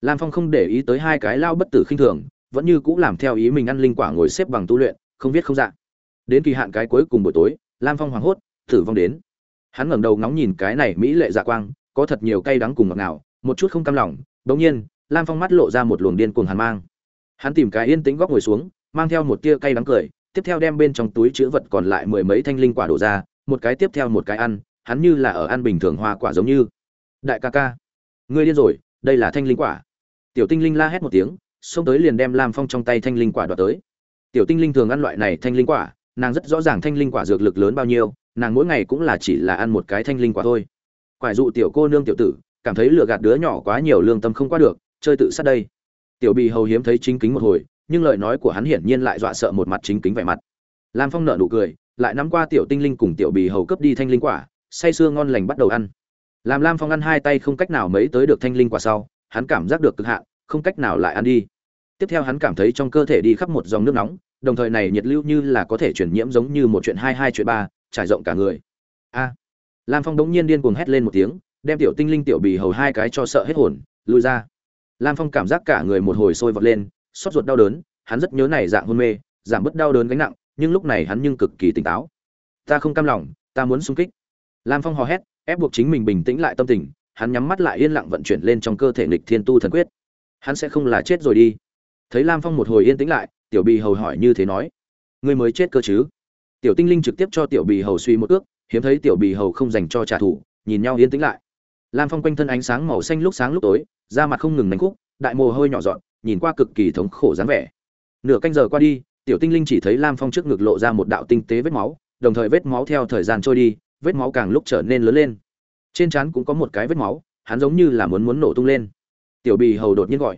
Lam phong không để ý tới hai cái lao bất tử khinh thường, vẫn như cũ làm theo ý mình ăn linh quả ngồi xếp bằng tu luyện, không viết không dạ. Đến kỳ hạn cái cuối cùng buổi tối, lam phong hoảng hốt, tử vong đến. Hắn ngẩng đầu ngóng nhìn cái này mỹ lệ dạ quang, có thật nhiều cay đắng cùng ngọt ngào, một chút không cam lòng, bỗng nhiên, lam phong mắt lộ ra một luồng điên cuồng hàn mang. Hắn tìm cái yên tĩnh góc ngồi xuống, mang theo một tia cay đắng cười, tiếp theo đem bên trong túi chữ vật còn lại mười mấy thanh linh quả đổ ra, một cái tiếp theo một cái ăn, hắn như là ở ăn bình thường hoa quả giống như đại ca ca. Ngươi điên rồi, đây là thanh linh quả. Tiểu tinh linh la hét một tiếng, xông tới liền đem lam phong trong tay thanh linh quả đoạt tới. Tiểu tinh linh thường ăn loại này thanh linh quả, nàng rất rõ ràng thanh linh quả dược lực lớn bao nhiêu, nàng mỗi ngày cũng là chỉ là ăn một cái thanh linh quả thôi. Quải dụ tiểu cô nương tiểu tử, cảm thấy lừa gạt đứa nhỏ quá nhiều lương tâm không qua được, chơi tự sát đây. Tiểu bì hầu hiếm thấy chính kính một hồi, nhưng lời nói của hắn hiển nhiên lại dọa sợ một mặt chính kính vẻ mặt. Lam phong nợ nụ cười, lại nắm qua tiểu tinh linh cùng tiểu bì hầu cấp đi thanh linh quả, say sưa ngon lành bắt đầu ăn làm lam phong ăn hai tay không cách nào mấy tới được thanh linh quả sau, hắn cảm giác được cực hạn, không cách nào lại ăn đi. Tiếp theo hắn cảm thấy trong cơ thể đi khắp một dòng nước nóng, đồng thời này nhiệt lưu như là có thể chuyển nhiễm giống như một chuyện hai hai chuyện ba, trải rộng cả người. A! Lam phong đống nhiên điên cuồng hét lên một tiếng, đem tiểu tinh linh tiểu bì hầu hai cái cho sợ hết hồn, lùi ra. Lam phong cảm giác cả người một hồi sôi vọt lên xót ruột đau đớn, hắn rất nhớ này dạng hôn mê, giảm bớt đau đớn gánh nặng, nhưng lúc này hắn nhưng cực kỳ tỉnh táo. Ta không cam lòng, ta muốn xung kích. Lam phong hò hét ép buộc chính mình bình tĩnh lại tâm tình, hắn nhắm mắt lại yên lặng vận chuyển lên trong cơ thể nghịch thiên tu thần quyết. Hắn sẽ không là chết rồi đi. Thấy lam phong một hồi yên tĩnh lại, tiểu bì hầu hỏi như thế nói, ngươi mới chết cơ chứ? Tiểu tinh linh trực tiếp cho tiểu bì hầu suy một ước, hiếm thấy tiểu bì hầu không dành cho trả thù, nhìn nhau yên tĩnh lại. Lam phong quanh thân ánh sáng màu xanh lúc sáng lúc tối, da mặt không ngừng đánh khúc, đại mồ hôi nhỏ dọn, nhìn qua cực kỳ thống khổ dáng vẻ. Nửa canh giờ qua đi, tiểu tinh linh chỉ thấy lam phong trước ngực lộ ra một đạo tinh tế vết máu, đồng thời vết máu theo thời gian trôi đi vết máu càng lúc trở nên lớn lên. Trên trán cũng có một cái vết máu, hắn giống như là muốn muốn nổ tung lên. Tiểu bì hầu đột nhiên gọi.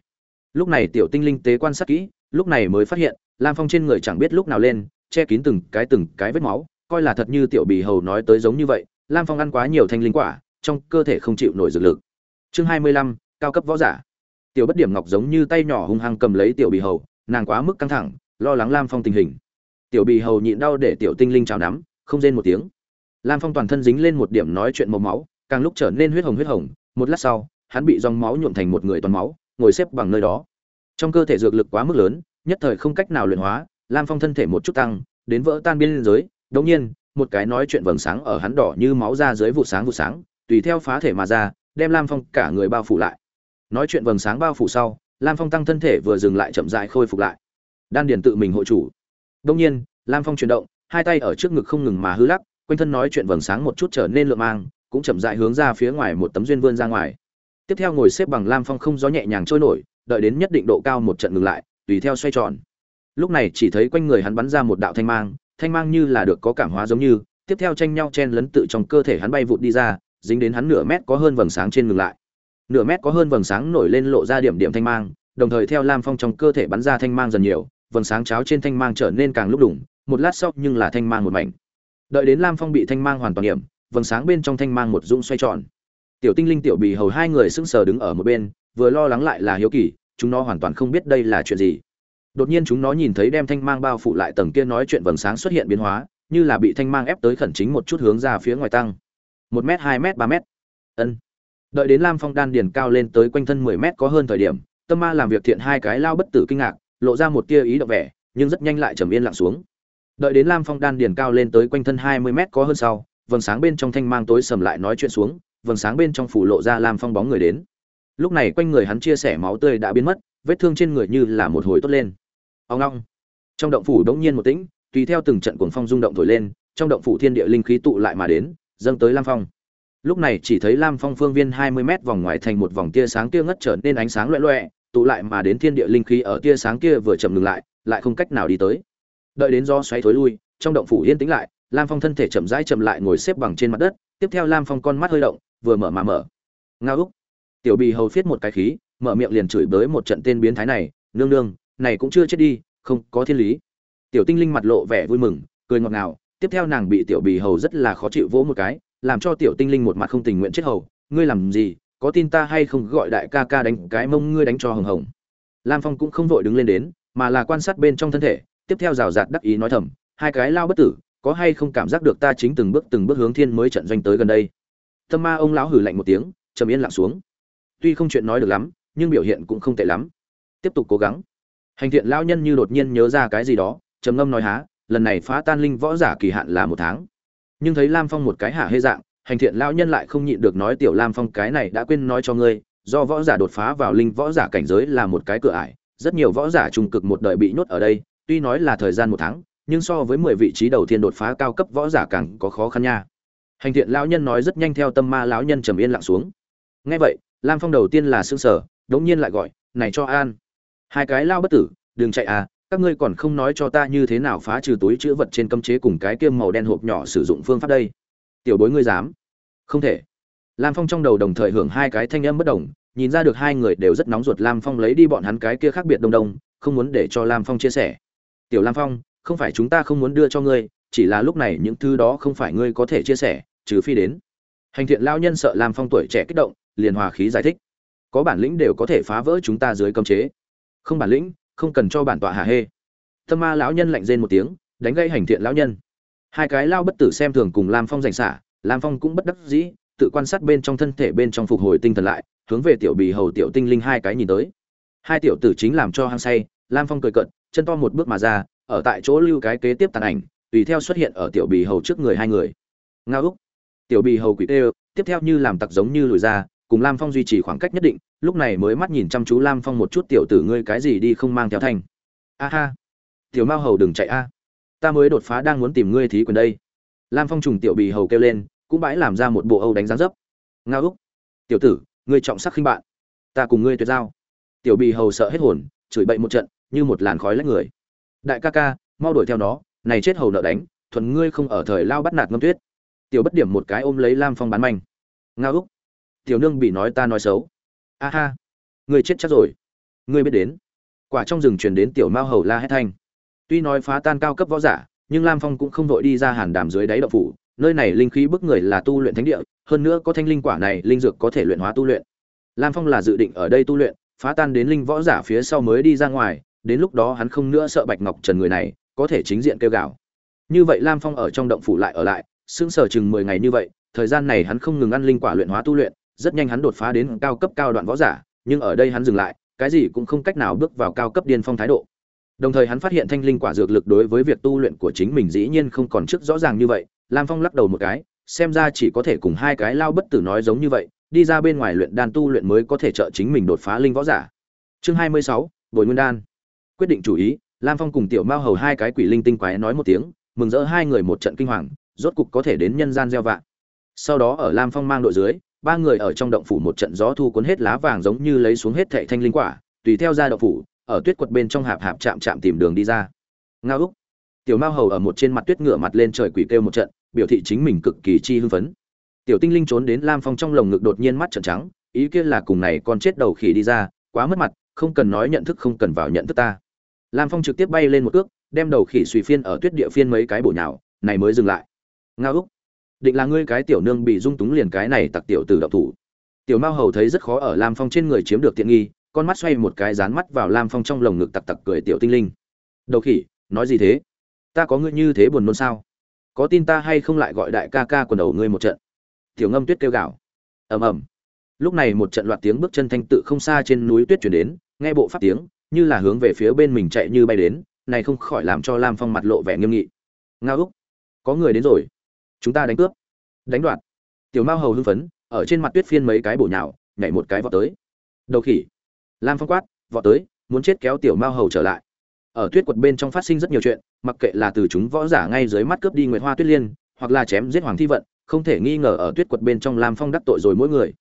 Lúc này tiểu tinh linh tế quan sát kỹ, lúc này mới phát hiện, lam phong trên người chẳng biết lúc nào lên, che kín từng cái từng cái vết máu, coi là thật như tiểu bì hầu nói tới giống như vậy, lam phong ăn quá nhiều thanh linh quả, trong cơ thể không chịu nổi dược lực. Chương hai mươi lăm, cao cấp võ giả. Tiểu bất điểm ngọc giống như tay nhỏ hung hăng cầm lấy tiểu bì hầu, nàng quá mức căng thẳng, lo lắng lam phong tình hình. Tiểu bì hầu nhịn đau để tiểu tinh linh chào nắm, không rên một tiếng lam phong toàn thân dính lên một điểm nói chuyện màu máu, càng lúc trở nên huyết hồng huyết hồng, một lát sau, hắn bị dòng máu nhuộm thành một người toàn máu, ngồi xếp bằng nơi đó. Trong cơ thể dược lực quá mức lớn, nhất thời không cách nào luyện hóa, lam phong thân thể một chút tăng, đến vỡ tan biên giới đống nhiên, một cái nói chuyện vầng sáng ở hắn đỏ như máu ra dưới vụ sáng vụ sáng, tùy theo phá thể mà ra, đem lam phong cả người bao phủ lại. Nói chuyện vầng sáng bao phủ sau, lam phong tăng thân thể vừa dừng lại chậm dại khôi phục lại. Đan điền tự mình hội chủ. Đống nhiên, lam phong chuyển động, hai tay ở trước ngực không ngừng mà hư lắc quanh thân nói chuyện vầng sáng một chút trở nên lượng mang, cũng chậm dại hướng ra phía ngoài một tấm duyên vươn ra ngoài. Tiếp theo ngồi xếp bằng lam phong không gió nhẹ nhàng trôi nổi, đợi đến nhất định độ cao một trận ngừng lại, tùy theo xoay tròn. Lúc này chỉ thấy quanh người hắn bắn ra một đạo thanh mang thanh mang như là được có cảm hóa giống như, tiếp theo tranh nhau chen lấn tự trong cơ thể hắn bay vụt đi ra, dính đến hắn nửa mét có hơn vầng sáng trên ngừng lại. Nửa mét có hơn vầng sáng nổi lên lộ ra điểm điểm thanh mang, đồng thời theo lam phong trong cơ thể bắn ra thanh mang dần nhiều, vầng sáng cháo trên thanh mang trở nên càng lúc đủng, một lát sau nhưng là thanh mang một mảnh đợi đến lam phong bị thanh mang hoàn toàn điểm vầng sáng bên trong thanh mang một dung xoay tròn. Tiểu tinh linh, tiểu bì hầu hai người sững sờ đứng ở một bên, vừa lo lắng lại là hiếu kỳ, chúng nó hoàn toàn không biết đây là chuyện gì. Đột nhiên chúng nó nhìn thấy đem thanh mang bao phủ lại tầng kia nói chuyện vầng sáng xuất hiện biến hóa, như là bị thanh mang ép tới khẩn chính một chút hướng ra phía ngoài tăng. Một m hai m ba m ân. Đợi đến lam phong đan điền cao lên tới quanh thân mười m có hơn thời điểm, tâm ma làm việc thiện hai cái lao bất tử kinh ngạc, lộ ra một tia ý động vẻ, nhưng rất nhanh lại trầm yên lặng xuống đợi đến lam phong đan điền cao lên tới quanh thân hai mươi có hơn sau, vầng sáng bên trong thanh mang tối sầm lại nói chuyện xuống, vầng sáng bên trong phủ lộ ra lam phong bóng người đến. Lúc này quanh người hắn chia sẻ máu tươi đã biến mất, vết thương trên người như là một hồi tốt lên. Ông long trong động phủ đống nhiên một tĩnh, tùy theo từng trận cuồng phong rung động thổi lên, trong động phủ thiên địa linh khí tụ lại mà đến, dâng tới lam phong. Lúc này chỉ thấy lam phong phương viên hai mươi mét vòng ngoài thành một vòng tia sáng kia ngất trở nên ánh sáng loẹ loẹ, tụ lại mà đến thiên địa linh khí ở tia sáng kia vừa chậm ngừng lại lại không cách nào đi tới đợi đến do xoáy thối lui, trong động phủ yên tĩnh lại, lam phong thân thể chậm rãi chậm lại ngồi xếp bằng trên mặt đất, tiếp theo lam phong con mắt hơi động, vừa mở mà mở. Nga úc, tiểu bì hầu phiết một cái khí, mở miệng liền chửi bới một trận tên biến thái này, nương nương, này cũng chưa chết đi, không có thiên lý. Tiểu tinh linh mặt lộ vẻ vui mừng, cười ngọt ngào, tiếp theo nàng bị tiểu bì hầu rất là khó chịu vỗ một cái, làm cho tiểu tinh linh một mặt không tình nguyện chết hầu, ngươi làm gì, có tin ta hay không gọi đại ca ca đánh cái mông ngươi đánh cho hồng hồng. Lam phong cũng không vội đứng lên đến, mà là quan sát bên trong thân thể tiếp theo rào rạt đắc ý nói thầm, hai cái lao bất tử, có hay không cảm giác được ta chính từng bước từng bước hướng thiên mới trận doanh tới gần đây? Tâm ma ông lão hử lạnh một tiếng, trầm yên lặng xuống. Tuy không chuyện nói được lắm, nhưng biểu hiện cũng không tệ lắm. Tiếp tục cố gắng. Hành thiện lão nhân như đột nhiên nhớ ra cái gì đó, trầm ngâm nói há, lần này phá tan linh võ giả kỳ hạn là một tháng. Nhưng thấy lam phong một cái hạ hê dạng, hành thiện lão nhân lại không nhịn được nói tiểu lam phong cái này đã quên nói cho ngươi, do võ giả đột phá vào linh võ giả cảnh giới là một cái cửa ải, rất nhiều võ giả trung cực một đời bị nhốt ở đây tuy nói là thời gian một tháng, nhưng so với mười vị trí đầu tiên đột phá cao cấp võ giả càng có khó khăn nha. Hành thiện lão nhân nói rất nhanh theo tâm ma lão nhân trầm yên lặng xuống. Ngay vậy, lam phong đầu tiên là xương sở đống nhiên lại gọi, này cho an. Hai cái lao bất tử, đừng chạy à các ngươi còn không nói cho ta như thế nào phá trừ túi chữ vật trên cấm chế cùng cái kiêm màu đen hộp nhỏ sử dụng phương pháp đây? Tiểu bối ngươi dám. Không thể. Lam phong trong đầu đồng thời hưởng hai cái thanh âm bất đồng, nhìn ra được hai người đều rất nóng ruột, lam phong lấy đi bọn hắn cái kia khác biệt đông đông, không muốn để cho lam phong chia sẻ tiểu lam phong, không phải chúng ta không muốn đưa cho ngươi, chỉ là lúc này những thứ đó không phải ngươi có thể chia sẻ, trừ phi đến. Hành thiện lao nhân sợ lam phong tuổi trẻ kích động, liền hòa khí giải thích. Có bản lĩnh đều có thể phá vỡ chúng ta dưới cấm chế. Không bản lĩnh, không cần cho bản tọa hạ hê. Tâm ma lão nhân lạnh rên một tiếng, đánh gây hành thiện lão nhân. Hai cái lao bất tử xem thường cùng lam phong giành xả, lam phong cũng bất đắc dĩ, tự quan sát bên trong thân thể bên trong phục hồi tinh thần lại, hướng về tiểu bì hầu tiểu tinh linh hai cái nhìn tới. Hai tiểu tử chính làm cho hăng say, lam phong cười cận chân to một bước mà ra, ở tại chỗ lưu cái kế tiếp tàn ảnh, tùy theo xuất hiện ở tiểu bì hầu trước người hai người. Ngao úc, tiểu bì hầu quỷ tê tiếp theo như làm tặc giống như lùi ra, cùng lam phong duy trì khoảng cách nhất định, lúc này mới mắt nhìn chăm chú lam phong một chút tiểu tử ngươi cái gì đi không mang theo thanh. A ha, tiểu mao hầu đừng chạy a, ta mới đột phá đang muốn tìm ngươi thí quyền đây. Lam phong trùng tiểu bì hầu kêu lên, cũng bãi làm ra một bộ âu đánh giá dấp. Ngao úc, tiểu tử, ngươi trọng sắc khinh bạn, ta cùng ngươi tuyệt giao. Tiểu bì hầu sợ hết hồn, chửi bậy một trận như một làn khói lách người. Đại ca ca, mau đuổi theo nó, này chết hầu nợ đánh, thuần ngươi không ở thời lao bắt nạt ngâm tuyết. Tiểu bất điểm một cái ôm lấy lam phong bán manh. Ngao úc. Tiểu nương bị nói ta nói xấu. A ha. Ngươi chết chắc rồi. Ngươi biết đến. Quả trong rừng truyền đến tiểu mao hầu la hét thanh. Tuy nói phá tan cao cấp võ giả, nhưng lam phong cũng không vội đi ra hàn đàm dưới đáy đậu phủ. Nơi này linh khí bức người là tu luyện thánh địa, hơn nữa có thanh linh quả này, linh dược có thể luyện hóa tu luyện. Lam phong là dự định ở đây tu luyện, phá tan đến linh võ giả phía sau mới đi ra ngoài đến lúc đó hắn không nữa sợ bạch ngọc trần người này, có thể chính diện kêu gào. Như vậy lam phong ở trong động phủ lại ở lại, sững sờ chừng mười ngày như vậy, thời gian này hắn không ngừng ăn linh quả luyện hóa tu luyện, rất nhanh hắn đột phá đến cao cấp cao đoạn võ giả, nhưng ở đây hắn dừng lại, cái gì cũng không cách nào bước vào cao cấp điên phong thái độ. Đồng thời hắn phát hiện thanh linh quả dược lực đối với việc tu luyện của chính mình dĩ nhiên không còn trước rõ ràng như vậy, lam phong lắc đầu một cái, xem ra chỉ có thể cùng hai cái lao bất tử nói giống như vậy, đi ra bên ngoài luyện đan tu luyện mới có thể trợ chính mình đột phá linh võ giả. Chương hai mươi sáu, bồi nguyên đan quyết định chủ ý, lam phong cùng tiểu mao hầu hai cái quỷ linh tinh quái nói một tiếng, mừng rỡ hai người một trận kinh hoàng, rốt cục có thể đến nhân gian gieo vạ. Sau đó ở lam phong mang đội dưới, ba người ở trong động phủ một trận gió thu cuốn hết lá vàng giống như lấy xuống hết thệ thanh linh quả, tùy theo ra động phủ, ở tuyết quật bên trong hạp hạp chạm chạm tìm đường đi ra. Nga úc, tiểu mao hầu ở một trên mặt tuyết ngửa mặt lên trời quỷ kêu một trận, biểu thị chính mình cực kỳ chi hưng phấn. Tiểu tinh linh trốn đến lam phong trong lồng ngực đột nhiên mắt trợn trắng, ý kia là cùng này con chết đầu khỉ đi ra, quá mất mặt, không cần nói nhận thức không cần vào nhận thức ta lam phong trực tiếp bay lên một cước, đem đầu khỉ suy phiên ở tuyết địa phiên mấy cái bổ nhào, này mới dừng lại. Ngao úc, định là ngươi cái tiểu nương bị dung túng liền cái này tặc tiểu từ độc thủ. Tiểu mao hầu thấy rất khó ở lam phong trên người chiếm được tiện nghi, con mắt xoay một cái dán mắt vào lam phong trong lồng ngực tặc tặc cười tiểu tinh linh. Đầu khỉ, nói gì thế? Ta có ngươi như thế buồn nôn sao? Có tin ta hay không lại gọi đại ca ca quần đầu ngươi một trận? Tiểu ngâm tuyết kêu gào. Ầm ầm. Lúc này một trận loạt tiếng bước chân thanh tự không xa trên núi tuyết chuyển đến, nghe bộ pháp tiếng như là hướng về phía bên mình chạy như bay đến, này không khỏi làm cho lam phong mặt lộ vẻ nghiêm nghị. Nga úc, có người đến rồi. Chúng ta đánh cướp. Đánh đoạt. Tiểu mao hầu hưng phấn, ở trên mặt tuyết phiên mấy cái bổ nhào, nhảy một cái vọt tới. Đầu khỉ. Lam phong quát, vọt tới, muốn chết kéo tiểu mao hầu trở lại. Ở tuyết quật bên trong phát sinh rất nhiều chuyện, mặc kệ là từ chúng võ giả ngay dưới mắt cướp đi nguyệt hoa tuyết liên, hoặc là chém giết hoàng thi vận, không thể nghi ngờ ở tuyết quật bên trong lam phong đắc tội rồi mỗi người.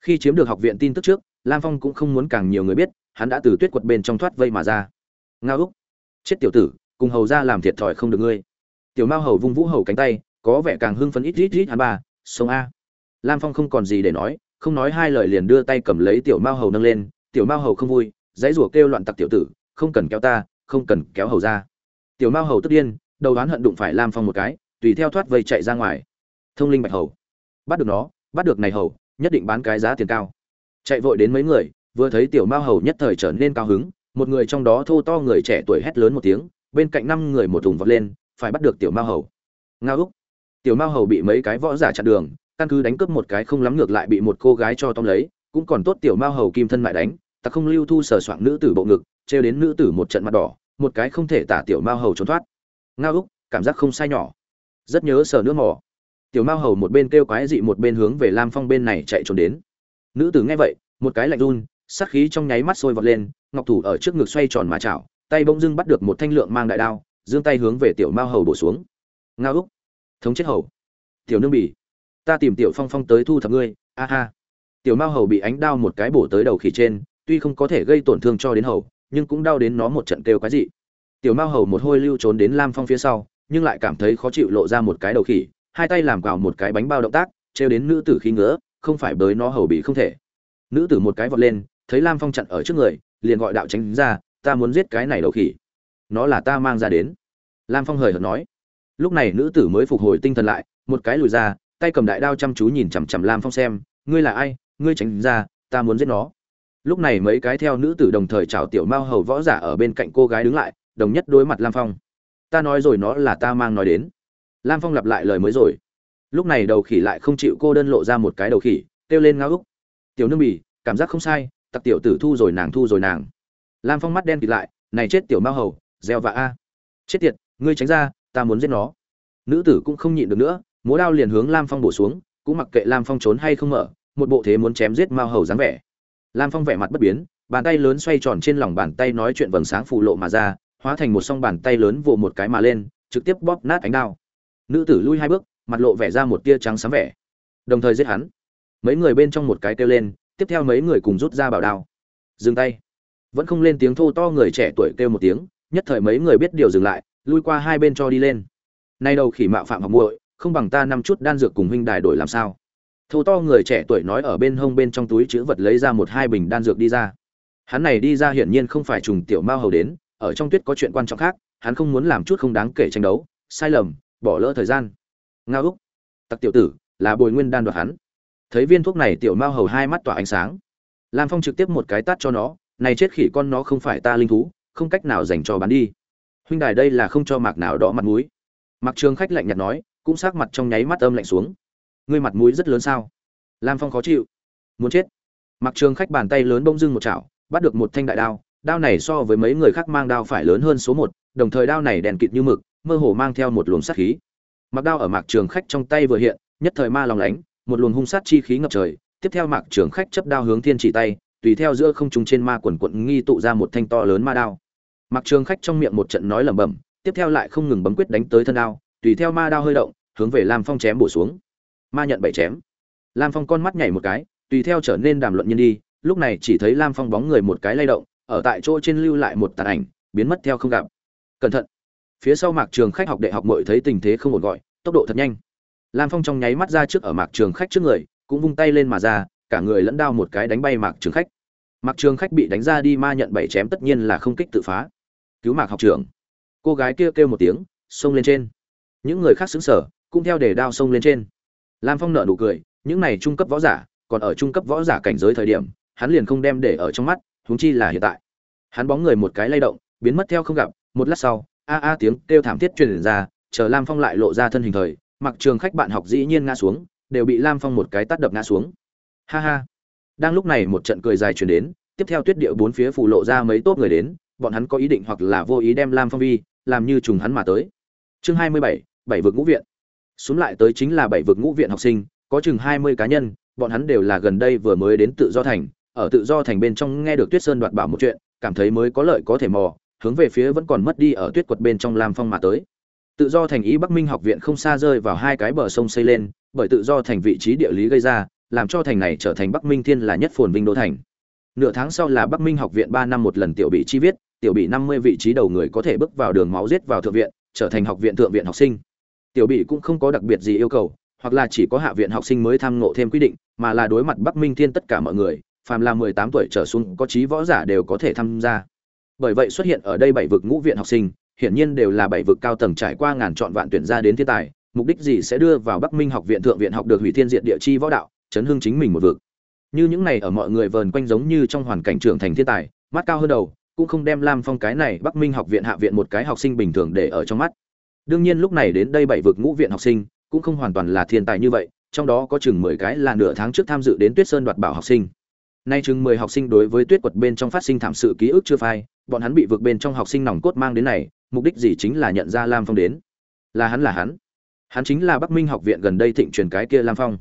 Khi chiếm được học viện tin tức trước lam phong cũng không muốn càng nhiều người biết, hắn đã từ tuyết quật bên trong thoát vây mà ra. Nga úc, chết tiểu tử, cùng hầu ra làm thiệt thòi không được ngươi. Tiểu mao hầu vung vũ hầu cánh tay, có vẻ càng hưng phấn ít ít ít hắn ba, sông a. Lam phong không còn gì để nói, không nói hai lời liền đưa tay cầm lấy tiểu mao hầu nâng lên. Tiểu mao hầu không vui, dãy rủa kêu loạn tặc tiểu tử, không cần kéo ta, không cần kéo hầu ra. Tiểu mao hầu tức điên, đầu đoán hận đụng phải lam phong một cái, tùy theo thoát vây chạy ra ngoài. Thông linh bạch hầu, bắt được nó, bắt được này hầu, nhất định bán cái giá tiền cao chạy vội đến mấy người, vừa thấy tiểu mao hầu nhất thời trở nên cao hứng, một người trong đó thô to người trẻ tuổi hét lớn một tiếng, bên cạnh năm người một thùng vọt lên, phải bắt được tiểu mao hầu. Ngao úc. Tiểu mao hầu bị mấy cái võ giả chặn đường, căn cứ đánh cướp một cái không lắm ngược lại bị một cô gái cho tóm lấy, cũng còn tốt tiểu mao hầu kim thân mại đánh, ta không lưu thu sờ soạng nữ tử bộ ngực, trêu đến nữ tử một trận mặt đỏ, một cái không thể tả tiểu mao hầu trốn thoát. Ngao úc, cảm giác không sai nhỏ. Rất nhớ sờ nước mỏ tiểu mao hầu một bên kêu quái dị một bên hướng về lam phong bên này chạy trốn đến nữ tử nghe vậy, một cái lạnh run, sát khí trong nháy mắt sôi vọt lên, ngọc thủ ở trước ngực xoay tròn mà chảo, tay bỗng dưng bắt được một thanh lượng mang đại đao, giương tay hướng về tiểu mao hầu bổ xuống. Ngao úc, thống chết hầu. Tiểu nương bỉ, ta tìm tiểu phong phong tới thu thập ngươi, a ha. Tiểu mao hầu bị ánh đao một cái bổ tới đầu khỉ trên, tuy không có thể gây tổn thương cho đến hầu, nhưng cũng đau đến nó một trận kêu quái dị. Tiểu mao hầu một hôi lưu trốn đến lam phong phía sau, nhưng lại cảm thấy khó chịu lộ ra một cái đầu khỉ, hai tay làm cào một cái bánh bao động tác, trêu đến nữ tử khí ngứa không phải bới nó hầu bị không thể. Nữ tử một cái vọt lên, thấy lam phong chặn ở trước người, liền gọi đạo tránh ra, ta muốn giết cái này đầu khỉ. Nó là ta mang ra đến. Lam phong hời hợt nói. Lúc này nữ tử mới phục hồi tinh thần lại, một cái lùi ra, tay cầm đại đao chăm chú nhìn chằm chằm lam phong xem, ngươi là ai? Ngươi tránh ra, ta muốn giết nó. Lúc này mấy cái theo nữ tử đồng thời chào tiểu mao hầu võ giả ở bên cạnh cô gái đứng lại, đồng nhất đối mặt lam phong. Ta nói rồi nó là ta mang nói đến. Lam phong lặp lại lời mới rồi lúc này đầu khỉ lại không chịu cô đơn lộ ra một cái đầu khỉ, kêu lên ngao úc. Tiểu nương bỉ cảm giác không sai, tặc tiểu tử thu rồi nàng thu rồi nàng. Lam phong mắt đen kịt lại, này chết tiểu mao hầu, gieo và a. Chết tiệt, ngươi tránh ra, ta muốn giết nó. Nữ tử cũng không nhịn được nữa, múa đao liền hướng lam phong bổ xuống, cũng mặc kệ lam phong trốn hay không mở, một bộ thế muốn chém giết mao hầu dáng vẻ. Lam phong vẻ mặt bất biến, bàn tay lớn xoay tròn trên lòng bàn tay nói chuyện vầng sáng phù lộ mà ra, hóa thành một song bàn tay lớn vồ một cái mà lên, trực tiếp bóp nát ánh đao. Nữ tử lui hai bước mặt lộ vẻ ra một tia trắng sáng vẻ. Đồng thời giết hắn. Mấy người bên trong một cái kêu lên, tiếp theo mấy người cùng rút ra bảo đao. Dừng tay. Vẫn không lên tiếng thô to người trẻ tuổi kêu một tiếng, nhất thời mấy người biết điều dừng lại, lui qua hai bên cho đi lên. Nay đầu khỉ mạo phạm học muội, không bằng ta năm chút đan dược cùng huynh đài đổi làm sao? Thô to người trẻ tuổi nói ở bên hông bên trong túi chữ vật lấy ra một hai bình đan dược đi ra. Hắn này đi ra hiển nhiên không phải trùng tiểu mao hầu đến, ở trong tuyết có chuyện quan trọng khác, hắn không muốn làm chút không đáng kể tranh đấu, sai lầm, bỏ lỡ thời gian ngao úc. Tặc tiểu tử, là bồi nguyên đan đoạt hắn. Thấy viên thuốc này tiểu mao hầu hai mắt tỏa ánh sáng. Lam phong trực tiếp một cái tát cho nó, này chết khỉ con nó không phải ta linh thú, không cách nào dành cho bán đi. Huynh đài đây là không cho mạc nào đỏ mặt mũi. Mặc trường khách lạnh nhạt nói, cũng sắc mặt trong nháy mắt âm lạnh xuống. Ngươi mặt mũi rất lớn sao? Lam phong khó chịu. Muốn chết. Mặc trường khách bàn tay lớn bông dưng một chảo, bắt được một thanh đại đao đao này so với mấy người khác mang đao phải lớn hơn số một, đồng thời đao này đèn kịt như mực, mơ hồ mang theo một luồng sát khí mặc đao ở mạc trường khách trong tay vừa hiện, nhất thời ma lòng lánh, một luồng hung sát chi khí ngập trời. Tiếp theo mạc trường khách chấp đao hướng thiên chỉ tay, tùy theo giữa không trung trên ma quần quận nghi tụ ra một thanh to lớn ma đao. Mạc trường khách trong miệng một trận nói lẩm bẩm, tiếp theo lại không ngừng bấm quyết đánh tới thân đao, tùy theo ma đao hơi động, hướng về lam phong chém bổ xuống. Ma nhận bảy chém. Lam phong con mắt nhảy một cái, tùy theo trở nên đàm luận nhân đi, lúc này chỉ thấy lam phong bóng người một cái lay động, ở tại chỗ trên lưu lại một tàn ảnh, biến mất theo không gặp. Cẩn thận phía sau mạc trường khách học đệ học mội thấy tình thế không ổn gọi tốc độ thật nhanh. Lam phong trong nháy mắt ra trước ở mạc trường khách trước người cũng vung tay lên mà ra cả người lẫn đao một cái đánh bay mạc trường khách. Mạc trường khách bị đánh ra đi ma nhận bảy chém tất nhiên là không kích tự phá. Cứu mạc học trưởng. Cô gái kia kêu, kêu một tiếng xông lên trên. Những người khác xứng sở cũng theo để đao xông lên trên. Lam phong nợ nụ cười những này trung cấp võ giả còn ở trung cấp võ giả cảnh giới thời điểm hắn liền không đem để ở trong mắt huống chi là hiện tại. Hắn bóng người một cái lay động biến mất theo không gặp một lát sau a a tiếng kêu thảm thiết truyền ra, chờ lam phong lại lộ ra thân hình thời, mặc trường khách bạn học dĩ nhiên ngã xuống, đều bị lam phong một cái tát đập ngã xuống. Ha ha. Đang lúc này một trận cười dài truyền đến, tiếp theo tuyết địa bốn phía phủ lộ ra mấy tốt người đến, bọn hắn có ý định hoặc là vô ý đem lam phong vi, làm như trùng hắn mà tới. Chương hai mươi bảy bảy vực ngũ viện. Xuống lại tới chính là bảy vực ngũ viện học sinh, có chừng hai mươi cá nhân, bọn hắn đều là gần đây vừa mới đến tự do thành, ở tự do thành bên trong nghe được tuyết sơn đoạt bảo một chuyện, cảm thấy mới có lợi có thể mò hướng về phía vẫn còn mất đi ở tuyết quật bên trong lam phong mà tới. Tự do thành ý bắc minh học viện không xa rơi vào hai cái bờ sông xây lên, bởi tự do thành vị trí địa lý gây ra, làm cho thành này trở thành bắc minh thiên là nhất phồn vinh đô thành. Nửa tháng sau là bắc minh học viện ba năm một lần tiểu bị chi viết, tiểu bị năm mươi vị trí đầu người có thể bước vào đường máu giết vào thượng viện, trở thành học viện thượng viện học sinh. Tiểu bị cũng không có đặc biệt gì yêu cầu, hoặc là chỉ có hạ viện học sinh mới tham ngộ thêm quy định, mà là đối mặt bắc minh thiên tất cả mọi người, phàm là mười tám tuổi trở xuống có trí võ giả đều có thể tham gia bởi vậy xuất hiện ở đây bảy vực ngũ viện học sinh, hiển nhiên đều là bảy vực cao tầng trải qua ngàn chọn vạn tuyển ra đến thiên tài, mục đích gì sẽ đưa vào bắc minh học viện thượng viện học được hủy thiên diện địa chi võ đạo, chấn hưng chính mình một vực. Như những này ở mọi người vờn quanh giống như trong hoàn cảnh trưởng thành thiên tài, mắt cao hơn đầu, cũng không đem lam phong cái này bắc minh học viện hạ viện một cái học sinh bình thường để ở trong mắt. Đương nhiên lúc này đến đây bảy vực ngũ viện học sinh, cũng không hoàn toàn là thiên tài như vậy, trong đó có chừng mười cái là nửa tháng trước tham dự đến tuyết sơn đoạt bảo học sinh. Nay chừng mười học sinh đối với tuyết quật bên trong phát sinh thảm sự ký ức chưa phai bọn hắn bị vượt bên trong học sinh nòng cốt mang đến này, mục đích gì chính là nhận ra lam phong đến? Là hắn là hắn. Hắn chính là bắc minh học viện gần đây thịnh truyền cái kia lam phong.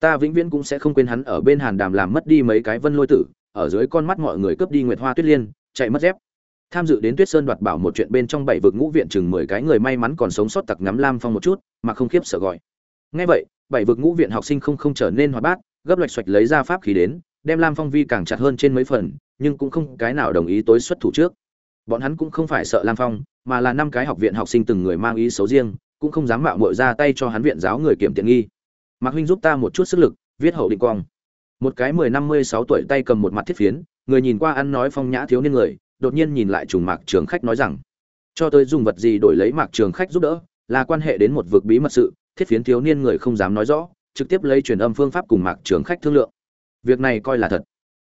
Ta vĩnh viễn cũng sẽ không quên hắn ở bên hàn đàm làm mất đi mấy cái vân lôi tử, ở dưới con mắt mọi người cướp đi nguyệt hoa tuyết liên, chạy mất dép. Tham dự đến tuyết sơn đoạt bảo một chuyện bên trong bảy vực ngũ viện chừng mười cái người may mắn còn sống sót tặc ngắm lam phong một chút, mà không khiếp sợ gọi. Ngay vậy, bảy vực ngũ viện học sinh không không trở nên hoạt bát, gấp loạch xoạch lấy ra pháp khí đến, đem lam phong vi càng chặt hơn trên mấy phần nhưng cũng không cái nào đồng ý tối xuất thủ trước. Bọn hắn cũng không phải sợ lam phong, mà là năm cái học viện học sinh từng người mang ý xấu riêng, cũng không dám mạo muội ra tay cho hắn viện giáo người kiểm tiện nghi. Mạc huynh giúp ta một chút sức lực, viết hậu định quang. Một cái mười năm mươi sáu tuổi tay cầm một mặt thiết phiến, người nhìn qua ăn nói phong nhã thiếu niên người, đột nhiên nhìn lại trùng mạc trường khách nói rằng, cho tới dùng vật gì đổi lấy mạc trường khách giúp đỡ, là quan hệ đến một vực bí mật sự, thiết phiến thiếu niên người không dám nói rõ, trực tiếp lấy truyền âm phương pháp cùng mạc trường khách thương lượng. Việc này coi là thật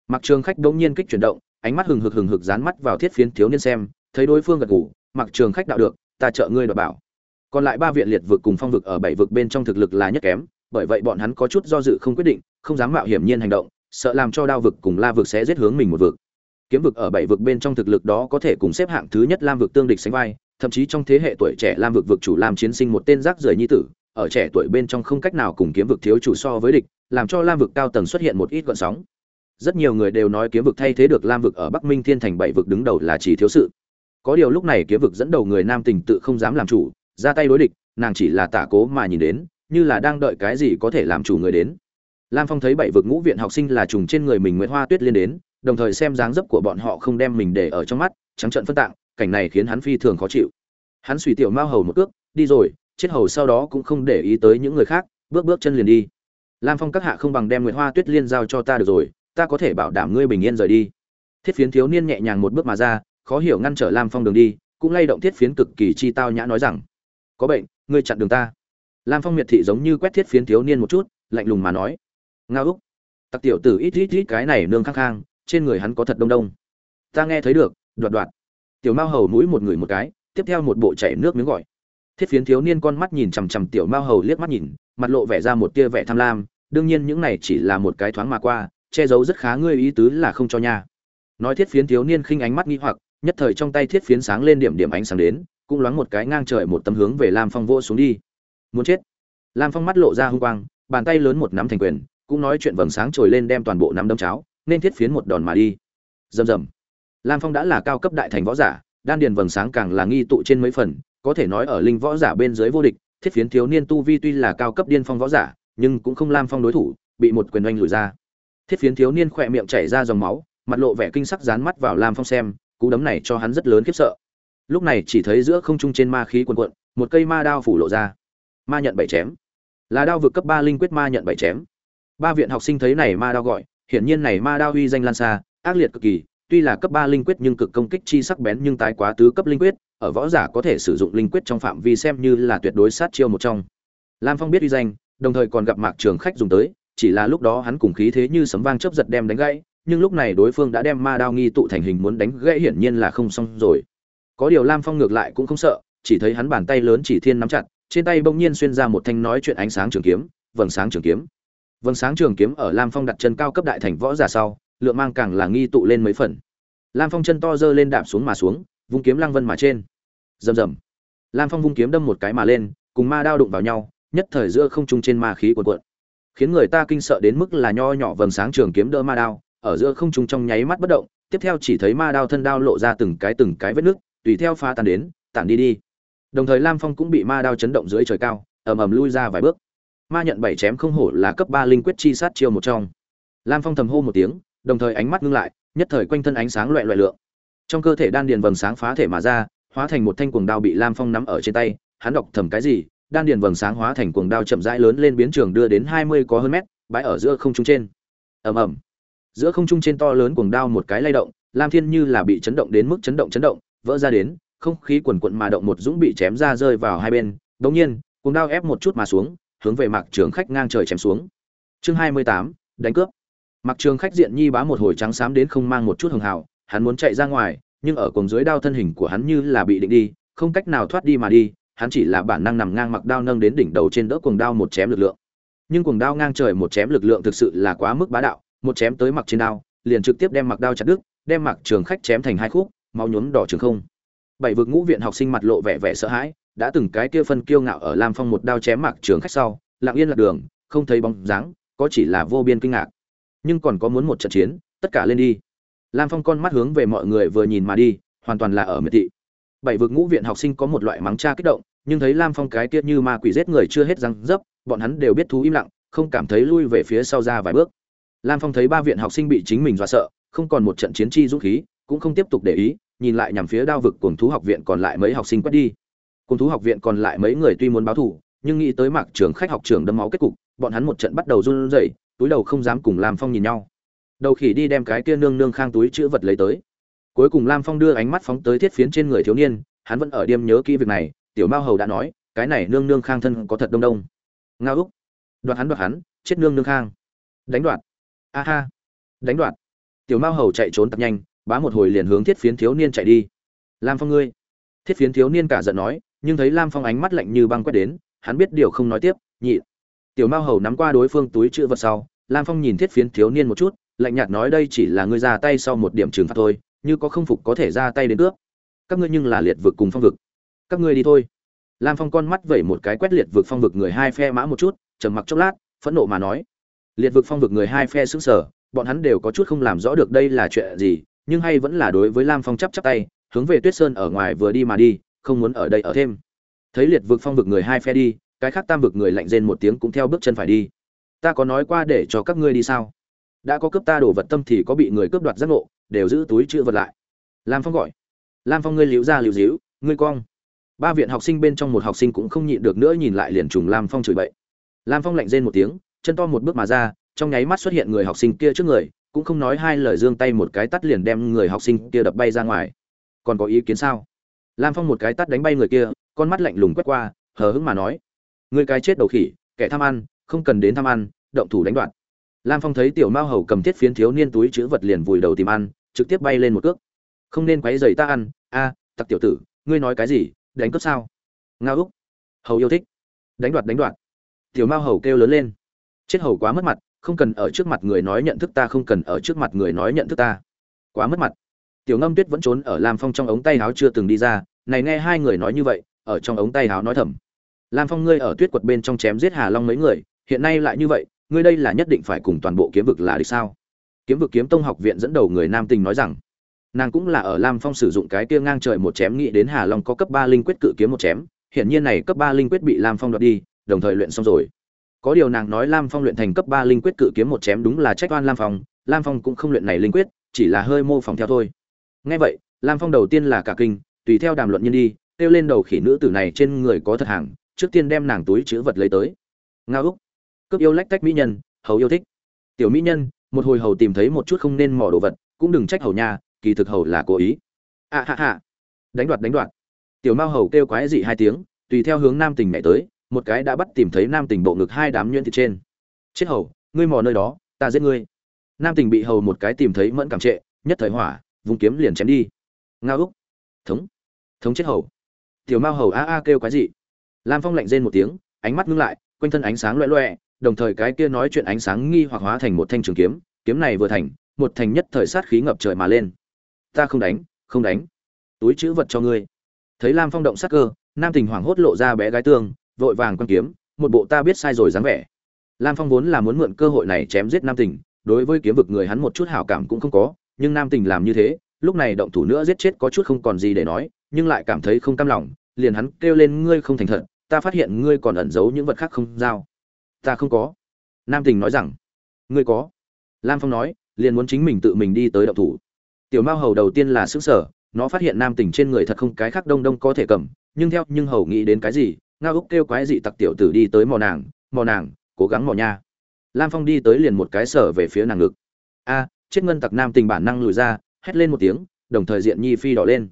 mạc trường khách đột nhiên kích chuyển động ánh mắt hừng hực hừng hực dán mắt vào thiết phiến thiếu niên xem thấy đối phương gật gù, mạc trường khách đạo được ta trợ ngươi đoạt bảo. Còn lại ba viện liệt vực cùng phong vực ở bảy vực bên trong thực lực là nhất kém bởi vậy bọn hắn có chút do dự không quyết định không dám mạo hiểm nhiên hành động sợ làm cho đao vực cùng la vực sẽ giết hướng mình một vực. Kiếm vực ở bảy vực bên trong thực lực đó có thể cùng xếp hạng thứ nhất lam vực tương địch sánh vai thậm chí trong thế hệ tuổi trẻ lam vực vực chủ lam chiến sinh một tên rác rưởi nhi tử ở trẻ tuổi bên trong không cách nào cùng kiếm vực thiếu chủ so với địch làm cho lam vực cao tầng xuất hiện một ít gợn sóng rất nhiều người đều nói kiếm vực thay thế được lam vực ở bắc minh thiên thành bảy vực đứng đầu là chỉ thiếu sự. Có điều lúc này kiếm vực dẫn đầu người nam tình tự không dám làm chủ, ra tay đối địch, nàng chỉ là tả cố mà nhìn đến, như là đang đợi cái gì có thể làm chủ người đến. Lam phong thấy bảy vực ngũ viện học sinh là trùng trên người mình nguyễn hoa tuyết liên đến, đồng thời xem dáng dấp của bọn họ không đem mình để ở trong mắt, trắng trận phân tạng, cảnh này khiến hắn phi thường khó chịu. Hắn suy tiểu mao hầu một cước, đi rồi, chết hầu sau đó cũng không để ý tới những người khác, bước bước chân liền đi. Lam phong các hạ không bằng đem nguyệt hoa tuyết liên giao cho ta được rồi ta có thể bảo đảm ngươi bình yên rời đi. Thiết phiến thiếu niên nhẹ nhàng một bước mà ra, khó hiểu ngăn trở lam phong đường đi, cũng lay động thiết phiến cực kỳ chi tao nhã nói rằng, có bệnh, ngươi chặn đường ta. Lam phong miệt thị giống như quét thiết phiến thiếu niên một chút, lạnh lùng mà nói, ngao úc, tặc tiểu tử ít ít ít cái này nương khang khang trên người hắn có thật đông đông. Ta nghe thấy được, đoạt đoạt. Tiểu mao hầu mũi một người một cái, tiếp theo một bộ chảy nước miếng gọi. Thiết phiến thiếu niên con mắt nhìn chằm chằm tiểu mao hầu liếc mắt nhìn, mặt lộ vẻ ra một tia vẻ tham lam, đương nhiên những này chỉ là một cái thoáng mà qua che giấu rất khá ngươi ý tứ là không cho nha. Nói thiết phiến thiếu niên khinh ánh mắt nghi hoặc, nhất thời trong tay thiết phiến sáng lên điểm điểm ánh sáng đến, cũng loáng một cái ngang trời một tấm hướng về lam phong vô xuống đi. Muốn chết. Lam phong mắt lộ ra hung quang, bàn tay lớn một nắm thành quyền, cũng nói chuyện vầng sáng trồi lên đem toàn bộ nắm đâm cháo, nên thiết phiến một đòn mà đi. Rầm rầm. Lam phong đã là cao cấp đại thành võ giả, đan điền vầng sáng càng là nghi tụ trên mấy phần, có thể nói ở linh võ giả bên dưới vô địch, thiết phiến thiếu niên tu vi tuy là cao cấp điên phong võ giả, nhưng cũng không lam phong đối thủ, bị một quyền oanh lùi ra thiết phiến thiếu niên khỏe miệng chảy ra dòng máu, mặt lộ vẻ kinh sắc dán mắt vào lam phong xem, cú đấm này cho hắn rất lớn khiếp sợ. Lúc này chỉ thấy giữa không trung trên ma khí quần quận một cây ma đao phủ lộ ra. Ma nhận bảy chém. Là đao vượt cấp ba linh quyết ma nhận bảy chém. Ba viện học sinh thấy này ma đao gọi, hiển nhiên này ma đao uy danh lan xa, ác liệt cực kỳ, tuy là cấp ba linh quyết nhưng cực công kích chi sắc bén nhưng tái quá tứ cấp linh quyết, ở võ giả có thể sử dụng linh quyết trong phạm vi xem như là tuyệt đối sát chiêu một trong. Lam phong biết uy danh, đồng thời còn gặp mạc trường khách dùng tới chỉ là lúc đó hắn cùng khí thế như sấm vang chớp giật đem đánh gãy, nhưng lúc này đối phương đã đem ma đao nghi tụ thành hình muốn đánh gãy hiển nhiên là không xong rồi. Có điều lam phong ngược lại cũng không sợ, chỉ thấy hắn bàn tay lớn chỉ thiên nắm chặt, trên tay bỗng nhiên xuyên ra một thanh nói chuyện ánh sáng trường kiếm, vầng sáng trường kiếm. Vầng sáng trường kiếm ở lam phong đặt chân cao cấp đại thành võ giả sau, lượng mang càng là nghi tụ lên mấy phần. Lam phong chân to giơ lên đạp xuống mà xuống, vung kiếm lăng vân mà trên. Rầm rầm. Lam phong vung kiếm đâm một cái mà lên, cùng ma đao đụng vào nhau, nhất thời giữa không trung trên ma khí cuộn cuộn khiến người ta kinh sợ đến mức là nho nhỏ vầng sáng trường kiếm đỡ ma đao, ở giữa không trung trong nháy mắt bất động, tiếp theo chỉ thấy ma đao thân đao lộ ra từng cái từng cái vết nước tùy theo phá tan đến, tản đi đi. Đồng thời lam phong cũng bị ma đao chấn động dưới trời cao, ầm ầm lui ra vài bước. Ma nhận bảy chém không hổ là cấp ba linh quyết chi sát chiêu một trong. Lam phong thầm hô một tiếng, đồng thời ánh mắt ngưng lại, nhất thời quanh thân ánh sáng loẹt loẹt lượng. Trong cơ thể đan điền vầng sáng phá thể mà ra, hóa thành một thanh cuồng đao bị lam phong nắm ở trên tay, hắn đọc thầm cái gì đan điền vầng sáng hóa thành cuồng đao chậm rãi lớn lên biến trường đưa đến hai mươi có hơn mét, bãi ở giữa không trung trên. Ầm ầm. Giữa không trung trên to lớn cuồng đao một cái lay động, lam thiên như là bị chấn động đến mức chấn động chấn động, vỡ ra đến, không khí quần quận mà động một dũng bị chém ra rơi vào hai bên. Đồng nhiên, cuồng đao ép một chút mà xuống, hướng về mạc trường khách ngang trời chém xuống. Chương hai mươi tám, đánh cướp. Mạc trường khách diện nhi bá một hồi trắng xám đến không mang một chút hưng hào, hắn muốn chạy ra ngoài, nhưng ở cùng dưới đao thân hình của hắn như là bị định đi, không cách nào thoát đi mà đi hắn chỉ là bản năng nằm ngang mặc đao nâng đến đỉnh đầu trên đỡ cuồng đao một chém lực lượng. Nhưng cuồng đao ngang trời một chém lực lượng thực sự là quá mức bá đạo, một chém tới mặc trên đao, liền trực tiếp đem mặc đao chặt đứt, đem mặc trường khách chém thành hai khúc, máu nhuốm đỏ trường không. Bảy vực ngũ viện học sinh mặt lộ vẻ vẻ sợ hãi, đã từng cái kia phân kiêu ngạo ở lam phong một đao chém mặc trường khách sau, lặng yên lạc đường, không thấy bóng dáng, có chỉ là vô biên kinh ngạc. Nhưng còn có muốn một trận chiến, tất cả lên đi. Lam phong con mắt hướng về mọi người vừa nhìn mà đi, hoàn toàn là ở miệt thị bảy vực ngũ viện học sinh có một loại mắng cha kích động, nhưng thấy lam phong cái tiết như ma quỷ giết người chưa hết răng dấp, bọn hắn đều biết thú im lặng, không cảm thấy lui về phía sau ra vài bước. Lam phong thấy ba viện học sinh bị chính mình dọa sợ, không còn một trận chiến chi dũng khí, cũng không tiếp tục để ý, nhìn lại nhằm phía đao vực cùng thú học viện còn lại mấy học sinh quét đi. Cùng thú học viện còn lại mấy người tuy muốn báo thù, nhưng nghĩ tới mạc trường khách học trường đâm máu kết cục, bọn hắn một trận bắt đầu run rẩy, túi đầu không dám cùng lam phong nhìn nhau. Đầu khỉ đi đem cái kia nương nương khang túi chữ vật lấy tới cuối cùng lam phong đưa ánh mắt phóng tới thiết phiến trên người thiếu niên, hắn vẫn ở đêm nhớ kỹ việc này, tiểu mao hầu đã nói, cái này nương nương khang thân có thật đông đông. Nga úc. Đoạt hắn đoạt hắn, chết nương nương khang. Đánh đoạt. A ha. Đánh đoạt. Tiểu mao hầu chạy trốn tập nhanh, bá một hồi liền hướng thiết phiến thiếu niên chạy đi. Lam phong ngươi. Thiết phiến thiếu niên cả giận nói, nhưng thấy lam phong ánh mắt lạnh như băng quét đến, hắn biết điều không nói tiếp, nhị. Tiểu mao hầu nắm qua đối phương túi chữ vật sau, lam phong nhìn thiết phiến thiếu niên một chút, lạnh nhạt nói đây chỉ là ngươi ra tay sau một điểm trừng phạt thôi như có không phục có thể ra tay đến cướp. Các ngươi nhưng là liệt vực cùng phong vực. Các ngươi đi thôi. Lam phong con mắt vẩy một cái quét liệt vực phong vực người hai phe mã một chút, trầm mặc chốc lát, phẫn nộ mà nói. Liệt vực phong vực người hai phe xứng sở bọn hắn đều có chút không làm rõ được đây là chuyện gì, nhưng hay vẫn là đối với lam phong chắp chắp tay, hướng về tuyết sơn ở ngoài vừa đi mà đi, không muốn ở đây ở thêm. Thấy liệt vực phong vực người hai phe đi, cái khác tam vực người lạnh rên một tiếng cũng theo bước chân phải đi. Ta có nói qua để cho các ngươi đi sao? Đã có cướp ta đổ vật tâm thì có bị người cướp đoạt giác ngộ đều giữ túi chữ vật lại. Lam phong gọi. Lam phong ngươi liễu ra liễu díu, ngươi cong. Ba viện học sinh bên trong một học sinh cũng không nhịn được nữa nhìn lại liền trùng lam phong chửi bậy. Lam phong lạnh rên một tiếng, chân to một bước mà ra, trong nháy mắt xuất hiện người học sinh kia trước người, cũng không nói hai lời giương tay một cái tắt liền đem người học sinh kia đập bay ra ngoài. Còn có ý kiến sao? Lam phong một cái tắt đánh bay người kia, con mắt lạnh lùng quét qua, hờ hững mà nói. Người cái chết đầu khỉ, kẻ tham ăn, không cần đến tham ăn, động thủ đánh đoạn. Lam phong thấy tiểu mao hầu cầm thiết phiến thiếu niên túi chữ vật liền vùi đầu tìm ăn trực tiếp bay lên một cước. Không nên quấy rầy ta ăn. A, tặc tiểu tử, ngươi nói cái gì? Đánh cướp sao? Ngao úc. Hầu yêu thích. Đánh đoạt đánh đoạt. Tiểu mao hầu kêu lớn lên. Chết hầu quá mất mặt, không cần ở trước mặt người nói nhận thức ta, không cần ở trước mặt người nói nhận thức ta. Quá mất mặt. Tiểu ngâm tuyết vẫn trốn ở lam phong trong ống tay áo chưa từng đi ra. Này nghe hai người nói như vậy, ở trong ống tay áo nói thầm. Lam phong ngươi ở tuyết quật bên trong chém giết hà long mấy người, hiện nay lại như vậy, ngươi đây là nhất định phải cùng toàn bộ kiếm vực là đi sao? Kiếm vực kiếm tông học viện dẫn đầu người nam tình nói rằng, nàng cũng là ở lam phong sử dụng cái kia ngang trời một chém nghĩ đến hà long có cấp ba linh quyết cự kiếm một chém hiện nhiên này cấp ba linh quyết bị lam phong đoạt đi, đồng thời luyện xong rồi. Có điều nàng nói lam phong luyện thành cấp ba linh quyết cự kiếm một chém đúng là trách oan lam phong lam phong cũng không luyện này linh quyết, chỉ là hơi mô phỏng theo thôi. Ngay vậy, lam phong đầu tiên là cả kinh, tùy theo đàm luận nhân đi, kêu lên đầu khỉ nữ tử này trên người có thật hàng, trước tiên đem nàng túi chữ vật lấy tới. Nga úc, cướp yêu lách tách mỹ nhân, hầu yêu thích. Tiểu mỹ nhân một hồi hầu tìm thấy một chút không nên mỏ đồ vật cũng đừng trách hầu nha kỳ thực hầu là cố ý. A à, ha ha. Đánh đoạt đánh đoạt. Tiểu mao hầu kêu quái dị hai tiếng tùy theo hướng nam tình mẹ tới một cái đã bắt tìm thấy nam tình bộ ngực hai đám nhuyễn thịt trên. Chết hầu ngươi mò nơi đó ta giết ngươi. Nam tình bị hầu một cái tìm thấy mẫn cảm trệ nhất thời hỏa vùng kiếm liền chém đi. Ngao úc. Thống. Thống chết hầu. Tiểu mao hầu a a kêu quái dị. Lam phong lạnh rên một tiếng ánh mắt ngưng lại quanh thân ánh sáng loẹ loẹ đồng thời cái kia nói chuyện ánh sáng nghi hoặc hóa thành một thanh trường kiếm kiếm này vừa thành, một thành nhất thời sát khí ngập trời mà lên. Ta không đánh không đánh. Túi chữ vật cho ngươi. Thấy lam phong động sát cơ, nam tình hoảng hốt lộ ra bé gái tương, vội vàng quan kiếm, một bộ ta biết sai rồi dáng vẻ. Lam phong vốn là muốn mượn cơ hội này chém giết nam tình, đối với kiếm vực người hắn một chút hảo cảm cũng không có, nhưng nam tình làm như thế, lúc này động thủ nữa giết chết có chút không còn gì để nói, nhưng lại cảm thấy không cam lòng, liền hắn kêu lên, ngươi không thành thật, ta phát hiện ngươi còn ẩn giấu những vật khác không giao ta không có. Nam tình nói rằng, ngươi có. Lam phong nói, liền muốn chính mình tự mình đi tới đậu thủ. Tiểu mao hầu đầu tiên là xứng sở nó phát hiện nam tình trên người thật không cái khác đông đông có thể cầm, nhưng theo, nhưng hầu nghĩ đến cái gì, ngao úc kêu quái dị tặc tiểu tử đi tới mò nàng mò nàng, cố gắng mò nha. Lam phong đi tới liền một cái sở về phía nàng ngực. A, chết ngân tặc nam tình bản năng lùi ra, hét lên một tiếng, đồng thời diện nhi phi đỏ lên.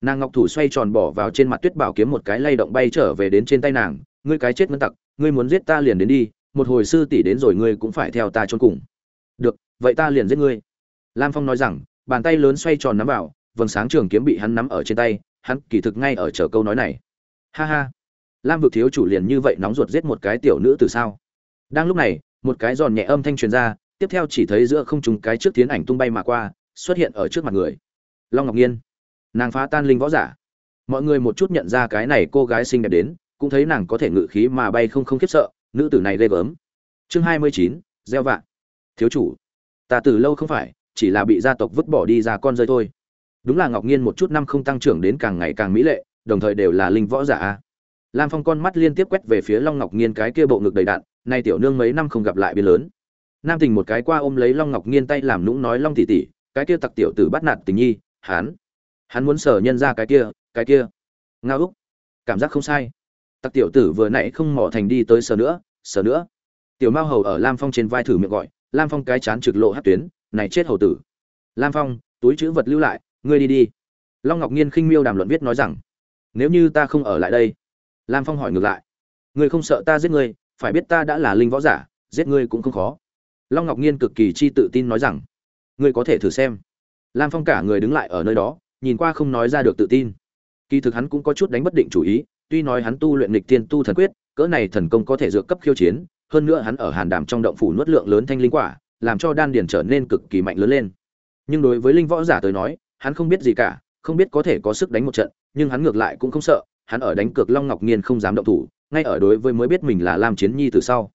Nàng ngọc thủ xoay tròn bỏ vào trên mặt tuyết bảo kiếm một cái lay động bay trở về đến trên tay nàng, ngươi cái chết ngân tặc ngươi muốn giết ta liền đến đi, một hồi sư tỷ đến rồi ngươi cũng phải theo ta trốn cùng. Được, vậy ta liền giết ngươi. Lam phong nói rằng, bàn tay lớn xoay tròn nắm vào, vầng sáng trường kiếm bị hắn nắm ở trên tay, hắn kỳ thực ngay ở chờ câu nói này. Ha ha. Lam vực thiếu chủ liền như vậy nóng ruột giết một cái tiểu nữ từ sao? Đang lúc này, một cái giòn nhẹ âm thanh truyền ra, tiếp theo chỉ thấy giữa không trùng cái trước tiến ảnh tung bay mà qua, xuất hiện ở trước mặt người. Long ngọc nhiên. Nàng phá tan linh võ giả. Mọi người một chút nhận ra cái này cô gái xinh đẹp đến cũng thấy nàng có thể ngự khí mà bay không không khiếp sợ, nữ tử này ghê gớm. Chương hai mươi chín, gieo vạn thiếu chủ, ta từ lâu không phải, chỉ là bị gia tộc vứt bỏ đi ra con rơi thôi. Đúng là ngọc nhiên một chút năm không tăng trưởng đến càng ngày càng mỹ lệ, đồng thời đều là linh võ giả lam phong con mắt liên tiếp quét về phía long ngọc nhiên cái kia bộ ngực đầy đạn, nay tiểu nương mấy năm không gặp lại biến lớn. Nam tình một cái qua ôm lấy long ngọc nhiên tay làm nũng nói, long tỷ tỷ, cái kia tặc tiểu tử bắt nạt tình nhi, hắn hắn muốn sở nhân ra cái kia cái kia. Nga úc, cảm giác không sai tặc tiểu tử vừa nãy không mỏ thành đi tới sở nữa sở nữa. Tiểu mao hầu ở lam phong trên vai thử miệng gọi, lam phong cái chán trực lộ hát tuyến, này chết hầu tử. Lam phong, túi chữ vật lưu lại, ngươi đi đi. Long ngọc nhiên khinh miêu đàm luận viết nói rằng, nếu như ta không ở lại đây. Lam phong hỏi ngược lại, ngươi không sợ ta giết ngươi, phải biết ta đã là linh võ giả, giết ngươi cũng không khó. Long ngọc nhiên cực kỳ chi tự tin nói rằng, ngươi có thể thử xem. Lam phong cả người đứng lại ở nơi đó, nhìn qua không nói ra được tự tin. Kỳ thực hắn cũng có chút đánh bất định chủ ý tuy nói hắn tu luyện nghịch tiên tu thần quyết cỡ này thần công có thể dựa cấp khiêu chiến hơn nữa hắn ở hàn đàm trong động phủ nuốt lượng lớn thanh linh quả làm cho đan điền trở nên cực kỳ mạnh lớn lên. Nhưng đối với linh võ giả tới nói hắn không biết gì cả không biết có thể có sức đánh một trận nhưng hắn ngược lại cũng không sợ hắn ở đánh cược long ngọc nhiên không dám động thủ ngay ở đối với mới biết mình là lam chiến nhi từ sau.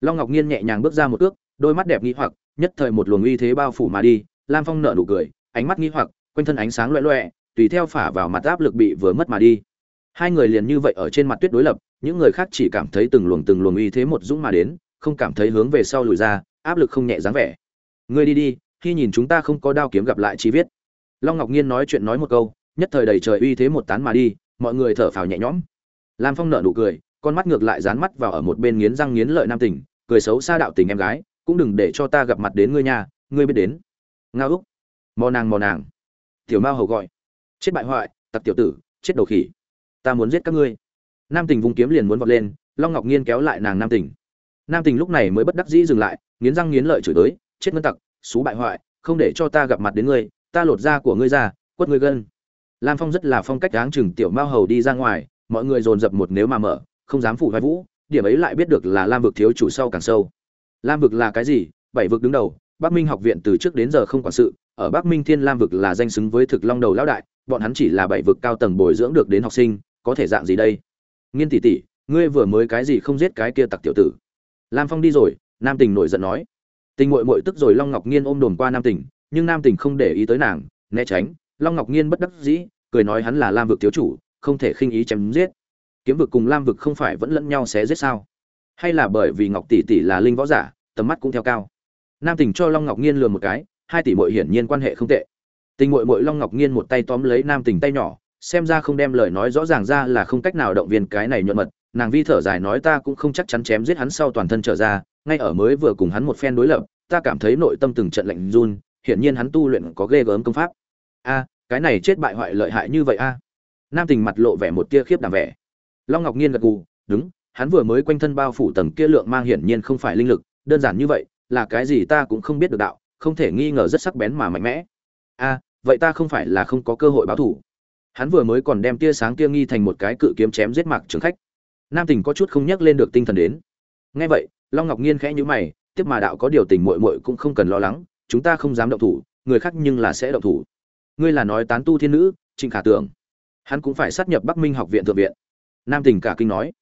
Long ngọc nhiên nhẹ nhàng bước ra một bước, đôi mắt đẹp nghi hoặc nhất thời một luồng uy thế bao phủ mà đi lam phong nở nụ cười ánh mắt nghi hoặc quanh thân ánh sáng loẻo loẻo, tùy theo phả vào mặt áp lực bị vừa mất mà đi hai người liền như vậy ở trên mặt tuyết đối lập, những người khác chỉ cảm thấy từng luồng từng luồng uy thế một dũng mà đến, không cảm thấy hướng về sau lùi ra, áp lực không nhẹ dáng vẻ. Ngươi đi đi, khi nhìn chúng ta không có đao kiếm gặp lại chi viết. Long ngọc nhiên nói chuyện nói một câu, nhất thời đầy trời uy thế một tán mà đi, mọi người thở phào nhẹ nhõm. Lam phong nở nụ cười, con mắt ngược lại dán mắt vào ở một bên nghiến răng nghiến lợi nam tỉnh cười xấu xa đạo tình em gái, cũng đừng để cho ta gặp mặt đến ngươi nhà ngươi biết đến. Ngao úc. Mò nàng mò nàng. Tiểu mao hầu gọi. Chết bại hoại, tặc tiểu tử, chết đầu khỉ ta muốn giết các ngươi. Nam tình vung kiếm liền muốn vọt lên, long ngọc nhiên kéo lại nàng nam tình. Nam tình lúc này mới bất đắc dĩ dừng lại, nghiến răng nghiến lợi chửi tới, chết ngân tặc, xú bại hoại, không để cho ta gặp mặt đến ngươi, ta lột da của ngươi ra, quất ngươi gân. Lam phong rất là phong cách đáng chừng, tiểu mao hầu đi ra ngoài, mọi người dồn dập một nếu mà mở, không dám phủ vai vũ, điểm ấy lại biết được là lam vực thiếu chủ sau càng sâu. Lam vực là cái gì? Bảy vực đứng đầu, bắc minh học viện từ trước đến giờ không quản sự, ở bắc minh thiên lam vực là danh xứng với thực long đầu lão đại, bọn hắn chỉ là bảy vực cao tầng bồi dưỡng được đến học sinh có thể dạng gì đây? Nghiên tỷ tỷ, ngươi vừa mới cái gì không giết cái kia tặc tiểu tử? Lam phong đi rồi, nam tình nổi giận nói. Tình mội mội tức rồi long ngọc nghiên ôm đồn qua nam tình, nhưng nam tình không để ý tới nàng, né tránh. Long ngọc nghiên bất đắc dĩ, cười nói hắn là lam vực thiếu chủ, không thể khinh ý chém giết. Kiếm vực cùng lam vực không phải vẫn lẫn nhau xé giết sao? Hay là bởi vì ngọc tỷ tỷ là linh võ giả, tầm mắt cũng theo cao. Nam tình cho long ngọc nghiên lừa một cái, hai tỷ mội hiển nhiên quan hệ không tệ. Tình mội mội long ngọc nghiên một tay tóm lấy nam tình tay nhỏ xem ra không đem lời nói rõ ràng ra là không cách nào động viên cái này nhuận mật. Nàng vi thở dài nói ta cũng không chắc chắn chém giết hắn sau toàn thân trở ra, ngay ở mới vừa cùng hắn một phen đối lập, ta cảm thấy nội tâm từng trận lạnh run, hiển nhiên hắn tu luyện có ghê gớm công pháp. A, cái này chết bại hoại lợi hại như vậy a? Nam tình mặt lộ vẻ một tia khiếp đảm vẻ. Long ngọc nhiên gật gù, đúng, hắn vừa mới quanh thân bao phủ tầng kia lượng mang hiển nhiên không phải linh lực, đơn giản như vậy, là cái gì ta cũng không biết được đạo, không thể nghi ngờ rất sắc bén mà mạnh mẽ. A, vậy ta không phải là không có cơ hội báo thủ hắn vừa mới còn đem tia sáng kia nghi thành một cái cự kiếm chém giết mạc trường khách. Nam tình có chút không nhắc lên được tinh thần đến. Nghe vậy, long ngọc nghiên khẽ nhữ mày, tiếp mà đạo có điều tình muội muội cũng không cần lo lắng, chúng ta không dám động thủ, người khác nhưng là sẽ động thủ. Ngươi là nói tán tu thiên nữ, trịnh khả tưởng. Hắn cũng phải sát nhập bắc minh học viện thượng viện. Nam tình cả kinh nói.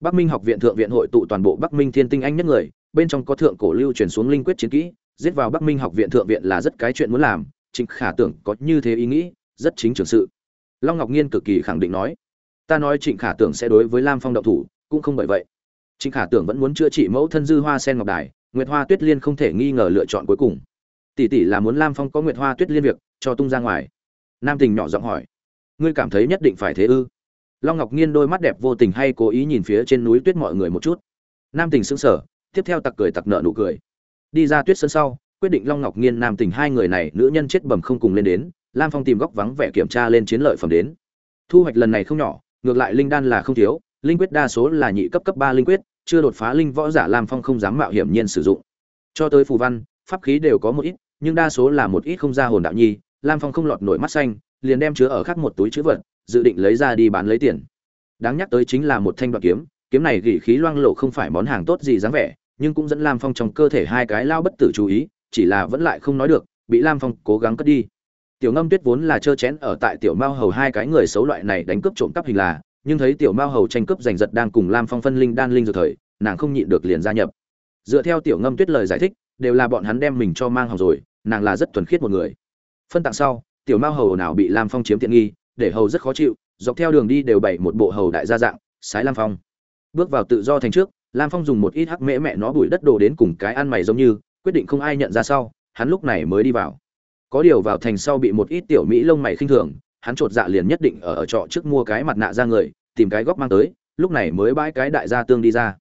Bắc minh học viện thượng viện hội tụ toàn bộ bắc minh thiên tinh anh nhất người, bên trong có thượng cổ lưu truyền xuống linh quyết chiến kỹ, giết vào bắc minh học viện thượng viện là rất cái chuyện muốn làm, trịnh khả tưởng có như thế ý nghĩ, rất chính trường sự long ngọc nhiên cực kỳ khẳng định nói, ta nói trịnh khả tưởng sẽ đối với lam phong động thủ, cũng không bởi vậy. Trịnh khả tưởng vẫn muốn chữa trị mẫu thân dư hoa sen ngọc đài, nguyệt hoa tuyết liên không thể nghi ngờ lựa chọn cuối cùng. Tỷ tỷ là muốn lam phong có nguyệt hoa tuyết liên việc, cho tung ra ngoài. Nam tình nhỏ giọng hỏi, ngươi cảm thấy nhất định phải thế ư? Long ngọc nhiên đôi mắt đẹp vô tình hay cố ý nhìn phía trên núi tuyết mọi người một chút. Nam tình sững sờ, tiếp theo tặc cười tặc nợ nụ cười. Đi ra tuyết sân sau, quyết định long ngọc nhiên nam tình hai người này, nữ nhân chết bẩm không cùng lên đến lam phong tìm góc vắng vẻ kiểm tra lên chiến lợi phẩm đến. Thu hoạch lần này không nhỏ, ngược lại linh đan là không thiếu, linh quyết đa số là nhị cấp cấp ba linh quyết, chưa đột phá linh võ giả lam phong không dám mạo hiểm nhiên sử dụng. Cho tới phù văn, pháp khí đều có một ít, nhưng đa số là một ít không ra hồn đạo nhi, lam phong không lọt nổi mắt xanh, liền đem chứa ở khác một túi chữ vật, dự định lấy ra đi bán lấy tiền. Đáng nhắc tới chính là một thanh đoạn kiếm kiếm này gỉ khí loang lộ không phải món hàng tốt gì dáng vẻ, nhưng cũng dẫn lam phong trong cơ thể hai cái lao bất tử chú ý, chỉ là vẫn lại không nói được, bị lam phong cố gắng cất đi tiểu ngâm tuyết vốn là trơ chén ở tại tiểu mao hầu hai cái người xấu loại này đánh cướp trộm cắp hình là, nhưng thấy tiểu mao hầu tranh cướp giành giật đang cùng lam phong phân linh đan linh dược thời, nàng không nhịn được liền gia nhập. Dựa theo tiểu ngâm tuyết lời giải thích, đều là bọn hắn đem mình cho mang hầu rồi, nàng là rất thuần khiết một người. Phân tặng sau, tiểu mao hầu nào bị lam phong chiếm tiện nghi, để hầu rất khó chịu, dọc theo đường đi đều bày một bộ hầu đại gia dạng, sái lam phong. Bước vào tự do thành trước, lam phong dùng một ít hắc mễ mẹ nó bụi đất đồ đến cùng cái ăn mày giống như, quyết định không ai nhận ra sau, hắn lúc này mới đi vào có điều vào thành sau bị một ít tiểu mỹ lông mày khinh thường hắn chột dạ liền nhất định ở, ở trọ trước mua cái mặt nạ ra người tìm cái góc mang tới lúc này mới bãi cái đại gia tương đi ra.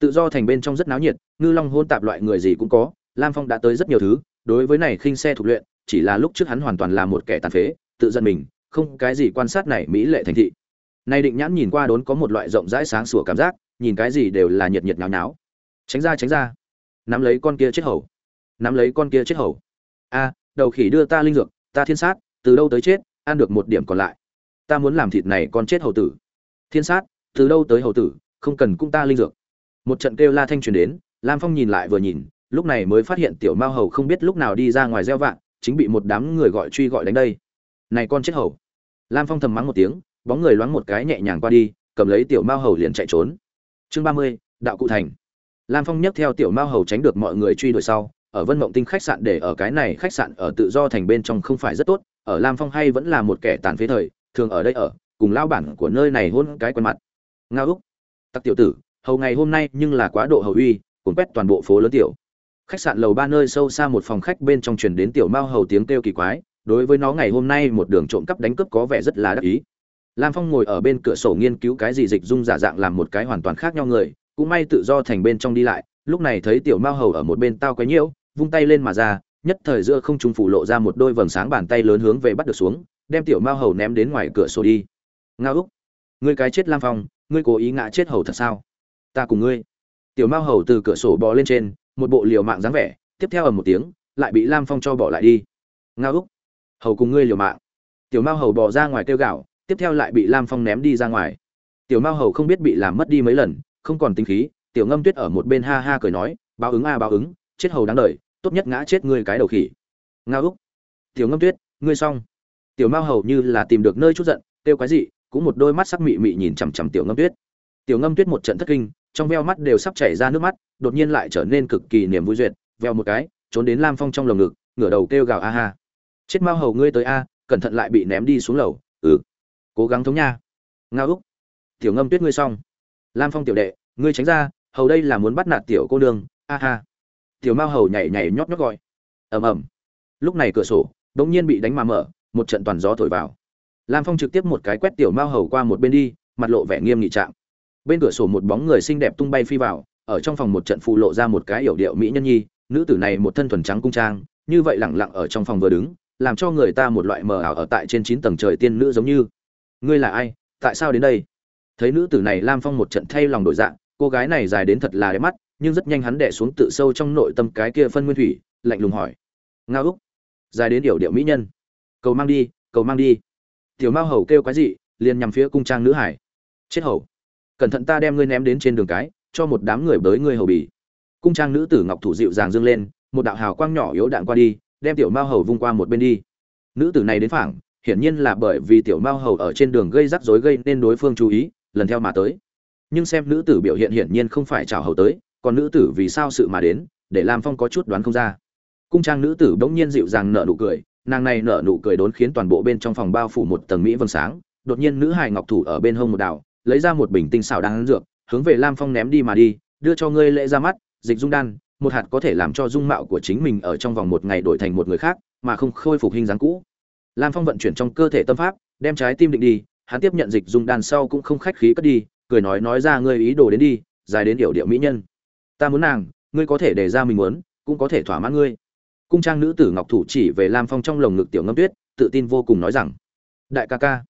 Tự do thành bên trong rất náo nhiệt ngư long hôn tạp loại người gì cũng có lam phong đã tới rất nhiều thứ đối với này khinh xe thuộc luyện chỉ là lúc trước hắn hoàn toàn là một kẻ tàn phế tự giận mình không cái gì quan sát này mỹ lệ thành thị. Nay định nhãn nhìn qua đốn có một loại rộng rãi sáng sủa cảm giác nhìn cái gì đều là nhiệt nhiệt nháo nháo. Tránh ra tránh ra. Nắm lấy con kia chết hầu. Nắm lấy con kia chết hầu. A đầu khỉ đưa ta linh dược, ta thiên sát, từ đâu tới chết, ăn được một điểm còn lại. Ta muốn làm thịt này còn chết hầu tử. Thiên sát, từ đâu tới hầu tử, không cần cung ta linh dược. Một trận kêu la thanh truyền đến, lam phong nhìn lại vừa nhìn, lúc này mới phát hiện tiểu mao hầu không biết lúc nào đi ra ngoài gieo vạn chính bị một đám người gọi truy gọi đánh đây. Này con chết hầu. Lam phong thầm mắng một tiếng, bóng người loáng một cái nhẹ nhàng qua đi, cầm lấy tiểu mao hầu liền chạy trốn. Chương ba mươi, đạo cụ thành. Lam phong nhấc theo tiểu mao hầu tránh được mọi người truy đuổi sau ở vân mộng tinh khách sạn để ở cái này khách sạn ở tự do thành bên trong không phải rất tốt, ở lam phong hay vẫn là một kẻ tàn phế thời, thường ở đây ở, cùng lao bản của nơi này hôn cái quen mặt. Ngao úc, tặc tiểu tử, hầu ngày hôm nay nhưng là quá độ hầu uy, cuốn quét toàn bộ phố lớn tiểu. Khách sạn lầu ba nơi sâu xa một phòng khách bên trong truyền đến tiểu mao hầu tiếng kêu kỳ quái, đối với nó ngày hôm nay một đường trộm cắp đánh cướp có vẻ rất là đắc ý. Lam phong ngồi ở bên cửa sổ nghiên cứu cái gì dịch dung giả dạng làm một cái hoàn toàn khác nhau người, cũng may tự do thành bên trong đi lại, lúc này thấy tiểu mao hầu ở một bên tao quấy nhiễu vung tay lên mà ra, nhất thời giữa không trung phủ lộ ra một đôi vầng sáng bàn tay lớn hướng về bắt được xuống, đem tiểu mao hầu ném đến ngoài cửa sổ đi. Ngao úc, ngươi cái chết lam phong, ngươi cố ý ngã chết hầu thật sao? Ta cùng ngươi. Tiểu mao hầu từ cửa sổ bò lên trên, một bộ liều mạng dáng vẻ, tiếp theo ở một tiếng, lại bị lam phong cho bỏ lại đi. Ngao úc, hầu cùng ngươi liều mạng. Tiểu mao hầu bò ra ngoài kêu gạo tiếp theo lại bị lam phong ném đi ra ngoài. Tiểu mao hầu không biết bị làm mất đi mấy lần, không còn tính khí, tiểu ngâm tuyết ở một bên ha ha cười nói, báo ứng a, báo ứng, chết hầu đáng đợi tốt nhất ngã chết ngươi cái đầu khỉ. Ngao úc, tiểu ngâm tuyết, ngươi xong. Tiểu mao hầu như là tìm được nơi chút giận, kêu cái gì cũng một đôi mắt sắc mị mị nhìn chằm chằm tiểu ngâm tuyết. Tiểu ngâm tuyết một trận thất kinh, trong veo mắt đều sắp chảy ra nước mắt, đột nhiên lại trở nên cực kỳ niềm vui duyệt, veo một cái, trốn đến lam phong trong lồng ngực, ngửa đầu kêu gào a ha. Chết mao hầu ngươi tới a, cẩn thận lại bị ném đi xuống lầu ừ. Cố gắng thống nha. Ngao úc, tiểu ngâm tuyết ngươi xong. Lam phong tiểu đệ, ngươi tránh ra, hầu đây là muốn bắt nạt tiểu cô nương, a ha tiểu mao hầu nhảy nhảy nhót nhót gọi. Ầm ầm. Lúc này cửa sổ đống nhiên bị đánh mà mở, một trận toàn gió thổi vào. Lam phong trực tiếp một cái quét tiểu mao hầu qua một bên đi, mặt lộ vẻ nghiêm nghị trạng. Bên cửa sổ một bóng người xinh đẹp tung bay phi vào, ở trong phòng một trận phụ lộ ra một cái yểu điệu mỹ nhân nhi, nữ tử này một thân thuần trắng cung trang, như vậy lẳng lặng ở trong phòng vừa đứng, làm cho người ta một loại mờ ảo ở tại trên chín tầng trời tiên nữ giống như. Ngươi là ai? Tại sao đến đây? Thấy nữ tử này lam phong một trận thay lòng đổi dạng, cô gái này dài đến thật là đẹp mắt nhưng rất nhanh hắn đẻ xuống tự sâu trong nội tâm cái kia phân nguyên thủy, lạnh lùng hỏi. Nga úc, dài đến điều điệu mỹ nhân. Cầu mang đi, cầu mang đi. Tiểu mao hầu kêu quái dị, liền nhằm phía cung trang nữ hải. Chết hầu. Cẩn thận ta đem ngươi ném đến trên đường cái, cho một đám người bới ngươi hầu bì. Cung trang nữ tử ngọc thủ dịu dàng dương lên, một đạo hào quang nhỏ yếu đạn qua đi, đem tiểu mao hầu vung qua một bên đi. Nữ tử này đến phảng, hiển nhiên là bởi vì tiểu mao hầu ở trên đường gây rắc rối gây nên đối phương chú ý, lần theo mà tới. Nhưng xem nữ tử biểu hiện hiển nhiên không phải chào hầu tới còn nữ tử vì sao sự mà đến, để lam phong có chút đoán không ra. Cung trang nữ tử bỗng nhiên dịu dàng nở nụ cười, nàng này nở nụ cười đốn khiến toàn bộ bên trong phòng bao phủ một tầng mỹ vầng sáng, đột nhiên nữ hài ngọc thủ ở bên hông một đảo, lấy ra một bình tinh xảo đang dược, hướng về lam phong ném đi mà đi, đưa cho ngươi lễ ra mắt, dịch dung đan, một hạt có thể làm cho dung mạo của chính mình ở trong vòng một ngày đổi thành một người khác, mà không khôi phục hình dáng cũ. Lam phong vận chuyển trong cơ thể tâm pháp, đem trái tim định đi, hắn tiếp nhận dịch dung đan sau cũng không khách khí cất đi, cười nói nói ra ngươi ý đồ đến đi, dài đến yểu điệu mỹ nhân ta muốn nàng, ngươi có thể để ra mình muốn, cũng có thể thỏa mãn ngươi. Cung trang nữ tử ngọc thủ chỉ về lam phong trong lồng ngực tiểu ngâm tuyết, tự tin vô cùng nói rằng, đại ca ca.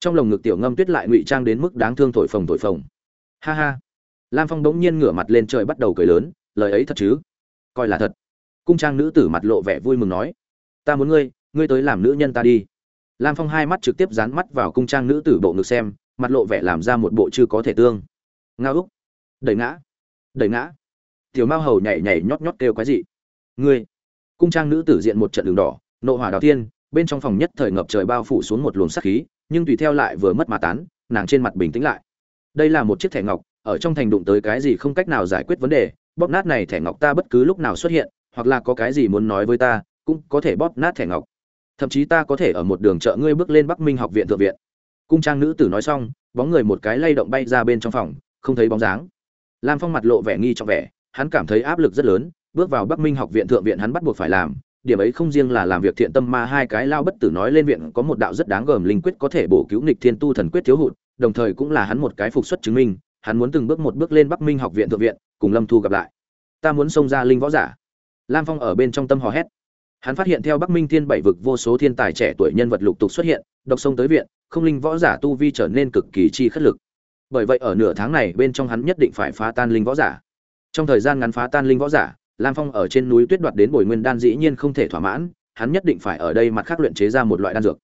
Trong lồng ngực tiểu ngâm tuyết lại ngụy trang đến mức đáng thương thổi phồng thổi phồng. Ha ha. Lam phong bỗng nhiên ngửa mặt lên trời bắt đầu cười lớn, lời ấy thật chứ? Coi là thật. Cung trang nữ tử mặt lộ vẻ vui mừng nói, ta muốn ngươi ngươi tới làm nữ nhân ta đi. Lam phong hai mắt trực tiếp dán mắt vào cung trang nữ tử bộ ngực xem, mặt lộ vẻ làm ra một bộ chưa có thể tương. Ngao úc. Đẩy ngã. Đẩy ngã tiểu mao hầu nhảy nhảy nhót nhót kêu cái gì ngươi, cung trang nữ tử diện một trận đường đỏ, nộ hỏa đào tiên bên trong phòng nhất thời ngập trời bao phủ xuống một luồng sắc khí, nhưng tùy theo lại vừa mất mà tán, nàng trên mặt bình tĩnh lại. Đây là một chiếc thẻ ngọc, ở trong thành đụng tới cái gì không cách nào giải quyết vấn đề, bóp nát này thẻ ngọc ta bất cứ lúc nào xuất hiện, hoặc là có cái gì muốn nói với ta, cũng có thể bóp nát thẻ ngọc. Thậm chí ta có thể ở một đường chợ ngươi bước lên bắc minh học viện thượng viện. Cung trang nữ tử nói xong, bóng người một cái lay động bay ra bên trong phòng, không thấy bóng dáng. Lam phong mặt lộ vẻ nghi trọng vẻ hắn cảm thấy áp lực rất lớn, bước vào bắc minh học viện thượng viện hắn bắt buộc phải làm, điểm ấy không riêng là làm việc thiện tâm mà hai cái lao bất tử nói lên viện có một đạo rất đáng gờm linh quyết có thể bổ cứu nghịch thiên tu thần quyết thiếu hụt, đồng thời cũng là hắn một cái phục xuất chứng minh, hắn muốn từng bước một bước lên bắc minh học viện thượng viện, cùng lâm thu gặp lại. Ta muốn xông ra linh võ giả. Lam phong ở bên trong tâm hò hét. Hắn phát hiện theo bắc minh thiên bảy vực vô số thiên tài trẻ tuổi nhân vật lục tục xuất hiện, độc sông tới viện, không linh võ giả tu vi trở nên cực kỳ chi khất lực. Bởi vậy ở nửa tháng này bên trong hắn nhất định phải phá tan linh võ giả trong thời gian ngắn phá tan linh võ giả, lam phong ở trên núi tuyết đoạt đến bồi nguyên đan dĩ nhiên không thể thỏa mãn, hắn nhất định phải ở đây mặt khác luyện chế ra một loại đan dược.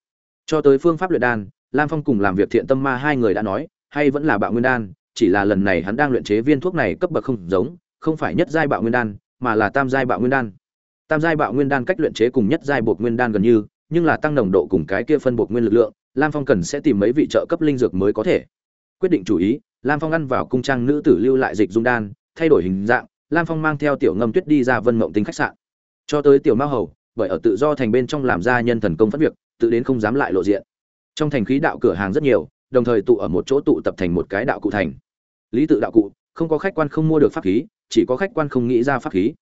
Cho tới phương pháp luyện đan, lam phong cùng làm việc thiện tâm ma hai người đã nói, hay vẫn là bạo nguyên đan, chỉ là lần này hắn đang luyện chế viên thuốc này cấp bậc không giống, không phải nhất giai bạo nguyên đan, mà là tam giai bạo nguyên đan. Tam giai bạo nguyên đan cách luyện chế cùng nhất giai bột nguyên đan gần như, nhưng là tăng nồng độ cùng cái kia phân bột nguyên lực lượng, lam phong cần sẽ tìm mấy vị trợ cấp linh dược mới có thể. Quyết định chủ ý, lam phong ăn vào cung trang nữ tử lưu lại dịch dung đan thay đổi hình dạng, lam phong mang theo tiểu ngâm tuyết đi ra vân mộng tính khách sạn. Cho tới tiểu mao hầu, bởi ở tự do thành bên trong làm ra nhân thần công phát việc, tự đến không dám lại lộ diện. Trong thành khí đạo cửa hàng rất nhiều, đồng thời tụ ở một chỗ tụ tập thành một cái đạo cụ thành. Lý tự đạo cụ, không có khách quan không mua được pháp khí, chỉ có khách quan không nghĩ ra pháp khí.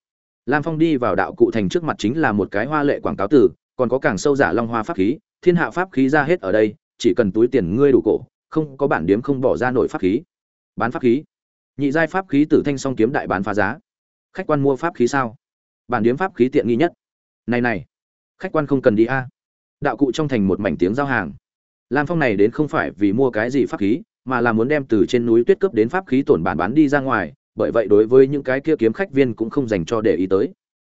Lam phong đi vào đạo cụ thành trước mặt chính là một cái hoa lệ quảng cáo từ, còn có càng sâu giả long hoa pháp khí, thiên hạ pháp khí ra hết ở đây, chỉ cần túi tiền ngươi đủ cổ, không có bản điếm không bỏ ra nổi pháp khí. Bán pháp khí nhị giai pháp khí tử thanh song kiếm đại bán phá giá. Khách quan mua pháp khí sao? Bản điếm pháp khí tiện nghi nhất. Này này, khách quan không cần đi a. Đạo cụ trong thành một mảnh tiếng giao hàng. Lam phong này đến không phải vì mua cái gì pháp khí, mà là muốn đem từ trên núi tuyết cướp đến pháp khí tổn bản bán đi ra ngoài, bởi vậy đối với những cái kia kiếm khách viên cũng không dành cho để ý tới.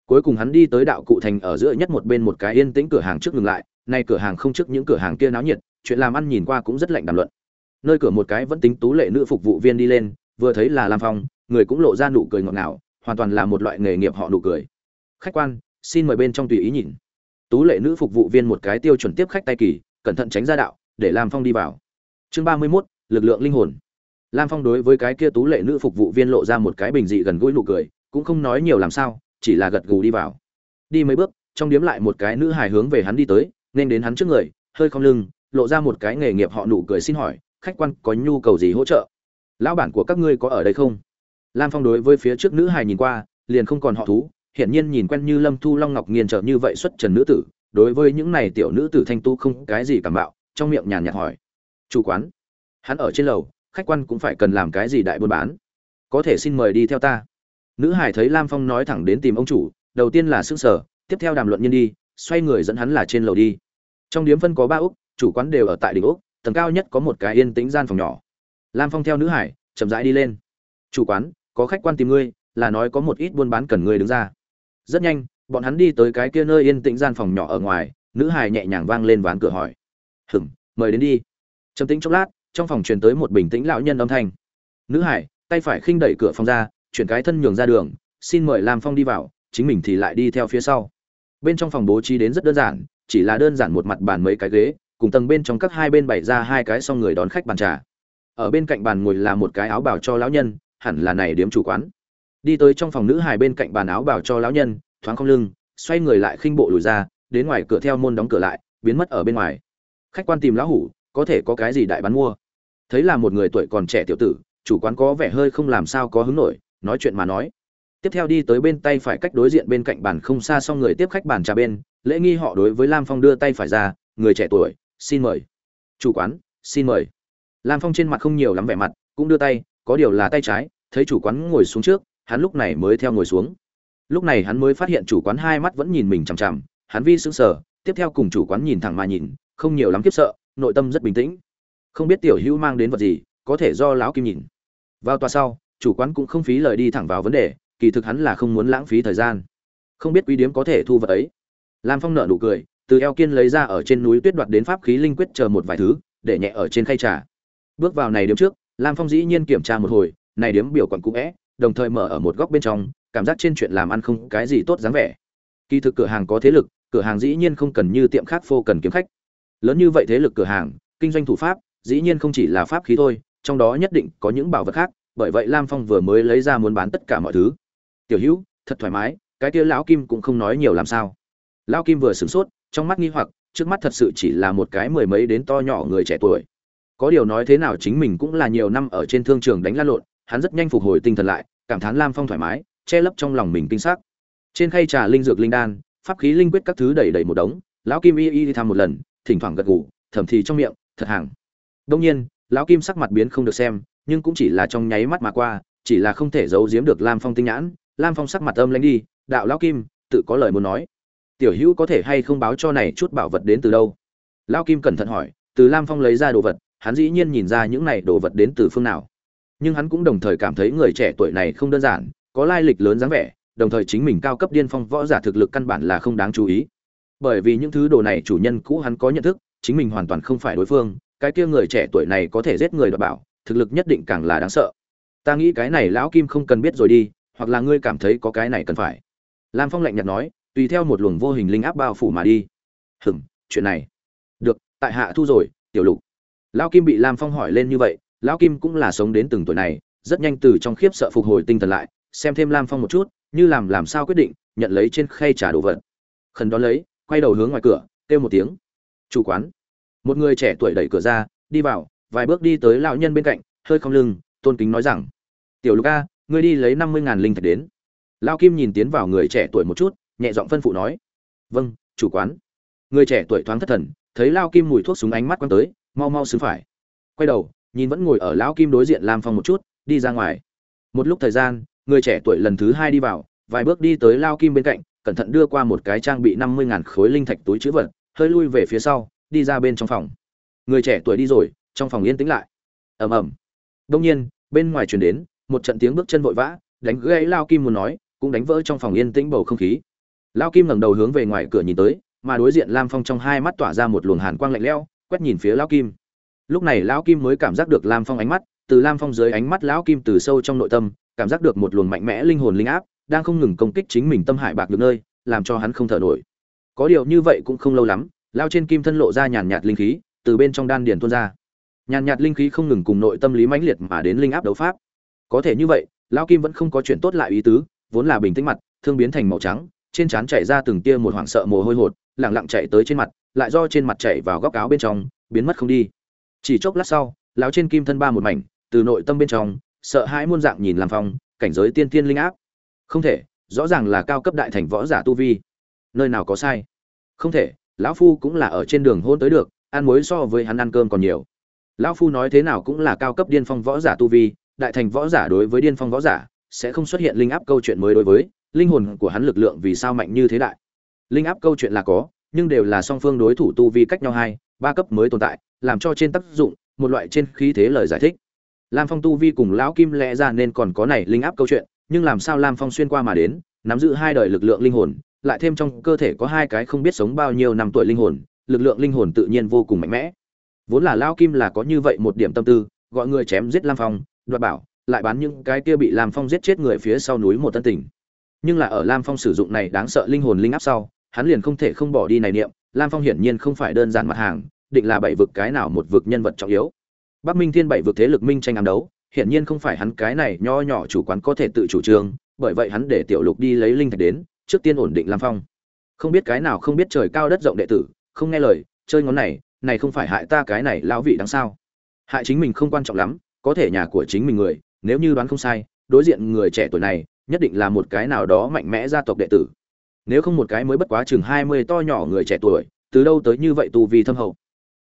Cuối cùng hắn đi tới đạo cụ thành ở giữa nhất một bên một cái yên tĩnh cửa hàng trước ngừng lại, nay cửa hàng không trước những cửa hàng kia náo nhiệt, chuyện làm ăn nhìn qua cũng rất lạnh đàm luận. Nơi cửa một cái vẫn tính tú lệ nữ phục vụ viên đi lên vừa thấy là lam phong, người cũng lộ ra nụ cười ngọt ngào, hoàn toàn là một loại nghề nghiệp họ nụ cười. Khách quan, xin mời bên trong tùy ý nhìn. Tú lệ nữ phục vụ viên một cái tiêu chuẩn tiếp khách tay kỳ, cẩn thận tránh ra đạo, để lam phong đi vào. Chương ba mươi mốt, lực lượng linh hồn. Lam phong đối với cái kia tú lệ nữ phục vụ viên lộ ra một cái bình dị gần gũi nụ cười, cũng không nói nhiều làm sao, chỉ là gật gù đi vào. Đi mấy bước, trong điếm lại một cái nữ hài hướng về hắn đi tới, nên đến hắn trước người, hơi không lưng, lộ ra một cái nghề nghiệp họ nụ cười xin hỏi, khách quan có nhu cầu gì hỗ trợ? Lão bản của các ngươi có ở đây không? Lam phong đối với phía trước nữ hài nhìn qua, liền không còn họ thú, hiển nhiên nhìn quen như lâm thu long ngọc nghiền trở như vậy xuất trần nữ tử, đối với những này tiểu nữ tử thanh tu không cái gì cảm bạo, trong miệng nhàn nhạt hỏi. Chủ quán, hắn ở trên lầu, khách quan cũng phải cần làm cái gì đại buôn bán? Có thể xin mời đi theo ta. Nữ hải thấy lam phong nói thẳng đến tìm ông chủ, đầu tiên là xương sở tiếp theo đàm luận nhân đi, xoay người dẫn hắn là trên lầu đi. Trong điếm phân có ba úc chủ quán đều ở tại đỉnh úc tầng cao nhất có một cái yên tĩnh gian phòng nhỏ lam phong theo nữ hải, chậm rãi đi lên. Chủ quán, có khách quan tìm ngươi, là nói có một ít buôn bán cần ngươi đứng ra. Rất nhanh, bọn hắn đi tới cái kia nơi yên tĩnh gian phòng nhỏ ở ngoài, nữ hải nhẹ nhàng vang lên ván cửa hỏi. Hừm mời đến đi. Trầm tĩnh chốc lát, trong phòng truyền tới một bình tĩnh lão nhân âm thanh. Nữ hải, tay phải khinh đẩy cửa phòng ra, chuyển cái thân nhường ra đường, xin mời lam phong đi vào, chính mình thì lại đi theo phía sau. Bên trong phòng bố trí đến rất đơn giản, chỉ là đơn giản một mặt bàn mấy cái ghế, cùng tầng bên trong các hai bên bày ra hai cái xong người đón khách bàn trà ở bên cạnh bàn ngồi là một cái áo bảo cho lão nhân, hẳn là này điếm chủ quán. Đi tới trong phòng nữ hài bên cạnh bàn áo bảo cho lão nhân, thoáng không lưng, xoay người lại khinh bộ lùi ra, đến ngoài cửa theo môn đóng cửa lại, biến mất ở bên ngoài. Khách quan tìm lão hủ, có thể có cái gì đại bán mua? Thấy là một người tuổi còn trẻ tiểu tử, chủ quán có vẻ hơi không làm sao có hứng nổi, nói chuyện mà nói. Tiếp theo đi tới bên tay phải cách đối diện bên cạnh bàn không xa xong người tiếp khách bàn trà bên, lễ nghi họ đối với lam phong đưa tay phải ra, người trẻ tuổi, xin mời. Chủ quán, xin mời lam phong trên mặt không nhiều lắm vẻ mặt, cũng đưa tay, có điều là tay trái, thấy chủ quán ngồi xuống trước, hắn lúc này mới theo ngồi xuống. Lúc này hắn mới phát hiện chủ quán hai mắt vẫn nhìn mình chằm chằm, hắn vi sững sờ, tiếp theo cùng chủ quán nhìn thẳng mà nhìn, không nhiều lắm kiếp sợ, nội tâm rất bình tĩnh. Không biết tiểu hữu mang đến vật gì, có thể do lão kim nhìn. Vào tòa sau, chủ quán cũng không phí lời đi thẳng vào vấn đề, kỳ thực hắn là không muốn lãng phí thời gian. Không biết quý điếm có thể thu vật ấy. Lam phong nợ nụ cười, từ eo kiên lấy ra ở trên núi tuyết đoạt đến pháp khí linh quyết chờ một vài thứ, để nhẹ ở trên khay trà bước vào này điếm trước, lam phong dĩ nhiên kiểm tra một hồi, này điếm biểu còn cũ vẽ đồng thời mở ở một góc bên trong, cảm giác trên chuyện làm ăn không cái gì tốt dáng vẻ. Kỳ thực cửa hàng có thế lực, cửa hàng dĩ nhiên không cần như tiệm khác phô cần kiếm khách. Lớn như vậy thế lực cửa hàng, kinh doanh thủ pháp, dĩ nhiên không chỉ là pháp khí thôi, trong đó nhất định có những bảo vật khác, bởi vậy lam phong vừa mới lấy ra muốn bán tất cả mọi thứ. Tiểu hữu, thật thoải mái, cái kia lão kim cũng không nói nhiều làm sao. Lão kim vừa sửng sốt, trong mắt nghi hoặc, trước mắt thật sự chỉ là một cái mười mấy đến to nhỏ người trẻ tuổi có điều nói thế nào chính mình cũng là nhiều năm ở trên thương trường đánh lan lộn, hắn rất nhanh phục hồi tinh thần lại, cảm thán lam phong thoải mái, che lấp trong lòng mình kinh sắc. Trên khay trà linh dược linh đan, pháp khí linh quyết các thứ đầy đầy một đống, lão kim y y đi thăm một lần, thỉnh thoảng gật gù, thầm thì trong miệng, thật hàng đông nhiên, lão kim sắc mặt biến không được xem, nhưng cũng chỉ là trong nháy mắt mà qua, chỉ là không thể giấu giếm được lam phong tinh nhãn. Lam phong sắc mặt âm lãnh đi, đạo lão kim, tự có lời muốn nói. Tiểu hữu có thể hay không báo cho này chút bảo vật đến từ đâu? Lão kim cẩn thận hỏi, từ lam phong lấy ra đồ vật hắn dĩ nhiên nhìn ra những này đồ vật đến từ phương nào. Nhưng hắn cũng đồng thời cảm thấy người trẻ tuổi này không đơn giản, có lai lịch lớn dáng vẻ, đồng thời chính mình cao cấp điên phong võ giả thực lực căn bản là không đáng chú ý. Bởi vì những thứ đồ này chủ nhân cũ hắn có nhận thức, chính mình hoàn toàn không phải đối phương, cái kia người trẻ tuổi này có thể giết người đoạt bảo, thực lực nhất định càng là đáng sợ. Ta nghĩ cái này lão kim không cần biết rồi đi, hoặc là ngươi cảm thấy có cái này cần phải. Lam phong lạnh nhạt nói, tùy theo một luồng vô hình linh áp bao phủ mà đi. Hừng chuyện này. Được, tại hạ thu rồi, tiểu lục lão kim bị lam phong hỏi lên như vậy, lão kim cũng là sống đến từng tuổi này, rất nhanh từ trong khiếp sợ phục hồi tinh thần lại, xem thêm lam phong một chút, như làm làm sao quyết định, nhận lấy trên khay trả đồ vật. Khẩn đón lấy, quay đầu hướng ngoài cửa, kêu một tiếng. Chủ quán. Một người trẻ tuổi đẩy cửa ra, đi vào, vài bước đi tới lão nhân bên cạnh, hơi không lưng, tôn kính nói rằng, tiểu lục a, ngươi đi lấy năm mươi ngàn linh thạch đến. Lão kim nhìn tiến vào người trẻ tuổi một chút, nhẹ giọng phân phụ nói vâng chủ quán. Người trẻ tuổi thoáng thất thần, thấy lao kim mùi thuốc súng ánh mắt quăng tới mau mau xứng phải. Quay đầu, nhìn vẫn ngồi ở lão kim đối diện lam phong một chút, đi ra ngoài. Một lúc thời gian, người trẻ tuổi lần thứ hai đi vào, vài bước đi tới lao kim bên cạnh, cẩn thận đưa qua một cái trang bị năm mươi ngàn khối linh thạch túi chữ vật, hơi lui về phía sau, đi ra bên trong phòng. Người trẻ tuổi đi rồi, trong phòng yên tĩnh lại. Ầm ầm. Đông nhiên, bên ngoài truyền đến một trận tiếng bước chân vội vã, đánh gãy lao kim muốn nói, cũng đánh vỡ trong phòng yên tĩnh bầu không khí. Lao kim ngẩng đầu hướng về ngoài cửa nhìn tới, mà đối diện lam phong trong hai mắt tỏa ra một luồng hàn quang lạnh lẽo quét nhìn phía Lão kim. Lúc này lão kim mới cảm giác được lam phong ánh mắt, từ lam phong dưới ánh mắt lão kim từ sâu trong nội tâm, cảm giác được một luồng mạnh mẽ linh hồn linh áp, đang không ngừng công kích chính mình tâm hải bạc được nơi, làm cho hắn không thở nổi. Có điều như vậy cũng không lâu lắm lao trên kim thân lộ ra nhàn nhạt linh khí, từ bên trong đan điền tuôn ra. Nhàn nhạt linh khí không ngừng cùng nội tâm lý mãnh liệt mà đến linh áp đấu pháp. Có thể như vậy lao kim vẫn không có chuyện tốt lại ý tứ, vốn là bình tĩnh mặt, thương biến thành màu trắng, trên trán chảy ra từng tia một hoảng sợ mồ hôi hột lẳng lặng chạy tới trên mặt lại do trên mặt chảy vào góc áo bên trong, biến mất không đi. Chỉ chốc lát sau, lão trên kim thân ba một mảnh, từ nội tâm bên trong, sợ hãi muôn dạng nhìn làm phong, cảnh giới tiên tiên linh áp. Không thể, rõ ràng là cao cấp đại thành võ giả tu vi. Nơi nào có sai? Không thể, lão phu cũng là ở trên đường hôn tới được, ăn muối so với hắn ăn cơm còn nhiều. Lão phu nói thế nào cũng là cao cấp điên phong võ giả tu vi, đại thành võ giả đối với điên phong võ giả, sẽ không xuất hiện linh áp câu chuyện mới đối với, linh hồn của hắn lực lượng vì sao mạnh như thế đại. Linh áp câu chuyện là có nhưng đều là song phương đối thủ tu vi cách nhau hai, ba cấp mới tồn tại, làm cho trên tác dụng, một loại trên khí thế lời giải thích. Lam phong tu vi cùng lão kim lẽ ra nên còn có này linh áp câu chuyện, nhưng làm sao lam phong xuyên qua mà đến, nắm giữ hai đời lực lượng linh hồn, lại thêm trong cơ thể có hai cái không biết sống bao nhiêu năm tuổi linh hồn, lực lượng linh hồn tự nhiên vô cùng mạnh mẽ. Vốn là lão kim là có như vậy một điểm tâm tư, gọi người chém giết lam phong, đoạt bảo, lại bán những cái kia bị lam phong giết chết người phía sau núi một tân tỉnh. Nhưng là ở lam phong sử dụng này đáng sợ linh hồn linh áp sau hắn liền không thể không bỏ đi này niệm, lam phong hiển nhiên không phải đơn giản mặt hàng, định là bảy vực cái nào một vực nhân vật trọng yếu. Bắc minh thiên bảy vực thế lực minh tranh ám đấu, hiển nhiên không phải hắn cái này nho nhỏ chủ quán có thể tự chủ trương, bởi vậy hắn để tiểu lục đi lấy linh thạch đến, trước tiên ổn định lam phong. Không biết cái nào không biết trời cao đất rộng đệ tử, không nghe lời, chơi ngón này này không phải hại ta cái này lão vị đáng sao? Hại chính mình không quan trọng lắm, có thể nhà của chính mình người, nếu như đoán không sai, đối diện người trẻ tuổi này, nhất định là một cái nào đó mạnh mẽ gia tộc đệ tử nếu không một cái mới bất quá chừng hai mươi to nhỏ người trẻ tuổi, từ đâu tới như vậy tu vi thâm hậu?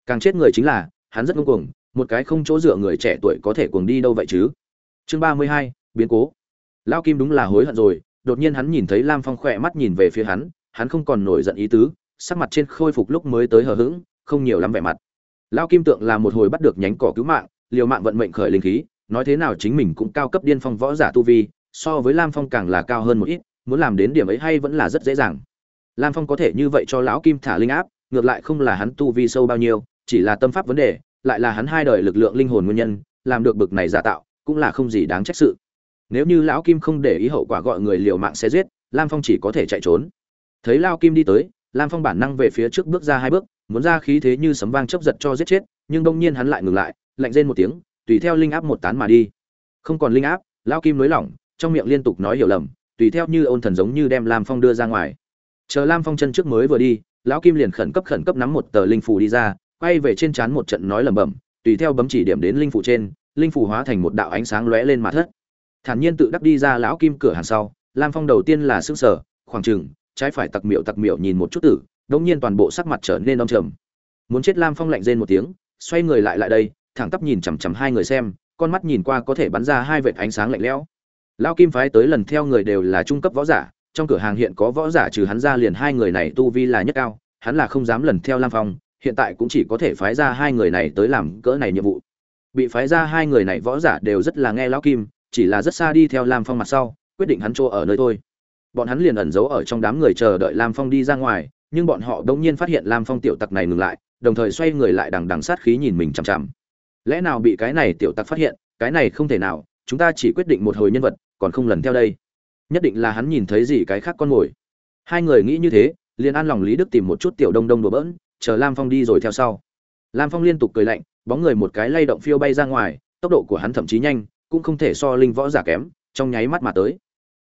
Càng chết người chính là, hắn rất ngông cuồng, một cái không chỗ dựa người trẻ tuổi có thể cuồng đi đâu vậy chứ? Chương ba mươi hai, biến cố. Lao kim đúng là hối hận rồi, đột nhiên hắn nhìn thấy lam phong khỏe mắt nhìn về phía hắn hắn không còn nổi giận ý tứ, sắc mặt trên khôi phục lúc mới tới hờ hững, không nhiều lắm vẻ mặt. Lao kim tượng là một hồi bắt được nhánh cỏ cứu mạng, liều mạng vận mệnh khởi linh khí, nói thế nào chính mình cũng cao cấp điên phong võ giả tu vi, so với lam phong càng là cao hơn một ít muốn làm đến điểm ấy hay vẫn là rất dễ dàng. Lam phong có thể như vậy cho lão kim thả linh áp, ngược lại không là hắn tu vi sâu bao nhiêu, chỉ là tâm pháp vấn đề, lại là hắn hai đời lực lượng linh hồn nguyên nhân, làm được bực này giả tạo, cũng là không gì đáng trách sự. Nếu như lão kim không để ý hậu quả gọi người liều mạng sẽ giết, lam phong chỉ có thể chạy trốn. Thấy lao kim đi tới, lam phong bản năng về phía trước bước ra hai bước, muốn ra khí thế như sấm vang chớp giật cho giết chết, nhưng đông nhiên hắn lại ngừng lại, lạnh rên một tiếng, tùy theo linh áp một tán mà đi. Không còn linh áp lao kim nới lỏng, trong miệng liên tục nói hiểu lầm tùy theo như ôn thần giống như đem lam phong đưa ra ngoài. Chờ lam phong chân trước mới vừa đi, lão kim liền khẩn cấp khẩn cấp nắm một tờ linh phù đi ra, quay về trên trán một trận nói lẩm bẩm, tùy theo bấm chỉ điểm đến linh phù trên, linh phù hóa thành một đạo ánh sáng lóe lên mà thất. Thản nhiên tự đắc đi ra lão kim cửa hàng sau, lam phong đầu tiên là sững sờ, khoảng chừng, trái phải tặc miệu tặc miệu nhìn một chút tử, đống nhiên toàn bộ sắc mặt trở nên đông trầm. Muốn chết lam phong lạnh rên một tiếng, xoay người lại lại đây, thẳng tắp nhìn chằm chằm hai người xem, con mắt nhìn qua có thể bắn ra hai vệt ánh sáng lạnh lẽo lão kim phái tới lần theo người đều là trung cấp võ giả, trong cửa hàng hiện có võ giả trừ hắn ra liền hai người này tu vi là nhất cao, hắn là không dám lần theo lam phong, hiện tại cũng chỉ có thể phái ra hai người này tới làm cỡ này nhiệm vụ. Bị phái ra hai người này võ giả đều rất là nghe lão kim, chỉ là rất xa đi theo lam phong mặt sau, quyết định hắn chỗ ở nơi thôi. Bọn hắn liền ẩn giấu ở trong đám người chờ đợi lam phong đi ra ngoài, nhưng bọn họ đột nhiên phát hiện lam phong tiểu tặc này ngừng lại, đồng thời xoay người lại đằng đằng sát khí nhìn mình chằm chằm. Lẽ nào bị cái này tiểu tặc phát hiện, cái này không thể nào, chúng ta chỉ quyết định một hồi nhân vật còn không lần theo đây. Nhất định là hắn nhìn thấy gì cái khác con mồi. Hai người nghĩ như thế, liền an lòng lý đức tìm một chút tiểu đông đông đổ bỡn, chờ lam phong đi rồi theo sau. Lam phong liên tục cười lạnh, bóng người một cái lay động phiêu bay ra ngoài, tốc độ của hắn thậm chí nhanh, cũng không thể so linh võ giả kém, trong nháy mắt mà tới.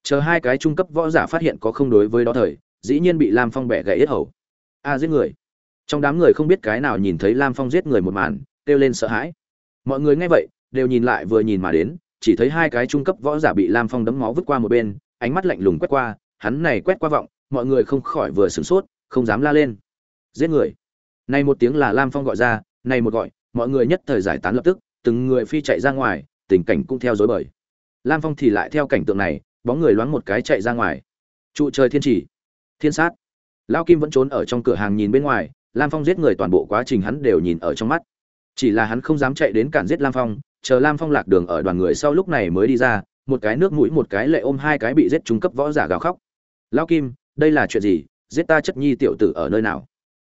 Chờ hai cái trung cấp võ giả phát hiện có không đối với đó thời, dĩ nhiên bị lam phong bẻ gãy yết hầu. A, giết người. Trong đám người không biết cái nào nhìn thấy lam phong giết người một màn, kêu lên sợ hãi. Mọi người nghe vậy, đều nhìn lại vừa nhìn mà đến chỉ thấy hai cái trung cấp võ giả bị lam phong đấm máu vứt qua một bên, ánh mắt lạnh lùng quét qua, hắn này quét qua vọng, mọi người không khỏi vừa sửng sốt, không dám la lên. Giết người. Này một tiếng là lam phong gọi ra này một gọi, mọi người nhất thời giải tán lập tức, từng người phi chạy ra ngoài, tình cảnh cũng theo dối bời. Lam phong thì lại theo cảnh tượng này, bóng người loáng một cái chạy ra ngoài. Trụ trời thiên chỉ. Thiên sát. Lao kim vẫn trốn ở trong cửa hàng nhìn bên ngoài, lam phong giết người toàn bộ quá trình hắn đều nhìn ở trong mắt. Chỉ là hắn không dám chạy đến cản giết lam phong chờ lam phong lạc đường ở đoàn người sau lúc này mới đi ra, một cái nước mũi, một cái lệ ôm, hai cái bị giết trung cấp võ giả gào khóc. Lao kim, đây là chuyện gì? Giết ta chất nhi tiểu tử ở nơi nào?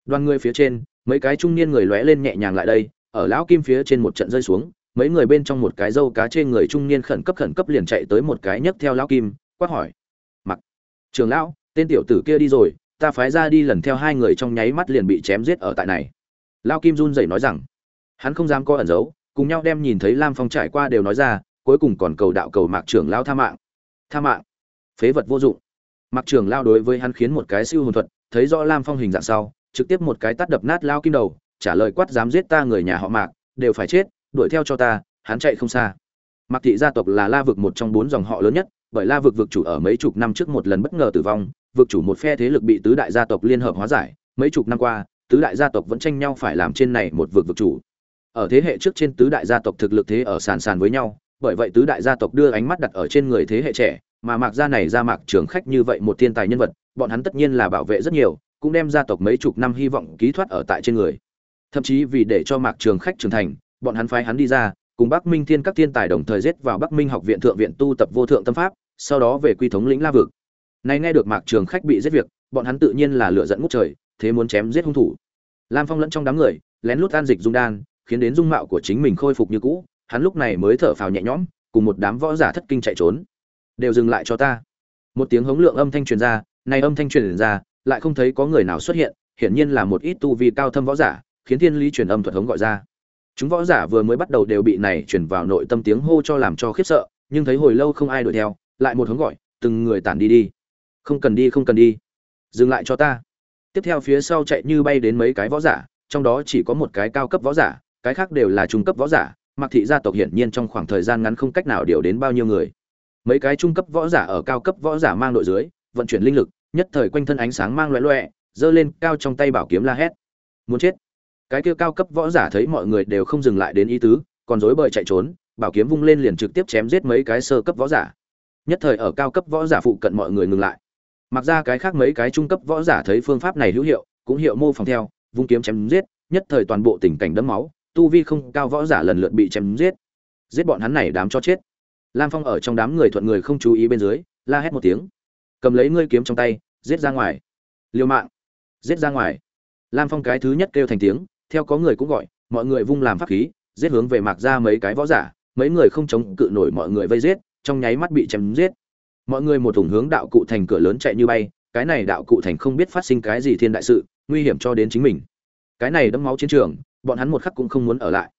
Đoàn người phía trên, mấy cái trung niên người lóe lên nhẹ nhàng lại đây, ở lão kim phía trên một trận rơi xuống, mấy người bên trong một cái dâu cá trên người trung niên khẩn cấp khẩn cấp liền chạy tới một cái nhấc theo lão kim, quát hỏi. Mặc trường lão, tên tiểu tử kia đi rồi, ta phái ra đi lần theo hai người trong nháy mắt liền bị chém giết ở tại này. Lão kim run rẩy nói rằng. Hắn không dám có ẩn giấu cùng nhau đem nhìn thấy lam phong trải qua đều nói ra, cuối cùng còn cầu đạo cầu mạc trưởng lão tha mạng. Tha mạng. Phế vật vô dụng. Mạc trưởng lão đối với hắn khiến một cái siêu hồn thuật, thấy rõ lam phong hình dạng sau, trực tiếp một cái tát đập nát lao kim đầu, trả lời quát dám giết ta người nhà họ mạc, đều phải chết, đuổi theo cho ta, hắn chạy không xa. Mạc thị gia tộc là la vực một trong bốn dòng họ lớn nhất, bởi la vực vực chủ ở mấy chục năm trước một lần bất ngờ tử vong, vực chủ một phe thế lực bị tứ đại gia tộc liên hợp hóa giải, mấy chục năm qua, tứ đại gia tộc vẫn tranh nhau phải làm trên này một vực vực chủ ở thế hệ trước trên tứ đại gia tộc thực lực thế ở sàn sàn với nhau, bởi vậy tứ đại gia tộc đưa ánh mắt đặt ở trên người thế hệ trẻ, mà mạc gia này ra mạc trường khách như vậy một thiên tài nhân vật, bọn hắn tất nhiên là bảo vệ rất nhiều, cũng đem gia tộc mấy chục năm hy vọng ký thoát ở tại trên người. Thậm chí vì để cho mạc trường khách trưởng thành, bọn hắn phái hắn đi ra, cùng bắc minh thiên các thiên tài đồng thời giết vào bắc minh học viện thượng viện tu tập vô thượng tâm pháp, sau đó về quy thống lĩnh la vực. Nay nghe được mạc trường khách bị giết việc, bọn hắn tự nhiên là lựa dẫn ngút trời, thế muốn chém giết hung thủ. Lam phong lẫn trong đám người, lén lút an dịch dung đan khiến đến dung mạo của chính mình khôi phục như cũ, hắn lúc này mới thở phào nhẹ nhõm, cùng một đám võ giả thất kinh chạy trốn. Đều dừng lại cho ta. Một tiếng hống lượng âm thanh truyền ra, này âm thanh truyền ra, lại không thấy có người nào xuất hiện, hiển nhiên là một ít tu vi cao thâm võ giả, khiến thiên lý truyền âm thuật hống gọi ra. Chúng võ giả vừa mới bắt đầu đều bị này truyền vào nội tâm tiếng hô cho làm cho khiếp sợ, nhưng thấy hồi lâu không ai đuổi theo, lại một hống gọi, từng người tản đi đi. Không cần đi, không cần đi. Dừng lại cho ta. Tiếp theo phía sau chạy như bay đến mấy cái võ giả, trong đó chỉ có một cái cao cấp võ giả cái khác đều là trung cấp võ giả, mặc thị gia tộc hiển nhiên trong khoảng thời gian ngắn không cách nào điều đến bao nhiêu người. Mấy cái trung cấp võ giả ở cao cấp võ giả mang đội dưới, vận chuyển linh lực, nhất thời quanh thân ánh sáng mang loẹ loẹ, giơ lên cao trong tay bảo kiếm la hét. Muốn chết. Cái kia cao cấp võ giả thấy mọi người đều không dừng lại đến ý tứ, còn dối bời chạy trốn, bảo kiếm vung lên liền trực tiếp chém giết mấy cái sơ cấp võ giả. Nhất thời ở cao cấp võ giả phụ cận mọi người ngừng lại. Mặc ra cái khác mấy cái trung cấp võ giả thấy phương pháp này hữu hiệu, cũng hiệu mô phỏng theo, vung kiếm chém giết, nhất thời toàn bộ tình cảnh đẫm máu tu vi không, cao võ giả lần lượt bị chém giết. Giết bọn hắn này đám cho chết. Lam phong ở trong đám người thuận người không chú ý bên dưới, la hét một tiếng. Cầm lấy ngươi kiếm trong tay, giết ra ngoài. Liều mạng. Giết ra ngoài. Lam phong cái thứ nhất kêu thành tiếng, theo có người cũng gọi, mọi người vung làm pháp khí, giết hướng về mạc ra mấy cái võ giả, mấy người không chống cự nổi mọi người vây giết, trong nháy mắt bị chém giết. Mọi người một thủng hướng đạo cụ thành cửa lớn chạy như bay, cái này đạo cụ thành không biết phát sinh cái gì thiên đại sự, nguy hiểm cho đến chính mình. Cái này đẫm máu chiến trường bọn hắn một khắc cũng không muốn ở lại.